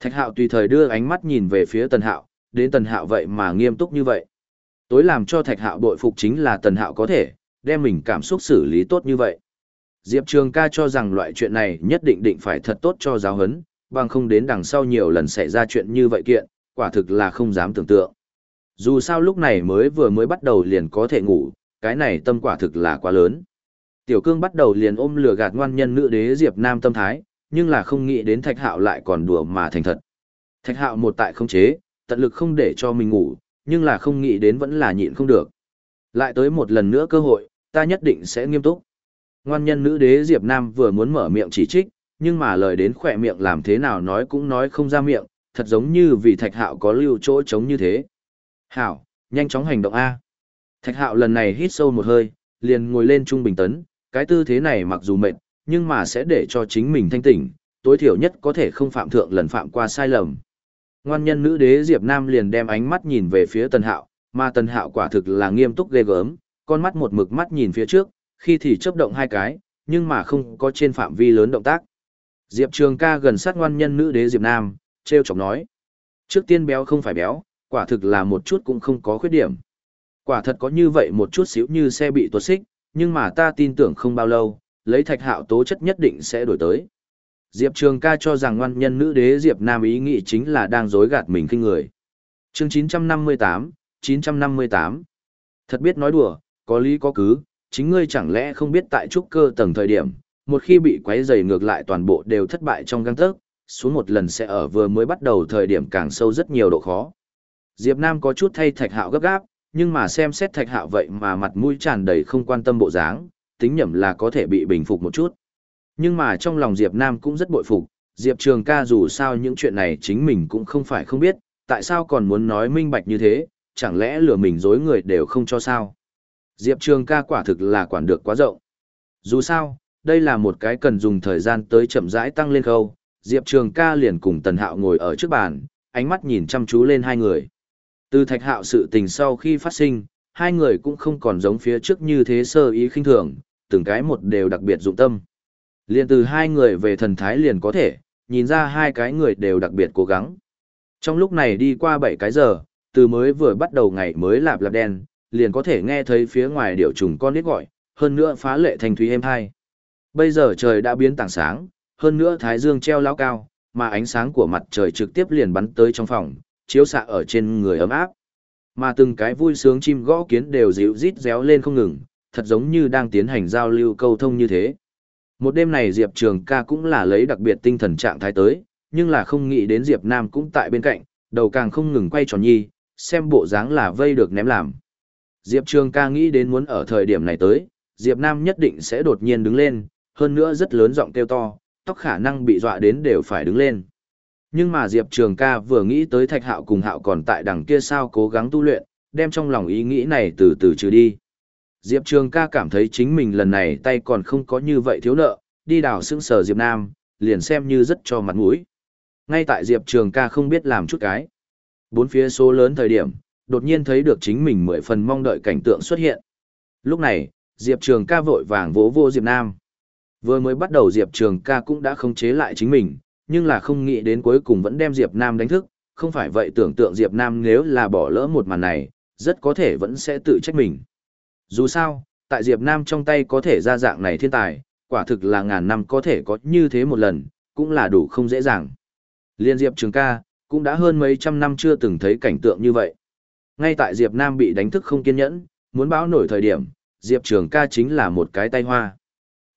Thạch hạo tùy thời đưa ánh mắt nhìn về phía tần hạo, đến tần hạo vậy mà nghiêm túc như vậy. Tối làm cho thạch hạo bội phục chính là tần hạo có thể, đem mình cảm xúc xử lý tốt như vậy. Diệp Trường ca cho rằng loại chuyện này nhất định định phải thật tốt cho giáo hấn, bằng không đến đằng sau nhiều lần xảy ra chuyện như vậy kiện, quả thực là không dám tưởng tượng. Dù sao lúc này mới vừa mới bắt đầu liền có thể ngủ, cái này tâm quả thực là quá lớn. Tiểu cương bắt đầu liền ôm lừa gạt ngoan nhân nữ đế Diệp Nam tâm thái, nhưng là không nghĩ đến thạch hạo lại còn đùa mà thành thật. Thạch hạo một tại không chế, tận lực không để cho mình ngủ, nhưng là không nghĩ đến vẫn là nhịn không được. Lại tới một lần nữa cơ hội, ta nhất định sẽ nghiêm túc. Ngoan nhân nữ đế Diệp Nam vừa muốn mở miệng chỉ trích, nhưng mà lời đến khỏe miệng làm thế nào nói cũng nói không ra miệng, thật giống như vì thạch hạo có lưu chỗ trống như thế. Hảo, nhanh chóng hành động A. Thạch hạo lần này hít sâu một hơi, liền ngồi lên trung bình tấn, cái tư thế này mặc dù mệt, nhưng mà sẽ để cho chính mình thanh tỉnh, tối thiểu nhất có thể không phạm thượng lần phạm qua sai lầm. Ngoan nhân nữ đế Diệp Nam liền đem ánh mắt nhìn về phía tần hạo, mà tần hạo quả thực là nghiêm túc ghê gớm, con mắt một mực mắt nhìn phía trước, khi thì chấp động hai cái, nhưng mà không có trên phạm vi lớn động tác. Diệp Trường ca gần sát ngoan nhân nữ đế Diệp Nam, treo chọc nói. Trước tiên béo không phải béo, quả thực là một chút cũng không có khuyết điểm. Quả thật có như vậy một chút xíu như xe bị tuột xích, nhưng mà ta tin tưởng không bao lâu, lấy thạch hạo tố chất nhất định sẽ đổi tới. Diệp Trường ca cho rằng ngoan nhân nữ đế Diệp Nam ý nghĩ chính là đang dối gạt mình kinh người. Chương 958, 958. Thật biết nói đùa, có lý có cứ, chính ngươi chẳng lẽ không biết tại trúc cơ tầng thời điểm, một khi bị quấy dày ngược lại toàn bộ đều thất bại trong găng tớc, xuống một lần sẽ ở vừa mới bắt đầu thời điểm càng sâu rất nhiều độ khó. Diệp Nam có chút thay thạch hạo gấp gáp, nhưng mà xem xét thạch hạo vậy mà mặt mũi tràn đầy không quan tâm bộ dáng, tính nhầm là có thể bị bình phục một chút. Nhưng mà trong lòng Diệp Nam cũng rất bội phục, Diệp Trường ca dù sao những chuyện này chính mình cũng không phải không biết, tại sao còn muốn nói minh bạch như thế, chẳng lẽ lừa mình dối người đều không cho sao. Diệp Trường ca quả thực là quản được quá rộng. Dù sao, đây là một cái cần dùng thời gian tới chậm rãi tăng lên khâu, Diệp Trường ca liền cùng Tần Hạo ngồi ở trước bàn, ánh mắt nhìn chăm chú lên hai người. Từ thạch hạo sự tình sau khi phát sinh, hai người cũng không còn giống phía trước như thế sơ ý khinh thường, từng cái một đều đặc biệt dụng tâm. Liền từ hai người về thần thái liền có thể, nhìn ra hai cái người đều đặc biệt cố gắng. Trong lúc này đi qua bảy cái giờ, từ mới vừa bắt đầu ngày mới lạp lạp đen, liền có thể nghe thấy phía ngoài điệu trùng con nít gọi, hơn nữa phá lệ thành thúy êm hai. Bây giờ trời đã biến tảng sáng, hơn nữa thái dương treo lao cao, mà ánh sáng của mặt trời trực tiếp liền bắn tới trong phòng, chiếu xạ ở trên người ấm áp. Mà từng cái vui sướng chim gõ kiến đều dịu rít réo lên không ngừng, thật giống như đang tiến hành giao lưu câu thông như thế. Một đêm này Diệp Trường ca cũng là lấy đặc biệt tinh thần trạng thái tới, nhưng là không nghĩ đến Diệp Nam cũng tại bên cạnh, đầu càng không ngừng quay tròn nhi, xem bộ dáng là vây được ném làm. Diệp Trường ca nghĩ đến muốn ở thời điểm này tới, Diệp Nam nhất định sẽ đột nhiên đứng lên, hơn nữa rất lớn giọng kêu to, tóc khả năng bị dọa đến đều phải đứng lên. Nhưng mà Diệp Trường ca vừa nghĩ tới Thạch Hạo cùng Hạo còn tại đằng kia sao cố gắng tu luyện, đem trong lòng ý nghĩ này từ từ trừ đi. Diệp Trường ca cảm thấy chính mình lần này tay còn không có như vậy thiếu nợ, đi đào sững sờ Diệp Nam, liền xem như rất cho mặt mũi. Ngay tại Diệp Trường ca không biết làm chút cái. Bốn phía số lớn thời điểm, đột nhiên thấy được chính mình mười phần mong đợi cảnh tượng xuất hiện. Lúc này, Diệp Trường ca vội vàng vỗ vô Diệp Nam. Vừa mới bắt đầu Diệp Trường ca cũng đã không chế lại chính mình, nhưng là không nghĩ đến cuối cùng vẫn đem Diệp Nam đánh thức, không phải vậy tưởng tượng Diệp Nam nếu là bỏ lỡ một màn này, rất có thể vẫn sẽ tự trách mình. Dù sao, tại Diệp Nam trong tay có thể ra dạng này thiên tài, quả thực là ngàn năm có thể có như thế một lần, cũng là đủ không dễ dàng. Liên Diệp Trường ca, cũng đã hơn mấy trăm năm chưa từng thấy cảnh tượng như vậy. Ngay tại Diệp Nam bị đánh thức không kiên nhẫn, muốn báo nổi thời điểm, Diệp Trường ca chính là một cái tay hoa.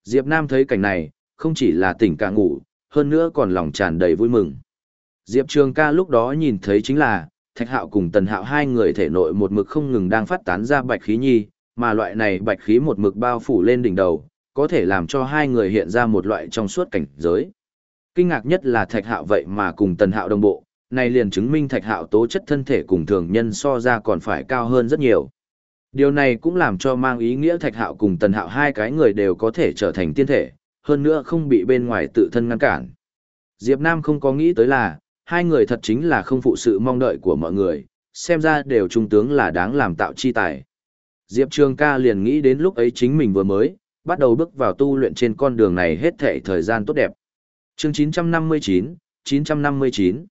Diệp Nam thấy cảnh này, không chỉ là tỉnh cả ngủ, hơn nữa còn lòng tràn đầy vui mừng. Diệp Trường ca lúc đó nhìn thấy chính là, Thạch Hạo cùng Tần Hạo hai người thể nội một mực không ngừng đang phát tán ra bạch khí nhi, mà loại này bạch khí một mực bao phủ lên đỉnh đầu, có thể làm cho hai người hiện ra một loại trong suốt cảnh giới. Kinh ngạc nhất là Thạch Hạo vậy mà cùng Tần Hạo đồng bộ, này liền chứng minh Thạch Hạo tố chất thân thể cùng thường nhân so ra còn phải cao hơn rất nhiều. Điều này cũng làm cho mang ý nghĩa Thạch Hạo cùng Tần Hạo hai cái người đều có thể trở thành tiên thể, hơn nữa không bị bên ngoài tự thân ngăn cản. Diệp Nam không có nghĩ tới là, hai người thật chính là không phụ sự mong đợi của mọi người, xem ra đều trung tướng là đáng làm tạo chi tài. Diệp Trường ca liền nghĩ đến lúc ấy chính mình vừa mới, bắt đầu bước vào tu luyện trên con đường này hết thể thời gian tốt đẹp. Chương 959, 959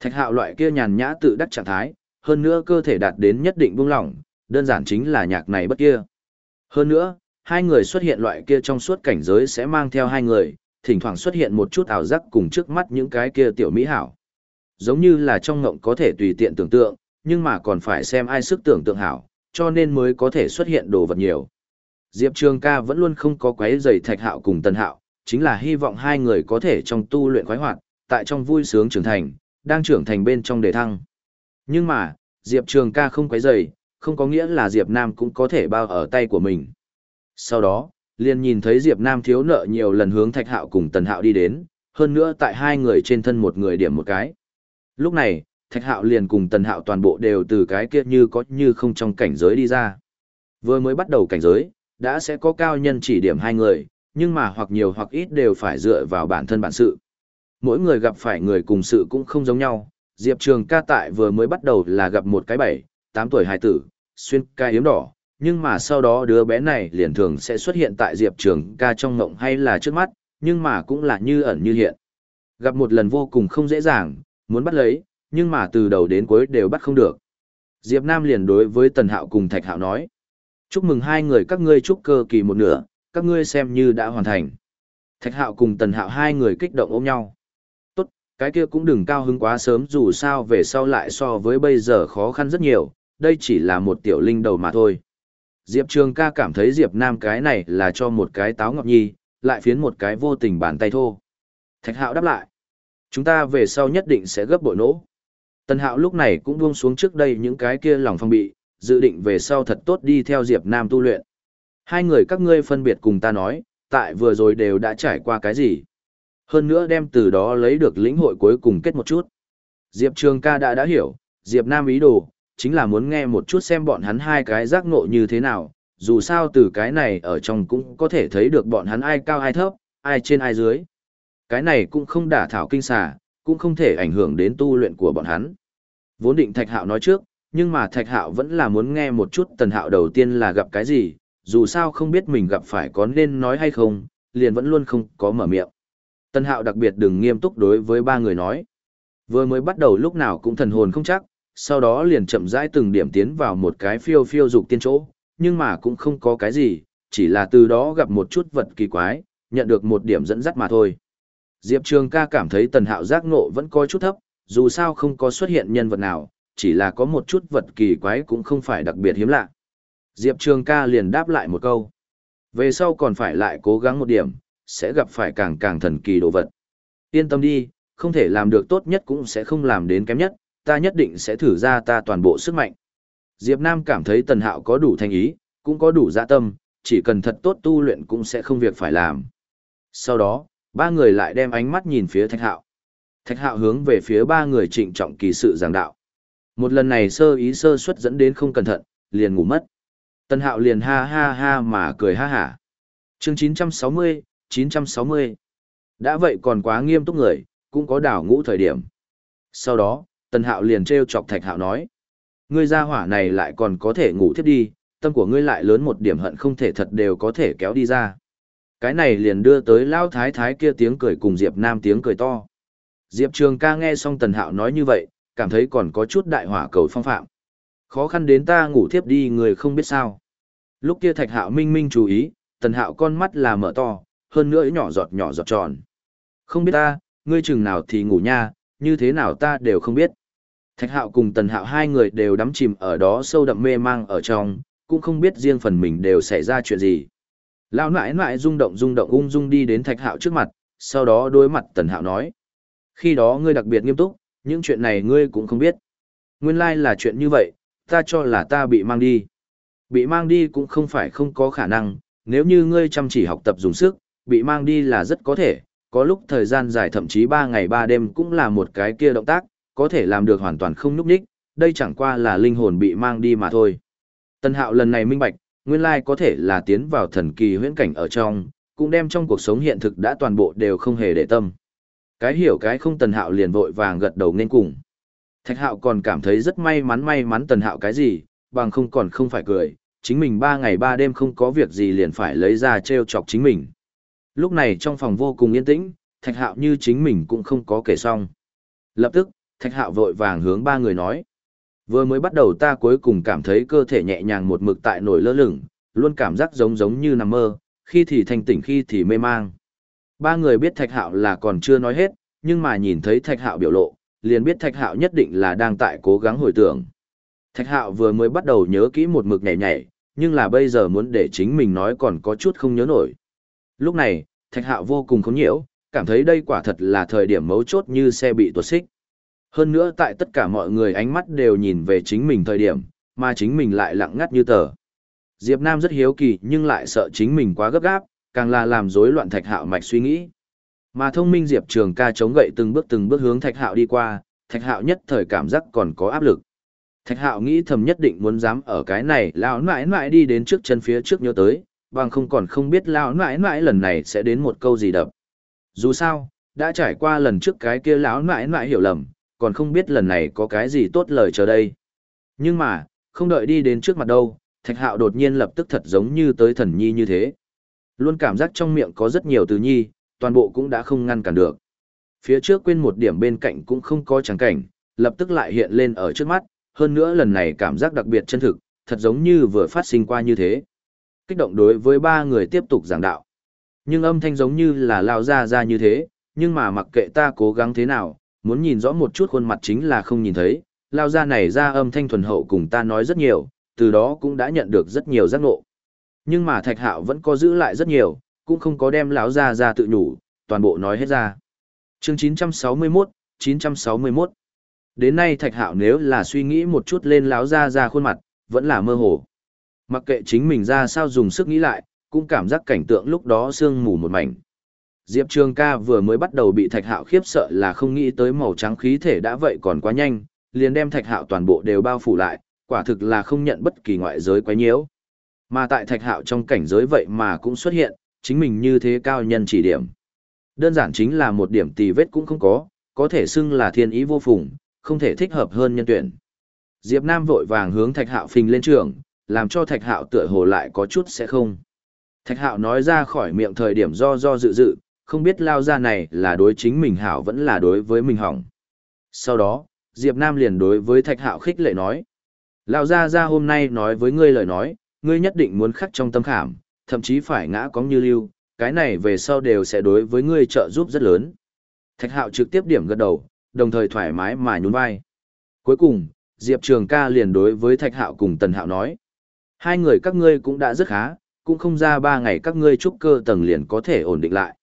Thạch hạo loại kia nhàn nhã tự đắc trạng thái, hơn nữa cơ thể đạt đến nhất định buông lỏng, đơn giản chính là nhạc này bất kia. Hơn nữa, hai người xuất hiện loại kia trong suốt cảnh giới sẽ mang theo hai người, thỉnh thoảng xuất hiện một chút ảo giác cùng trước mắt những cái kia tiểu mỹ hảo. Giống như là trong ngộng có thể tùy tiện tưởng tượng, nhưng mà còn phải xem ai sức tưởng tượng hảo, cho nên mới có thể xuất hiện đồ vật nhiều. Diệp Trường ca vẫn luôn không có quấy giày thạch hạo cùng tần hạo, chính là hy vọng hai người có thể trong tu luyện khoái hoạt, tại trong vui sướng trưởng thành, đang trưởng thành bên trong đề thăng. Nhưng mà, Diệp Trường ca không quấy rầy, không có nghĩa là Diệp Nam cũng có thể bao ở tay của mình. Sau đó, liền nhìn thấy Diệp Nam thiếu nợ nhiều lần hướng Thạch Hạo cùng Tần Hạo đi đến, hơn nữa tại hai người trên thân một người điểm một cái. Lúc này, Thạch Hạo liền cùng Tần Hạo toàn bộ đều từ cái kia như có như không trong cảnh giới đi ra. Vừa mới bắt đầu cảnh giới, đã sẽ có cao nhân chỉ điểm hai người, nhưng mà hoặc nhiều hoặc ít đều phải dựa vào bản thân bản sự. Mỗi người gặp phải người cùng sự cũng không giống nhau, Diệp Trường ca tại vừa mới bắt đầu là gặp một cái bảy, tám tuổi hài tử, xuyên ca hiếm đỏ, nhưng mà sau đó đứa bé này liền thường sẽ xuất hiện tại Diệp Trường ca trong ngộng hay là trước mắt, nhưng mà cũng là như ẩn như hiện. Gặp một lần vô cùng không dễ dàng, muốn bắt lấy, nhưng mà từ đầu đến cuối đều bắt không được. Diệp Nam liền đối với Tần Hạo cùng Thạch Hạo nói. Chúc mừng hai người các ngươi chúc cơ kỳ một nửa, các ngươi xem như đã hoàn thành. Thạch Hạo cùng Tần Hạo hai người kích động ôm nhau. Cái kia cũng đừng cao hứng quá sớm dù sao về sau lại so với bây giờ khó khăn rất nhiều, đây chỉ là một tiểu linh đầu mà thôi. Diệp Trường ca cảm thấy Diệp Nam cái này là cho một cái táo ngọc nhi, lại phiến một cái vô tình bàn tay thô. Thạch Hạo đáp lại. Chúng ta về sau nhất định sẽ gấp bội nỗ. Tần Hạo lúc này cũng buông xuống trước đây những cái kia lòng phong bị, dự định về sau thật tốt đi theo Diệp Nam tu luyện. Hai người các ngươi phân biệt cùng ta nói, tại vừa rồi đều đã trải qua cái gì. Hơn nữa đem từ đó lấy được lĩnh hội cuối cùng kết một chút. Diệp Trường ca đã đã hiểu, Diệp Nam ý đồ, chính là muốn nghe một chút xem bọn hắn hai cái giác ngộ như thế nào, dù sao từ cái này ở trong cũng có thể thấy được bọn hắn ai cao ai thấp, ai trên ai dưới. Cái này cũng không đả thảo kinh xà, cũng không thể ảnh hưởng đến tu luyện của bọn hắn. Vốn định Thạch Hạo nói trước, nhưng mà Thạch Hạo vẫn là muốn nghe một chút Tần Hạo đầu tiên là gặp cái gì, dù sao không biết mình gặp phải có nên nói hay không, liền vẫn luôn không có mở miệng. Tần Hạo đặc biệt đừng nghiêm túc đối với ba người nói. Vừa mới bắt đầu lúc nào cũng thần hồn không chắc, sau đó liền chậm rãi từng điểm tiến vào một cái phiêu phiêu dục tiên chỗ, nhưng mà cũng không có cái gì, chỉ là từ đó gặp một chút vật kỳ quái, nhận được một điểm dẫn dắt mà thôi. Diệp Trường ca cảm thấy tần hạo giác ngộ vẫn có chút thấp, dù sao không có xuất hiện nhân vật nào, chỉ là có một chút vật kỳ quái cũng không phải đặc biệt hiếm lạ. Diệp Trường ca liền đáp lại một câu. Về sau còn phải lại cố gắng một điểm, sẽ gặp phải càng càng thần kỳ đồ vật. Yên tâm đi, không thể làm được tốt nhất cũng sẽ không làm đến kém nhất, ta nhất định sẽ thử ra ta toàn bộ sức mạnh. Diệp Nam cảm thấy Tần Hạo có đủ thành ý, cũng có đủ dạ tâm, chỉ cần thật tốt tu luyện cũng sẽ không việc phải làm. Sau đó, ba người lại đem ánh mắt nhìn phía Thạch Hạo. Thạch Hạo hướng về phía ba người trịnh trọng kỳ sự giảng đạo. Một lần này sơ ý sơ suất dẫn đến không cẩn thận, liền ngủ mất. Tần Hạo liền ha ha ha mà cười ha hả. Chương 960, 960. Đã vậy còn quá nghiêm túc người, cũng có đảo ngũ thời điểm. Sau đó, Tần Hạo liền trêu chọc Thạch Hạo nói. Ngươi ra hỏa này lại còn có thể ngủ tiếp đi, tâm của ngươi lại lớn một điểm hận không thể thật đều có thể kéo đi ra. Cái này liền đưa tới lao thái thái kia tiếng cười cùng Diệp Nam tiếng cười to. Diệp Trường ca nghe xong Tần Hạo nói như vậy, cảm thấy còn có chút đại hỏa cầu phong phạm. Khó khăn đến ta ngủ tiếp đi người không biết sao. Lúc kia Thạch Hạo minh minh chú ý, Tần Hạo con mắt là mở to, hơn nữa nhỏ giọt nhỏ giọt tròn. Không biết ta, ngươi chừng nào thì ngủ nha, như thế nào ta đều không biết. Thạch Hạo cùng Tần Hạo hai người đều đắm chìm ở đó sâu đậm mê mang ở trong, cũng không biết riêng phần mình đều xảy ra chuyện gì. Lão nãi nãi rung động rung động ung dung đi đến Thạch Hạo trước mặt, sau đó đối mặt Tần Hạo nói. Khi đó ngươi đặc biệt nghiêm túc, những chuyện này ngươi cũng không biết. Nguyên lai like là chuyện như vậy, ta cho là ta bị mang đi. Bị mang đi cũng không phải không có khả năng, nếu như ngươi chăm chỉ học tập dùng sức, bị mang đi là rất có thể, có lúc thời gian dài thậm chí 3 ngày 3 đêm cũng là một cái kia động tác, có thể làm được hoàn toàn không núp đích, đây chẳng qua là linh hồn bị mang đi mà thôi. Tân hạo lần này minh bạch, nguyên lai có thể là tiến vào thần kỳ huyễn cảnh ở trong, cũng đem trong cuộc sống hiện thực đã toàn bộ đều không hề để tâm. Cái hiểu cái không tần hạo liền vội vàng gật đầu nên cùng. Thạch hạo còn cảm thấy rất may mắn may mắn tần hạo cái gì, bằng không còn không phải cười, chính mình ba ngày ba đêm không có việc gì liền phải lấy ra treo chọc chính mình. Lúc này trong phòng vô cùng yên tĩnh, thạch hạo như chính mình cũng không có kể xong. Lập tức, thạch hạo vội vàng hướng ba người nói. Vừa mới bắt đầu ta cuối cùng cảm thấy cơ thể nhẹ nhàng một mực tại nổi lơ lửng, luôn cảm giác giống giống như nằm mơ, khi thì thanh tỉnh khi thì mê mang. Ba người biết thạch hạo là còn chưa nói hết, nhưng mà nhìn thấy thạch hạo biểu lộ, liền biết thạch hạo nhất định là đang tại cố gắng hồi tưởng. Thạch hạo vừa mới bắt đầu nhớ kỹ một mực nhảy nhảy, nhưng là bây giờ muốn để chính mình nói còn có chút không nhớ nổi. Lúc này, thạch hạo vô cùng khốn nhiễu, cảm thấy đây quả thật là thời điểm mấu chốt như xe bị tuột xích. Hơn nữa tại tất cả mọi người ánh mắt đều nhìn về chính mình thời điểm, mà chính mình lại lặng ngắt như tờ. Diệp Nam rất hiếu kỳ nhưng lại sợ chính mình quá gấp gáp, càng là làm rối loạn thạch hạo mạch suy nghĩ. Mà thông minh Diệp Trường ca chống gậy từng bước từng bước hướng thạch hạo đi qua, thạch hạo nhất thời cảm giác còn có áp lực. Thạch hạo nghĩ thầm nhất định muốn dám ở cái này lão nãi nãi đi đến trước chân phía trước nhớ tới, bằng không còn không biết lão nãi nãi lần này sẽ đến một câu gì đập. Dù sao, đã trải qua lần trước cái kia lão nãi nãi hiểu lầm, còn không biết lần này có cái gì tốt lời chờ đây. Nhưng mà, không đợi đi đến trước mặt đâu, thạch hạo đột nhiên lập tức thật giống như tới thần nhi như thế. Luôn cảm giác trong miệng có rất nhiều từ nhi, toàn bộ cũng đã không ngăn cản được. Phía trước quên một điểm bên cạnh cũng không có trắng cảnh, lập tức lại hiện lên ở trước mắt, hơn nữa lần này cảm giác đặc biệt chân thực, thật giống như vừa phát sinh qua như thế. Kích động đối với ba người tiếp tục giảng đạo. Nhưng âm thanh giống như là lao ra ra như thế, nhưng mà mặc kệ ta cố gắng thế nào, muốn nhìn rõ một chút khuôn mặt chính là không nhìn thấy, lao ra này ra âm thanh thuần hậu cùng ta nói rất nhiều, từ đó cũng đã nhận được rất nhiều giác ngộ. Nhưng mà thạch hạo vẫn có giữ lại rất nhiều, cũng không có đem lão ra ra tự nhủ, toàn bộ nói hết ra. Chương 961, 961 Đến nay thạch hạo nếu là suy nghĩ một chút lên lão ra ra khuôn mặt, vẫn là mơ hồ. Mặc kệ chính mình ra sao dùng sức nghĩ lại, cũng cảm giác cảnh tượng lúc đó sương mù một mảnh. Diệp Trường ca vừa mới bắt đầu bị thạch hạo khiếp sợ là không nghĩ tới màu trắng khí thể đã vậy còn quá nhanh, liền đem thạch hạo toàn bộ đều bao phủ lại, quả thực là không nhận bất kỳ ngoại giới quấy nhiễu. Mà tại thạch hạo trong cảnh giới vậy mà cũng xuất hiện, chính mình như thế cao nhân chỉ điểm. Đơn giản chính là một điểm tì vết cũng không có, có thể xưng là thiên ý vô phùng, không thể thích hợp hơn nhân tuyển. Diệp Nam vội vàng hướng thạch hạo phình lên trường, làm cho thạch hạo tựa hồ lại có chút sẽ không. Thạch hạo nói ra khỏi miệng thời điểm do do dự dự, không biết lao ra này là đối chính mình hảo vẫn là đối với mình hỏng. Sau đó, Diệp Nam liền đối với thạch hạo khích lệ nói. Lao ra ra hôm nay nói với ngươi lời nói, ngươi nhất định muốn khắc trong tâm khảm, thậm chí phải ngã cóng như lưu, cái này về sau đều sẽ đối với ngươi trợ giúp rất lớn. Thạch hạo trực tiếp điểm gật đầu, đồng thời thoải mái mà nhún vai. Cuối cùng, Diệp Trường ca liền đối với Thạch hạo cùng Tần hạo nói. Hai người các ngươi cũng đã rất khá, cũng không ra ba ngày các ngươi trúc cơ tầng liền có thể ổn định lại.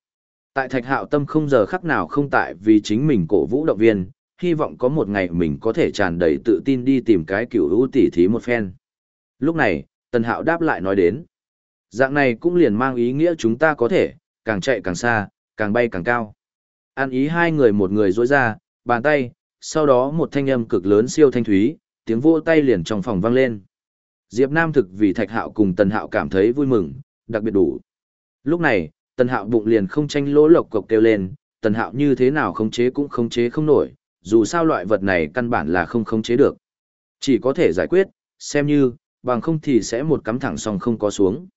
Tại Thạch hạo tâm không giờ khắc nào không tại vì chính mình cổ vũ động viên, hy vọng có một ngày mình có thể tràn đầy tự tin đi tìm cái cựu hữu tỷ thí một phen. Lúc này, Tần Hạo đáp lại nói đến. Dạng này cũng liền mang ý nghĩa chúng ta có thể, càng chạy càng xa, càng bay càng cao. An ý hai người một người rỗi ra, bàn tay, sau đó một thanh âm cực lớn siêu thanh thúy, tiếng vô tay liền trong phòng vang lên. Diệp Nam thực vì Thạch Hạo cùng Tần Hạo cảm thấy vui mừng, đặc biệt đủ. Lúc này, Tần Hạo bụng liền không tranh lỗ lộc cộc kêu lên, Tần Hạo như thế nào khống chế cũng khống chế không nổi, dù sao loại vật này căn bản là không khống chế được. Chỉ có thể giải quyết, xem như, bằng không thì sẽ một cắm thẳng song không có xuống.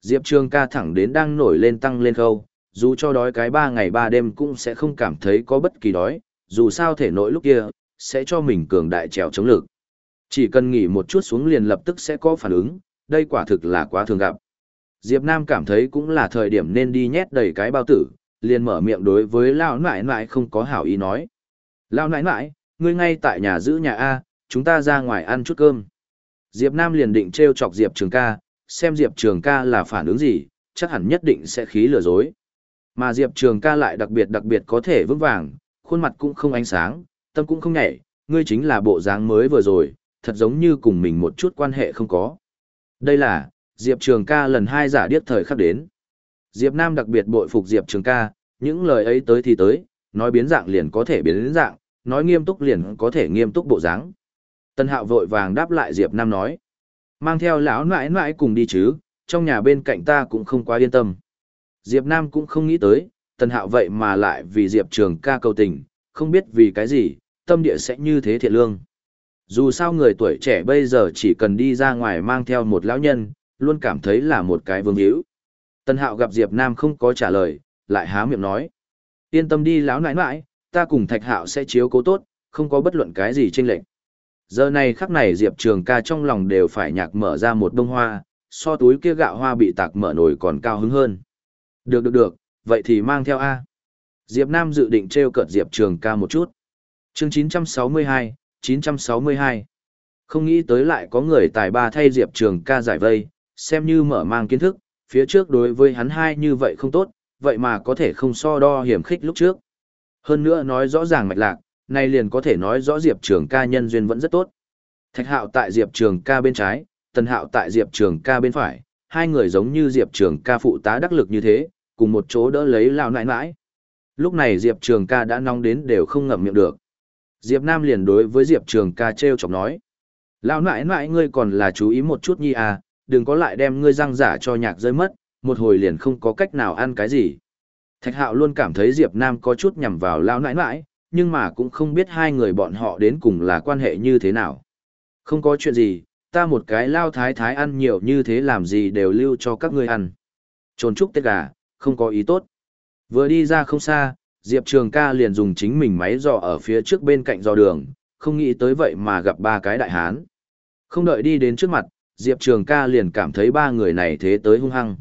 Diệp Trương ca thẳng đến đang nổi lên tăng lên khâu, dù cho đói cái ba ngày ba đêm cũng sẽ không cảm thấy có bất kỳ đói, dù sao thể nội lúc kia, sẽ cho mình cường đại trèo chống lực. Chỉ cần nghỉ một chút xuống liền lập tức sẽ có phản ứng, đây quả thực là quá thường gặp. Diệp Nam cảm thấy cũng là thời điểm nên đi nhét đầy cái bao tử, liền mở miệng đối với Lão nãi nãi không có hảo ý nói. Lão nãi nãi, ngươi ngay tại nhà giữ nhà A, chúng ta ra ngoài ăn chút cơm. Diệp Nam liền định treo chọc Diệp Trường ca, xem Diệp Trường ca là phản ứng gì, chắc hẳn nhất định sẽ khí lừa dối. Mà Diệp Trường ca lại đặc biệt đặc biệt có thể vững vàng, khuôn mặt cũng không ánh sáng, tâm cũng không nhảy, ngươi chính là bộ dáng mới vừa rồi, thật giống như cùng mình một chút quan hệ không có. Đây là, Diệp Trường ca lần hai giả điếc thời khắc đến. Diệp Nam đặc biệt bội phục Diệp Trường ca, những lời ấy tới thì tới, nói biến dạng liền có thể biến dạng, nói nghiêm túc liền có thể nghiêm túc bộ dáng. Tân Hạo vội vàng đáp lại Diệp Nam nói, mang theo lão nãi nãi cùng đi chứ, trong nhà bên cạnh ta cũng không quá yên tâm. Diệp Nam cũng không nghĩ tới, Tân Hạo vậy mà lại vì Diệp Trường ca cầu tình, không biết vì cái gì, tâm địa sẽ như thế thiệt lương. Dù sao người tuổi trẻ bây giờ chỉ cần đi ra ngoài mang theo một lão nhân, luôn cảm thấy là một cái vương hữu. Tân Hạo gặp Diệp Nam không có trả lời, lại há miệng nói. Yên tâm đi lão nãi nãi, ta cùng Thạch Hạo sẽ chiếu cố tốt, không có bất luận cái gì chênh lệch. Giờ này khắc này Diệp Trường ca trong lòng đều phải nhạc mở ra một bông hoa, so túi kia gạo hoa bị tạc mở nổi còn cao hứng hơn. Được được được, vậy thì mang theo A. Diệp Nam dự định treo cợt Diệp Trường ca một chút. Chương 962, 962. Không nghĩ tới lại có người tài ba thay Diệp Trường ca giải vây, xem như mở mang kiến thức, phía trước đối với hắn hai như vậy không tốt, vậy mà có thể không so đo hiểm khích lúc trước. Hơn nữa nói rõ ràng mạch lạc, nay liền có thể nói rõ Diệp Trường ca nhân duyên vẫn rất tốt. Thạch hạo tại Diệp Trường ca bên trái, Tần hạo tại Diệp Trường ca bên phải, hai người giống như Diệp Trường ca phụ tá đắc lực như thế, cùng một chỗ đỡ lấy lao nãi nãi. Lúc này Diệp Trường ca đã nóng đến đều không ngậm miệng được. Diệp Nam liền đối với Diệp Trường ca treo chọc nói. Lão nãi nãi ngươi còn là chú ý một chút nhi à, đừng có lại đem ngươi răng giả cho nhạc rơi mất, một hồi liền không có cách nào ăn cái gì. Thạch hạo luôn cảm thấy Diệp Nam có chút nhằm vào lão nãi nãi, nhưng mà cũng không biết hai người bọn họ đến cùng là quan hệ như thế nào. Không có chuyện gì, ta một cái lao thái thái ăn nhiều như thế làm gì đều lưu cho các ngươi ăn. Trồn trúc tết gà, không có ý tốt. Vừa đi ra không xa, Diệp Trường ca liền dùng chính mình máy dò ở phía trước bên cạnh dò đường, không nghĩ tới vậy mà gặp ba cái đại hán. Không đợi đi đến trước mặt, Diệp Trường ca liền cảm thấy ba người này thế tới hung hăng.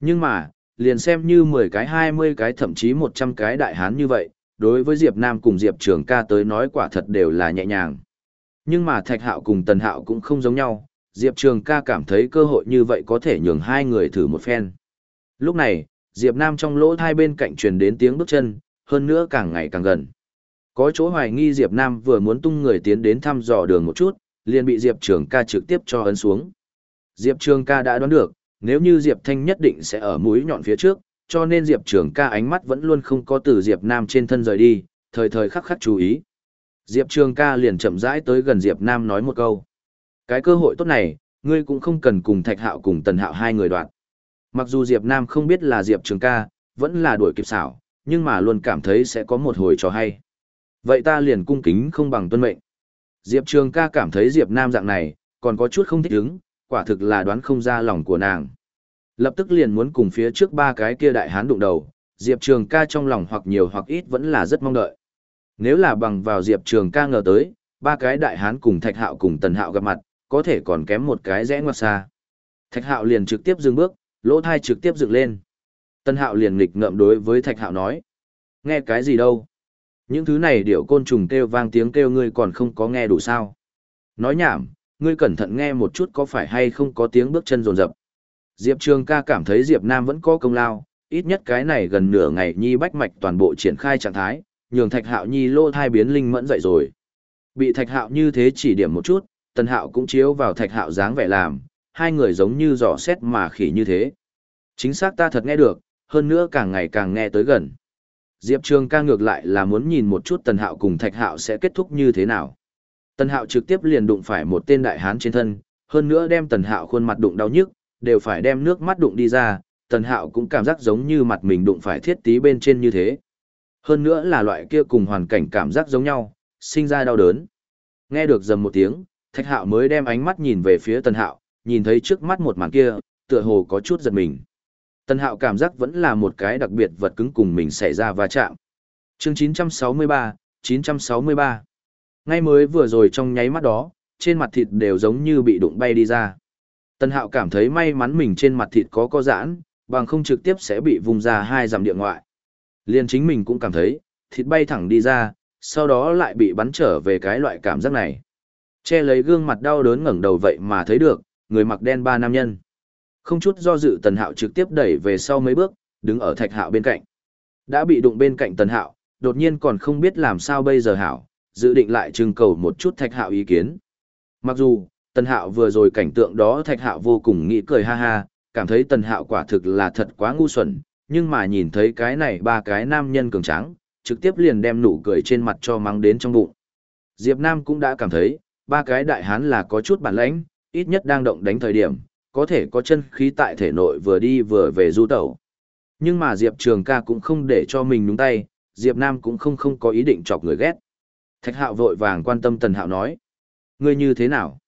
Nhưng mà, liền xem như 10 cái 20 cái thậm chí 100 cái đại hán như vậy, đối với Diệp Nam cùng Diệp Trường ca tới nói quả thật đều là nhẹ nhàng. Nhưng mà Thạch Hạo cùng Tần Hạo cũng không giống nhau, Diệp Trường ca cảm thấy cơ hội như vậy có thể nhường hai người thử một phen. Lúc này, Diệp Nam trong lỗ hai bên cạnh truyền đến tiếng bước chân, hơn nữa càng ngày càng gần. Có chỗ hoài nghi Diệp Nam vừa muốn tung người tiến đến thăm dò đường một chút, liền bị Diệp Trường ca trực tiếp cho ấn xuống. Diệp Trường ca đã đoán được, nếu như Diệp Thanh nhất định sẽ ở mũi nhọn phía trước, cho nên Diệp Trường ca ánh mắt vẫn luôn không có từ Diệp Nam trên thân rời đi, thời thời khắc khắc chú ý. Diệp Trường ca liền chậm rãi tới gần Diệp Nam nói một câu. Cái cơ hội tốt này, ngươi cũng không cần cùng Thạch Hạo cùng Tần Hạo hai người đoạn. Mặc dù Diệp Nam không biết là Diệp Trường ca, vẫn là đuổi kịp xảo, nhưng mà luôn cảm thấy sẽ có một hồi trò hay. Vậy ta liền cung kính không bằng tuân mệnh. Diệp Trường ca cảm thấy Diệp Nam dạng này, còn có chút không thích ứng, quả thực là đoán không ra lòng của nàng. Lập tức liền muốn cùng phía trước ba cái kia đại hán đụng đầu, Diệp Trường ca trong lòng hoặc nhiều hoặc ít vẫn là rất mong đợi. Nếu là bằng vào Diệp Trường ca ngờ tới, ba cái đại hán cùng Thạch Hạo cùng Tần Hạo gặp mặt, có thể còn kém một cái rẽ ngoặt xa. Thạch Hạo liền trực tiếp dừng bước, lỗ thai trực tiếp dựng lên. Tân Hạo liền nghịch ngợm đối với Thạch Hạo nói. Nghe cái gì đâu? Những thứ này điệu côn trùng kêu vang tiếng kêu ngươi còn không có nghe đủ sao. Nói nhảm, ngươi cẩn thận nghe một chút có phải hay không có tiếng bước chân rồn rập. Diệp Trường ca cảm thấy Diệp Nam vẫn có công lao, ít nhất cái này gần nửa ngày nhi bách mạch toàn bộ triển khai trạng thái, nhường Thạch Hạo Nhi lô thai biến linh mẫn dậy rồi. Bị Thạch Hạo như thế chỉ điểm một chút, Tần Hạo cũng chiếu vào Thạch Hạo dáng vẻ làm, hai người giống như dò xét mà khỉ như thế. Chính xác ta thật nghe được, hơn nữa càng ngày càng nghe tới gần. Diệp Trường ca ngược lại là muốn nhìn một chút Tần Hạo cùng Thạch Hạo sẽ kết thúc như thế nào. Tần Hạo trực tiếp liền đụng phải một tên đại hán trên thân, hơn nữa đem Tần Hạo khuôn mặt đụng đau nhức, đều phải đem nước mắt đụng đi ra, Tần Hạo cũng cảm giác giống như mặt mình đụng phải thiết tí bên trên như thế. Hơn nữa là loại kia cùng hoàn cảnh cảm giác giống nhau, sinh ra đau đớn. Nghe được dầm một tiếng, Thạch Hạo mới đem ánh mắt nhìn về phía Tần Hạo, nhìn thấy trước mắt một màn kia, tựa hồ có chút giật mình. Tần Hạo cảm giác vẫn là một cái đặc biệt vật cứng cùng mình xảy ra va chạm. Chương 963, 963. Ngay mới vừa rồi trong nháy mắt đó, trên mặt thịt đều giống như bị đụng bay đi ra. Tần Hạo cảm thấy may mắn mình trên mặt thịt có co giãn, bằng không trực tiếp sẽ bị vùng ra hai dặm địa ngoại. Liên chính mình cũng cảm thấy, thịt bay thẳng đi ra, sau đó lại bị bắn trở về cái loại cảm giác này. Che lấy gương mặt đau đớn ngẩng đầu vậy mà thấy được, người mặc đen ba nam nhân. Không chút do dự Tần Hạo trực tiếp đẩy về sau mấy bước, đứng ở Thạch Hạo bên cạnh. Đã bị đụng bên cạnh Tần Hạo, đột nhiên còn không biết làm sao bây giờ hảo, dự định lại trưng cầu một chút Thạch Hạo ý kiến. Mặc dù, Tần Hạo vừa rồi cảnh tượng đó Thạch Hạo vô cùng nghĩ cười ha ha, cảm thấy Tần Hạo quả thực là thật quá ngu xuẩn, nhưng mà nhìn thấy cái này ba cái nam nhân cường tráng, trực tiếp liền đem nụ cười trên mặt cho mắng đến trong bụng. Diệp Nam cũng đã cảm thấy, ba cái đại hán là có chút bản lãnh, ít nhất đang động đánh thời điểm, có thể có chân khí tại thể nội vừa đi vừa về du tẩu. Nhưng mà Diệp Trường ca cũng không để cho mình nhúng tay, Diệp Nam cũng không không có ý định chọc người ghét. Thạch hạo vội vàng quan tâm Tần Hạo nói. Ngươi như thế nào?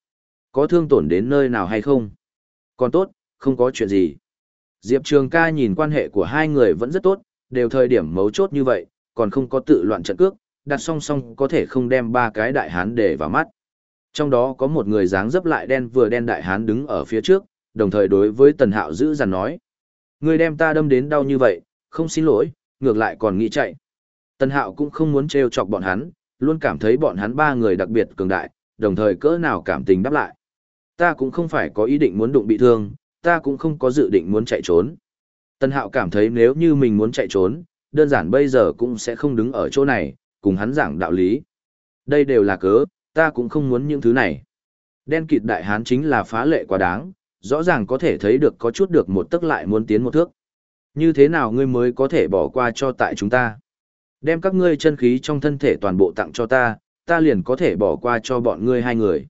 Có thương tổn đến nơi nào hay không? Còn tốt, không có chuyện gì. Diệp Trường ca nhìn quan hệ của hai người vẫn rất tốt, đều thời điểm mấu chốt như vậy, còn không có tự loạn trận cước, đặt song song có thể không đem ba cái đại hán để vào mắt. Trong đó có một người dáng dấp lại đen vừa đen đại hán đứng ở phía trước, đồng thời đối với Tần Hạo giữ dằn nói. Người đem ta đâm đến đau như vậy, không xin lỗi, ngược lại còn nghĩ chạy. Tần Hạo cũng không muốn trêu chọc bọn hắn, luôn cảm thấy bọn hắn ba người đặc biệt cường đại, đồng thời cỡ nào cảm tình đáp lại. Ta cũng không phải có ý định muốn đụng bị thương, ta cũng không có dự định muốn chạy trốn. Tần Hạo cảm thấy nếu như mình muốn chạy trốn, đơn giản bây giờ cũng sẽ không đứng ở chỗ này, cùng hắn giảng đạo lý. Đây đều là cớ, ta cũng không muốn những thứ này. Đen kịt đại hán chính là phá lệ quá đáng, rõ ràng có thể thấy được có chút được một tức lại muốn tiến một thước. Như thế nào ngươi mới có thể bỏ qua cho tại chúng ta? Đem các ngươi chân khí trong thân thể toàn bộ tặng cho ta, ta liền có thể bỏ qua cho bọn ngươi hai người.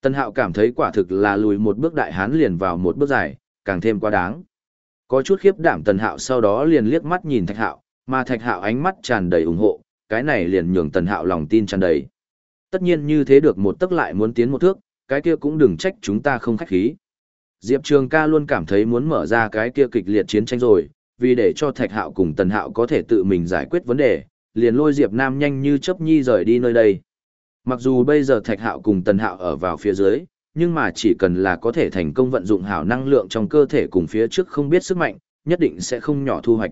Tân hạo cảm thấy quả thực là lùi một bước đại hán liền vào một bước dài, càng thêm quá đáng. Có chút khiếp đảm tần hạo sau đó liền liếc mắt nhìn thạch hạo, mà thạch hạo ánh mắt tràn đầy ủng hộ, cái này liền nhường tần hạo lòng tin tràn đầy. Tất nhiên như thế được một tức lại muốn tiến một thước, cái kia cũng đừng trách chúng ta không khách khí. Diệp Trường ca luôn cảm thấy muốn mở ra cái kia kịch liệt chiến tranh rồi, vì để cho Thạch Hạo cùng Tần Hạo có thể tự mình giải quyết vấn đề, liền lôi Diệp Nam nhanh như chớp nhi rời đi nơi đây. Mặc dù bây giờ Thạch Hạo cùng Tần Hạo ở vào phía dưới, nhưng mà chỉ cần là có thể thành công vận dụng hảo năng lượng trong cơ thể cùng phía trước không biết sức mạnh, nhất định sẽ không nhỏ thu hoạch.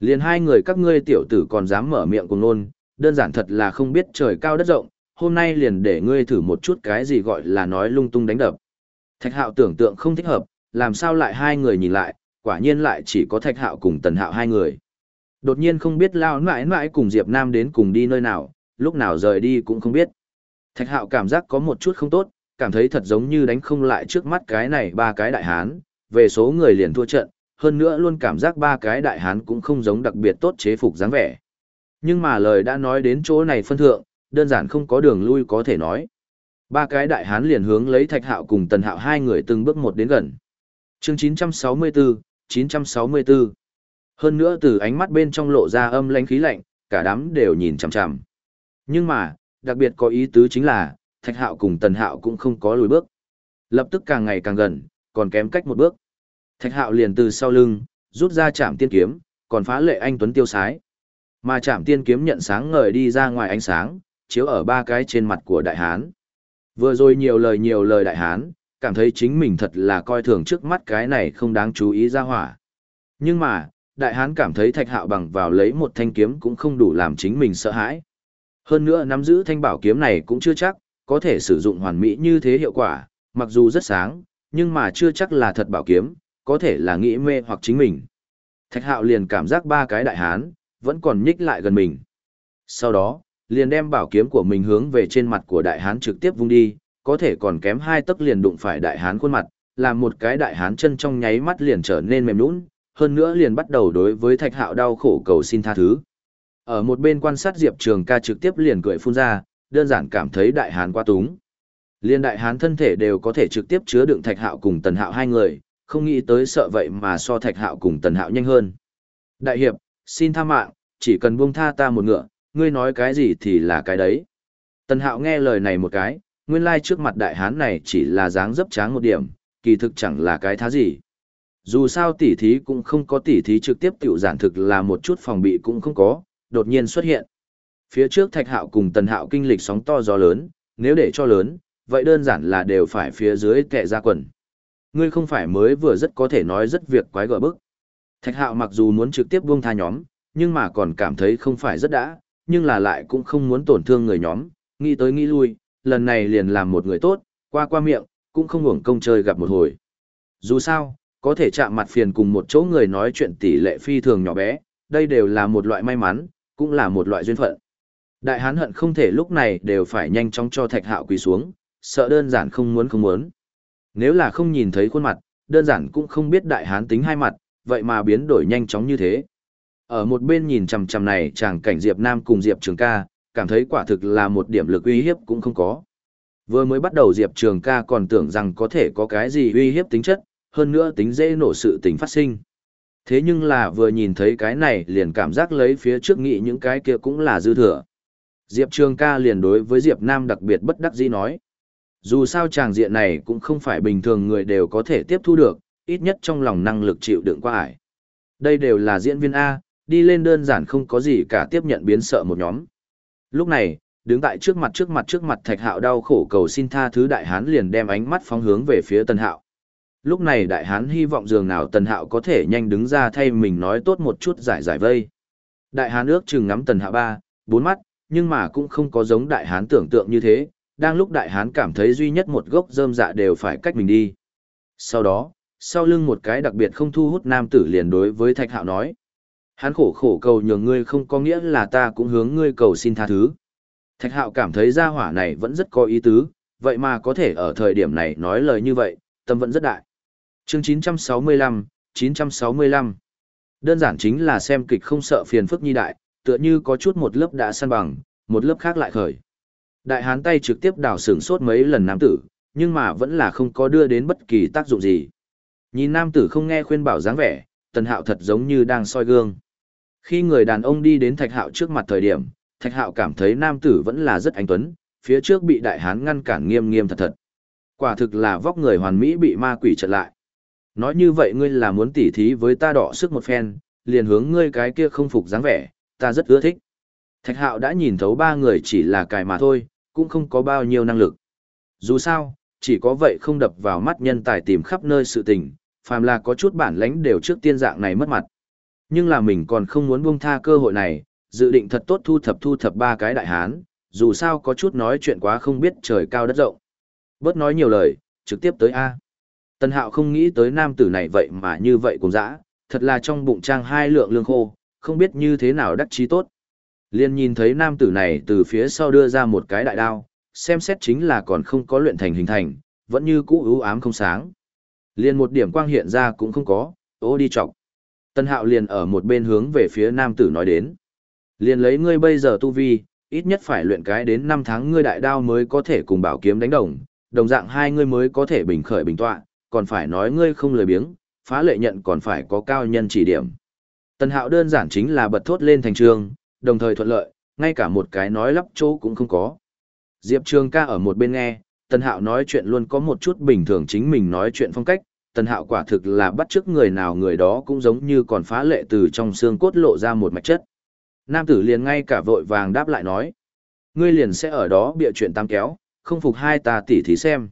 Liền hai người các ngươi tiểu tử còn dám mở miệng cùng nôn, đơn giản thật là không biết trời cao đất rộng, hôm nay liền để ngươi thử một chút cái gì gọi là nói lung tung đánh đập. Thạch hạo tưởng tượng không thích hợp, làm sao lại hai người nhìn lại, quả nhiên lại chỉ có thạch hạo cùng tần hạo hai người. Đột nhiên không biết lao mãi mãi cùng Diệp Nam đến cùng đi nơi nào, lúc nào rời đi cũng không biết. Thạch hạo cảm giác có một chút không tốt, cảm thấy thật giống như đánh không lại trước mắt cái này ba cái đại hán, về số người liền thua trận, hơn nữa luôn cảm giác ba cái đại hán cũng không giống đặc biệt tốt chế phục dáng vẻ. Nhưng mà lời đã nói đến chỗ này phân thượng, đơn giản không có đường lui có thể nói. Ba cái đại hán liền hướng lấy Thạch Hạo cùng Tần Hạo hai người từng bước một đến gần. Chương 964, 964. Hơn nữa từ ánh mắt bên trong lộ ra âm lãnh khí lạnh, cả đám đều nhìn chằm chằm. Nhưng mà, đặc biệt có ý tứ chính là, Thạch Hạo cùng Tần Hạo cũng không có lùi bước. Lập tức càng ngày càng gần, còn kém cách một bước. Thạch Hạo liền từ sau lưng, rút ra chạm tiên kiếm, còn phá lệ anh tuấn tiêu sái. Mà chạm tiên kiếm nhận sáng ngời đi ra ngoài ánh sáng, chiếu ở ba cái trên mặt của đại hán. Vừa rồi nhiều lời nhiều lời đại hán, cảm thấy chính mình thật là coi thường trước mắt cái này không đáng chú ý ra hỏa. Nhưng mà, đại hán cảm thấy thạch hạo bằng vào lấy một thanh kiếm cũng không đủ làm chính mình sợ hãi. Hơn nữa nắm giữ thanh bảo kiếm này cũng chưa chắc, có thể sử dụng hoàn mỹ như thế hiệu quả, mặc dù rất sáng, nhưng mà chưa chắc là thật bảo kiếm, có thể là nghĩ mê hoặc chính mình. Thạch hạo liền cảm giác ba cái đại hán, vẫn còn nhích lại gần mình. Sau đó, liền đem bảo kiếm của mình hướng về trên mặt của đại hán trực tiếp vung đi, có thể còn kém hai tấc liền đụng phải đại hán khuôn mặt, làm một cái đại hán chân trong nháy mắt liền trở nên mềm nhũn, hơn nữa liền bắt đầu đối với Thạch Hạo đau khổ cầu xin tha thứ. Ở một bên quan sát Diệp Trường ca trực tiếp liền cười phun ra, đơn giản cảm thấy đại hán quá túng. Liên đại hán thân thể đều có thể trực tiếp chứa đựng Thạch Hạo cùng Tần Hạo hai người, không nghĩ tới sợ vậy mà so Thạch Hạo cùng Tần Hạo nhanh hơn. Đại hiệp, xin tha mạng, chỉ cần buông tha ta một ngựa, ngươi nói cái gì thì là cái đấy. Tần Hạo nghe lời này một cái, nguyên lai trước mặt đại hán này chỉ là dáng dấp tráng một điểm, kỳ thực chẳng là cái thá gì. Dù sao tỉ thí cũng không có tỉ thí trực tiếp tiểu giản thực là một chút phòng bị cũng không có, đột nhiên xuất hiện. Phía trước Thạch Hạo cùng Tần Hạo kinh lịch sóng to gió lớn, nếu để cho lớn, vậy đơn giản là đều phải phía dưới kẻ ra quần. Ngươi không phải mới vừa rất có thể nói rất việc quái gở bức. Thạch Hạo mặc dù muốn trực tiếp buông tha nhóm, nhưng mà còn cảm thấy không phải rất đã, nhưng là lại cũng không muốn tổn thương người nhóm, nghĩ tới nghĩ lui, lần này liền làm một người tốt, qua qua miệng, cũng không hưởng công chơi gặp một hồi. Dù sao, có thể chạm mặt phiền cùng một chỗ người nói chuyện tỷ lệ phi thường nhỏ bé, đây đều là một loại may mắn, cũng là một loại duyên phận. Đại hán hận không thể lúc này đều phải nhanh chóng cho thạch hạo quỳ xuống, sợ đơn giản không muốn không muốn. Nếu là không nhìn thấy khuôn mặt, đơn giản cũng không biết đại hán tính hai mặt, vậy mà biến đổi nhanh chóng như thế. Ở một bên nhìn chằm chằm này chàng cảnh Diệp Nam cùng Diệp Trường ca, cảm thấy quả thực là một điểm lực uy hiếp cũng không có. Vừa mới bắt đầu Diệp Trường ca còn tưởng rằng có thể có cái gì uy hiếp tính chất, hơn nữa tính dễ nổ sự tình phát sinh. Thế nhưng là vừa nhìn thấy cái này liền cảm giác lấy phía trước nghĩ những cái kia cũng là dư thừa. Diệp Trường ca liền đối với Diệp Nam đặc biệt bất đắc dĩ nói. Dù sao chàng diện này cũng không phải bình thường người đều có thể tiếp thu được, ít nhất trong lòng năng lực chịu đựng qua ải. Đây đều là diễn viên A, đi lên đơn giản không có gì cả tiếp nhận biến sợ một nhóm. Lúc này, đứng tại trước mặt trước mặt trước mặt thạch hạo đau khổ cầu xin tha thứ đại hán liền đem ánh mắt phóng hướng về phía tần hạo. Lúc này đại hán hy vọng dường nào tần hạo có thể nhanh đứng ra thay mình nói tốt một chút giải giải vây. Đại hán ước chừng ngắm tần hạo ba, bốn mắt, nhưng mà cũng không có giống đại hán tưởng tượng như thế, đang lúc đại hán cảm thấy duy nhất một gốc rơm dạ đều phải cách mình đi. Sau đó, sau lưng một cái đặc biệt không thu hút nam tử liền đối với thạch hạo nói. Hắn khổ khổ cầu nhường ngươi không có nghĩa là ta cũng hướng ngươi cầu xin tha thứ. Thạch hạo cảm thấy gia hỏa này vẫn rất có ý tứ, vậy mà có thể ở thời điểm này nói lời như vậy, tâm vẫn rất đại. Chương 965, 965 Đơn giản chính là xem kịch không sợ phiền phức nhi đại, tựa như có chút một lớp đã săn bằng, một lớp khác lại khởi. Đại hán tay trực tiếp đào sửng sốt mấy lần nam tử, nhưng mà vẫn là không có đưa đến bất kỳ tác dụng gì. Nhìn nam tử không nghe khuyên bảo dáng vẻ, tần hạo thật giống như đang soi gương. Khi người đàn ông đi đến thạch hạo trước mặt thời điểm, thạch hạo cảm thấy nam tử vẫn là rất anh tuấn, phía trước bị đại hán ngăn cản nghiêm nghiêm thật thật. Quả thực là vóc người hoàn mỹ bị ma quỷ chặn lại. Nói như vậy ngươi là muốn tỉ thí với ta đỏ sức một phen, liền hướng ngươi cái kia không phục dáng vẻ, ta rất ưa thích. Thạch hạo đã nhìn thấu ba người chỉ là cài mà thôi, cũng không có bao nhiêu năng lực. Dù sao, chỉ có vậy không đập vào mắt nhân tài tìm khắp nơi sự tình, phàm là có chút bản lãnh đều trước tiên dạng này mất mặt. Nhưng là mình còn không muốn buông tha cơ hội này, dự định thật tốt thu thập thu thập ba cái đại hán, dù sao có chút nói chuyện quá không biết trời cao đất rộng. Bớt nói nhiều lời, trực tiếp tới A. Tân hạo không nghĩ tới nam tử này vậy mà như vậy cũng dã, thật là trong bụng trang hai lượng lương khô, không biết như thế nào đắc chí tốt. Liên nhìn thấy nam tử này từ phía sau đưa ra một cái đại đao, xem xét chính là còn không có luyện thành hình thành, vẫn như cũ ưu ám không sáng. Liên một điểm quang hiện ra cũng không có, ô đi chọc. Tân hạo liền ở một bên hướng về phía nam tử nói đến. Liền lấy ngươi bây giờ tu vi, ít nhất phải luyện cái đến 5 tháng ngươi đại đao mới có thể cùng bảo kiếm đánh đồng, đồng dạng hai ngươi mới có thể bình khởi bình tọa, còn phải nói ngươi không lười biếng, phá lệ nhận còn phải có cao nhân chỉ điểm. Tân hạo đơn giản chính là bật thốt lên thành trường, đồng thời thuận lợi, ngay cả một cái nói lắp chỗ cũng không có. Diệp Trường ca ở một bên nghe, Tân Hạo nói chuyện luôn có một chút bình thường chính mình nói chuyện phong cách, Tần Hạo quả thực là bắt chước người nào người đó cũng giống như còn phá lệ từ trong xương cốt lộ ra một mạch chất. Nam tử liền ngay cả vội vàng đáp lại nói. Ngươi liền sẽ ở đó bịa chuyện tam kéo, không phục hai ta tỉ thí xem.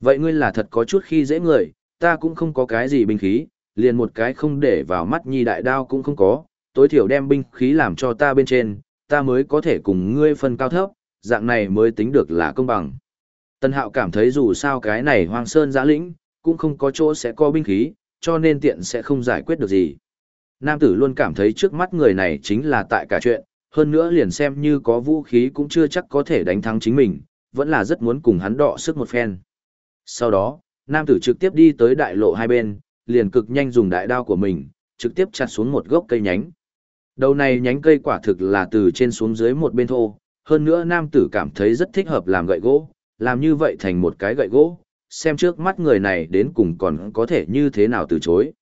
Vậy ngươi là thật có chút khi dễ người, ta cũng không có cái gì binh khí, liền một cái không để vào mắt nhi đại đao cũng không có, tối thiểu đem binh khí làm cho ta bên trên, ta mới có thể cùng ngươi phân cao thấp, dạng này mới tính được là công bằng. Tân hạo cảm thấy dù sao cái này hoang sơn giã lĩnh, cũng không có chỗ sẽ có binh khí, cho nên tiện sẽ không giải quyết được gì. Nam tử luôn cảm thấy trước mắt người này chính là tại cả chuyện, hơn nữa liền xem như có vũ khí cũng chưa chắc có thể đánh thắng chính mình, vẫn là rất muốn cùng hắn đọ sức một phen. Sau đó, nam tử trực tiếp đi tới đại lộ hai bên, liền cực nhanh dùng đại đao của mình, trực tiếp chặt xuống một gốc cây nhánh. Đầu này nhánh cây quả thực là từ trên xuống dưới một bên thô, hơn nữa nam tử cảm thấy rất thích hợp làm gậy gỗ, làm như vậy thành một cái gậy gỗ, xem trước mắt người này đến cùng còn có thể như thế nào từ chối.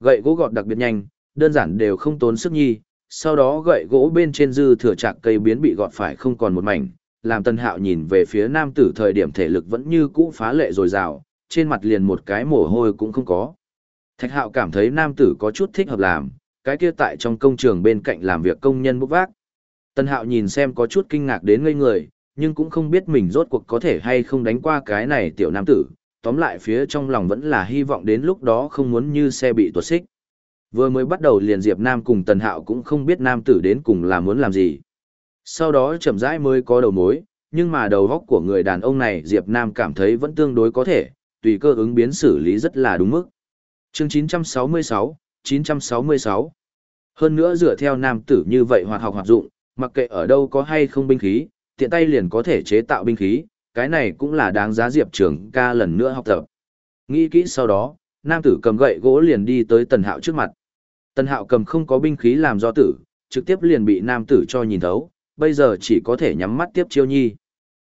Gậy gỗ gọt đặc biệt nhanh, đơn giản đều không tốn sức nhi, sau đó gậy gỗ bên trên dư thừa chạc cây biến bị gọt phải không còn một mảnh, làm tân hạo nhìn về phía nam tử thời điểm thể lực vẫn như cũ phá lệ dồi dào, trên mặt liền một cái mồ hôi cũng không có. Thạch hạo cảm thấy nam tử có chút thích hợp làm, cái kia tại trong công trường bên cạnh làm việc công nhân bốc vác. Tân hạo nhìn xem có chút kinh ngạc đến ngây người, nhưng cũng không biết mình rốt cuộc có thể hay không đánh qua cái này tiểu nam tử, tóm lại phía trong lòng vẫn là hy vọng đến lúc đó không muốn như xe bị tuột xích. Vừa mới bắt đầu liền Diệp Nam cùng Tần Hạo cũng không biết nam tử đến cùng là muốn làm gì. Sau đó chậm rãi mới có đầu mối, nhưng mà đầu góc của người đàn ông này Diệp Nam cảm thấy vẫn tương đối có thể, tùy cơ ứng biến xử lý rất là đúng mức. Chương 966, 966 Hơn nữa dựa theo nam tử như vậy hoạt học hoạt dụng, mặc kệ ở đâu có hay không binh khí, tiện tay liền có thể chế tạo binh khí, cái này cũng là đáng giá Diệp Trường ca lần nữa học tập. Nghĩ kỹ sau đó, nam tử cầm gậy gỗ liền đi tới Tần Hạo trước mặt. Tần Hạo cầm không có binh khí làm do tử, trực tiếp liền bị nam tử cho nhìn thấu, bây giờ chỉ có thể nhắm mắt tiếp chiêu nhi.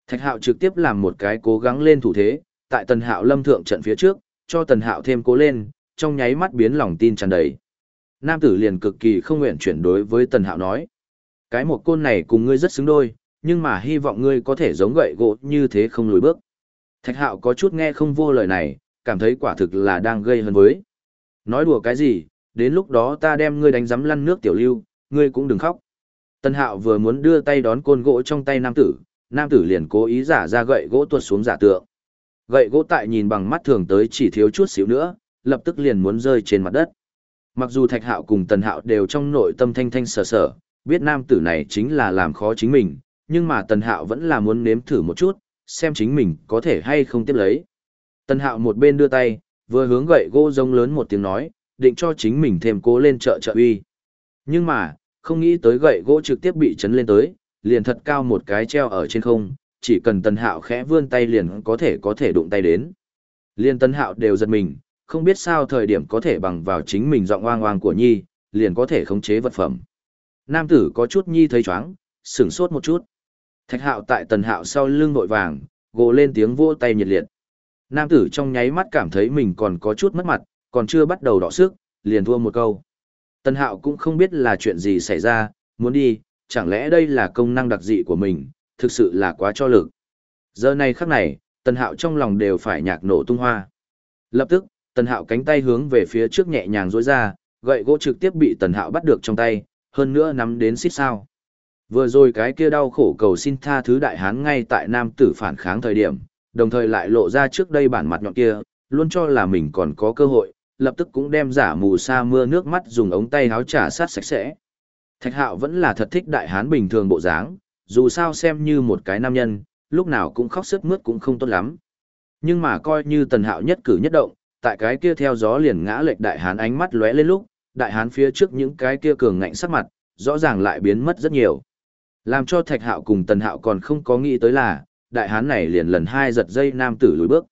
Thạch Hạo trực tiếp làm một cái cố gắng lên thủ thế, tại Tần Hạo lâm thượng trận phía trước, cho Tần Hạo thêm cố lên, trong nháy mắt biến lòng tin tràn đầy. Nam tử liền cực kỳ không nguyện chuyển đối với Tần Hạo nói. Cái một côn này cùng ngươi rất xứng đôi, nhưng mà hy vọng ngươi có thể giống gậy gỗ như thế không lùi bước. Thạch Hạo có chút nghe không vô lời này, cảm thấy quả thực là đang gây hấn với. Nói đùa cái gì, đến lúc đó ta đem ngươi đánh giấm lăn nước tiểu lưu, ngươi cũng đừng khóc. Tân hạo vừa muốn đưa tay đón côn gỗ trong tay nam tử, nam tử liền cố ý giả ra gậy gỗ tuột xuống giả tượng. Gậy gỗ tại nhìn bằng mắt thường tới chỉ thiếu chút xíu nữa, lập tức liền muốn rơi trên mặt đất. Mặc dù thạch hạo cùng tần hạo đều trong nội tâm thanh thanh sở sở, biết nam tử này chính là làm khó chính mình, nhưng mà tần hạo vẫn là muốn nếm thử một chút, xem chính mình có thể hay không tiếp lấy. Tần hạo một bên đưa tay, vừa hướng gậy gỗ rông lớn một tiếng nói, định cho chính mình thêm cố lên trợ trợ uy. Nhưng mà, không nghĩ tới gậy gỗ trực tiếp bị chấn lên tới, liền thật cao một cái treo ở trên không, chỉ cần tần hạo khẽ vươn tay liền có thể có thể đụng tay đến. liền tần hạo đều giật mình, không biết sao thời điểm có thể bằng vào chính mình giọng oang oang của nhi, liền có thể khống chế vật phẩm. Nam tử có chút nhi thấy chóng, sửng sốt một chút. Thạch hạo tại tần hạo sau lưng vội vàng, gồ lên tiếng vỗ tay nhiệt liệt. Nam tử trong nháy mắt cảm thấy mình còn có chút mất mặt, còn chưa bắt đầu đọ sức, liền thua một câu. Tần hạo cũng không biết là chuyện gì xảy ra, muốn đi, chẳng lẽ đây là công năng đặc dị của mình, thực sự là quá cho lực. Giờ này khắc này, Tần hạo trong lòng đều phải nhạc nổ tung hoa. Lập tức, Tần hạo cánh tay hướng về phía trước nhẹ nhàng rối ra, gậy gỗ trực tiếp bị tần hạo bắt được trong tay, hơn nữa nắm đến xít sao. Vừa rồi cái kia đau khổ cầu xin tha thứ đại hán ngay tại nam tử phản kháng thời điểm, đồng thời lại lộ ra trước đây bản mặt nhọn kia, luôn cho là mình còn có cơ hội, lập tức cũng đem giả mù sa mưa nước mắt dùng ống tay áo trả sát sạch sẽ. Thạch hạo vẫn là thật thích đại hán bình thường bộ dáng, dù sao xem như một cái nam nhân, lúc nào cũng khóc sức mướt cũng không tốt lắm. Nhưng mà coi như tần hạo nhất cử nhất động, tại cái kia theo gió liền ngã lệch đại hán ánh mắt lóe lên lúc, đại hán phía trước những cái kia cường ngạnh sắc mặt, rõ ràng lại biến mất rất nhiều. Làm cho thạch hạo cùng tần hạo còn không có nghĩ tới là, đại hán này liền lần hai giật dây nam tử lùi bước.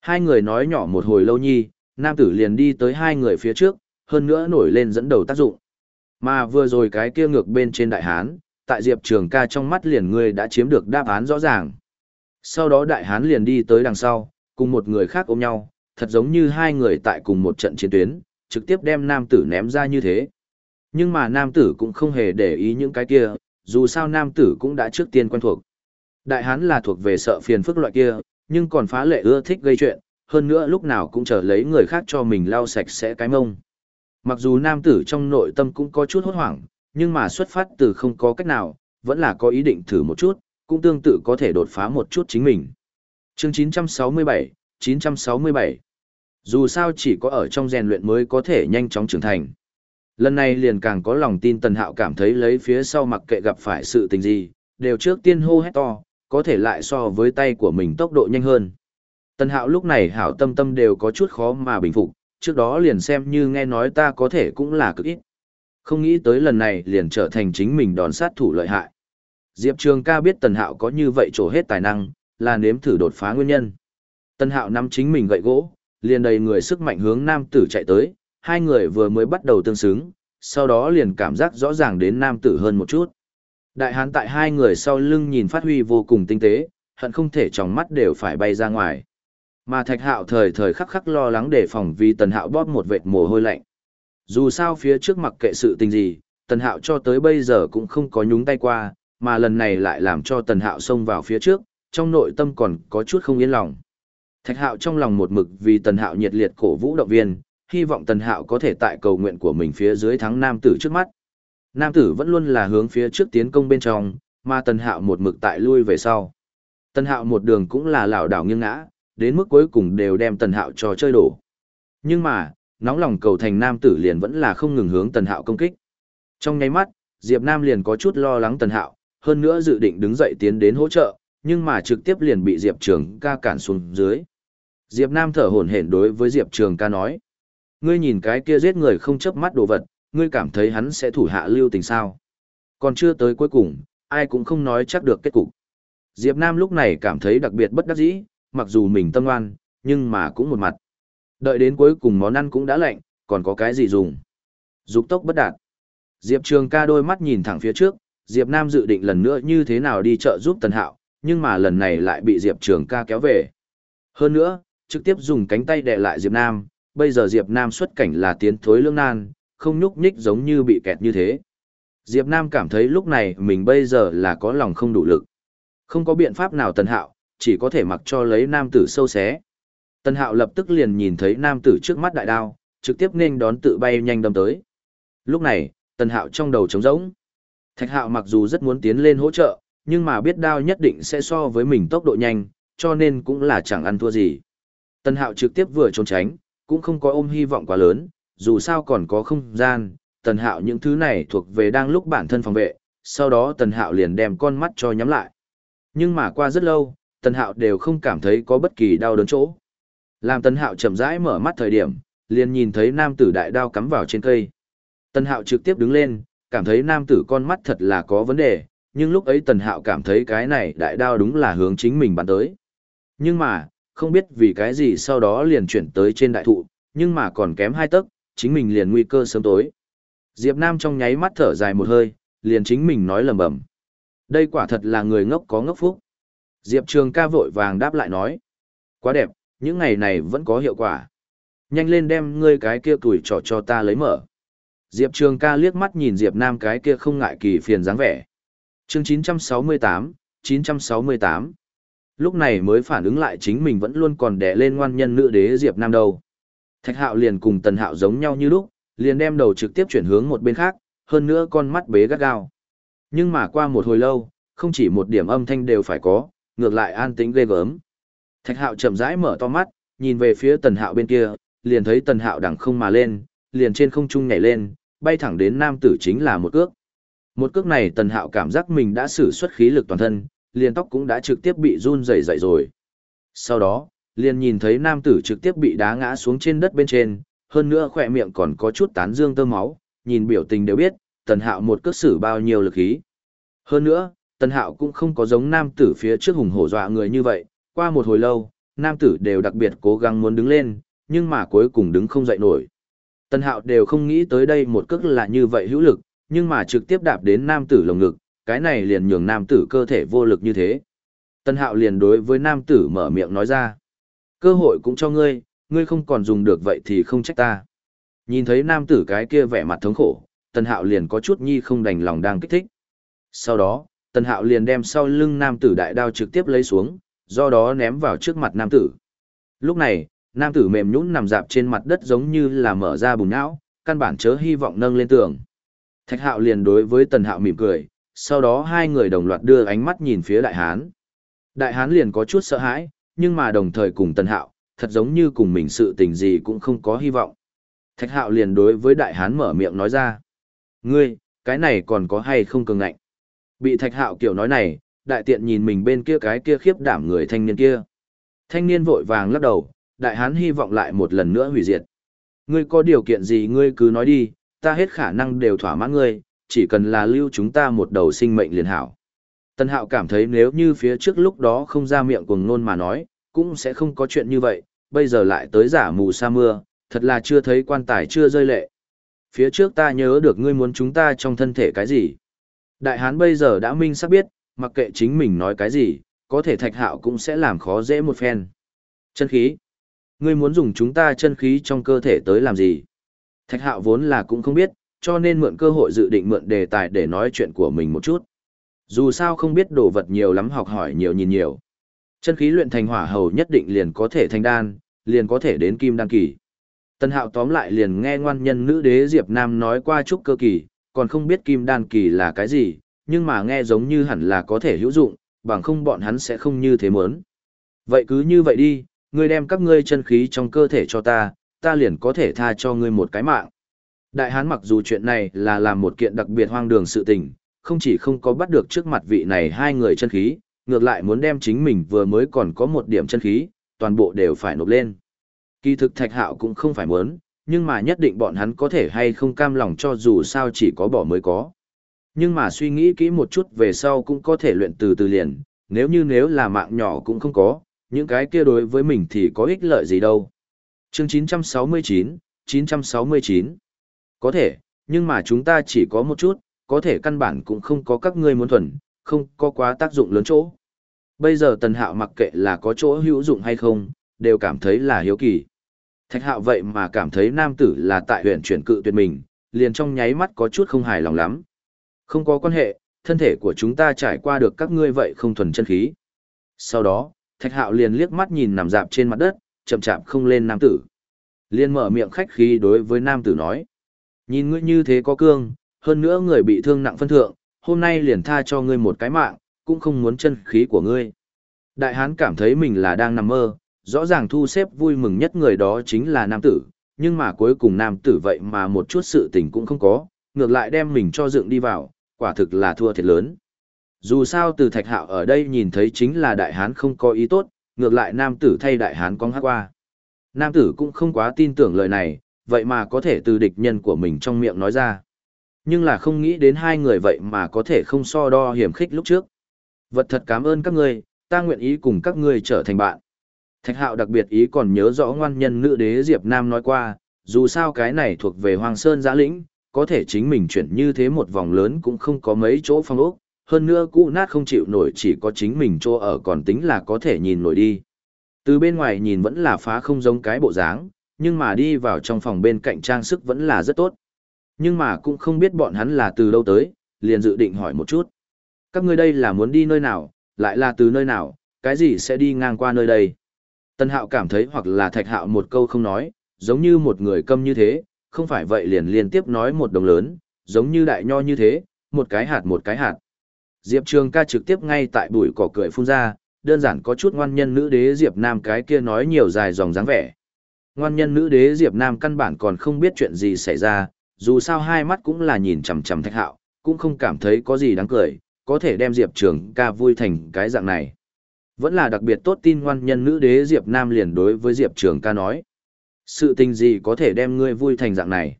Hai người nói nhỏ một hồi lâu nhi, nam tử liền đi tới hai người phía trước, hơn nữa nổi lên dẫn đầu tác dụng. Mà vừa rồi cái kia ngược bên trên đại hán, tại Diệp Trường ca trong mắt liền người đã chiếm được đáp án rõ ràng. Sau đó đại hán liền đi tới đằng sau, cùng một người khác ôm nhau, thật giống như hai người tại cùng một trận chiến tuyến, trực tiếp đem nam tử ném ra như thế. Nhưng mà nam tử cũng không hề để ý những cái kia, dù sao nam tử cũng đã trước tiên quen thuộc. Đại hán là thuộc về sợ phiền phức loại kia, nhưng còn phá lệ ưa thích gây chuyện, hơn nữa lúc nào cũng chờ lấy người khác cho mình lau sạch sẽ cái mông. Mặc dù nam tử trong nội tâm cũng có chút hốt hoảng, nhưng mà xuất phát từ không có cách nào, vẫn là có ý định thử một chút, cũng tương tự có thể đột phá một chút chính mình. Chương 967, 967 Dù sao chỉ có ở trong rèn luyện mới có thể nhanh chóng trưởng thành. Lần này liền càng có lòng tin Tần Hạo cảm thấy lấy phía sau mặc kệ gặp phải sự tình gì, đều trước tiên hô hét to, có thể lại so với tay của mình tốc độ nhanh hơn. Tần hạo lúc này hảo tâm tâm đều có chút khó mà bình phục, trước đó liền xem như nghe nói ta có thể cũng là cực ít. Không nghĩ tới lần này liền trở thành chính mình đòn sát thủ lợi hại. Diệp Trường ca biết Tần Hạo có như vậy trổ hết tài năng, là nếm thử đột phá nguyên nhân. Tần Hạo nắm chính mình gậy gỗ, liền đầy người sức mạnh hướng nam tử chạy tới, hai người vừa mới bắt đầu tương xứng, sau đó liền cảm giác rõ ràng đến nam tử hơn một chút. Đại hán tại hai người sau lưng nhìn phát huy vô cùng tinh tế, hận không thể trong mắt đều phải bay ra ngoài. Mà thạch hạo thời thời khắc khắc lo lắng đề phòng vì tần hạo bóp một vệt mồ hôi lạnh. Dù sao phía trước mặc kệ sự tình gì, tần hạo cho tới bây giờ cũng không có nhúng tay qua, mà lần này lại làm cho tần hạo xông vào phía trước, trong nội tâm còn có chút không yên lòng. Thạch hạo trong lòng một mực vì tần hạo nhiệt liệt cổ vũ động viên, hy vọng tần hạo có thể tại cầu nguyện của mình phía dưới thắng nam tử trước mắt. Nam tử vẫn luôn là hướng phía trước tiến công bên trong, mà tần hạo một mực tại lui về sau. Tần hạo một đường cũng là lảo đảo nghiêng ngã, đến mức cuối cùng đều đem tần hạo cho chơi đổ. Nhưng mà, nóng lòng cầu thành nam tử liền vẫn là không ngừng hướng tần hạo công kích. Trong nháy mắt, Diệp Nam liền có chút lo lắng tần hạo, hơn nữa dự định đứng dậy tiến đến hỗ trợ, nhưng mà trực tiếp liền bị Diệp Trường ca cản xuống dưới. Diệp Nam thở hổn hển đối với Diệp Trường ca nói. Ngươi nhìn cái kia giết người không chớp mắt đồ vật, ngươi cảm thấy hắn sẽ thủ hạ lưu tình sao. Còn chưa tới cuối cùng, ai cũng không nói chắc được kết cục. Diệp Nam lúc này cảm thấy đặc biệt bất đắc dĩ, mặc dù mình tâm oan, nhưng mà cũng một mặt. Đợi đến cuối cùng món ăn cũng đã lạnh, còn có cái gì dùng. Dục tốc bất đạt. Diệp Trường ca đôi mắt nhìn thẳng phía trước, Diệp Nam dự định lần nữa như thế nào đi chợ giúp Tần Hạo, nhưng mà lần này lại bị Diệp Trường ca kéo về. Hơn nữa, trực tiếp dùng cánh tay đè lại Diệp Nam, bây giờ Diệp Nam xuất cảnh là tiến thối lương nan, không nhúc nhích giống như bị kẹt như thế. Diệp Nam cảm thấy lúc này mình bây giờ là có lòng không đủ lực. Không có biện pháp nào Tần Hạo, chỉ có thể mặc cho lấy nam tử sâu xé. Tần Hạo lập tức liền nhìn thấy nam tử trước mắt đại đao, trực tiếp nên đón tự bay nhanh đâm tới. Lúc này, Tần Hạo trong đầu trống rỗng. Thạch Hạo mặc dù rất muốn tiến lên hỗ trợ, nhưng mà biết đao nhất định sẽ so với mình tốc độ nhanh, cho nên cũng là chẳng ăn thua gì. Tần Hạo trực tiếp vừa trốn tránh, cũng không có ôm hy vọng quá lớn, dù sao còn có không gian, Tần Hạo những thứ này thuộc về đang lúc bản thân phòng vệ, sau đó Tần Hạo liền đem con mắt cho nhắm lại. Nhưng mà qua rất lâu, Tần Hạo đều không cảm thấy có bất kỳ đau đớn chỗ. Làm Tần Hạo chậm rãi mở mắt thời điểm, liền nhìn thấy nam tử đại đao cắm vào trên cây. Tần Hạo trực tiếp đứng lên, cảm thấy nam tử con mắt thật là có vấn đề, nhưng lúc ấy Tần Hạo cảm thấy cái này đại đao đúng là hướng chính mình bắn tới. Nhưng mà, không biết vì cái gì sau đó liền chuyển tới trên đại thụ, nhưng mà còn kém hai tấc, chính mình liền nguy cơ sớm tối. Diệp Nam trong nháy mắt thở dài một hơi, liền chính mình nói lầm bầm. Đây quả thật là người ngốc có ngốc phúc. Diệp Trường ca vội vàng đáp lại nói. Quá đẹp, những ngày này vẫn có hiệu quả. Nhanh lên đem ngươi cái kia tuổi trò cho ta lấy mở. Diệp Trường ca liếc mắt nhìn Diệp Nam cái kia không ngại kỳ phiền dáng vẻ. Chương 968, 968. Lúc này mới phản ứng lại chính mình vẫn luôn còn đè lên ngoan nhân nữ đế Diệp Nam đâu. Thạch Hạo liền cùng Tần Hạo giống nhau như lúc, liền đem đầu trực tiếp chuyển hướng một bên khác, hơn nữa con mắt bế gắt gao. Nhưng mà qua một hồi lâu, không chỉ một điểm âm thanh đều phải có, ngược lại an tĩnh ghê gớm. Thạch Hạo chậm rãi mở to mắt, nhìn về phía Tần Hạo bên kia, liền thấy Tần Hạo đằng không mà lên, liền trên không trung nhảy lên, bay thẳng đến nam tử chính là một cước. Một cước này Tần Hạo cảm giác mình đã sử xuất khí lực toàn thân, liền tóc cũng đã trực tiếp bị run rẩy rẩy rồi. Sau đó, liền nhìn thấy nam tử trực tiếp bị đá ngã xuống trên đất bên trên, hơn nữa khỏe miệng còn có chút tán dương tơ máu, nhìn biểu tình đều biết, Tần Hạo một cước xử bao nhiêu lực khí. Hơn nữa, Tần Hạo cũng không có giống nam tử phía trước hùng hổ dọa người như vậy, qua một hồi lâu, nam tử đều đặc biệt cố gắng muốn đứng lên, nhưng mà cuối cùng đứng không dậy nổi. Tần Hạo đều không nghĩ tới đây một cước là như vậy hữu lực, nhưng mà trực tiếp đạp đến nam tử lồng ngực, cái này liền nhường nam tử cơ thể vô lực như thế. tân Hạo liền đối với nam tử mở miệng nói ra. Cơ hội cũng cho ngươi, ngươi không còn dùng được vậy thì không trách ta. Nhìn thấy nam tử cái kia vẻ mặt thống khổ, tân Hạo liền có chút nhi không đành lòng đang kích thích. Sau đó, tân Hạo liền đem sau lưng nam tử đại đao trực tiếp lấy xuống, do đó ném vào trước mặt nam tử. Lúc này, nam tử mềm nhũn nằm dạp trên mặt đất giống như là mở ra bùn não, căn bản chớ hy vọng nâng lên tường. Thạch Hạo liền đối với Tần Hạo mỉm cười, sau đó hai người đồng loạt đưa ánh mắt nhìn phía Đại Hán. Đại Hán liền có chút sợ hãi, nhưng mà đồng thời cùng Tần Hạo, thật giống như cùng mình sự tình gì cũng không có hy vọng. Thạch Hạo liền đối với Đại Hán mở miệng nói ra. Ngươi, cái này còn có hay không cường ngạnh? Bị Thạch Hạo kiểu nói này, đại tiện nhìn mình bên kia cái kia khiếp đảm người thanh niên kia. Thanh niên vội vàng lắc đầu, đại hán hy vọng lại một lần nữa hủy diệt. Ngươi có điều kiện gì ngươi cứ nói đi, ta hết khả năng đều thỏa mãn ngươi, chỉ cần là lưu chúng ta một đầu sinh mệnh liền hảo. Tân hạo cảm thấy nếu như phía trước lúc đó không ra miệng cuồng nôn mà nói, cũng sẽ không có chuyện như vậy, bây giờ lại tới giả mù sa mưa, thật là chưa thấy quan tài chưa rơi lệ. Phía trước ta nhớ được ngươi muốn chúng ta trong thân thể cái gì. Đại hán bây giờ đã minh xác biết, mặc kệ chính mình nói cái gì, có thể thạch hạo cũng sẽ làm khó dễ một phen. Chân khí. Ngươi muốn dùng chúng ta chân khí trong cơ thể tới làm gì? Thạch hạo vốn là cũng không biết, cho nên mượn cơ hội dự định mượn đề tài để nói chuyện của mình một chút. Dù sao không biết đồ vật nhiều lắm học hỏi nhiều nhìn nhiều. Chân khí luyện thành hỏa hầu nhất định liền có thể thành đan, liền có thể đến kim đan kỳ. Tân hạo tóm lại liền nghe ngoan nhân nữ đế Diệp Nam nói qua chút cơ kỳ, còn không biết kim đan kỳ là cái gì, nhưng mà nghe giống như hẳn là có thể hữu dụng, bằng không bọn hắn sẽ không như thế muốn. Vậy cứ như vậy đi, ngươi đem các ngươi chân khí trong cơ thể cho ta, ta liền có thể tha cho ngươi một cái mạng. Đại hán mặc dù chuyện này là làm một kiện đặc biệt hoang đường sự tình, không chỉ không có bắt được trước mặt vị này hai người chân khí, ngược lại muốn đem chính mình vừa mới còn có một điểm chân khí, toàn bộ đều phải nộp lên. Kỳ thực thạch hạo cũng không phải muốn, nhưng mà nhất định bọn hắn có thể hay không cam lòng cho dù sao chỉ có bỏ mới có. Nhưng mà suy nghĩ kỹ một chút về sau cũng có thể luyện từ từ liền, nếu như nếu là mạng nhỏ cũng không có, những cái kia đối với mình thì có ích lợi gì đâu. Chương 969, 969 có thể, nhưng mà chúng ta chỉ có một chút, có thể căn bản cũng không có các ngươi muốn thuần, không có quá tác dụng lớn chỗ. Bây giờ tần hạo mặc kệ là có chỗ hữu dụng hay không, đều cảm thấy là hiếu kỳ. Thạch hạo vậy mà cảm thấy nam tử là tại huyện chuyển cự tuyệt mình, liền trong nháy mắt có chút không hài lòng lắm. Không có quan hệ, thân thể của chúng ta trải qua được các ngươi vậy không thuần chân khí. Sau đó, thạch hạo liền liếc mắt nhìn nằm dạp trên mặt đất, chậm chạp không lên nam tử. Liên mở miệng khách khí đối với nam tử nói. Nhìn ngươi như thế có cương, hơn nữa người bị thương nặng phân thượng, hôm nay liền tha cho ngươi một cái mạng, cũng không muốn chân khí của ngươi. Đại hán cảm thấy mình là đang nằm mơ, rõ ràng thu xếp vui mừng nhất người đó chính là nam tử, nhưng mà cuối cùng nam tử vậy mà một chút sự tình cũng không có, ngược lại đem mình cho dựng đi vào, quả thực là thua thiệt lớn. Dù sao từ thạch hạo ở đây nhìn thấy chính là đại hán không có ý tốt, ngược lại nam tử thay đại hán con hát qua. Nam tử cũng không quá tin tưởng lời này, vậy mà có thể từ địch nhân của mình trong miệng nói ra. Nhưng là không nghĩ đến hai người vậy mà có thể không so đo hiểm khích lúc trước. Vật thật cảm ơn các ngươi, ta nguyện ý cùng các ngươi trở thành bạn. Thạch hạo đặc biệt ý còn nhớ rõ ngoan nhân nữ đế Diệp Nam nói qua, dù sao cái này thuộc về Hoàng Sơn giã lĩnh, có thể chính mình chuyển như thế một vòng lớn cũng không có mấy chỗ phong ốc, hơn nữa cũ nát không chịu nổi chỉ có chính mình chỗ ở còn tính là có thể nhìn nổi đi. Từ bên ngoài nhìn vẫn là phá không giống cái bộ dáng, nhưng mà đi vào trong phòng bên cạnh trang sức vẫn là rất tốt. Nhưng mà cũng không biết bọn hắn là từ đâu tới, liền dự định hỏi một chút. Các ngươi đây là muốn đi nơi nào, lại là từ nơi nào, cái gì sẽ đi ngang qua nơi đây? Tân hạo cảm thấy hoặc là thạch hạo một câu không nói, giống như một người câm như thế, không phải vậy liền liên tiếp nói một đồng lớn, giống như đại nho như thế, một cái hạt một cái hạt. Diệp Trường ca trực tiếp ngay tại bụi cỏ cười phun ra, đơn giản có chút ngoan nhân nữ đế Diệp Nam cái kia nói nhiều dài dòng dáng vẻ. Ngoan nhân nữ đế Diệp Nam căn bản còn không biết chuyện gì xảy ra, dù sao hai mắt cũng là nhìn chằm chằm thạch hạo, cũng không cảm thấy có gì đáng cười, có thể đem Diệp Trường ca vui thành cái dạng này. Vẫn là đặc biệt tốt tin ngoan nhân nữ đế Diệp Nam liền đối với Diệp Trường ca nói. Sự tình gì có thể đem ngươi vui thành dạng này?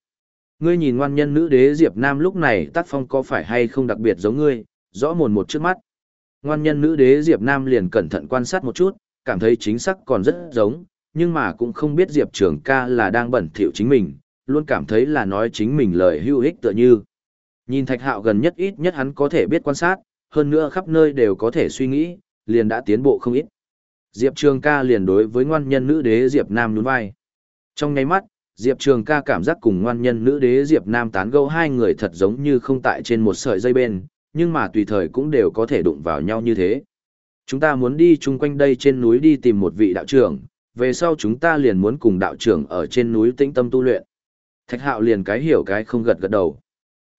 Ngươi nhìn ngoan nhân nữ đế Diệp Nam lúc này tác phong có phải hay không đặc biệt giống ngươi, rõ mồn một trước mắt. Ngoan nhân nữ đế Diệp Nam liền cẩn thận quan sát một chút, cảm thấy chính xác còn rất giống, nhưng mà cũng không biết Diệp Trường ca là đang bẩn thỉu chính mình, luôn cảm thấy là nói chính mình lời hữu ích tựa như. Nhìn thạch hạo gần nhất ít nhất hắn có thể biết quan sát, hơn nữa khắp nơi đều có thể suy nghĩ, liền đã tiến bộ không ít. Diệp Trường ca liền đối với ngoan nhân nữ đế Diệp Nam nhún vai. Trong ngay mắt, Diệp Trường ca cảm giác cùng ngoan nhân nữ đế Diệp Nam tán gẫu hai người thật giống như không tại trên một sợi dây bên, nhưng mà tùy thời cũng đều có thể đụng vào nhau như thế. Chúng ta muốn đi chung quanh đây trên núi đi tìm một vị đạo trưởng, về sau chúng ta liền muốn cùng đạo trưởng ở trên núi tĩnh tâm tu luyện. Thạch hạo liền cái hiểu cái không gật gật đầu.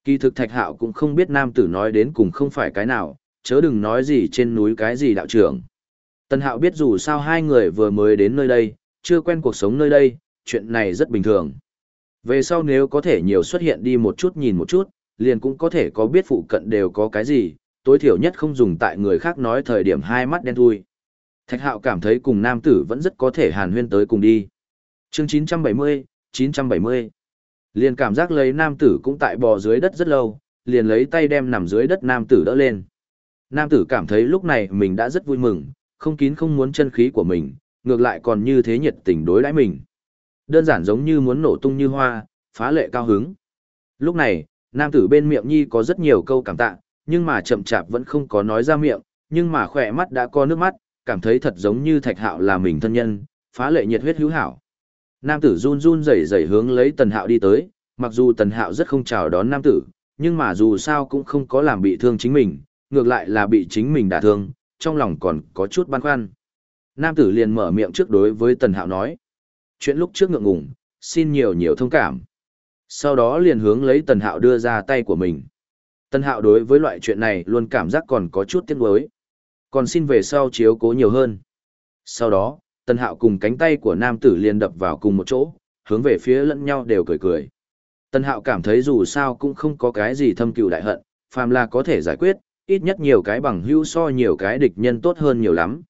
Kỳ thực thạch hạo cũng không biết nam tử nói đến cùng không phải cái nào, chớ đừng nói gì trên núi cái gì đạo trưởng. Tân hạo biết dù sao hai người vừa mới đến nơi đây, chưa quen cuộc sống nơi đây, chuyện này rất bình thường. Về sau nếu có thể nhiều xuất hiện đi một chút nhìn một chút, liền cũng có thể có biết phụ cận đều có cái gì, tối thiểu nhất không dùng tại người khác nói thời điểm hai mắt đen thui. Thạch hạo cảm thấy cùng nam tử vẫn rất có thể hàn huyên tới cùng đi. Chương 970, 970 Liền cảm giác lấy nam tử cũng tại bò dưới đất rất lâu, liền lấy tay đem nằm dưới đất nam tử đỡ lên. Nam tử cảm thấy lúc này mình đã rất vui mừng, không kín không muốn chân khí của mình, ngược lại còn như thế nhiệt tình đối đãi mình. Đơn giản giống như muốn nổ tung như hoa, phá lệ cao hứng. Lúc này, nam tử bên miệng nhi có rất nhiều câu cảm tạ, nhưng mà chậm chạp vẫn không có nói ra miệng, nhưng mà khỏe mắt đã có nước mắt, cảm thấy thật giống như thạch hạo là mình thân nhân, phá lệ nhiệt huyết hữu hảo. Nam tử run run rẩy rẩy hướng lấy tần hạo đi tới, mặc dù tần hạo rất không chào đón nam tử, nhưng mà dù sao cũng không có làm bị thương chính mình, ngược lại là bị chính mình đả thương, trong lòng còn có chút băn khoăn. Nam tử liền mở miệng trước đối với tần hạo nói. Chuyện lúc trước ngượng ngùng, xin nhiều nhiều thông cảm. Sau đó liền hướng lấy tần hạo đưa ra tay của mình. Tần hạo đối với loại chuyện này luôn cảm giác còn có chút tiếc nuối. Còn xin về sau chiếu cố nhiều hơn. Sau đó, tần hạo cùng cánh tay của nam tử liền đập vào cùng một chỗ, hướng về phía lẫn nhau đều cười cười. Tần hạo cảm thấy dù sao cũng không có cái gì thâm cừu đại hận, phàm là có thể giải quyết, ít nhất nhiều cái bằng hữu so nhiều cái địch nhân tốt hơn nhiều lắm.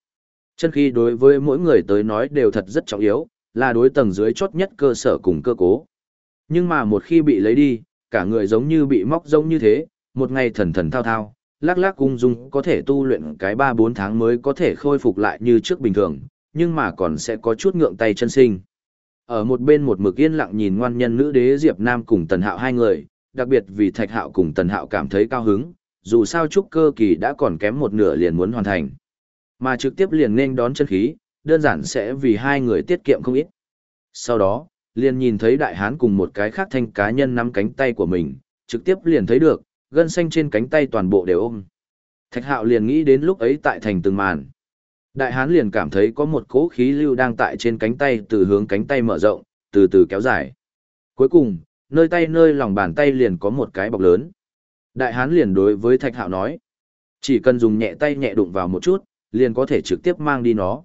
Chân khí đối với mỗi người tới nói đều thật rất trọng yếu, là đối tầng dưới chốt nhất cơ sở cùng cơ cố. Nhưng mà một khi bị lấy đi, cả người giống như bị móc giống như thế, một ngày thần thần thao thao, lắc lắc cung dung có thể tu luyện cái 3-4 tháng mới có thể khôi phục lại như trước bình thường, nhưng mà còn sẽ có chút ngượng tay chân sinh. Ở một bên một mực yên lặng nhìn ngoan nhân nữ đế Diệp Nam cùng Tần Hạo hai người, đặc biệt vì Thạch Hạo cùng Tần Hạo cảm thấy cao hứng, dù sao trúc cơ kỳ đã còn kém một nửa liền muốn hoàn thành. Mà trực tiếp liền nên đón chân khí, đơn giản sẽ vì hai người tiết kiệm không ít. Sau đó, liền nhìn thấy đại hán cùng một cái khác thanh cá nhân nắm cánh tay của mình, trực tiếp liền thấy được, gân xanh trên cánh tay toàn bộ đều ôm. Thạch hạo liền nghĩ đến lúc ấy tại thành từng màn. Đại hán liền cảm thấy có một cỗ khí lưu đang tại trên cánh tay từ hướng cánh tay mở rộng, từ từ kéo dài. Cuối cùng, nơi tay nơi lòng bàn tay liền có một cái bọc lớn. Đại hán liền đối với thạch hạo nói, chỉ cần dùng nhẹ tay nhẹ đụng vào một chút, liền có thể trực tiếp mang đi nó.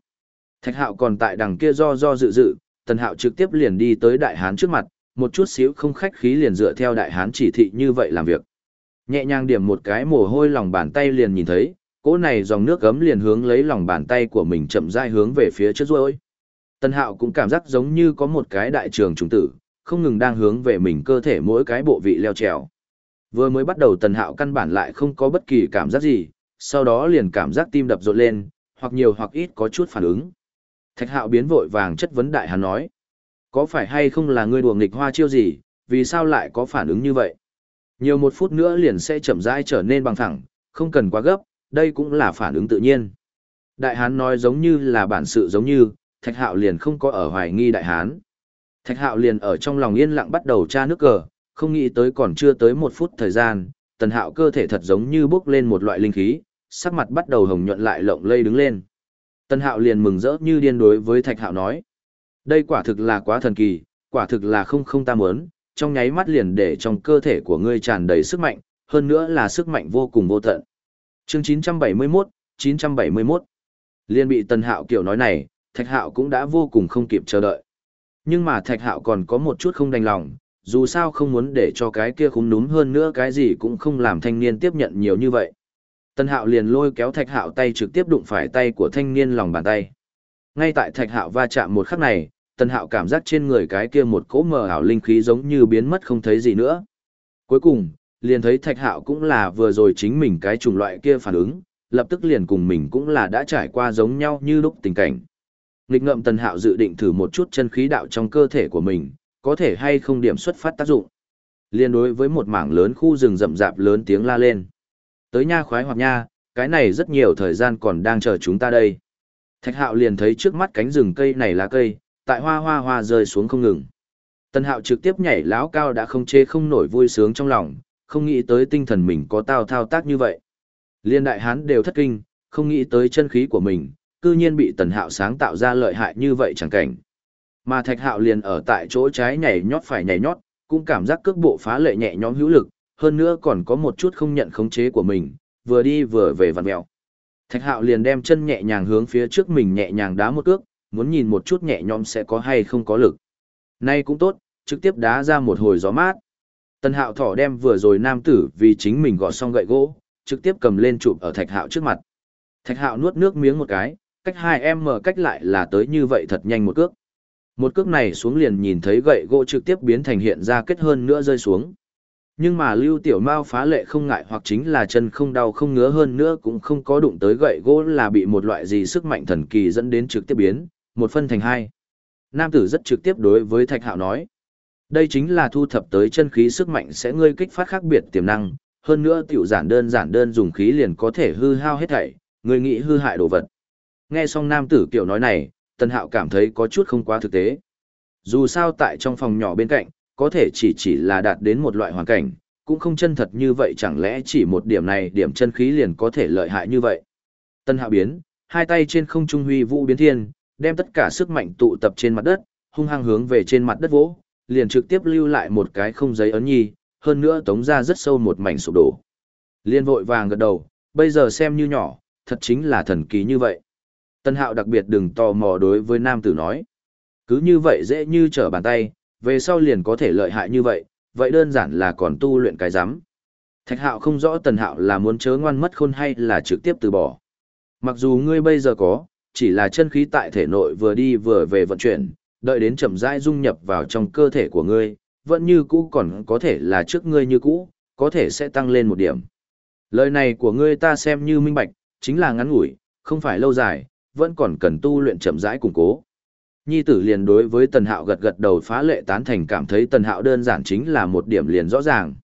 Thạch hạo còn tại đằng kia do do dự dự, tần hạo trực tiếp liền đi tới đại hán trước mặt, một chút xíu không khách khí liền dựa theo đại hán chỉ thị như vậy làm việc. Nhẹ nhàng điểm một cái mồ hôi lòng bàn tay liền nhìn thấy, cỗ này dòng nước gấm liền hướng lấy lòng bàn tay của mình chậm rãi hướng về phía trước rồi. Tần hạo cũng cảm giác giống như có một cái đại trường trùng tử, không ngừng đang hướng về mình cơ thể mỗi cái bộ vị leo trèo. Vừa mới bắt đầu tần hạo căn bản lại không có bất kỳ cảm giác gì, sau đó liền cảm giác tim đập rộn lên, hoặc nhiều hoặc ít có chút phản ứng. Thạch hạo biến vội vàng chất vấn đại hắn nói. Có phải hay không là ngươi đùa nghịch hoa chiêu gì, vì sao lại có phản ứng như vậy? Nhiều một phút nữa liền sẽ chậm rãi trở nên bằng thẳng, không cần quá gấp, đây cũng là phản ứng tự nhiên. Đại hán nói giống như là bản sự giống như, thạch hạo liền không có ở hoài nghi đại hán. Thạch hạo liền ở trong lòng yên lặng bắt đầu tra nước cờ, không nghĩ tới còn chưa tới một phút thời gian, tần hạo cơ thể thật giống như bốc lên một loại linh khí, sắc mặt bắt đầu hồng nhuận lại lộng lây đứng lên. Tần hạo liền mừng rỡ như điên đối với thạch hạo nói. Đây quả thực là quá thần kỳ, quả thực là không không ta muốn, trong nháy mắt liền để trong cơ thể của ngươi tràn đầy sức mạnh, hơn nữa là sức mạnh vô cùng vô tận. Chương 971, 971. Liên bị Tần Hạo kiểu nói này, Thạch Hạo cũng đã vô cùng không kịp chờ đợi. Nhưng mà Thạch Hạo còn có một chút không đành lòng, dù sao không muốn để cho cái kia khúm núm hơn nữa cái gì cũng không làm thanh niên tiếp nhận nhiều như vậy. Tân hạo liền lôi kéo thạch hạo tay trực tiếp đụng phải tay của thanh niên lòng bàn tay. Ngay tại thạch hạo va chạm một khắc này, Tần hạo cảm giác trên người cái kia một cỗ mờ ảo linh khí giống như biến mất không thấy gì nữa. Cuối cùng, liền thấy thạch hạo cũng là vừa rồi chính mình cái chủng loại kia phản ứng, lập tức liền cùng mình cũng là đã trải qua giống nhau như lúc tình cảnh. Nghịch Ngậm tần hạo dự định thử một chút chân khí đạo trong cơ thể của mình, có thể hay không điểm xuất phát tác dụng. Liên đối với một mảng lớn khu rừng rậm rạp lớn tiếng la lên. Tới nha khoái hoặc nha, cái này rất nhiều thời gian còn đang chờ chúng ta đây. Thạch hạo liền thấy trước mắt cánh rừng cây này là cây, tại hoa hoa hoa rơi xuống không ngừng. Tân hạo trực tiếp nhảy lão cao đã không chê không nổi vui sướng trong lòng, không nghĩ tới tinh thần mình có tao thao tác như vậy. Liên đại hán đều thất kinh, không nghĩ tới chân khí của mình, cư nhiên bị tần hạo sáng tạo ra lợi hại như vậy chẳng cảnh. Mà thạch hạo liền ở tại chỗ trái nhảy nhót phải nhảy nhót, cũng cảm giác cước bộ phá lệ nhẹ nhõm hữu lực, hơn nữa còn có một chút không nhận khống chế của mình, vừa đi vừa về vặn mèo. Thạch hạo liền đem chân nhẹ nhàng hướng phía trước mình nhẹ nhàng đá một cước, muốn nhìn một chút nhẹ nhõm sẽ có hay không có lực. Nay cũng tốt, trực tiếp đá ra một hồi gió mát. Tần hạo thỏ đem vừa rồi nam tử vì chính mình gọt xong gậy gỗ, trực tiếp cầm lên chụp ở thạch hạo trước mặt. Thạch hạo nuốt nước miếng một cái, cách hai em mở cách lại là tới như vậy thật nhanh một cước. Một cước này xuống liền nhìn thấy gậy gỗ trực tiếp biến thành hiện ra kết hơn nữa rơi xuống. Nhưng mà Lưu Tiểu Mao phá lệ không ngại hoặc chính là chân không đau không ngứa hơn nữa cũng không có đụng tới gậy gỗ là bị một loại gì sức mạnh thần kỳ dẫn đến trực tiếp biến, một phân thành hai. Nam tử rất trực tiếp đối với Thạch Hạo nói. Đây chính là thu thập tới chân khí sức mạnh sẽ ngươi kích phát khác biệt tiềm năng, hơn nữa tiểu giản đơn giản đơn dùng khí liền có thể hư hao hết thảy, ngươi nghĩ hư hại đồ vật. Nghe xong nam tử kiểu nói này, Tân Hạo cảm thấy có chút không quá thực tế. Dù sao tại trong phòng nhỏ bên cạnh, có thể chỉ chỉ là đạt đến một loại hoàn cảnh, cũng không chân thật như vậy chẳng lẽ chỉ một điểm này điểm chân khí liền có thể lợi hại như vậy. Tân Hạo biến, hai tay trên không trung huy vũ biến thiên, đem tất cả sức mạnh tụ tập trên mặt đất, hung hăng hướng về trên mặt đất vỗ, liền trực tiếp lưu lại một cái không giấy ấn nhi, hơn nữa tống ra rất sâu một mảnh sụp đổ. Liên vội vàng gật đầu, bây giờ xem như nhỏ, thật chính là thần kỳ như vậy. Tân hạo đặc biệt đừng tò mò đối với nam tử nói. Cứ như vậy dễ như trở bàn tay, về sau liền có thể lợi hại như vậy, vậy đơn giản là còn tu luyện cái giám. Thạch hạo không rõ tần hạo là muốn chớ ngoan mất khôn hay là trực tiếp từ bỏ. Mặc dù ngươi bây giờ có, chỉ là chân khí tại thể nội vừa đi vừa về vận chuyển, đợi đến chậm rãi dung nhập vào trong cơ thể của ngươi, vẫn như cũ còn có thể là trước ngươi như cũ, có thể sẽ tăng lên một điểm. Lời này của ngươi ta xem như minh bạch, chính là ngắn ngủi, không phải lâu dài, vẫn còn cần tu luyện chậm rãi củng cố. Nhi tử liền đối với Tần Hạo gật gật đầu phá lệ tán thành cảm thấy Tần Hạo đơn giản chính là một điểm liền rõ ràng.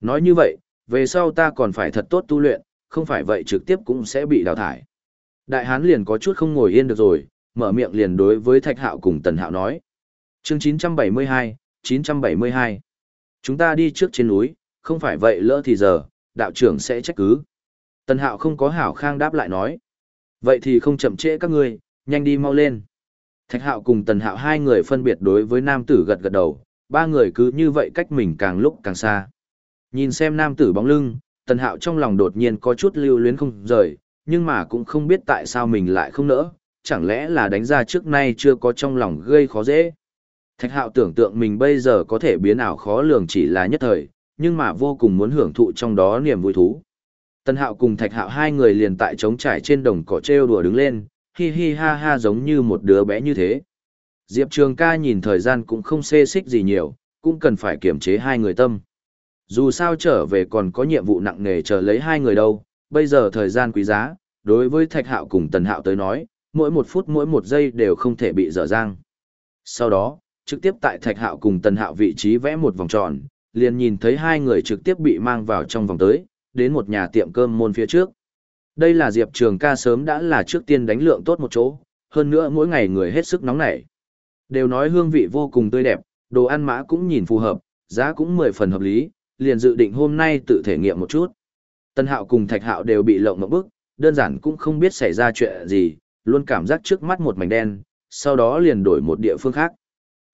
Nói như vậy, về sau ta còn phải thật tốt tu luyện, không phải vậy trực tiếp cũng sẽ bị đào thải. Đại hán liền có chút không ngồi yên được rồi, mở miệng liền đối với Thạch Hạo cùng Tần Hạo nói. Chương 972, 972. Chúng ta đi trước trên núi, không phải vậy lỡ thì giờ, đạo trưởng sẽ trách cứ. Tần Hạo không có hảo khang đáp lại nói. Vậy thì không chậm trễ các ngươi, nhanh đi mau lên. Thạch Hạo cùng Tần Hạo hai người phân biệt đối với nam tử gật gật đầu, ba người cứ như vậy cách mình càng lúc càng xa. Nhìn xem nam tử bóng lưng, Tần Hạo trong lòng đột nhiên có chút lưu luyến không rời, nhưng mà cũng không biết tại sao mình lại không nỡ, chẳng lẽ là đánh ra trước nay chưa có trong lòng gây khó dễ. Thạch hạo tưởng tượng mình bây giờ có thể biến ảo khó lường chỉ là nhất thời, nhưng mà vô cùng muốn hưởng thụ trong đó niềm vui thú. Tân hạo cùng thạch hạo hai người liền tại trống trải trên đồng cỏ trêu đùa đứng lên, hi hi ha ha giống như một đứa bé như thế. Diệp Trường ca nhìn thời gian cũng không xê xích gì nhiều, cũng cần phải kiểm chế hai người tâm. Dù sao trở về còn có nhiệm vụ nặng nề chờ lấy hai người đâu, bây giờ thời gian quý giá, đối với thạch hạo cùng tần hạo tới nói, mỗi một phút mỗi một giây đều không thể bị dở dang. Sau đó, trực tiếp tại thạch hạo cùng tần hạo vị trí vẽ một vòng tròn, liền nhìn thấy hai người trực tiếp bị mang vào trong vòng tới, đến một nhà tiệm cơm môn phía trước. Đây là Diệp Trường ca sớm đã là trước tiên đánh lượng tốt một chỗ, hơn nữa mỗi ngày người hết sức nóng nảy. Đều nói hương vị vô cùng tươi đẹp, đồ ăn mã cũng nhìn phù hợp, giá cũng mười phần hợp lý, liền dự định hôm nay tự thể nghiệm một chút. Tân Hạo cùng Thạch Hạo đều bị lộng ngộp bức, đơn giản cũng không biết xảy ra chuyện gì, luôn cảm giác trước mắt một mảnh đen, sau đó liền đổi một địa phương khác.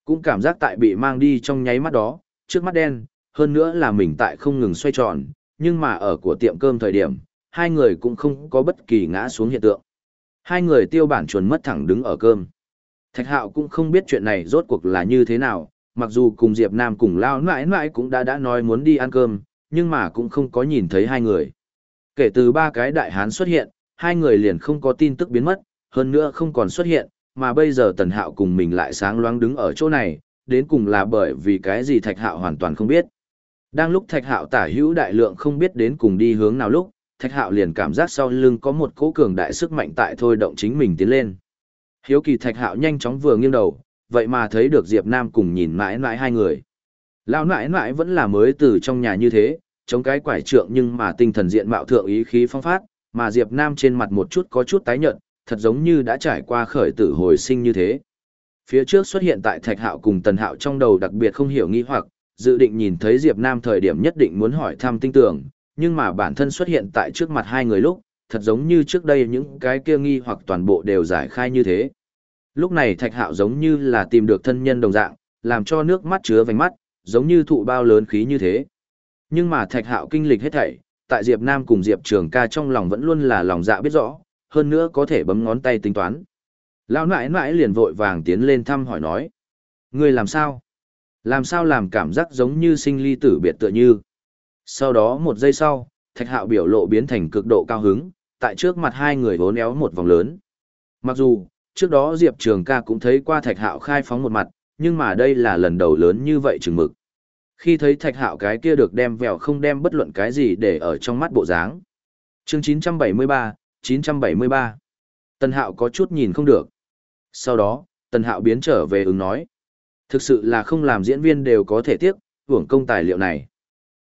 Cũng cảm giác tại bị mang đi trong nháy mắt đó, trước mắt đen, hơn nữa là mình tại không ngừng xoay tròn, nhưng mà ở của tiệm cơm thời điểm, hai người cũng không có bất kỳ ngã xuống hiện tượng. Hai người tiêu bản chuẩn mất thẳng đứng ở cơm. Thạch hạo cũng không biết chuyện này rốt cuộc là như thế nào, mặc dù cùng Diệp Nam cùng lao mãi mãi cũng đã đã nói muốn đi ăn cơm, nhưng mà cũng không có nhìn thấy hai người. Kể từ ba cái đại hán xuất hiện, hai người liền không có tin tức biến mất, hơn nữa không còn xuất hiện, mà bây giờ tần hạo cùng mình lại sáng loáng đứng ở chỗ này, đến cùng là bởi vì cái gì thạch hạo hoàn toàn không biết. Đang lúc thạch hạo tả hữu đại lượng không biết đến cùng đi hướng nào lúc, thạch hạo liền cảm giác sau lưng có một cỗ cường đại sức mạnh tại thôi động chính mình tiến lên. Hiếu kỳ thạch hạo nhanh chóng vừa nghiêng đầu, vậy mà thấy được Diệp Nam cùng nhìn mãi mãi hai người. Lão nãi nãi vẫn là mới từ trong nhà như thế, chống cái quải trượng nhưng mà tinh thần diện mạo thượng ý khí phong phát, mà Diệp Nam trên mặt một chút có chút tái nhợt, thật giống như đã trải qua khởi tử hồi sinh như thế. Phía trước xuất hiện tại Thạch Hạo cùng Tần Hạo trong đầu đặc biệt không hiểu nghi hoặc, dự định nhìn thấy Diệp Nam thời điểm nhất định muốn hỏi thăm tinh tưởng, nhưng mà bản thân xuất hiện tại trước mặt hai người lúc, thật giống như trước đây những cái kia nghi hoặc toàn bộ đều giải khai như thế. Lúc này Thạch Hạo giống như là tìm được thân nhân đồng dạng, làm cho nước mắt chứa vành mắt, giống như thụ bao lớn khí như thế. Nhưng mà Thạch Hạo kinh lịch hết thảy, tại Diệp Nam cùng Diệp Trường ca trong lòng vẫn luôn là lòng dạ biết rõ, hơn nữa có thể bấm ngón tay tính toán. Lão nãi nãi liền vội vàng tiến lên thăm hỏi nói. Người làm sao? Làm sao làm cảm giác giống như sinh ly tử biệt tựa như. Sau đó một giây sau, thạch hạo biểu lộ biến thành cực độ cao hứng, tại trước mặt hai người vốn éo một vòng lớn. Mặc dù, trước đó Diệp Trường ca cũng thấy qua Thạch Hạo khai phóng một mặt, nhưng mà đây là lần đầu lớn như vậy chừng mực. Khi thấy Thạch Hạo cái kia được đem vèo không đem bất luận cái gì để ở trong mắt bộ dáng. Chương 973, 973. Tần Hạo có chút nhìn không được. Sau đó, Tần Hạo biến trở về ứng nói. Thực sự là không làm diễn viên đều có thể tiếc, hưởng công tài liệu này.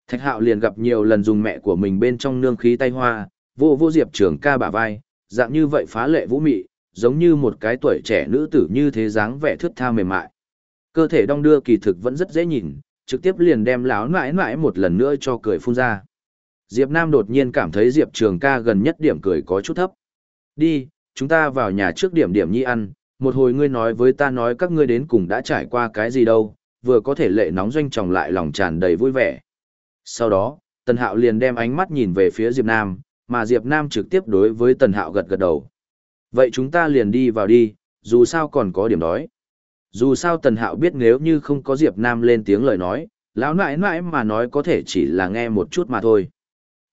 Thạch Hạo liền gặp nhiều lần dùng mẹ của mình bên trong nương khí tay hoa, vô vô diệp trường ca bả vai, dạng như vậy phá lệ vũ mị, giống như một cái tuổi trẻ nữ tử như thế dáng vẻ thướt tha mềm mại. Cơ thể đong đưa kỳ thực vẫn rất dễ nhìn, trực tiếp liền đem láo nãi nãi một lần nữa cho cười phun ra. Diệp Nam đột nhiên cảm thấy Diệp Trường ca gần nhất điểm cười có chút thấp. Đi, chúng ta vào nhà trước điểm điểm nhi ăn, một hồi ngươi nói với ta nói các ngươi đến cùng đã trải qua cái gì đâu, vừa có thể lệ nóng doanh tròng lại lòng tràn đầy vui vẻ. Sau đó, Tần Hạo liền đem ánh mắt nhìn về phía Diệp Nam, mà Diệp Nam trực tiếp đối với Tần Hạo gật gật đầu. Vậy chúng ta liền đi vào đi, dù sao còn có điểm đói. Dù sao Tần Hạo biết nếu như không có Diệp Nam lên tiếng lời nói, lão nãi nãi mà nói có thể chỉ là nghe một chút mà thôi.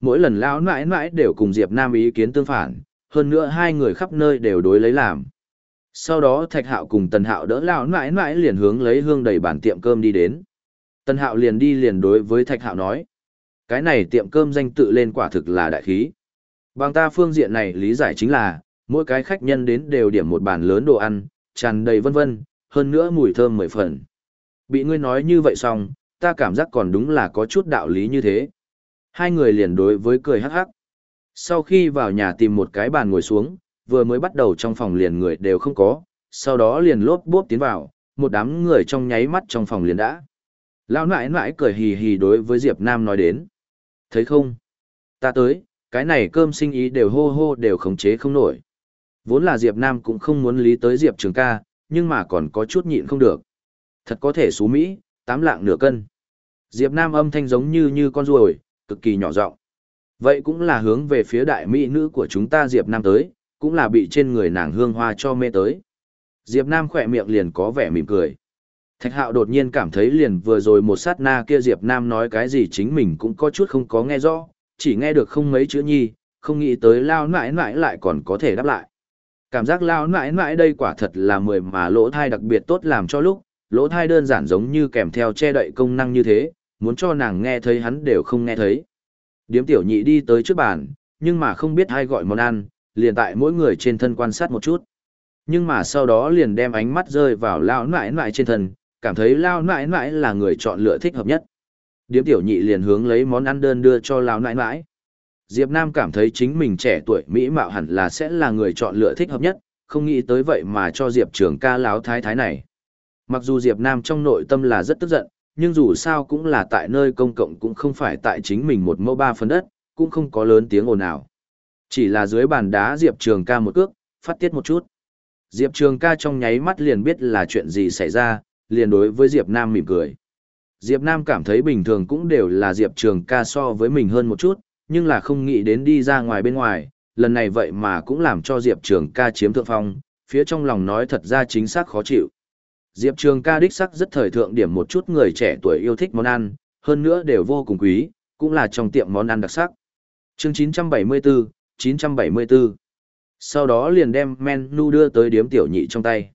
Mỗi lần lão nãi nãi đều cùng Diệp Nam ý kiến tương phản, hơn nữa hai người khắp nơi đều đối lấy làm. Sau đó Thạch Hạo cùng Tần Hạo đỡ lão nãi nãi liền hướng lấy hương đầy bản tiệm cơm đi đến. Tần Hạo liền đi liền đối với Thạch Hạo nói. Cái này tiệm cơm danh tự lên quả thực là đại khí. Bằng ta phương diện này lý giải chính là, mỗi cái khách nhân đến đều điểm một bàn lớn đồ ăn, tràn đầy vân vân, hơn nữa mùi thơm mười phần. Bị ngươi nói như vậy xong, ta cảm giác còn đúng là có chút đạo lý như thế. Hai người liền đối với cười hắc hắc. Sau khi vào nhà tìm một cái bàn ngồi xuống, vừa mới bắt đầu trong phòng liền người đều không có, sau đó liền lốp bốp tiến vào, một đám người trong nháy mắt trong phòng liền đã. Lão nãi nãi cười hì hì đối với Diệp Nam nói đến. Thấy không? Ta tới, cái này cơm sinh ý đều hô hô đều khống chế không nổi. Vốn là Diệp Nam cũng không muốn lý tới Diệp Trường ca, nhưng mà còn có chút nhịn không được. Thật có thể xú Mỹ, tám lạng nửa cân. Diệp Nam âm thanh giống như như con ruồi, cực kỳ nhỏ giọng. Vậy cũng là hướng về phía đại mỹ nữ của chúng ta Diệp Nam tới, cũng là bị trên người nàng hương hoa cho mê tới. Diệp Nam khỏe miệng liền có vẻ mỉm cười. Thạch hạo đột nhiên cảm thấy liền vừa rồi một sát na kia Diệp Nam nói cái gì chính mình cũng có chút không có nghe rõ, chỉ nghe được không mấy chữ nhi, không nghĩ tới lao nãi nãi lại còn có thể đáp lại. Cảm giác lao nãi nãi đây quả thật là mười mà lỗ thai đặc biệt tốt làm cho lúc, lỗ thai đơn giản giống như kèm theo che đậy công năng như thế, muốn cho nàng nghe thấy hắn đều không nghe thấy. Điếm tiểu nhị đi tới trước bàn, nhưng mà không biết ai gọi món ăn, liền tại mỗi người trên thân quan sát một chút. Nhưng mà sau đó liền đem ánh mắt rơi vào lao nãi nãi trên thân, cảm thấy lao nãi nãi là người chọn lựa thích hợp nhất. Điếm tiểu nhị liền hướng lấy món ăn đơn đưa cho lao nãi nãi. Diệp Nam cảm thấy chính mình trẻ tuổi mỹ mạo hẳn là sẽ là người chọn lựa thích hợp nhất, không nghĩ tới vậy mà cho Diệp Trường ca láo thái thái này. Mặc dù Diệp Nam trong nội tâm là rất tức giận, nhưng dù sao cũng là tại nơi công cộng cũng không phải tại chính mình một mẫu ba phần đất, cũng không có lớn tiếng ồn nào. Chỉ là dưới bàn đá Diệp Trường ca một cước, phát tiết một chút. Diệp Trường ca trong nháy mắt liền biết là chuyện gì xảy ra, liền đối với Diệp Nam mỉm cười. Diệp Nam cảm thấy bình thường cũng đều là Diệp Trường ca so với mình hơn một chút, nhưng là không nghĩ đến đi ra ngoài bên ngoài, lần này vậy mà cũng làm cho Diệp Trường ca chiếm thượng phong, phía trong lòng nói thật ra chính xác khó chịu. Diệp Trường ca đích sắc rất thời thượng điểm một chút người trẻ tuổi yêu thích món ăn, hơn nữa đều vô cùng quý, cũng là trong tiệm món ăn đặc sắc. Chương 974, 974. Sau đó liền đem menu đưa tới điếm tiểu nhị trong tay.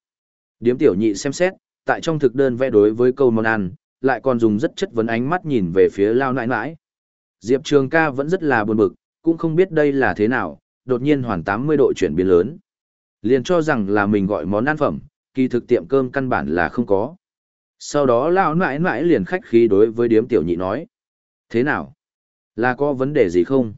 Điếm tiểu nhị xem xét, tại trong thực đơn vẽ đối với câu món ăn, lại còn dùng rất chất vấn ánh mắt nhìn về phía lao nãi nãi. Diệp Trường ca vẫn rất là buồn bực, cũng không biết đây là thế nào, đột nhiên hoàn 80 độ chuyển biến lớn. Liền cho rằng là mình gọi món ăn phẩm, kỳ thực tiệm cơm căn bản là không có. Sau đó lao nãi nãi liền khách khí đối với điếm tiểu nhị nói. Thế nào? Là có vấn đề gì không?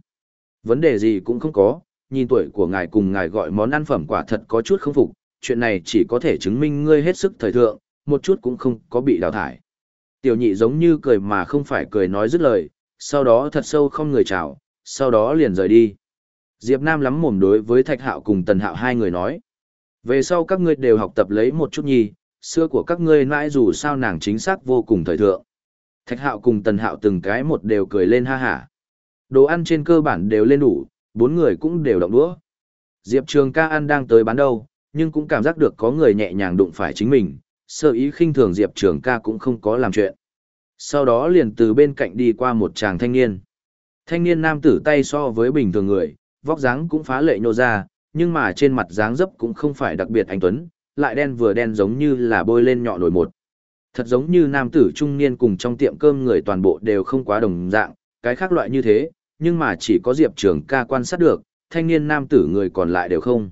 Vấn đề gì cũng không có, nhìn tuổi của ngài cùng ngài gọi món ăn phẩm quả thật có chút không phục, chuyện này chỉ có thể chứng minh ngươi hết sức thời thượng, một chút cũng không có bị đào thải. Tiểu nhị giống như cười mà không phải cười nói dứt lời, sau đó thật sâu không người chào, sau đó liền rời đi. Diệp Nam lắm mồm đối với Thạch Hạo cùng Tần Hạo hai người nói. Về sau các ngươi đều học tập lấy một chút nhi, xưa của các ngươi mãi dù sao nàng chính xác vô cùng thời thượng. Thạch Hạo cùng Tần Hạo từng cái một đều cười lên ha hả. Đồ ăn trên cơ bản đều lên đủ, bốn người cũng đều động đũa. Diệp Trường ca ăn đang tới bán đâu, nhưng cũng cảm giác được có người nhẹ nhàng đụng phải chính mình, sơ ý khinh thường Diệp Trường ca cũng không có làm chuyện. Sau đó liền từ bên cạnh đi qua một chàng thanh niên. Thanh niên nam tử tay so với bình thường người, vóc dáng cũng phá lệ nhô ra, nhưng mà trên mặt dáng dấp cũng không phải đặc biệt anh tuấn, lại đen vừa đen giống như là bôi lên nhọ nổi một. Thật giống như nam tử trung niên cùng trong tiệm cơm người toàn bộ đều không quá đồng dạng, cái khác loại như thế, nhưng mà chỉ có Diệp Trường ca quan sát được, thanh niên nam tử người còn lại đều không.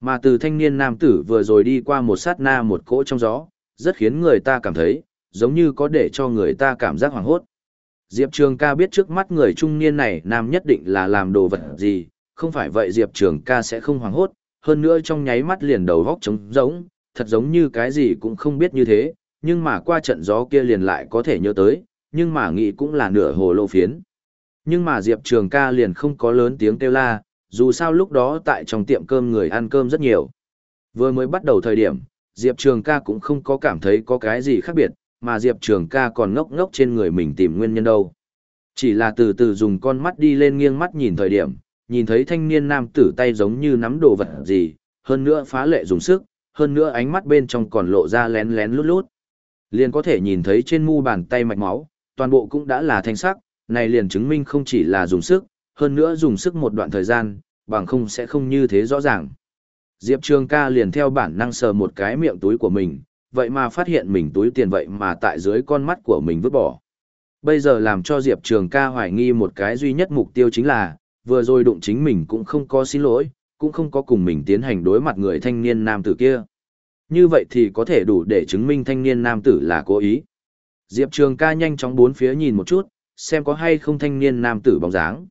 Mà từ thanh niên nam tử vừa rồi đi qua một sát na một cỗ trong gió, rất khiến người ta cảm thấy, giống như có để cho người ta cảm giác hoảng hốt. Diệp Trường ca biết trước mắt người trung niên này nam nhất định là làm đồ vật gì, không phải vậy Diệp Trường ca sẽ không hoảng hốt, hơn nữa trong nháy mắt liền đầu góc trống giống, thật giống như cái gì cũng không biết như thế, nhưng mà qua trận gió kia liền lại có thể nhớ tới, nhưng mà nghĩ cũng là nửa hồ lô phiến. Nhưng mà Diệp Trường ca liền không có lớn tiếng kêu la, dù sao lúc đó tại trong tiệm cơm người ăn cơm rất nhiều. Vừa mới bắt đầu thời điểm, Diệp Trường ca cũng không có cảm thấy có cái gì khác biệt, mà Diệp Trường ca còn ngốc ngốc trên người mình tìm nguyên nhân đâu. Chỉ là từ từ dùng con mắt đi lên nghiêng mắt nhìn thời điểm, nhìn thấy thanh niên nam tử tay giống như nắm đồ vật gì, hơn nữa phá lệ dùng sức, hơn nữa ánh mắt bên trong còn lộ ra lén lén lút lút. Liền có thể nhìn thấy trên mu bàn tay mạch máu, toàn bộ cũng đã là thanh sắc, này liền chứng minh không chỉ là dùng sức, hơn nữa dùng sức một đoạn thời gian, bằng không sẽ không như thế rõ ràng. Diệp Trường ca liền theo bản năng sờ một cái miệng túi của mình, vậy mà phát hiện mình túi tiền vậy mà tại dưới con mắt của mình vứt bỏ. Bây giờ làm cho Diệp Trường ca hoài nghi một cái duy nhất mục tiêu chính là, vừa rồi đụng chính mình cũng không có xin lỗi, cũng không có cùng mình tiến hành đối mặt người thanh niên nam tử kia. Như vậy thì có thể đủ để chứng minh thanh niên nam tử là cố ý. Diệp Trường ca nhanh chóng bốn phía nhìn một chút, xem có hay không thanh niên nam tử bóng dáng.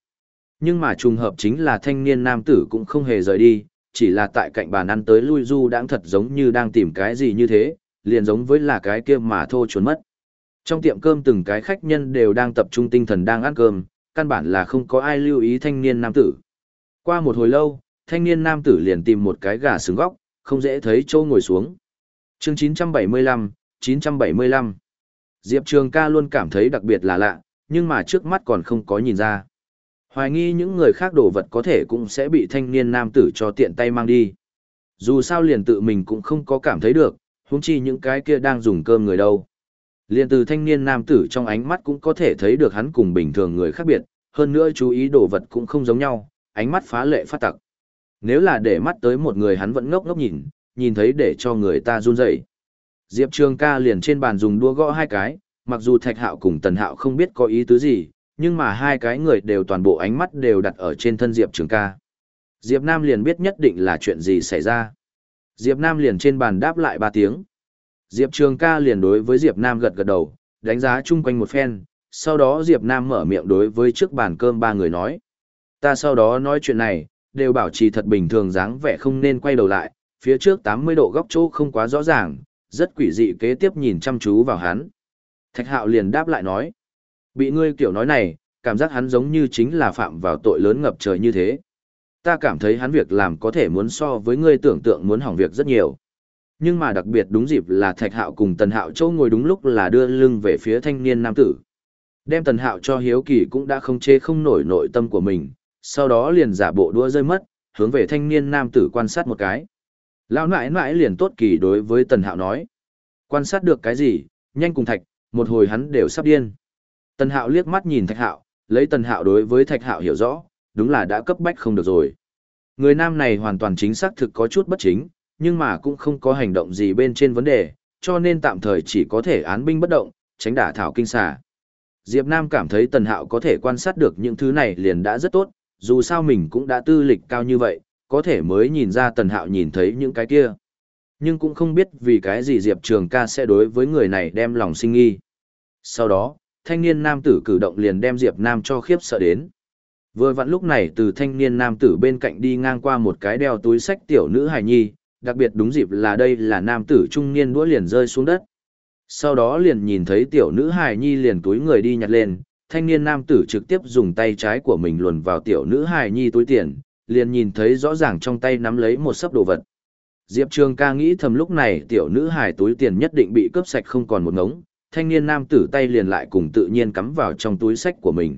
Nhưng mà trùng hợp chính là thanh niên nam tử cũng không hề rời đi, chỉ là tại cạnh bàn ăn tới lui du đãng thật giống như đang tìm cái gì như thế, liền giống với là cái kia mà thô chuồn mất. Trong tiệm cơm từng cái khách nhân đều đang tập trung tinh thần đang ăn cơm, căn bản là không có ai lưu ý thanh niên nam tử. Qua một hồi lâu, thanh niên nam tử liền tìm một cái gà xứng góc, không dễ thấy châu ngồi xuống. chương 975, 975. Diệp Trường ca luôn cảm thấy đặc biệt là lạ, nhưng mà trước mắt còn không có nhìn ra. Hoài nghi những người khác đồ vật có thể cũng sẽ bị thanh niên nam tử cho tiện tay mang đi. Dù sao liền tự mình cũng không có cảm thấy được, huống chi những cái kia đang dùng cơm người đâu. Liền từ thanh niên nam tử trong ánh mắt cũng có thể thấy được hắn cùng bình thường người khác biệt, hơn nữa chú ý đồ vật cũng không giống nhau, ánh mắt phá lệ phát tặc. Nếu là để mắt tới một người hắn vẫn ngốc ngốc nhìn, nhìn thấy để cho người ta run rẩy. Diệp Trường ca liền trên bàn dùng đua gõ hai cái, mặc dù Thạch Hạo cùng Tần Hạo không biết có ý tứ gì, nhưng mà hai cái người đều toàn bộ ánh mắt đều đặt ở trên thân Diệp Trường ca. Diệp Nam liền biết nhất định là chuyện gì xảy ra. Diệp Nam liền trên bàn đáp lại ba tiếng. Diệp Trường ca liền đối với Diệp Nam gật gật đầu, đánh giá chung quanh một phen, sau đó Diệp Nam mở miệng đối với trước bàn cơm ba người nói. Ta sau đó nói chuyện này, đều bảo trì thật bình thường dáng vẻ không nên quay đầu lại, phía trước 80 độ góc chỗ không quá rõ ràng, rất quỷ dị kế tiếp nhìn chăm chú vào hắn. Thạch hạo liền đáp lại nói. Bị ngươi kiểu nói này, cảm giác hắn giống như chính là phạm vào tội lớn ngập trời như thế. Ta cảm thấy hắn việc làm có thể muốn so với ngươi tưởng tượng muốn hỏng việc rất nhiều. Nhưng mà đặc biệt đúng dịp là Thạch Hạo cùng Tần Hạo Châu ngồi đúng lúc là đưa lưng về phía thanh niên nam tử. Đem Tần Hạo cho Hiếu Kỳ cũng đã không chế không nổi nội tâm của mình, sau đó liền giả bộ đua rơi mất, hướng về thanh niên nam tử quan sát một cái. Lão nãi nãi liền tốt kỳ đối với Tần Hạo nói. Quan sát được cái gì, nhanh cùng Thạch, một hồi hắn đều sắp điên. Tần Hạo liếc mắt nhìn Thạch Hạo, lấy Tần Hạo đối với Thạch Hạo hiểu rõ, đúng là đã cấp bách không được rồi. Người nam này hoàn toàn chính xác thực có chút bất chính, nhưng mà cũng không có hành động gì bên trên vấn đề, cho nên tạm thời chỉ có thể án binh bất động, tránh đả thảo kinh xà. Diệp Nam cảm thấy Tần Hạo có thể quan sát được những thứ này liền đã rất tốt, dù sao mình cũng đã tư lịch cao như vậy, có thể mới nhìn ra Tần Hạo nhìn thấy những cái kia. Nhưng cũng không biết vì cái gì Diệp Trường ca sẽ đối với người này đem lòng sinh nghi. Sau đó, thanh niên nam tử cử động liền đem Diệp Nam cho khiếp sợ đến. Vừa vặn lúc này từ thanh niên nam tử bên cạnh đi ngang qua một cái đeo túi sách tiểu nữ hài nhi, đặc biệt đúng dịp là đây là nam tử trung niên đũa liền rơi xuống đất. Sau đó liền nhìn thấy tiểu nữ hài nhi liền túi người đi nhặt lên, thanh niên nam tử trực tiếp dùng tay trái của mình luồn vào tiểu nữ hài nhi túi tiền, liền nhìn thấy rõ ràng trong tay nắm lấy một sấp đồ vật. Diệp Trường ca nghĩ thầm lúc này tiểu nữ hài túi tiền nhất định bị cướp sạch không còn một ngống, thanh niên nam tử tay liền lại cùng tự nhiên cắm vào trong túi sách của mình.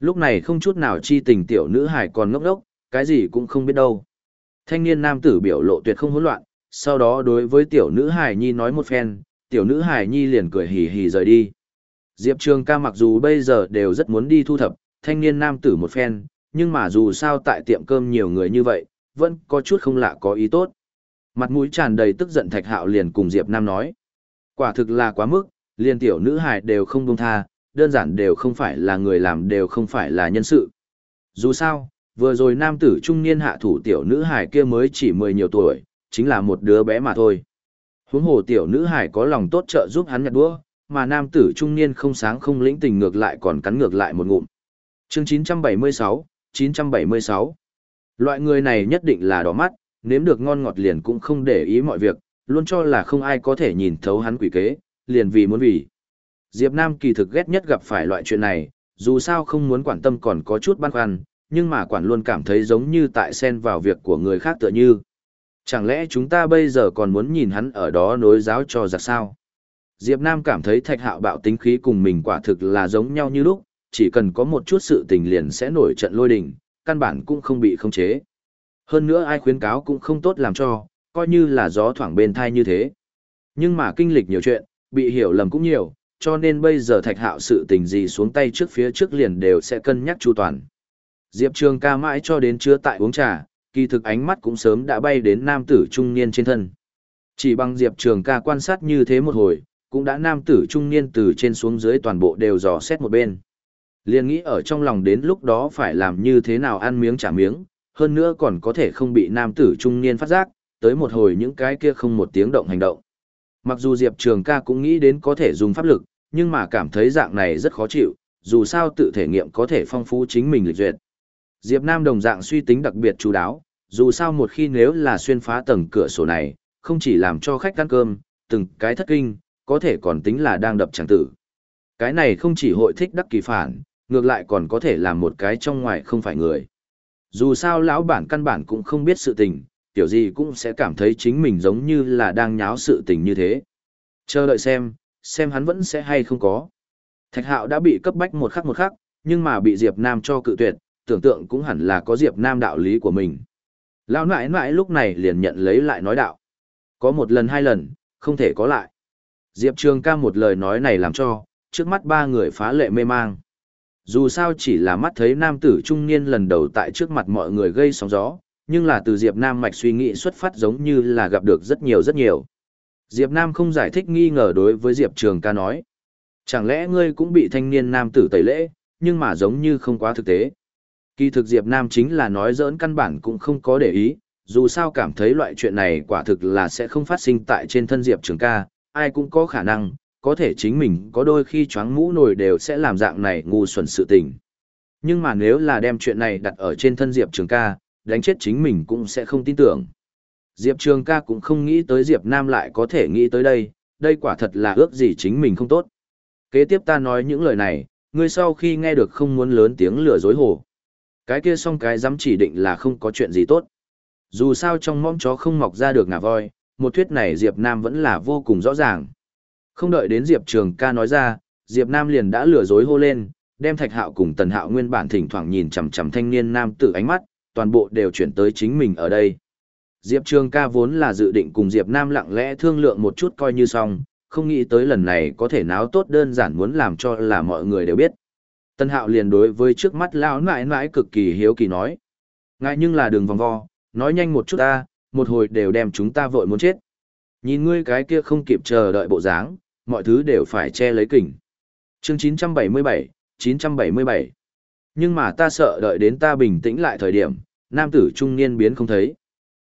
Lúc này không chút nào chi tình tiểu nữ hài còn ngốc ngốc, cái gì cũng không biết đâu. Thanh niên nam tử biểu lộ tuyệt không hỗn loạn, sau đó đối với tiểu nữ hài nhi nói một phen, tiểu nữ hài nhi liền cười hì hì rời đi. Diệp Trường ca mặc dù bây giờ đều rất muốn đi thu thập, thanh niên nam tử một phen, nhưng mà dù sao tại tiệm cơm nhiều người như vậy, vẫn có chút không lạ có ý tốt. Mặt mũi tràn đầy tức giận Thạch Hạo liền cùng Diệp Nam nói. Quả thực là quá mức, liền tiểu nữ hài đều không buông tha, đơn giản đều không phải là người làm đều không phải là nhân sự. Dù sao, vừa rồi nam tử trung niên hạ thủ tiểu nữ hải kia mới chỉ mười nhiều tuổi, chính là một đứa bé mà thôi. Huống hồ tiểu nữ hải có lòng tốt trợ giúp hắn nhặt đũa, mà nam tử trung niên không sáng không lĩnh tình ngược lại còn cắn ngược lại một ngụm. Chương 976, 976. Loại người này nhất định là đỏ mắt, nếm được ngon ngọt liền cũng không để ý mọi việc, luôn cho là không ai có thể nhìn thấu hắn quỷ kế, liền vì muốn vì. Diệp Nam kỳ thực ghét nhất gặp phải loại chuyện này, dù sao không muốn quản tâm còn có chút băn khoăn, nhưng mà quản luôn cảm thấy giống như tại xen vào việc của người khác tựa như. Chẳng lẽ chúng ta bây giờ còn muốn nhìn hắn ở đó nối giáo cho giặc sao? Diệp Nam cảm thấy thạch hạo bạo tính khí cùng mình quả thực là giống nhau như lúc, chỉ cần có một chút sự tình liền sẽ nổi trận lôi đình, căn bản cũng không bị khống chế. Hơn nữa ai khuyến cáo cũng không tốt làm cho, coi như là gió thoảng bên thai như thế. Nhưng mà kinh lịch nhiều chuyện, bị hiểu lầm cũng nhiều, cho nên bây giờ thạch hạo sự tình gì xuống tay trước phía trước liền đều sẽ cân nhắc chu toàn. Diệp Trường ca mãi cho đến chưa tại uống trà, kỳ thực ánh mắt cũng sớm đã bay đến nam tử trung niên trên thân. Chỉ bằng Diệp Trường ca quan sát như thế một hồi, cũng đã nam tử trung niên từ trên xuống dưới toàn bộ đều dò xét một bên. Liên nghĩ ở trong lòng đến lúc đó phải làm như thế nào ăn miếng trả miếng, hơn nữa còn có thể không bị nam tử trung niên phát giác, tới một hồi những cái kia không một tiếng động hành động. Mặc dù Diệp Trường ca cũng nghĩ đến có thể dùng pháp lực, nhưng mà cảm thấy dạng này rất khó chịu, dù sao tự thể nghiệm có thể phong phú chính mình lịch duyệt. Diệp Nam đồng dạng suy tính đặc biệt chú đáo, dù sao một khi nếu là xuyên phá tầng cửa sổ này, không chỉ làm cho khách ăn cơm, từng cái thất kinh, có thể còn tính là đang đập chẳng tử. Cái này không chỉ hội thích đắc kỳ phản, ngược lại còn có thể làm một cái trong ngoài không phải người. Dù sao lão bản căn bản cũng không biết sự tình, tiểu gì cũng sẽ cảm thấy chính mình giống như là đang nháo sự tình như thế. Chờ đợi xem, xem hắn vẫn sẽ hay không có. Thạch hạo đã bị cấp bách một khắc một khắc, nhưng mà bị Diệp Nam cho cự tuyệt, tưởng tượng cũng hẳn là có Diệp Nam đạo lý của mình. Lão nãi nãi lúc này liền nhận lấy lại nói đạo. Có một lần hai lần, không thể có lại. Diệp Trường ca một lời nói này làm cho, trước mắt ba người phá lệ mê mang. Dù sao chỉ là mắt thấy nam tử trung niên lần đầu tại trước mặt mọi người gây sóng gió, nhưng là từ Diệp Nam mạch suy nghĩ xuất phát giống như là gặp được rất nhiều rất nhiều. Diệp Nam không giải thích nghi ngờ đối với Diệp Trường ca nói. Chẳng lẽ ngươi cũng bị thanh niên nam tử tẩy lễ, nhưng mà giống như không quá thực tế. Kỳ thực Diệp Nam chính là nói giỡn căn bản cũng không có để ý, dù sao cảm thấy loại chuyện này quả thực là sẽ không phát sinh tại trên thân Diệp Trường ca, ai cũng có khả năng, có thể chính mình có đôi khi choáng mũ nổi đều sẽ làm dạng này ngu xuẩn sự tình. Nhưng mà nếu là đem chuyện này đặt ở trên thân Diệp Trường ca, đánh chết chính mình cũng sẽ không tin tưởng. Diệp Trường ca cũng không nghĩ tới Diệp Nam lại có thể nghĩ tới đây, đây quả thật là ước gì chính mình không tốt. Kế tiếp ta nói những lời này, ngươi sau khi nghe được không muốn lớn tiếng lừa dối hồ. Cái kia xong cái dám chỉ định là không có chuyện gì tốt. Dù sao trong mõm chó không mọc ra được ngà voi, một thuyết này Diệp Nam vẫn là vô cùng rõ ràng. Không đợi đến Diệp Trường ca nói ra, Diệp Nam liền đã lừa dối hô lên, đem Thạch Hạo cùng Tần Hạo nguyên bản thỉnh thoảng nhìn chằm chằm thanh niên nam tử ánh mắt, toàn bộ đều chuyển tới chính mình ở đây. Diệp Trường ca vốn là dự định cùng Diệp Nam lặng lẽ thương lượng một chút coi như xong, không nghĩ tới lần này có thể náo tốt đơn giản muốn làm cho là mọi người đều biết. Tân Hạo liền đối với trước mắt lão nãi nãi cực kỳ hiếu kỳ nói. Ngại nhưng là đường vòng vo, nói nhanh một chút ta, một hồi đều đem chúng ta vội muốn chết. Nhìn ngươi cái kia không kịp chờ đợi bộ dáng, mọi thứ đều phải che lấy kỉnh. Chương 977, 977. Nhưng mà ta sợ đợi đến ta bình tĩnh lại thời điểm, nam tử trung niên biến không thấy.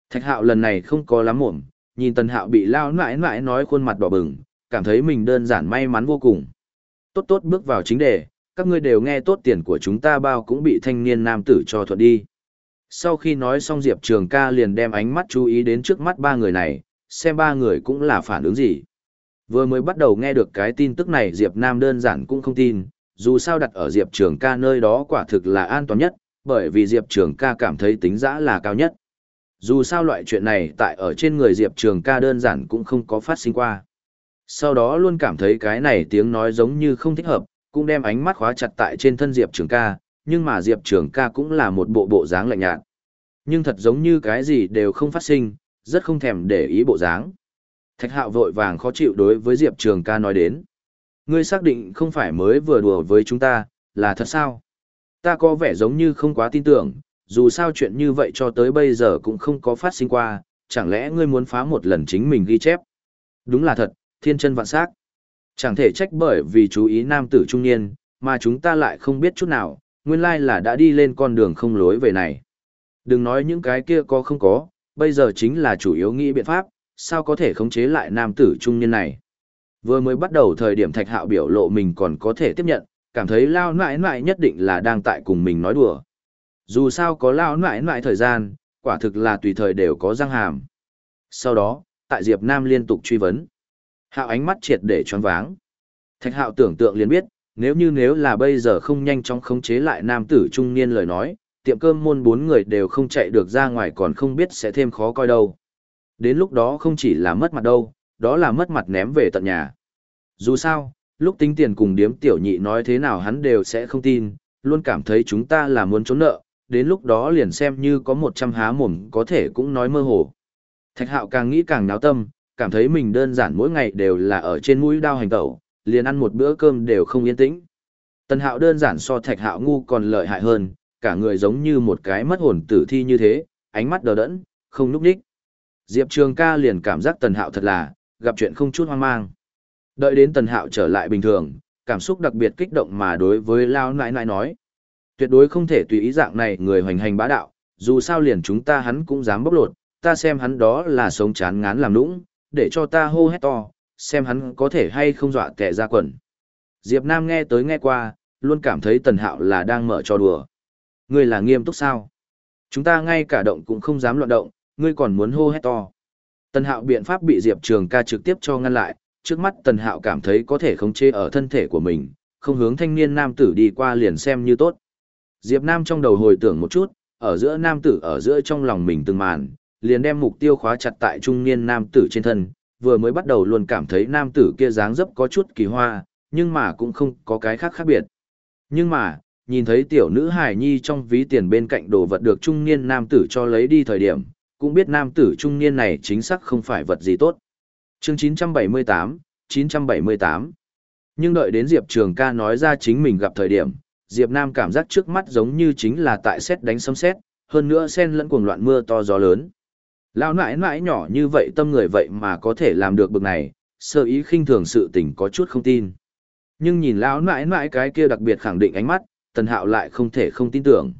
Thạch hạo lần này không có lắm muộn, nhìn tần hạo bị lao nãi nãi nói khuôn mặt đỏ bừng, cảm thấy mình đơn giản may mắn vô cùng. Tốt tốt bước vào chính đề, các ngươi đều nghe tốt tiền của chúng ta bao cũng bị thanh niên nam tử cho thuận đi. Sau khi nói xong Diệp Trường ca liền đem ánh mắt chú ý đến trước mắt ba người này, xem ba người cũng là phản ứng gì. Vừa mới bắt đầu nghe được cái tin tức này Diệp Nam đơn giản cũng không tin, dù sao đặt ở Diệp Trường ca nơi đó quả thực là an toàn nhất, bởi vì Diệp Trường ca cảm thấy tính giã là cao nhất. Dù sao loại chuyện này tại ở trên người Diệp Trường ca đơn giản cũng không có phát sinh qua. Sau đó luôn cảm thấy cái này tiếng nói giống như không thích hợp, cũng đem ánh mắt khóa chặt tại trên thân Diệp Trường ca, nhưng mà Diệp Trường ca cũng là một bộ bộ dáng lạnh nhạt. Nhưng thật giống như cái gì đều không phát sinh, rất không thèm để ý bộ dáng. Thạch hạo vội vàng khó chịu đối với Diệp Trường ca nói đến. Ngươi xác định không phải mới vừa đùa với chúng ta, là thật sao? Ta có vẻ giống như không quá tin tưởng, dù sao chuyện như vậy cho tới bây giờ cũng không có phát sinh qua, chẳng lẽ ngươi muốn phá một lần chính mình ghi chép? Đúng là thật, thiên chân vạn sắc. Chẳng thể trách bởi vì chú ý nam tử trung niên, mà chúng ta lại không biết chút nào, nguyên lai là đã đi lên con đường không lối về này. Đừng nói những cái kia có không có, bây giờ chính là chủ yếu nghĩ biện pháp, sao có thể khống chế lại nam tử trung niên này. Vừa mới bắt đầu thời điểm thạch hạo biểu lộ mình còn có thể tiếp nhận, cảm thấy lao nại nại nhất định là đang tại cùng mình nói đùa. Dù sao có lao nại nại thời gian, quả thực là tùy thời đều có răng hàm. Sau đó, tại Diệp Nam liên tục truy vấn. Hạo ánh mắt triệt để choáng váng. Thạch hạo tưởng tượng liền biết, nếu như nếu là bây giờ không nhanh chóng khống chế lại nam tử trung niên lời nói, tiệm cơm môn bốn người đều không chạy được ra ngoài còn không biết sẽ thêm khó coi đâu. Đến lúc đó không chỉ là mất mặt đâu, đó là mất mặt ném về tận nhà. Dù sao, lúc tính tiền cùng điếm tiểu nhị nói thế nào hắn đều sẽ không tin, luôn cảm thấy chúng ta là muốn trốn nợ, đến lúc đó liền xem như có một trăm há mồm có thể cũng nói mơ hồ. Thạch hạo càng nghĩ càng náo tâm, cảm thấy mình đơn giản mỗi ngày đều là ở trên mũi đao hành tẩu, liền ăn một bữa cơm đều không yên tĩnh. Tần hạo đơn giản so thạch hạo ngu còn lợi hại hơn, cả người giống như một cái mất hồn tử thi như thế, ánh mắt đờ đẫn, không núp đích. Diệp Trường ca liền cảm giác tần hạo thật là, gặp chuyện không chút hoang mang. Đợi đến tần hạo trở lại bình thường, cảm xúc đặc biệt kích động mà đối với Lao nãi nãi nói. Tuyệt đối không thể tùy ý dạng này người hoành hành bá đạo, dù sao liền chúng ta hắn cũng dám bóc lột, ta xem hắn đó là sống chán ngán làm nũng, để cho ta hô hét to, xem hắn có thể hay không dọa kẻ ra quần. Diệp Nam nghe tới nghe qua, luôn cảm thấy tần hạo là đang mở trò đùa. Ngươi là nghiêm túc sao? Chúng ta ngay cả động cũng không dám loạn động, ngươi còn muốn hô hét to. Tần hạo biện pháp bị Diệp Trường ca trực tiếp cho ngăn lại, trước mắt tần hạo cảm thấy có thể khống chế ở thân thể của mình, không hướng thanh niên nam tử đi qua liền xem như tốt. Diệp Nam trong đầu hồi tưởng một chút, ở giữa nam tử ở giữa trong lòng mình từng màn, liền đem mục tiêu khóa chặt tại trung niên nam tử trên thân, vừa mới bắt đầu luôn cảm thấy nam tử kia dáng dấp có chút kỳ hoa, nhưng mà cũng không có cái khác khác biệt. Nhưng mà, nhìn thấy tiểu nữ hải nhi trong ví tiền bên cạnh đồ vật được trung niên nam tử cho lấy đi thời điểm, cũng biết nam tử trung niên này chính xác không phải vật gì tốt. Chương 978, 978 Nhưng đợi đến Diệp Trường ca nói ra chính mình gặp thời điểm, Diệp Nam cảm giác trước mắt giống như chính là tại xét đánh sấm xét, hơn nữa sen lẫn cuồng loạn mưa to gió lớn. Lão nãi nãi nhỏ như vậy tâm người vậy mà có thể làm được bực này, sơ ý khinh thường sự tình có chút không tin. Nhưng nhìn lão nãi nãi cái kia đặc biệt khẳng định ánh mắt, tần hạo lại không thể không tin tưởng.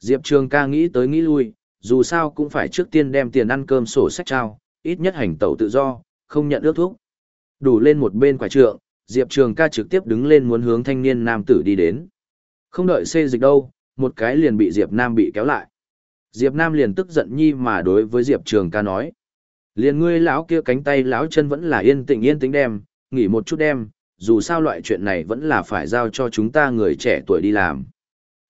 Diệp Trường ca nghĩ tới nghĩ lui, dù sao cũng phải trước tiên đem tiền ăn cơm sổ sách trao, ít nhất hành tẩu tự do, không nhận ước thuốc. Đủ lên một bên quả trượng, Diệp Trường ca trực tiếp đứng lên muốn hướng thanh niên nam tử đi đến. Không đợi xê dịch đâu, một cái liền bị Diệp Nam bị kéo lại. Diệp Nam liền tức giận nhi mà đối với Diệp Trường ca nói. Liền ngươi lão kia cánh tay lão chân vẫn là yên tĩnh yên tĩnh đem, nghỉ một chút đem, dù sao loại chuyện này vẫn là phải giao cho chúng ta người trẻ tuổi đi làm.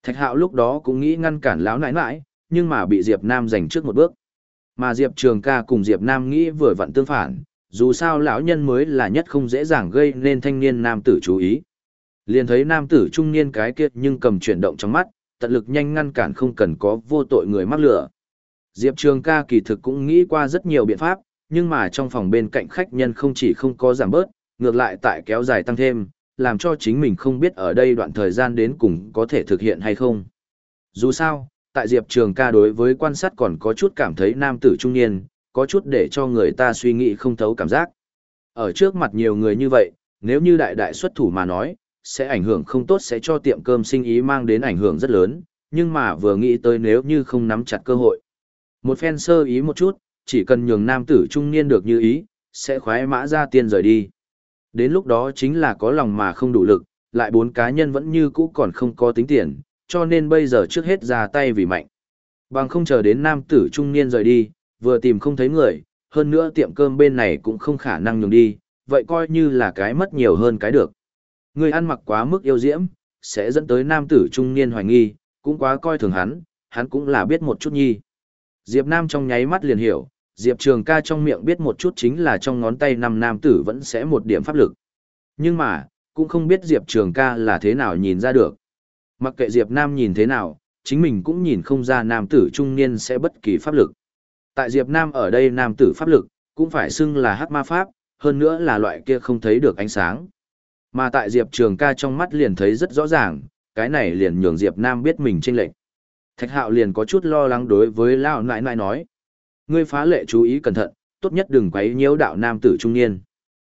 Thạch hạo lúc đó cũng nghĩ ngăn cản lão nãi nãi, nhưng mà bị Diệp Nam giành trước một bước. Mà Diệp Trường ca cùng Diệp Nam nghĩ vừa vặn tương phản, dù sao lão nhân mới là nhất không dễ dàng gây nên thanh niên nam tử chú ý. Liền thấy nam tử trung niên cái kia nhưng cầm chuyển động trong mắt, tận lực nhanh ngăn cản không cần có vô tội người mắc lửa. Diệp Trường ca kỳ thực cũng nghĩ qua rất nhiều biện pháp, nhưng mà trong phòng bên cạnh khách nhân không chỉ không có giảm bớt, ngược lại tại kéo dài tăng thêm, làm cho chính mình không biết ở đây đoạn thời gian đến cùng có thể thực hiện hay không. Dù sao, tại Diệp Trường ca đối với quan sát còn có chút cảm thấy nam tử trung niên, có chút để cho người ta suy nghĩ không thấu cảm giác. Ở trước mặt nhiều người như vậy, nếu như đại đại xuất thủ mà nói, sẽ ảnh hưởng không tốt sẽ cho tiệm cơm sinh ý mang đến ảnh hưởng rất lớn, nhưng mà vừa nghĩ tới nếu như không nắm chặt cơ hội. Một phen sơ ý một chút, chỉ cần nhường nam tử trung niên được như ý, sẽ khoái mã ra tiền rời đi. Đến lúc đó chính là có lòng mà không đủ lực, lại bốn cá nhân vẫn như cũ còn không có tính tiền, cho nên bây giờ trước hết ra tay vì mạnh. Bằng không chờ đến nam tử trung niên rời đi, vừa tìm không thấy người, hơn nữa tiệm cơm bên này cũng không khả năng nhường đi, vậy coi như là cái mất nhiều hơn cái được. Người ăn mặc quá mức yêu diễm, sẽ dẫn tới nam tử trung niên hoài nghi, cũng quá coi thường hắn, hắn cũng là biết một chút nhi. Diệp Nam trong nháy mắt liền hiểu, Diệp Trường ca trong miệng biết một chút chính là trong ngón tay năm nam tử vẫn sẽ một điểm pháp lực. Nhưng mà, cũng không biết Diệp Trường ca là thế nào nhìn ra được. Mặc kệ Diệp Nam nhìn thế nào, chính mình cũng nhìn không ra nam tử trung niên sẽ bất kỳ pháp lực. Tại Diệp Nam ở đây nam tử pháp lực, cũng phải xưng là hắc ma pháp, hơn nữa là loại kia không thấy được ánh sáng. Mà tại Diệp Trường ca trong mắt liền thấy rất rõ ràng, cái này liền nhường Diệp Nam biết mình chênh lệch. Thạch hạo liền có chút lo lắng đối với lão nãi nãi nói. Ngươi phá lệ chú ý cẩn thận, tốt nhất đừng quấy nhiễu đạo nam tử trung niên.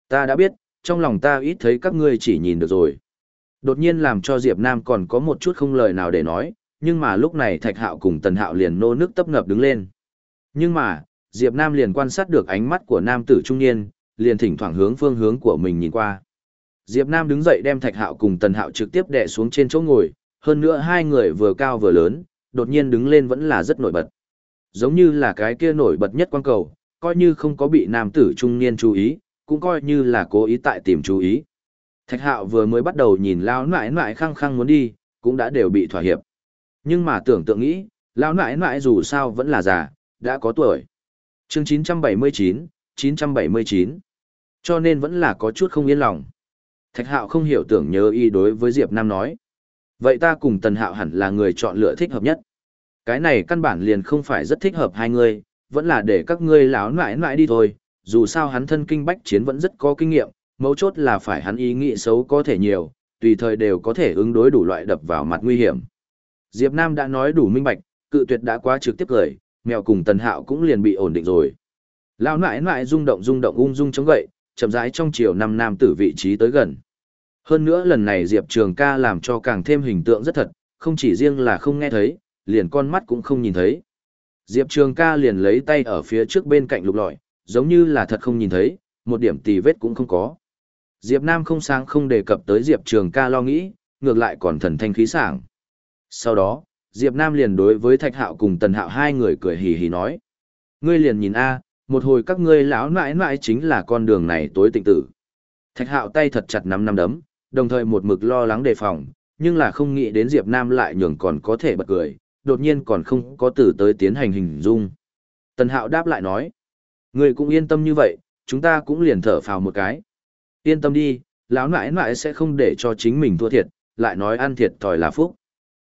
Ta đã biết, trong lòng ta ít thấy các ngươi chỉ nhìn được rồi. Đột nhiên làm cho Diệp Nam còn có một chút không lời nào để nói, nhưng mà lúc này Thạch Hạo cùng Tần Hạo liền nô nước tấp ngập đứng lên. Nhưng mà, Diệp Nam liền quan sát được ánh mắt của nam tử trung niên, liền thỉnh thoảng hướng phương hướng của mình nhìn qua. Diệp Nam đứng dậy đem Thạch Hạo cùng Tần Hạo trực tiếp đè xuống trên chỗ ngồi, hơn nữa hai người vừa cao vừa lớn, đột nhiên đứng lên vẫn là rất nổi bật. Giống như là cái kia nổi bật nhất quan cầu, coi như không có bị nam tử trung niên chú ý, cũng coi như là cố ý tại tìm chú ý. Thạch Hạo vừa mới bắt đầu nhìn lao nãi nãi khăng khăng muốn đi, cũng đã đều bị thỏa hiệp. Nhưng mà tưởng tượng nghĩ, lao nãi nãi dù sao vẫn là già, đã có tuổi. Chương 979, 979. Cho nên vẫn là có chút không yên lòng. Thạch Hạo không hiểu tưởng nhớ y đối với Diệp Nam nói. Vậy ta cùng Tần Hạo hẳn là người chọn lựa thích hợp nhất. Cái này căn bản liền không phải rất thích hợp hai người, vẫn là để các ngươi láo nãi nãi đi thôi, dù sao hắn thân kinh bách chiến vẫn rất có kinh nghiệm, mấu chốt là phải hắn ý nghĩ xấu có thể nhiều, tùy thời đều có thể ứng đối đủ loại đập vào mặt nguy hiểm. Diệp Nam đã nói đủ minh bạch, cự tuyệt đã quá trực tiếp cười, mèo cùng Tần Hạo cũng liền bị ổn định rồi. Lão nãi nãi rung động rung động ung dung chống gậy, chậm rãi trong chiều năm nam tử vị trí tới gần. Hơn nữa lần này Diệp Trường ca làm cho càng thêm hình tượng rất thật, không chỉ riêng là không nghe thấy, liền con mắt cũng không nhìn thấy. Diệp Trường ca liền lấy tay ở phía trước bên cạnh lục lọi, giống như là thật không nhìn thấy, một điểm tì vết cũng không có. Diệp Nam không sáng không đề cập tới Diệp Trường ca lo nghĩ, ngược lại còn thần thanh khí sảng. Sau đó, Diệp Nam liền đối với Thạch Hạo cùng Tần Hạo hai người cười hì hì nói. Ngươi liền nhìn a, một hồi các ngươi lão nãi nãi chính là con đường này tối tịnh tử. Thạch Hạo tay thật chặt nắm nắm đấm, đồng thời một mực lo lắng đề phòng, nhưng là không nghĩ đến Diệp Nam lại nhường còn có thể bật cười, đột nhiên còn không có từ tới tiến hành hình dung. Tần Hạo đáp lại nói, Ngươi cũng yên tâm như vậy, chúng ta cũng liền thở phào một cái. Yên tâm đi, lão nãi nãi sẽ không để cho chính mình thua thiệt, lại nói ăn thiệt thòi là phúc.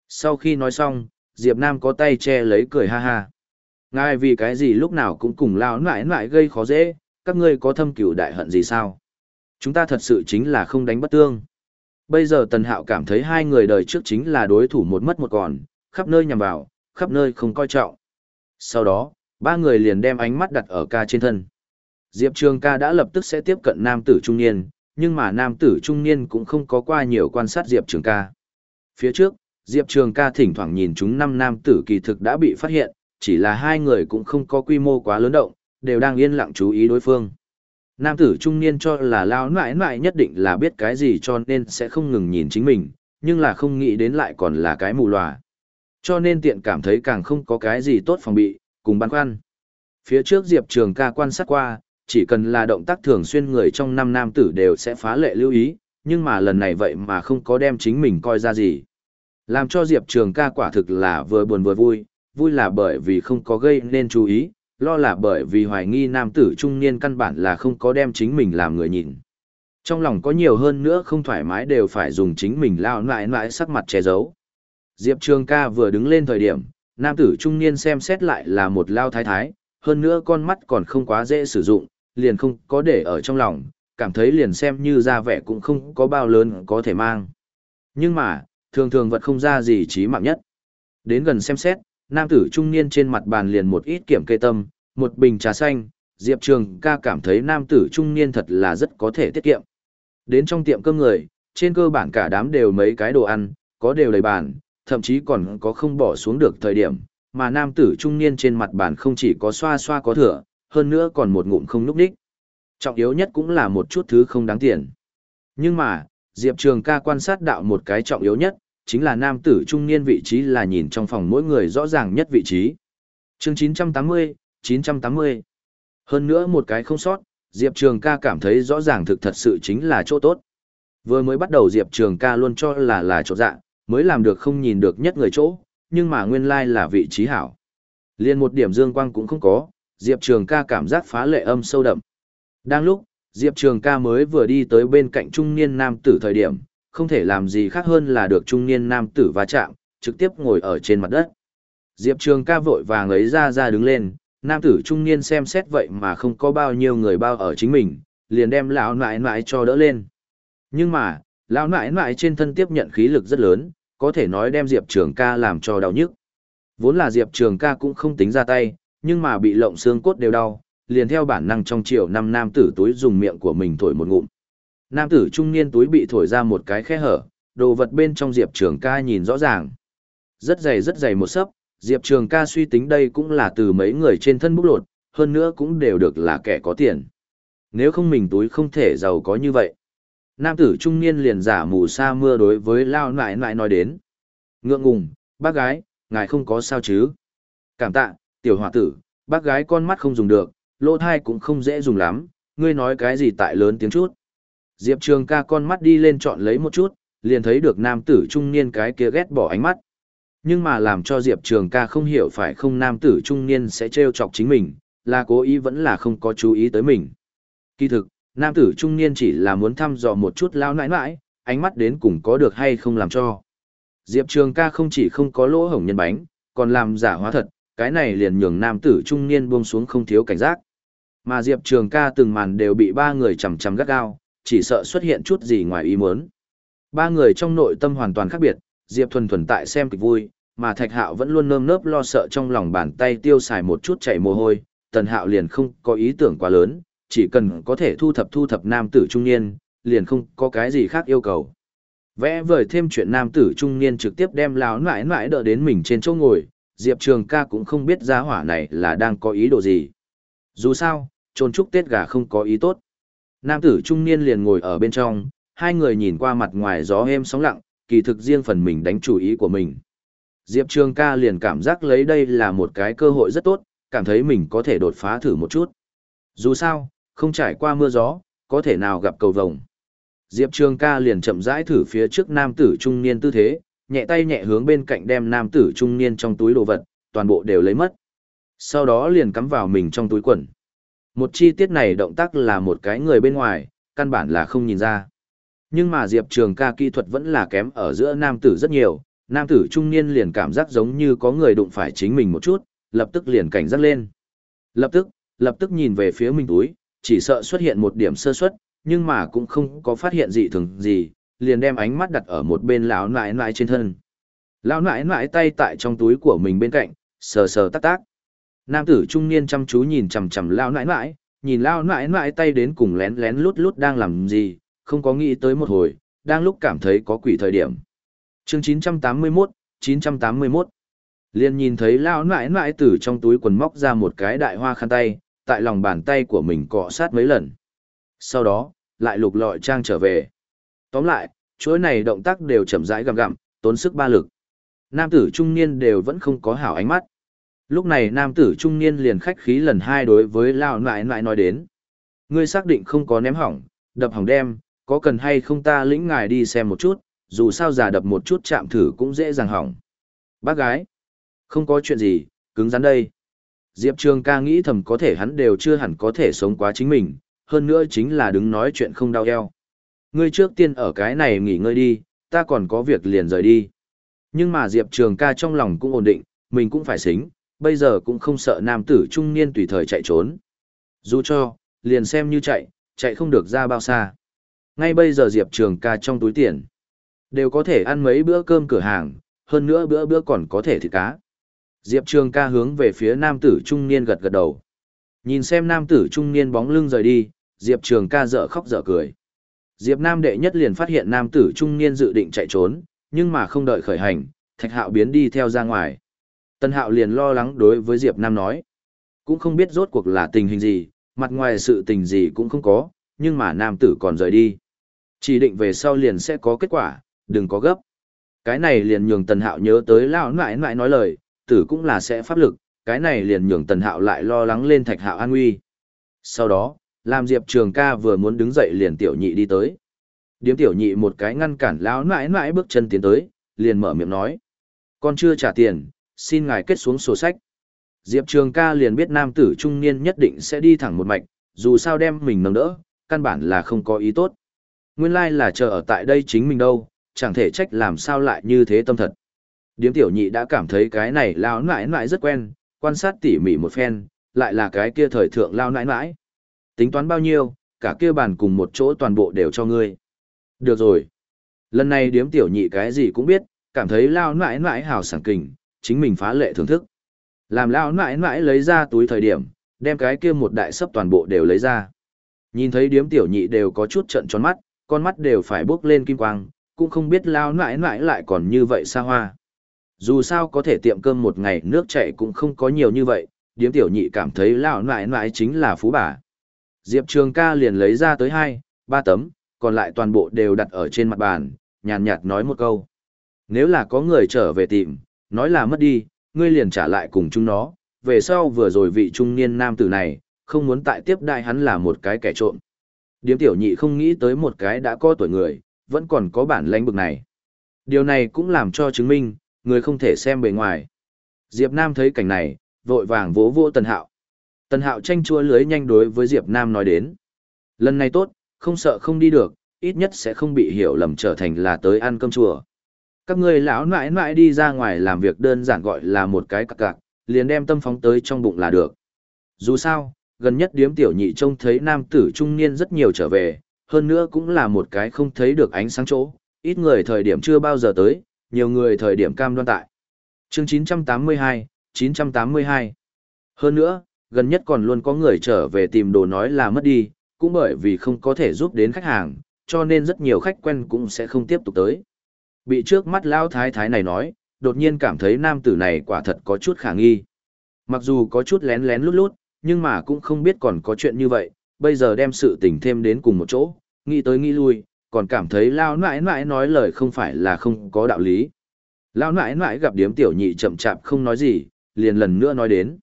Sau khi nói xong, Diệp Nam có tay che lấy cười ha ha. Ngài vì cái gì lúc nào cũng cùng lão nãi nãi gây khó dễ, các ngươi có thâm cửu đại hận gì sao? Chúng ta thật sự chính là không đánh bất tương. Bây giờ Tần Hạo cảm thấy hai người đời trước chính là đối thủ một mất một còn, khắp nơi nhằm vào, khắp nơi không coi trọng. Sau đó, ba người liền đem ánh mắt đặt ở ca trên thân. Diệp Trường ca đã lập tức sẽ tiếp cận nam tử trung niên, nhưng mà nam tử trung niên cũng không có qua nhiều quan sát Diệp Trường ca. Phía trước, Diệp Trường ca thỉnh thoảng nhìn chúng năm nam tử kỳ thực đã bị phát hiện, chỉ là hai người cũng không có quy mô quá lớn động, đều đang yên lặng chú ý đối phương. Nam tử trung niên cho là lao nại nại nhất định là biết cái gì cho nên sẽ không ngừng nhìn chính mình, nhưng là không nghĩ đến lại còn là cái mù lòa. Cho nên tiện cảm thấy càng không có cái gì tốt phòng bị, cùng băn khoăn. Phía trước Diệp Trường ca quan sát qua, chỉ cần là động tác thường xuyên người trong năm nam tử đều sẽ phá lệ lưu ý, nhưng mà lần này vậy mà không có đem chính mình coi ra gì. Làm cho Diệp Trường ca quả thực là vừa buồn vừa vui, vui là bởi vì không có gây nên chú ý, lo là bởi vì hoài nghi nam tử trung niên căn bản là không có đem chính mình làm người nhìn. Trong lòng có nhiều hơn nữa không thoải mái đều phải dùng chính mình lao nại nại sắc mặt che giấu. Diệp Trường ca vừa đứng lên thời điểm, nam tử trung niên xem xét lại là một lao thái thái, hơn nữa con mắt còn không quá dễ sử dụng, liền không có để ở trong lòng, cảm thấy liền xem như ra vẻ cũng không có bao lớn có thể mang. Nhưng mà, thường thường vật không ra gì trí mạng nhất. Đến gần xem xét, nam tử trung niên trên mặt bàn liền một ít kiểm kê tâm, một bình trà xanh, Diệp Trường ca cảm thấy nam tử trung niên thật là rất có thể tiết kiệm. Đến trong tiệm cơm người, trên cơ bản cả đám đều mấy cái đồ ăn, có đều đầy bàn, thậm chí còn có không bỏ xuống được thời điểm, mà nam tử trung niên trên mặt bàn không chỉ có xoa xoa có thừa, hơn nữa còn một ngụm không núp đích. Trọng yếu nhất cũng là một chút thứ không đáng tiền. Nhưng mà, Diệp Trường ca quan sát đạo một cái trọng yếu nhất, chính là nam tử trung niên vị trí là nhìn trong phòng mỗi người rõ ràng nhất vị trí. chương 980, 980. Hơn nữa một cái không sót, Diệp Trường ca cảm thấy rõ ràng thực thật sự chính là chỗ tốt. Vừa mới bắt đầu Diệp Trường ca luôn cho là là chỗ dạ, mới làm được không nhìn được nhất người chỗ, nhưng mà nguyên lai là vị trí hảo. Liên một điểm dương quang cũng không có, Diệp Trường ca cảm giác phá lệ âm sâu đậm. Đang lúc, Diệp Trường ca mới vừa đi tới bên cạnh trung niên nam tử thời điểm, không thể làm gì khác hơn là được trung niên nam tử va chạm, trực tiếp ngồi ở trên mặt đất. Diệp Trường ca vội vàng ấy ra ra đứng lên, nam tử trung niên xem xét vậy mà không có bao nhiêu người bao ở chính mình, liền đem lão nãi nãi cho đỡ lên. Nhưng mà, lão nãi nãi trên thân tiếp nhận khí lực rất lớn, có thể nói đem Diệp Trường ca làm cho đau nhức. Vốn là Diệp Trường ca cũng không tính ra tay, nhưng mà bị lộng xương cốt đều đau, liền theo bản năng trong chiều năm nam tử túi dùng miệng của mình thổi một ngụm. Nam tử trung niên túi bị thổi ra một cái khe hở, đồ vật bên trong Diệp Trường ca nhìn rõ ràng. Rất dày rất dày một sấp, Diệp Trường ca suy tính đây cũng là từ mấy người trên thân bút lột, hơn nữa cũng đều được là kẻ có tiền. Nếu không mình túi không thể giàu có như vậy. Nam tử trung niên liền giả mù sa mưa đối với lao nại nại nói đến. Ngượng ngùng, bác gái, ngài không có sao chứ. Cảm tạ, tiểu hòa tử, bác gái con mắt không dùng được, lỗ thai cũng không dễ dùng lắm, ngươi nói cái gì tại lớn tiếng chút. Diệp Trường ca con mắt đi lên chọn lấy một chút, liền thấy được nam tử trung niên cái kia ghét bỏ ánh mắt. Nhưng mà làm cho Diệp Trường ca không hiểu phải không nam tử trung niên sẽ trêu chọc chính mình, là cố ý vẫn là không có chú ý tới mình. Kỳ thực, nam tử trung niên chỉ là muốn thăm dò một chút lao nãi nãi, ánh mắt đến cùng có được hay không làm cho. Diệp Trường ca không chỉ không có lỗ hổng nhân bánh, còn làm giả hóa thật, cái này liền nhường nam tử trung niên buông xuống không thiếu cảnh giác. Mà Diệp Trường ca từng màn đều bị ba người chầm chầm gắt gao, chỉ sợ xuất hiện chút gì ngoài ý muốn. Ba người trong nội tâm hoàn toàn khác biệt, Diệp Thuần Thuần tại xem kịch vui, mà Thạch Hạo vẫn luôn nơm nớp lo sợ trong lòng bàn tay tiêu xài một chút chảy mồ hôi, Tần Hạo liền không có ý tưởng quá lớn, chỉ cần có thể thu thập thu thập nam tử trung niên, liền không có cái gì khác yêu cầu. Vẽ vời thêm chuyện nam tử trung niên trực tiếp đem lão nãi nãi đỡ đến mình trên chỗ ngồi, Diệp Trường ca cũng không biết giá hỏa này là đang có ý đồ gì. Dù sao, trôn chúc Tết gà không có ý tốt. Nam tử trung niên liền ngồi ở bên trong, hai người nhìn qua mặt ngoài gió êm sóng lặng, kỳ thực riêng phần mình đánh chủ ý của mình. Diệp Trường ca liền cảm giác lấy đây là một cái cơ hội rất tốt, cảm thấy mình có thể đột phá thử một chút. Dù sao, không trải qua mưa gió, có thể nào gặp cầu vồng. Diệp Trường ca liền chậm rãi thử phía trước nam tử trung niên tư thế, nhẹ tay nhẹ hướng bên cạnh đem nam tử trung niên trong túi đồ vật, toàn bộ đều lấy mất. Sau đó liền cắm vào mình trong túi quần. Một chi tiết này động tác là một cái người bên ngoài, căn bản là không nhìn ra. Nhưng mà Diệp Trường ca kỹ thuật vẫn là kém ở giữa nam tử rất nhiều, nam tử trung niên liền cảm giác giống như có người đụng phải chính mình một chút, lập tức liền cảnh giác lên. Lập tức, lập tức nhìn về phía mình túi, chỉ sợ xuất hiện một điểm sơ suất, nhưng mà cũng không có phát hiện gì thường gì, liền đem ánh mắt đặt ở một bên lão nãi nãi trên thân. Lão nãi nãi tay tại trong túi của mình bên cạnh, sờ sờ tắc tác. Nam tử trung niên chăm chú nhìn chằm chằm lão nãi nãi, nhìn lão nãi nãi tay đến cùng lén lén lút lút đang làm gì, không có nghĩ tới một hồi, đang lúc cảm thấy có quỷ thời điểm. Chương 981, 981. Liên nhìn thấy lão nãi nãi từ trong túi quần móc ra một cái đại hoa khăn tay, tại lòng bàn tay của mình cọ sát mấy lần. Sau đó, lại lục lọi trang trở về. Tóm lại, chuỗi này động tác đều chậm rãi gặm gặm, tốn sức ba lực. Nam tử trung niên đều vẫn không có hảo ánh mắt. Lúc này nam tử trung niên liền khách khí lần hai đối với lão nãi nãi nói đến. Ngươi xác định không có ném hỏng, đập hỏng đem, có cần hay không ta lĩnh ngài đi xem một chút, dù sao giả đập một chút chạm thử cũng dễ dàng hỏng. Bác gái, không có chuyện gì, cứng rắn đây. Diệp Trường ca nghĩ thầm có thể hắn đều chưa hẳn có thể sống quá chính mình, hơn nữa chính là đứng nói chuyện không đau eo. Ngươi trước tiên ở cái này nghỉ ngơi đi, ta còn có việc liền rời đi. Nhưng mà Diệp Trường ca trong lòng cũng ổn định, mình cũng phải xính, bây giờ cũng không sợ nam tử trung niên tùy thời chạy trốn. Dù cho, liền xem như chạy, chạy không được ra bao xa. Ngay bây giờ Diệp Trường ca trong túi tiền, đều có thể ăn mấy bữa cơm cửa hàng, hơn nữa bữa bữa còn có thể thịt cá. Diệp Trường ca hướng về phía nam tử trung niên gật gật đầu. Nhìn xem nam tử trung niên bóng lưng rời đi, Diệp Trường ca dở khóc dở cười. Diệp Nam đệ nhất liền phát hiện nam tử trung niên dự định chạy trốn, nhưng mà không đợi khởi hành, Thạch Hạo biến đi theo ra ngoài. Tân Hạo liền lo lắng đối với Diệp Nam nói. Cũng không biết rốt cuộc là tình hình gì, mặt ngoài sự tình gì cũng không có, nhưng mà nam tử còn rời đi. Chỉ định về sau liền sẽ có kết quả, đừng có gấp. Cái này liền nhường Tần Hạo nhớ tới lão nại nại nói lời, tử cũng là sẽ pháp lực, cái này liền nhường Tần Hạo lại lo lắng lên Thạch Hạo an nguy. Sau đó, làm Diệp Trường ca vừa muốn đứng dậy liền tiểu nhị đi tới. Điếm tiểu nhị một cái ngăn cản lão nãi nãi bước chân tiến tới, liền mở miệng nói. Con chưa trả tiền, xin ngài kết xuống sổ sách. Diệp Trường ca liền biết nam tử trung niên nhất định sẽ đi thẳng một mạch, dù sao đem mình nâng đỡ, căn bản là không có ý tốt. Nguyên lai là chờ ở tại đây chính mình đâu, chẳng thể trách làm sao lại như thế tâm thật. Điếm tiểu nhị đã cảm thấy cái này lao nãi nãi rất quen, quan sát tỉ mỉ một phen, lại là cái kia thời thượng lao nãi nãi. Tính toán bao nhiêu, cả kia bàn cùng một chỗ toàn bộ đều cho ngươi. Được rồi. Lần này điếm tiểu nhị cái gì cũng biết, cảm thấy lao nãi nãi hào sảng kình, chính mình phá lệ thưởng thức. Làm lao nãi nãi lấy ra túi thời điểm, đem cái kia một đại sấp toàn bộ đều lấy ra. Nhìn thấy điếm tiểu nhị đều có chút trận tròn mắt, con mắt đều phải bước lên kim quang, cũng không biết lao nãi nãi lại còn như vậy xa hoa. Dù sao có thể tiệm cơm một ngày nước chảy cũng không có nhiều như vậy, điếm tiểu nhị cảm thấy lao nãi nãi chính là phú bà. Diệp Trường ca liền lấy ra tới hai, ba tấm, còn lại toàn bộ đều đặt ở trên mặt bàn, nhàn nhạt nói một câu. Nếu là có người trở về tìm, nói là mất đi, ngươi liền trả lại cùng chúng nó, về sau vừa rồi vị trung niên nam tử này, không muốn tại tiếp đại hắn là một cái kẻ trộm. Điếm tiểu nhị không nghĩ tới một cái đã có tuổi người, vẫn còn có bản lãnh bực này. Điều này cũng làm cho chứng minh, người không thể xem bề ngoài. Diệp Nam thấy cảnh này, vội vàng vỗ vỗ Tần Hạo. Tần Hạo tranh chua lưới nhanh đối với Diệp Nam nói đến. Lần này tốt, không sợ không đi được, ít nhất sẽ không bị hiểu lầm trở thành là tới ăn cơm chùa. Các người lão nãi nãi đi ra ngoài làm việc đơn giản gọi là một cái cặc cặc, liền đem tâm phóng tới trong bụng là được. Dù sao, gần nhất điếm tiểu nhị trông thấy nam tử trung niên rất nhiều trở về, hơn nữa cũng là một cái không thấy được ánh sáng chỗ, ít người thời điểm chưa bao giờ tới, nhiều người thời điểm cam đoan tại. Chương 982, 982. Hơn nữa, gần nhất còn luôn có người trở về tìm đồ nói là mất đi, cũng bởi vì không có thể giúp đến khách hàng, cho nên rất nhiều khách quen cũng sẽ không tiếp tục tới. Bị trước mắt lão thái thái này nói, đột nhiên cảm thấy nam tử này quả thật có chút khả nghi. Mặc dù có chút lén lén lút lút, nhưng mà cũng không biết còn có chuyện như vậy, bây giờ đem sự tình thêm đến cùng một chỗ, nghĩ tới nghĩ lui, còn cảm thấy lao nãi nãi nói lời không phải là không có đạo lý. Lao nãi nãi gặp điếm tiểu nhị chậm chạp không nói gì, liền lần nữa nói đến.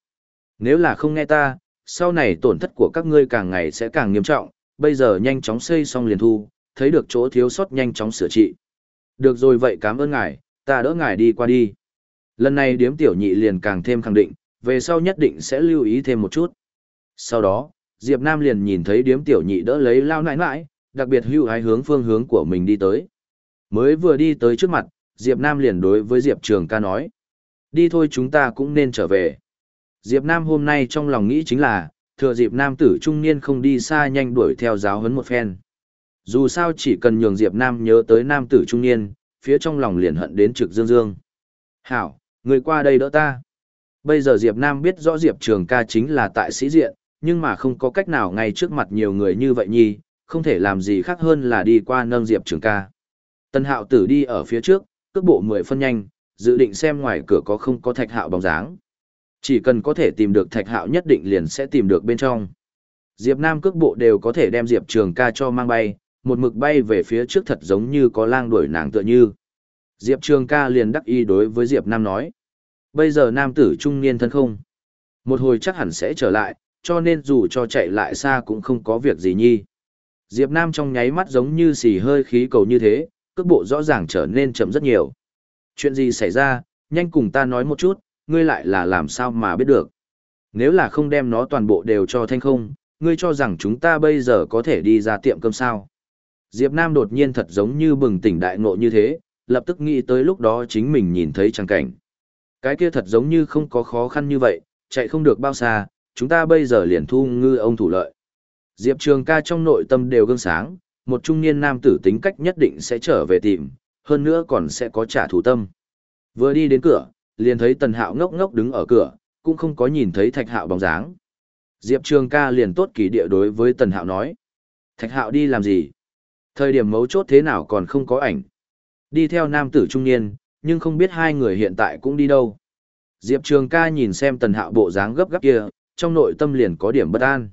Nếu là không nghe ta, sau này tổn thất của các ngươi càng ngày sẽ càng nghiêm trọng, bây giờ nhanh chóng xây xong liền thu, thấy được chỗ thiếu sót nhanh chóng sửa trị. Được rồi vậy cảm ơn ngài, ta đỡ ngài đi qua đi. Lần này điếm tiểu nhị liền càng thêm khẳng định, về sau nhất định sẽ lưu ý thêm một chút. Sau đó, Diệp Nam liền nhìn thấy điếm tiểu nhị đỡ lấy lao nãi nãi, đặc biệt hưu hái hướng phương hướng của mình đi tới. Mới vừa đi tới trước mặt, Diệp Nam liền đối với Diệp Trường ca nói. Đi thôi chúng ta cũng nên trở về. Diệp Nam hôm nay trong lòng nghĩ chính là, thừa Diệp Nam tử trung niên không đi xa nhanh đuổi theo giáo huấn một phen. Dù sao chỉ cần nhường Diệp Nam nhớ tới Nam tử trung niên, phía trong lòng liền hận đến trực dương dương. Hảo, người qua đây đỡ ta. Bây giờ Diệp Nam biết rõ Diệp Trường ca chính là tại sĩ diện, nhưng mà không có cách nào ngay trước mặt nhiều người như vậy nhi, không thể làm gì khác hơn là đi qua nâng Diệp Trường ca. Tân hạo tử đi ở phía trước, cước bộ mười phân nhanh, dự định xem ngoài cửa có không có thạch hạo bóng dáng. Chỉ cần có thể tìm được thạch hạo nhất định liền sẽ tìm được bên trong. Diệp Nam cước bộ đều có thể đem Diệp Trường ca cho mang bay, một mực bay về phía trước thật giống như có lang đuổi nàng tựa như. Diệp Trường ca liền đắc y đối với Diệp Nam nói. Bây giờ nam tử trung niên thân không. Một hồi chắc hẳn sẽ trở lại, cho nên dù cho chạy lại xa cũng không có việc gì nhi. Diệp Nam trong nháy mắt giống như xì hơi khí cầu như thế, cước bộ rõ ràng trở nên chậm rất nhiều. Chuyện gì xảy ra, nhanh cùng ta nói một chút, ngươi lại là làm sao mà biết được. Nếu là không đem nó toàn bộ đều cho thanh không, ngươi cho rằng chúng ta bây giờ có thể đi ra tiệm cơm sao. Diệp Nam đột nhiên thật giống như bừng tỉnh đại ngộ như thế, lập tức nghĩ tới lúc đó chính mình nhìn thấy trang cảnh. Cái kia thật giống như không có khó khăn như vậy, chạy không được bao xa, chúng ta bây giờ liền thu ngư ông thủ lợi. Diệp Trường ca trong nội tâm đều gương sáng, một trung niên nam tử tính cách nhất định sẽ trở về tìm, hơn nữa còn sẽ có trả thù tâm. Vừa đi đến cửa, liền thấy tần hạo ngốc ngốc đứng ở cửa, cũng không có nhìn thấy thạch hạo bóng dáng. Diệp Trường ca liền tốt kỳ địa đối với tần hạo nói. Thạch hạo đi làm gì? Thời điểm mấu chốt thế nào còn không có ảnh. Đi theo nam tử trung niên, nhưng không biết hai người hiện tại cũng đi đâu. Diệp Trường ca nhìn xem tần hạo bộ dáng gấp gáp kia, trong nội tâm liền có điểm bất an.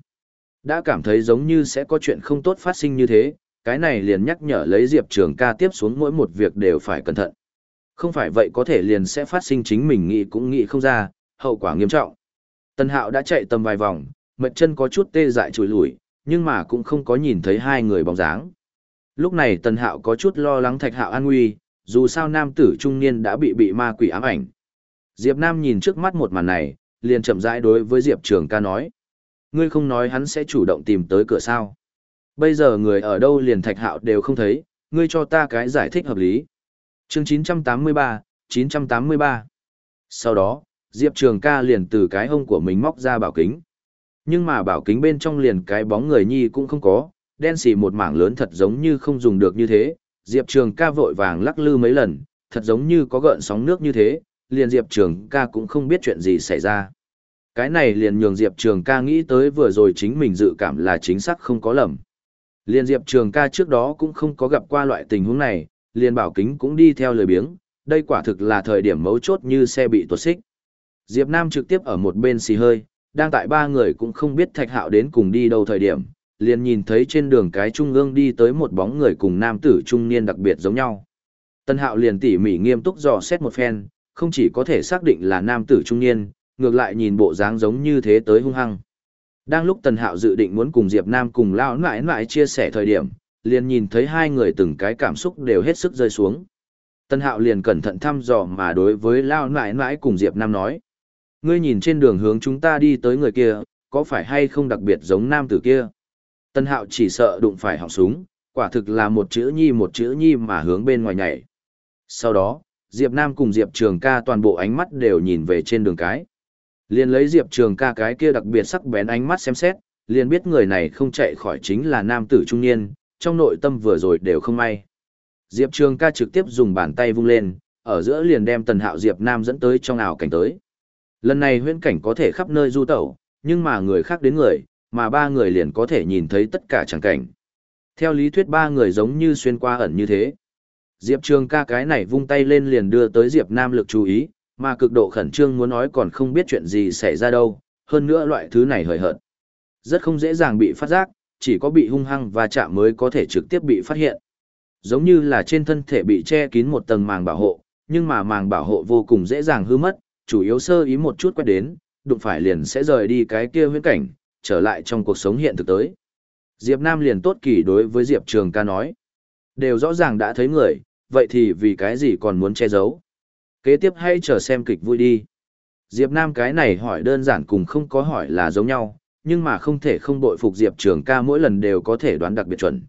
Đã cảm thấy giống như sẽ có chuyện không tốt phát sinh như thế, cái này liền nhắc nhở lấy Diệp Trường ca tiếp xuống mỗi một việc đều phải cẩn thận. Không phải vậy có thể liền sẽ phát sinh chính mình nghĩ cũng nghĩ không ra, hậu quả nghiêm trọng. Tần Hạo đã chạy tầm vài vòng, mệt chân có chút tê dại chùi lùi, nhưng mà cũng không có nhìn thấy hai người bóng dáng. Lúc này Tần Hạo có chút lo lắng Thạch Hạo an nguy, dù sao nam tử trung niên đã bị bị ma quỷ ám ảnh. Diệp Nam nhìn trước mắt một màn này, liền chậm rãi đối với Diệp Trường ca nói. Ngươi không nói hắn sẽ chủ động tìm tới cửa sao. Bây giờ người ở đâu liền Thạch Hạo đều không thấy, ngươi cho ta cái giải thích hợp lý. Chương 983, 983. Sau đó, Diệp Trường ca liền từ cái hông của mình móc ra bảo kính. Nhưng mà bảo kính bên trong liền cái bóng người nhi cũng không có, đen xì một mảng lớn thật giống như không dùng được như thế. Diệp Trường ca vội vàng lắc lư mấy lần, thật giống như có gợn sóng nước như thế, liền Diệp Trường ca cũng không biết chuyện gì xảy ra. Cái này liền nhường Diệp Trường ca nghĩ tới vừa rồi chính mình dự cảm là chính xác không có lầm. Liền Diệp Trường ca trước đó cũng không có gặp qua loại tình huống này, liền bảo kính cũng đi theo lời biếng, đây quả thực là thời điểm mấu chốt như xe bị tuột xích. Diệp Nam trực tiếp ở một bên xì hơi, đang tại ba người cũng không biết thạch hạo đến cùng đi đâu thời điểm, liền nhìn thấy trên đường cái trung ương đi tới một bóng người cùng nam tử trung niên đặc biệt giống nhau. Tân hạo liền tỉ mỉ nghiêm túc dò xét một phen, không chỉ có thể xác định là nam tử trung niên, ngược lại nhìn bộ dáng giống như thế tới hung hăng. Đang lúc Tần Hạo dự định muốn cùng Diệp Nam cùng lao nãi nãi chia sẻ thời điểm, liền nhìn thấy hai người từng cái cảm xúc đều hết sức rơi xuống. Tần Hạo liền cẩn thận thăm dò mà đối với lao nãi nãi cùng Diệp Nam nói. Ngươi nhìn trên đường hướng chúng ta đi tới người kia, có phải hay không đặc biệt giống nam tử kia? Tần Hạo chỉ sợ đụng phải họng súng, quả thực là một chữ nhi một chữ nhi mà hướng bên ngoài nhảy. Sau đó, Diệp Nam cùng Diệp Trường ca toàn bộ ánh mắt đều nhìn về trên đường cái. Liền lấy Diệp Trường ca cái kia đặc biệt sắc bén ánh mắt xem xét, liền biết người này không chạy khỏi chính là nam tử trung niên, trong nội tâm vừa rồi đều không may. Diệp Trường ca trực tiếp dùng bàn tay vung lên, ở giữa liền đem tần hạo Diệp Nam dẫn tới trong ảo cảnh tới. Lần này huyễn cảnh có thể khắp nơi du tẩu, nhưng mà người khác đến người, mà ba người liền có thể nhìn thấy tất cả chẳng cảnh. Theo lý thuyết ba người giống như xuyên qua ẩn như thế. Diệp Trường ca cái này vung tay lên liền đưa tới Diệp Nam lực chú ý, mà cực độ khẩn trương muốn nói còn không biết chuyện gì xảy ra đâu, hơn nữa loại thứ này hời hợt. Rất không dễ dàng bị phát giác, chỉ có bị hung hăng và chạm mới có thể trực tiếp bị phát hiện. Giống như là trên thân thể bị che kín một tầng màng bảo hộ, nhưng mà màng bảo hộ vô cùng dễ dàng hư mất, chủ yếu sơ ý một chút quét đến, đụng phải liền sẽ rời đi cái kia huyễn cảnh, trở lại trong cuộc sống hiện thực tới. Diệp Nam liền tốt kỳ đối với Diệp Trường ca nói. Đều rõ ràng đã thấy người, vậy thì vì cái gì còn muốn che giấu. Kế tiếp hãy chờ xem kịch vui đi. Diệp Nam cái này hỏi đơn giản cùng không có hỏi là giống nhau, nhưng mà không thể không bội phục Diệp Trường ca mỗi lần đều có thể đoán đặc biệt chuẩn.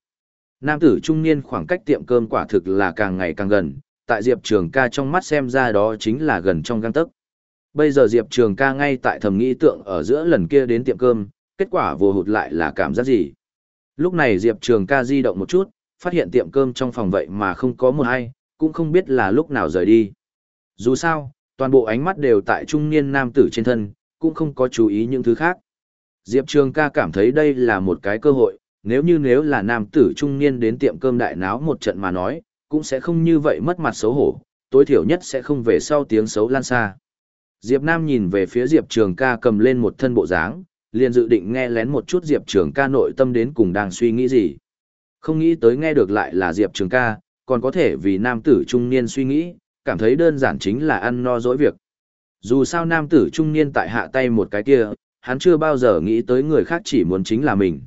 Nam tử trung niên khoảng cách tiệm cơm quả thực là càng ngày càng gần, tại Diệp Trường ca trong mắt xem ra đó chính là gần trong găng tấc. Bây giờ Diệp Trường ca ngay tại thầm nghĩ tượng ở giữa lần kia đến tiệm cơm, kết quả vô hụt lại là cảm giác gì. Lúc này Diệp Trường ca di động một chút, phát hiện tiệm cơm trong phòng vậy mà không có một ai, cũng không biết là lúc nào rời đi. Dù sao, toàn bộ ánh mắt đều tại trung niên nam tử trên thân, cũng không có chú ý những thứ khác. Diệp Trường ca cảm thấy đây là một cái cơ hội, nếu như nếu là nam tử trung niên đến tiệm cơm đại náo một trận mà nói, cũng sẽ không như vậy mất mặt xấu hổ, tối thiểu nhất sẽ không về sau tiếng xấu lan xa. Diệp Nam nhìn về phía Diệp Trường ca cầm lên một thân bộ dáng, liền dự định nghe lén một chút Diệp Trường ca nội tâm đến cùng đang suy nghĩ gì. Không nghĩ tới nghe được lại là Diệp Trường ca, còn có thể vì nam tử trung niên suy nghĩ, cảm thấy đơn giản chính là ăn no dỗi việc. Dù sao nam tử trung niên tại hạ tay một cái kia, hắn chưa bao giờ nghĩ tới người khác chỉ muốn chính là mình.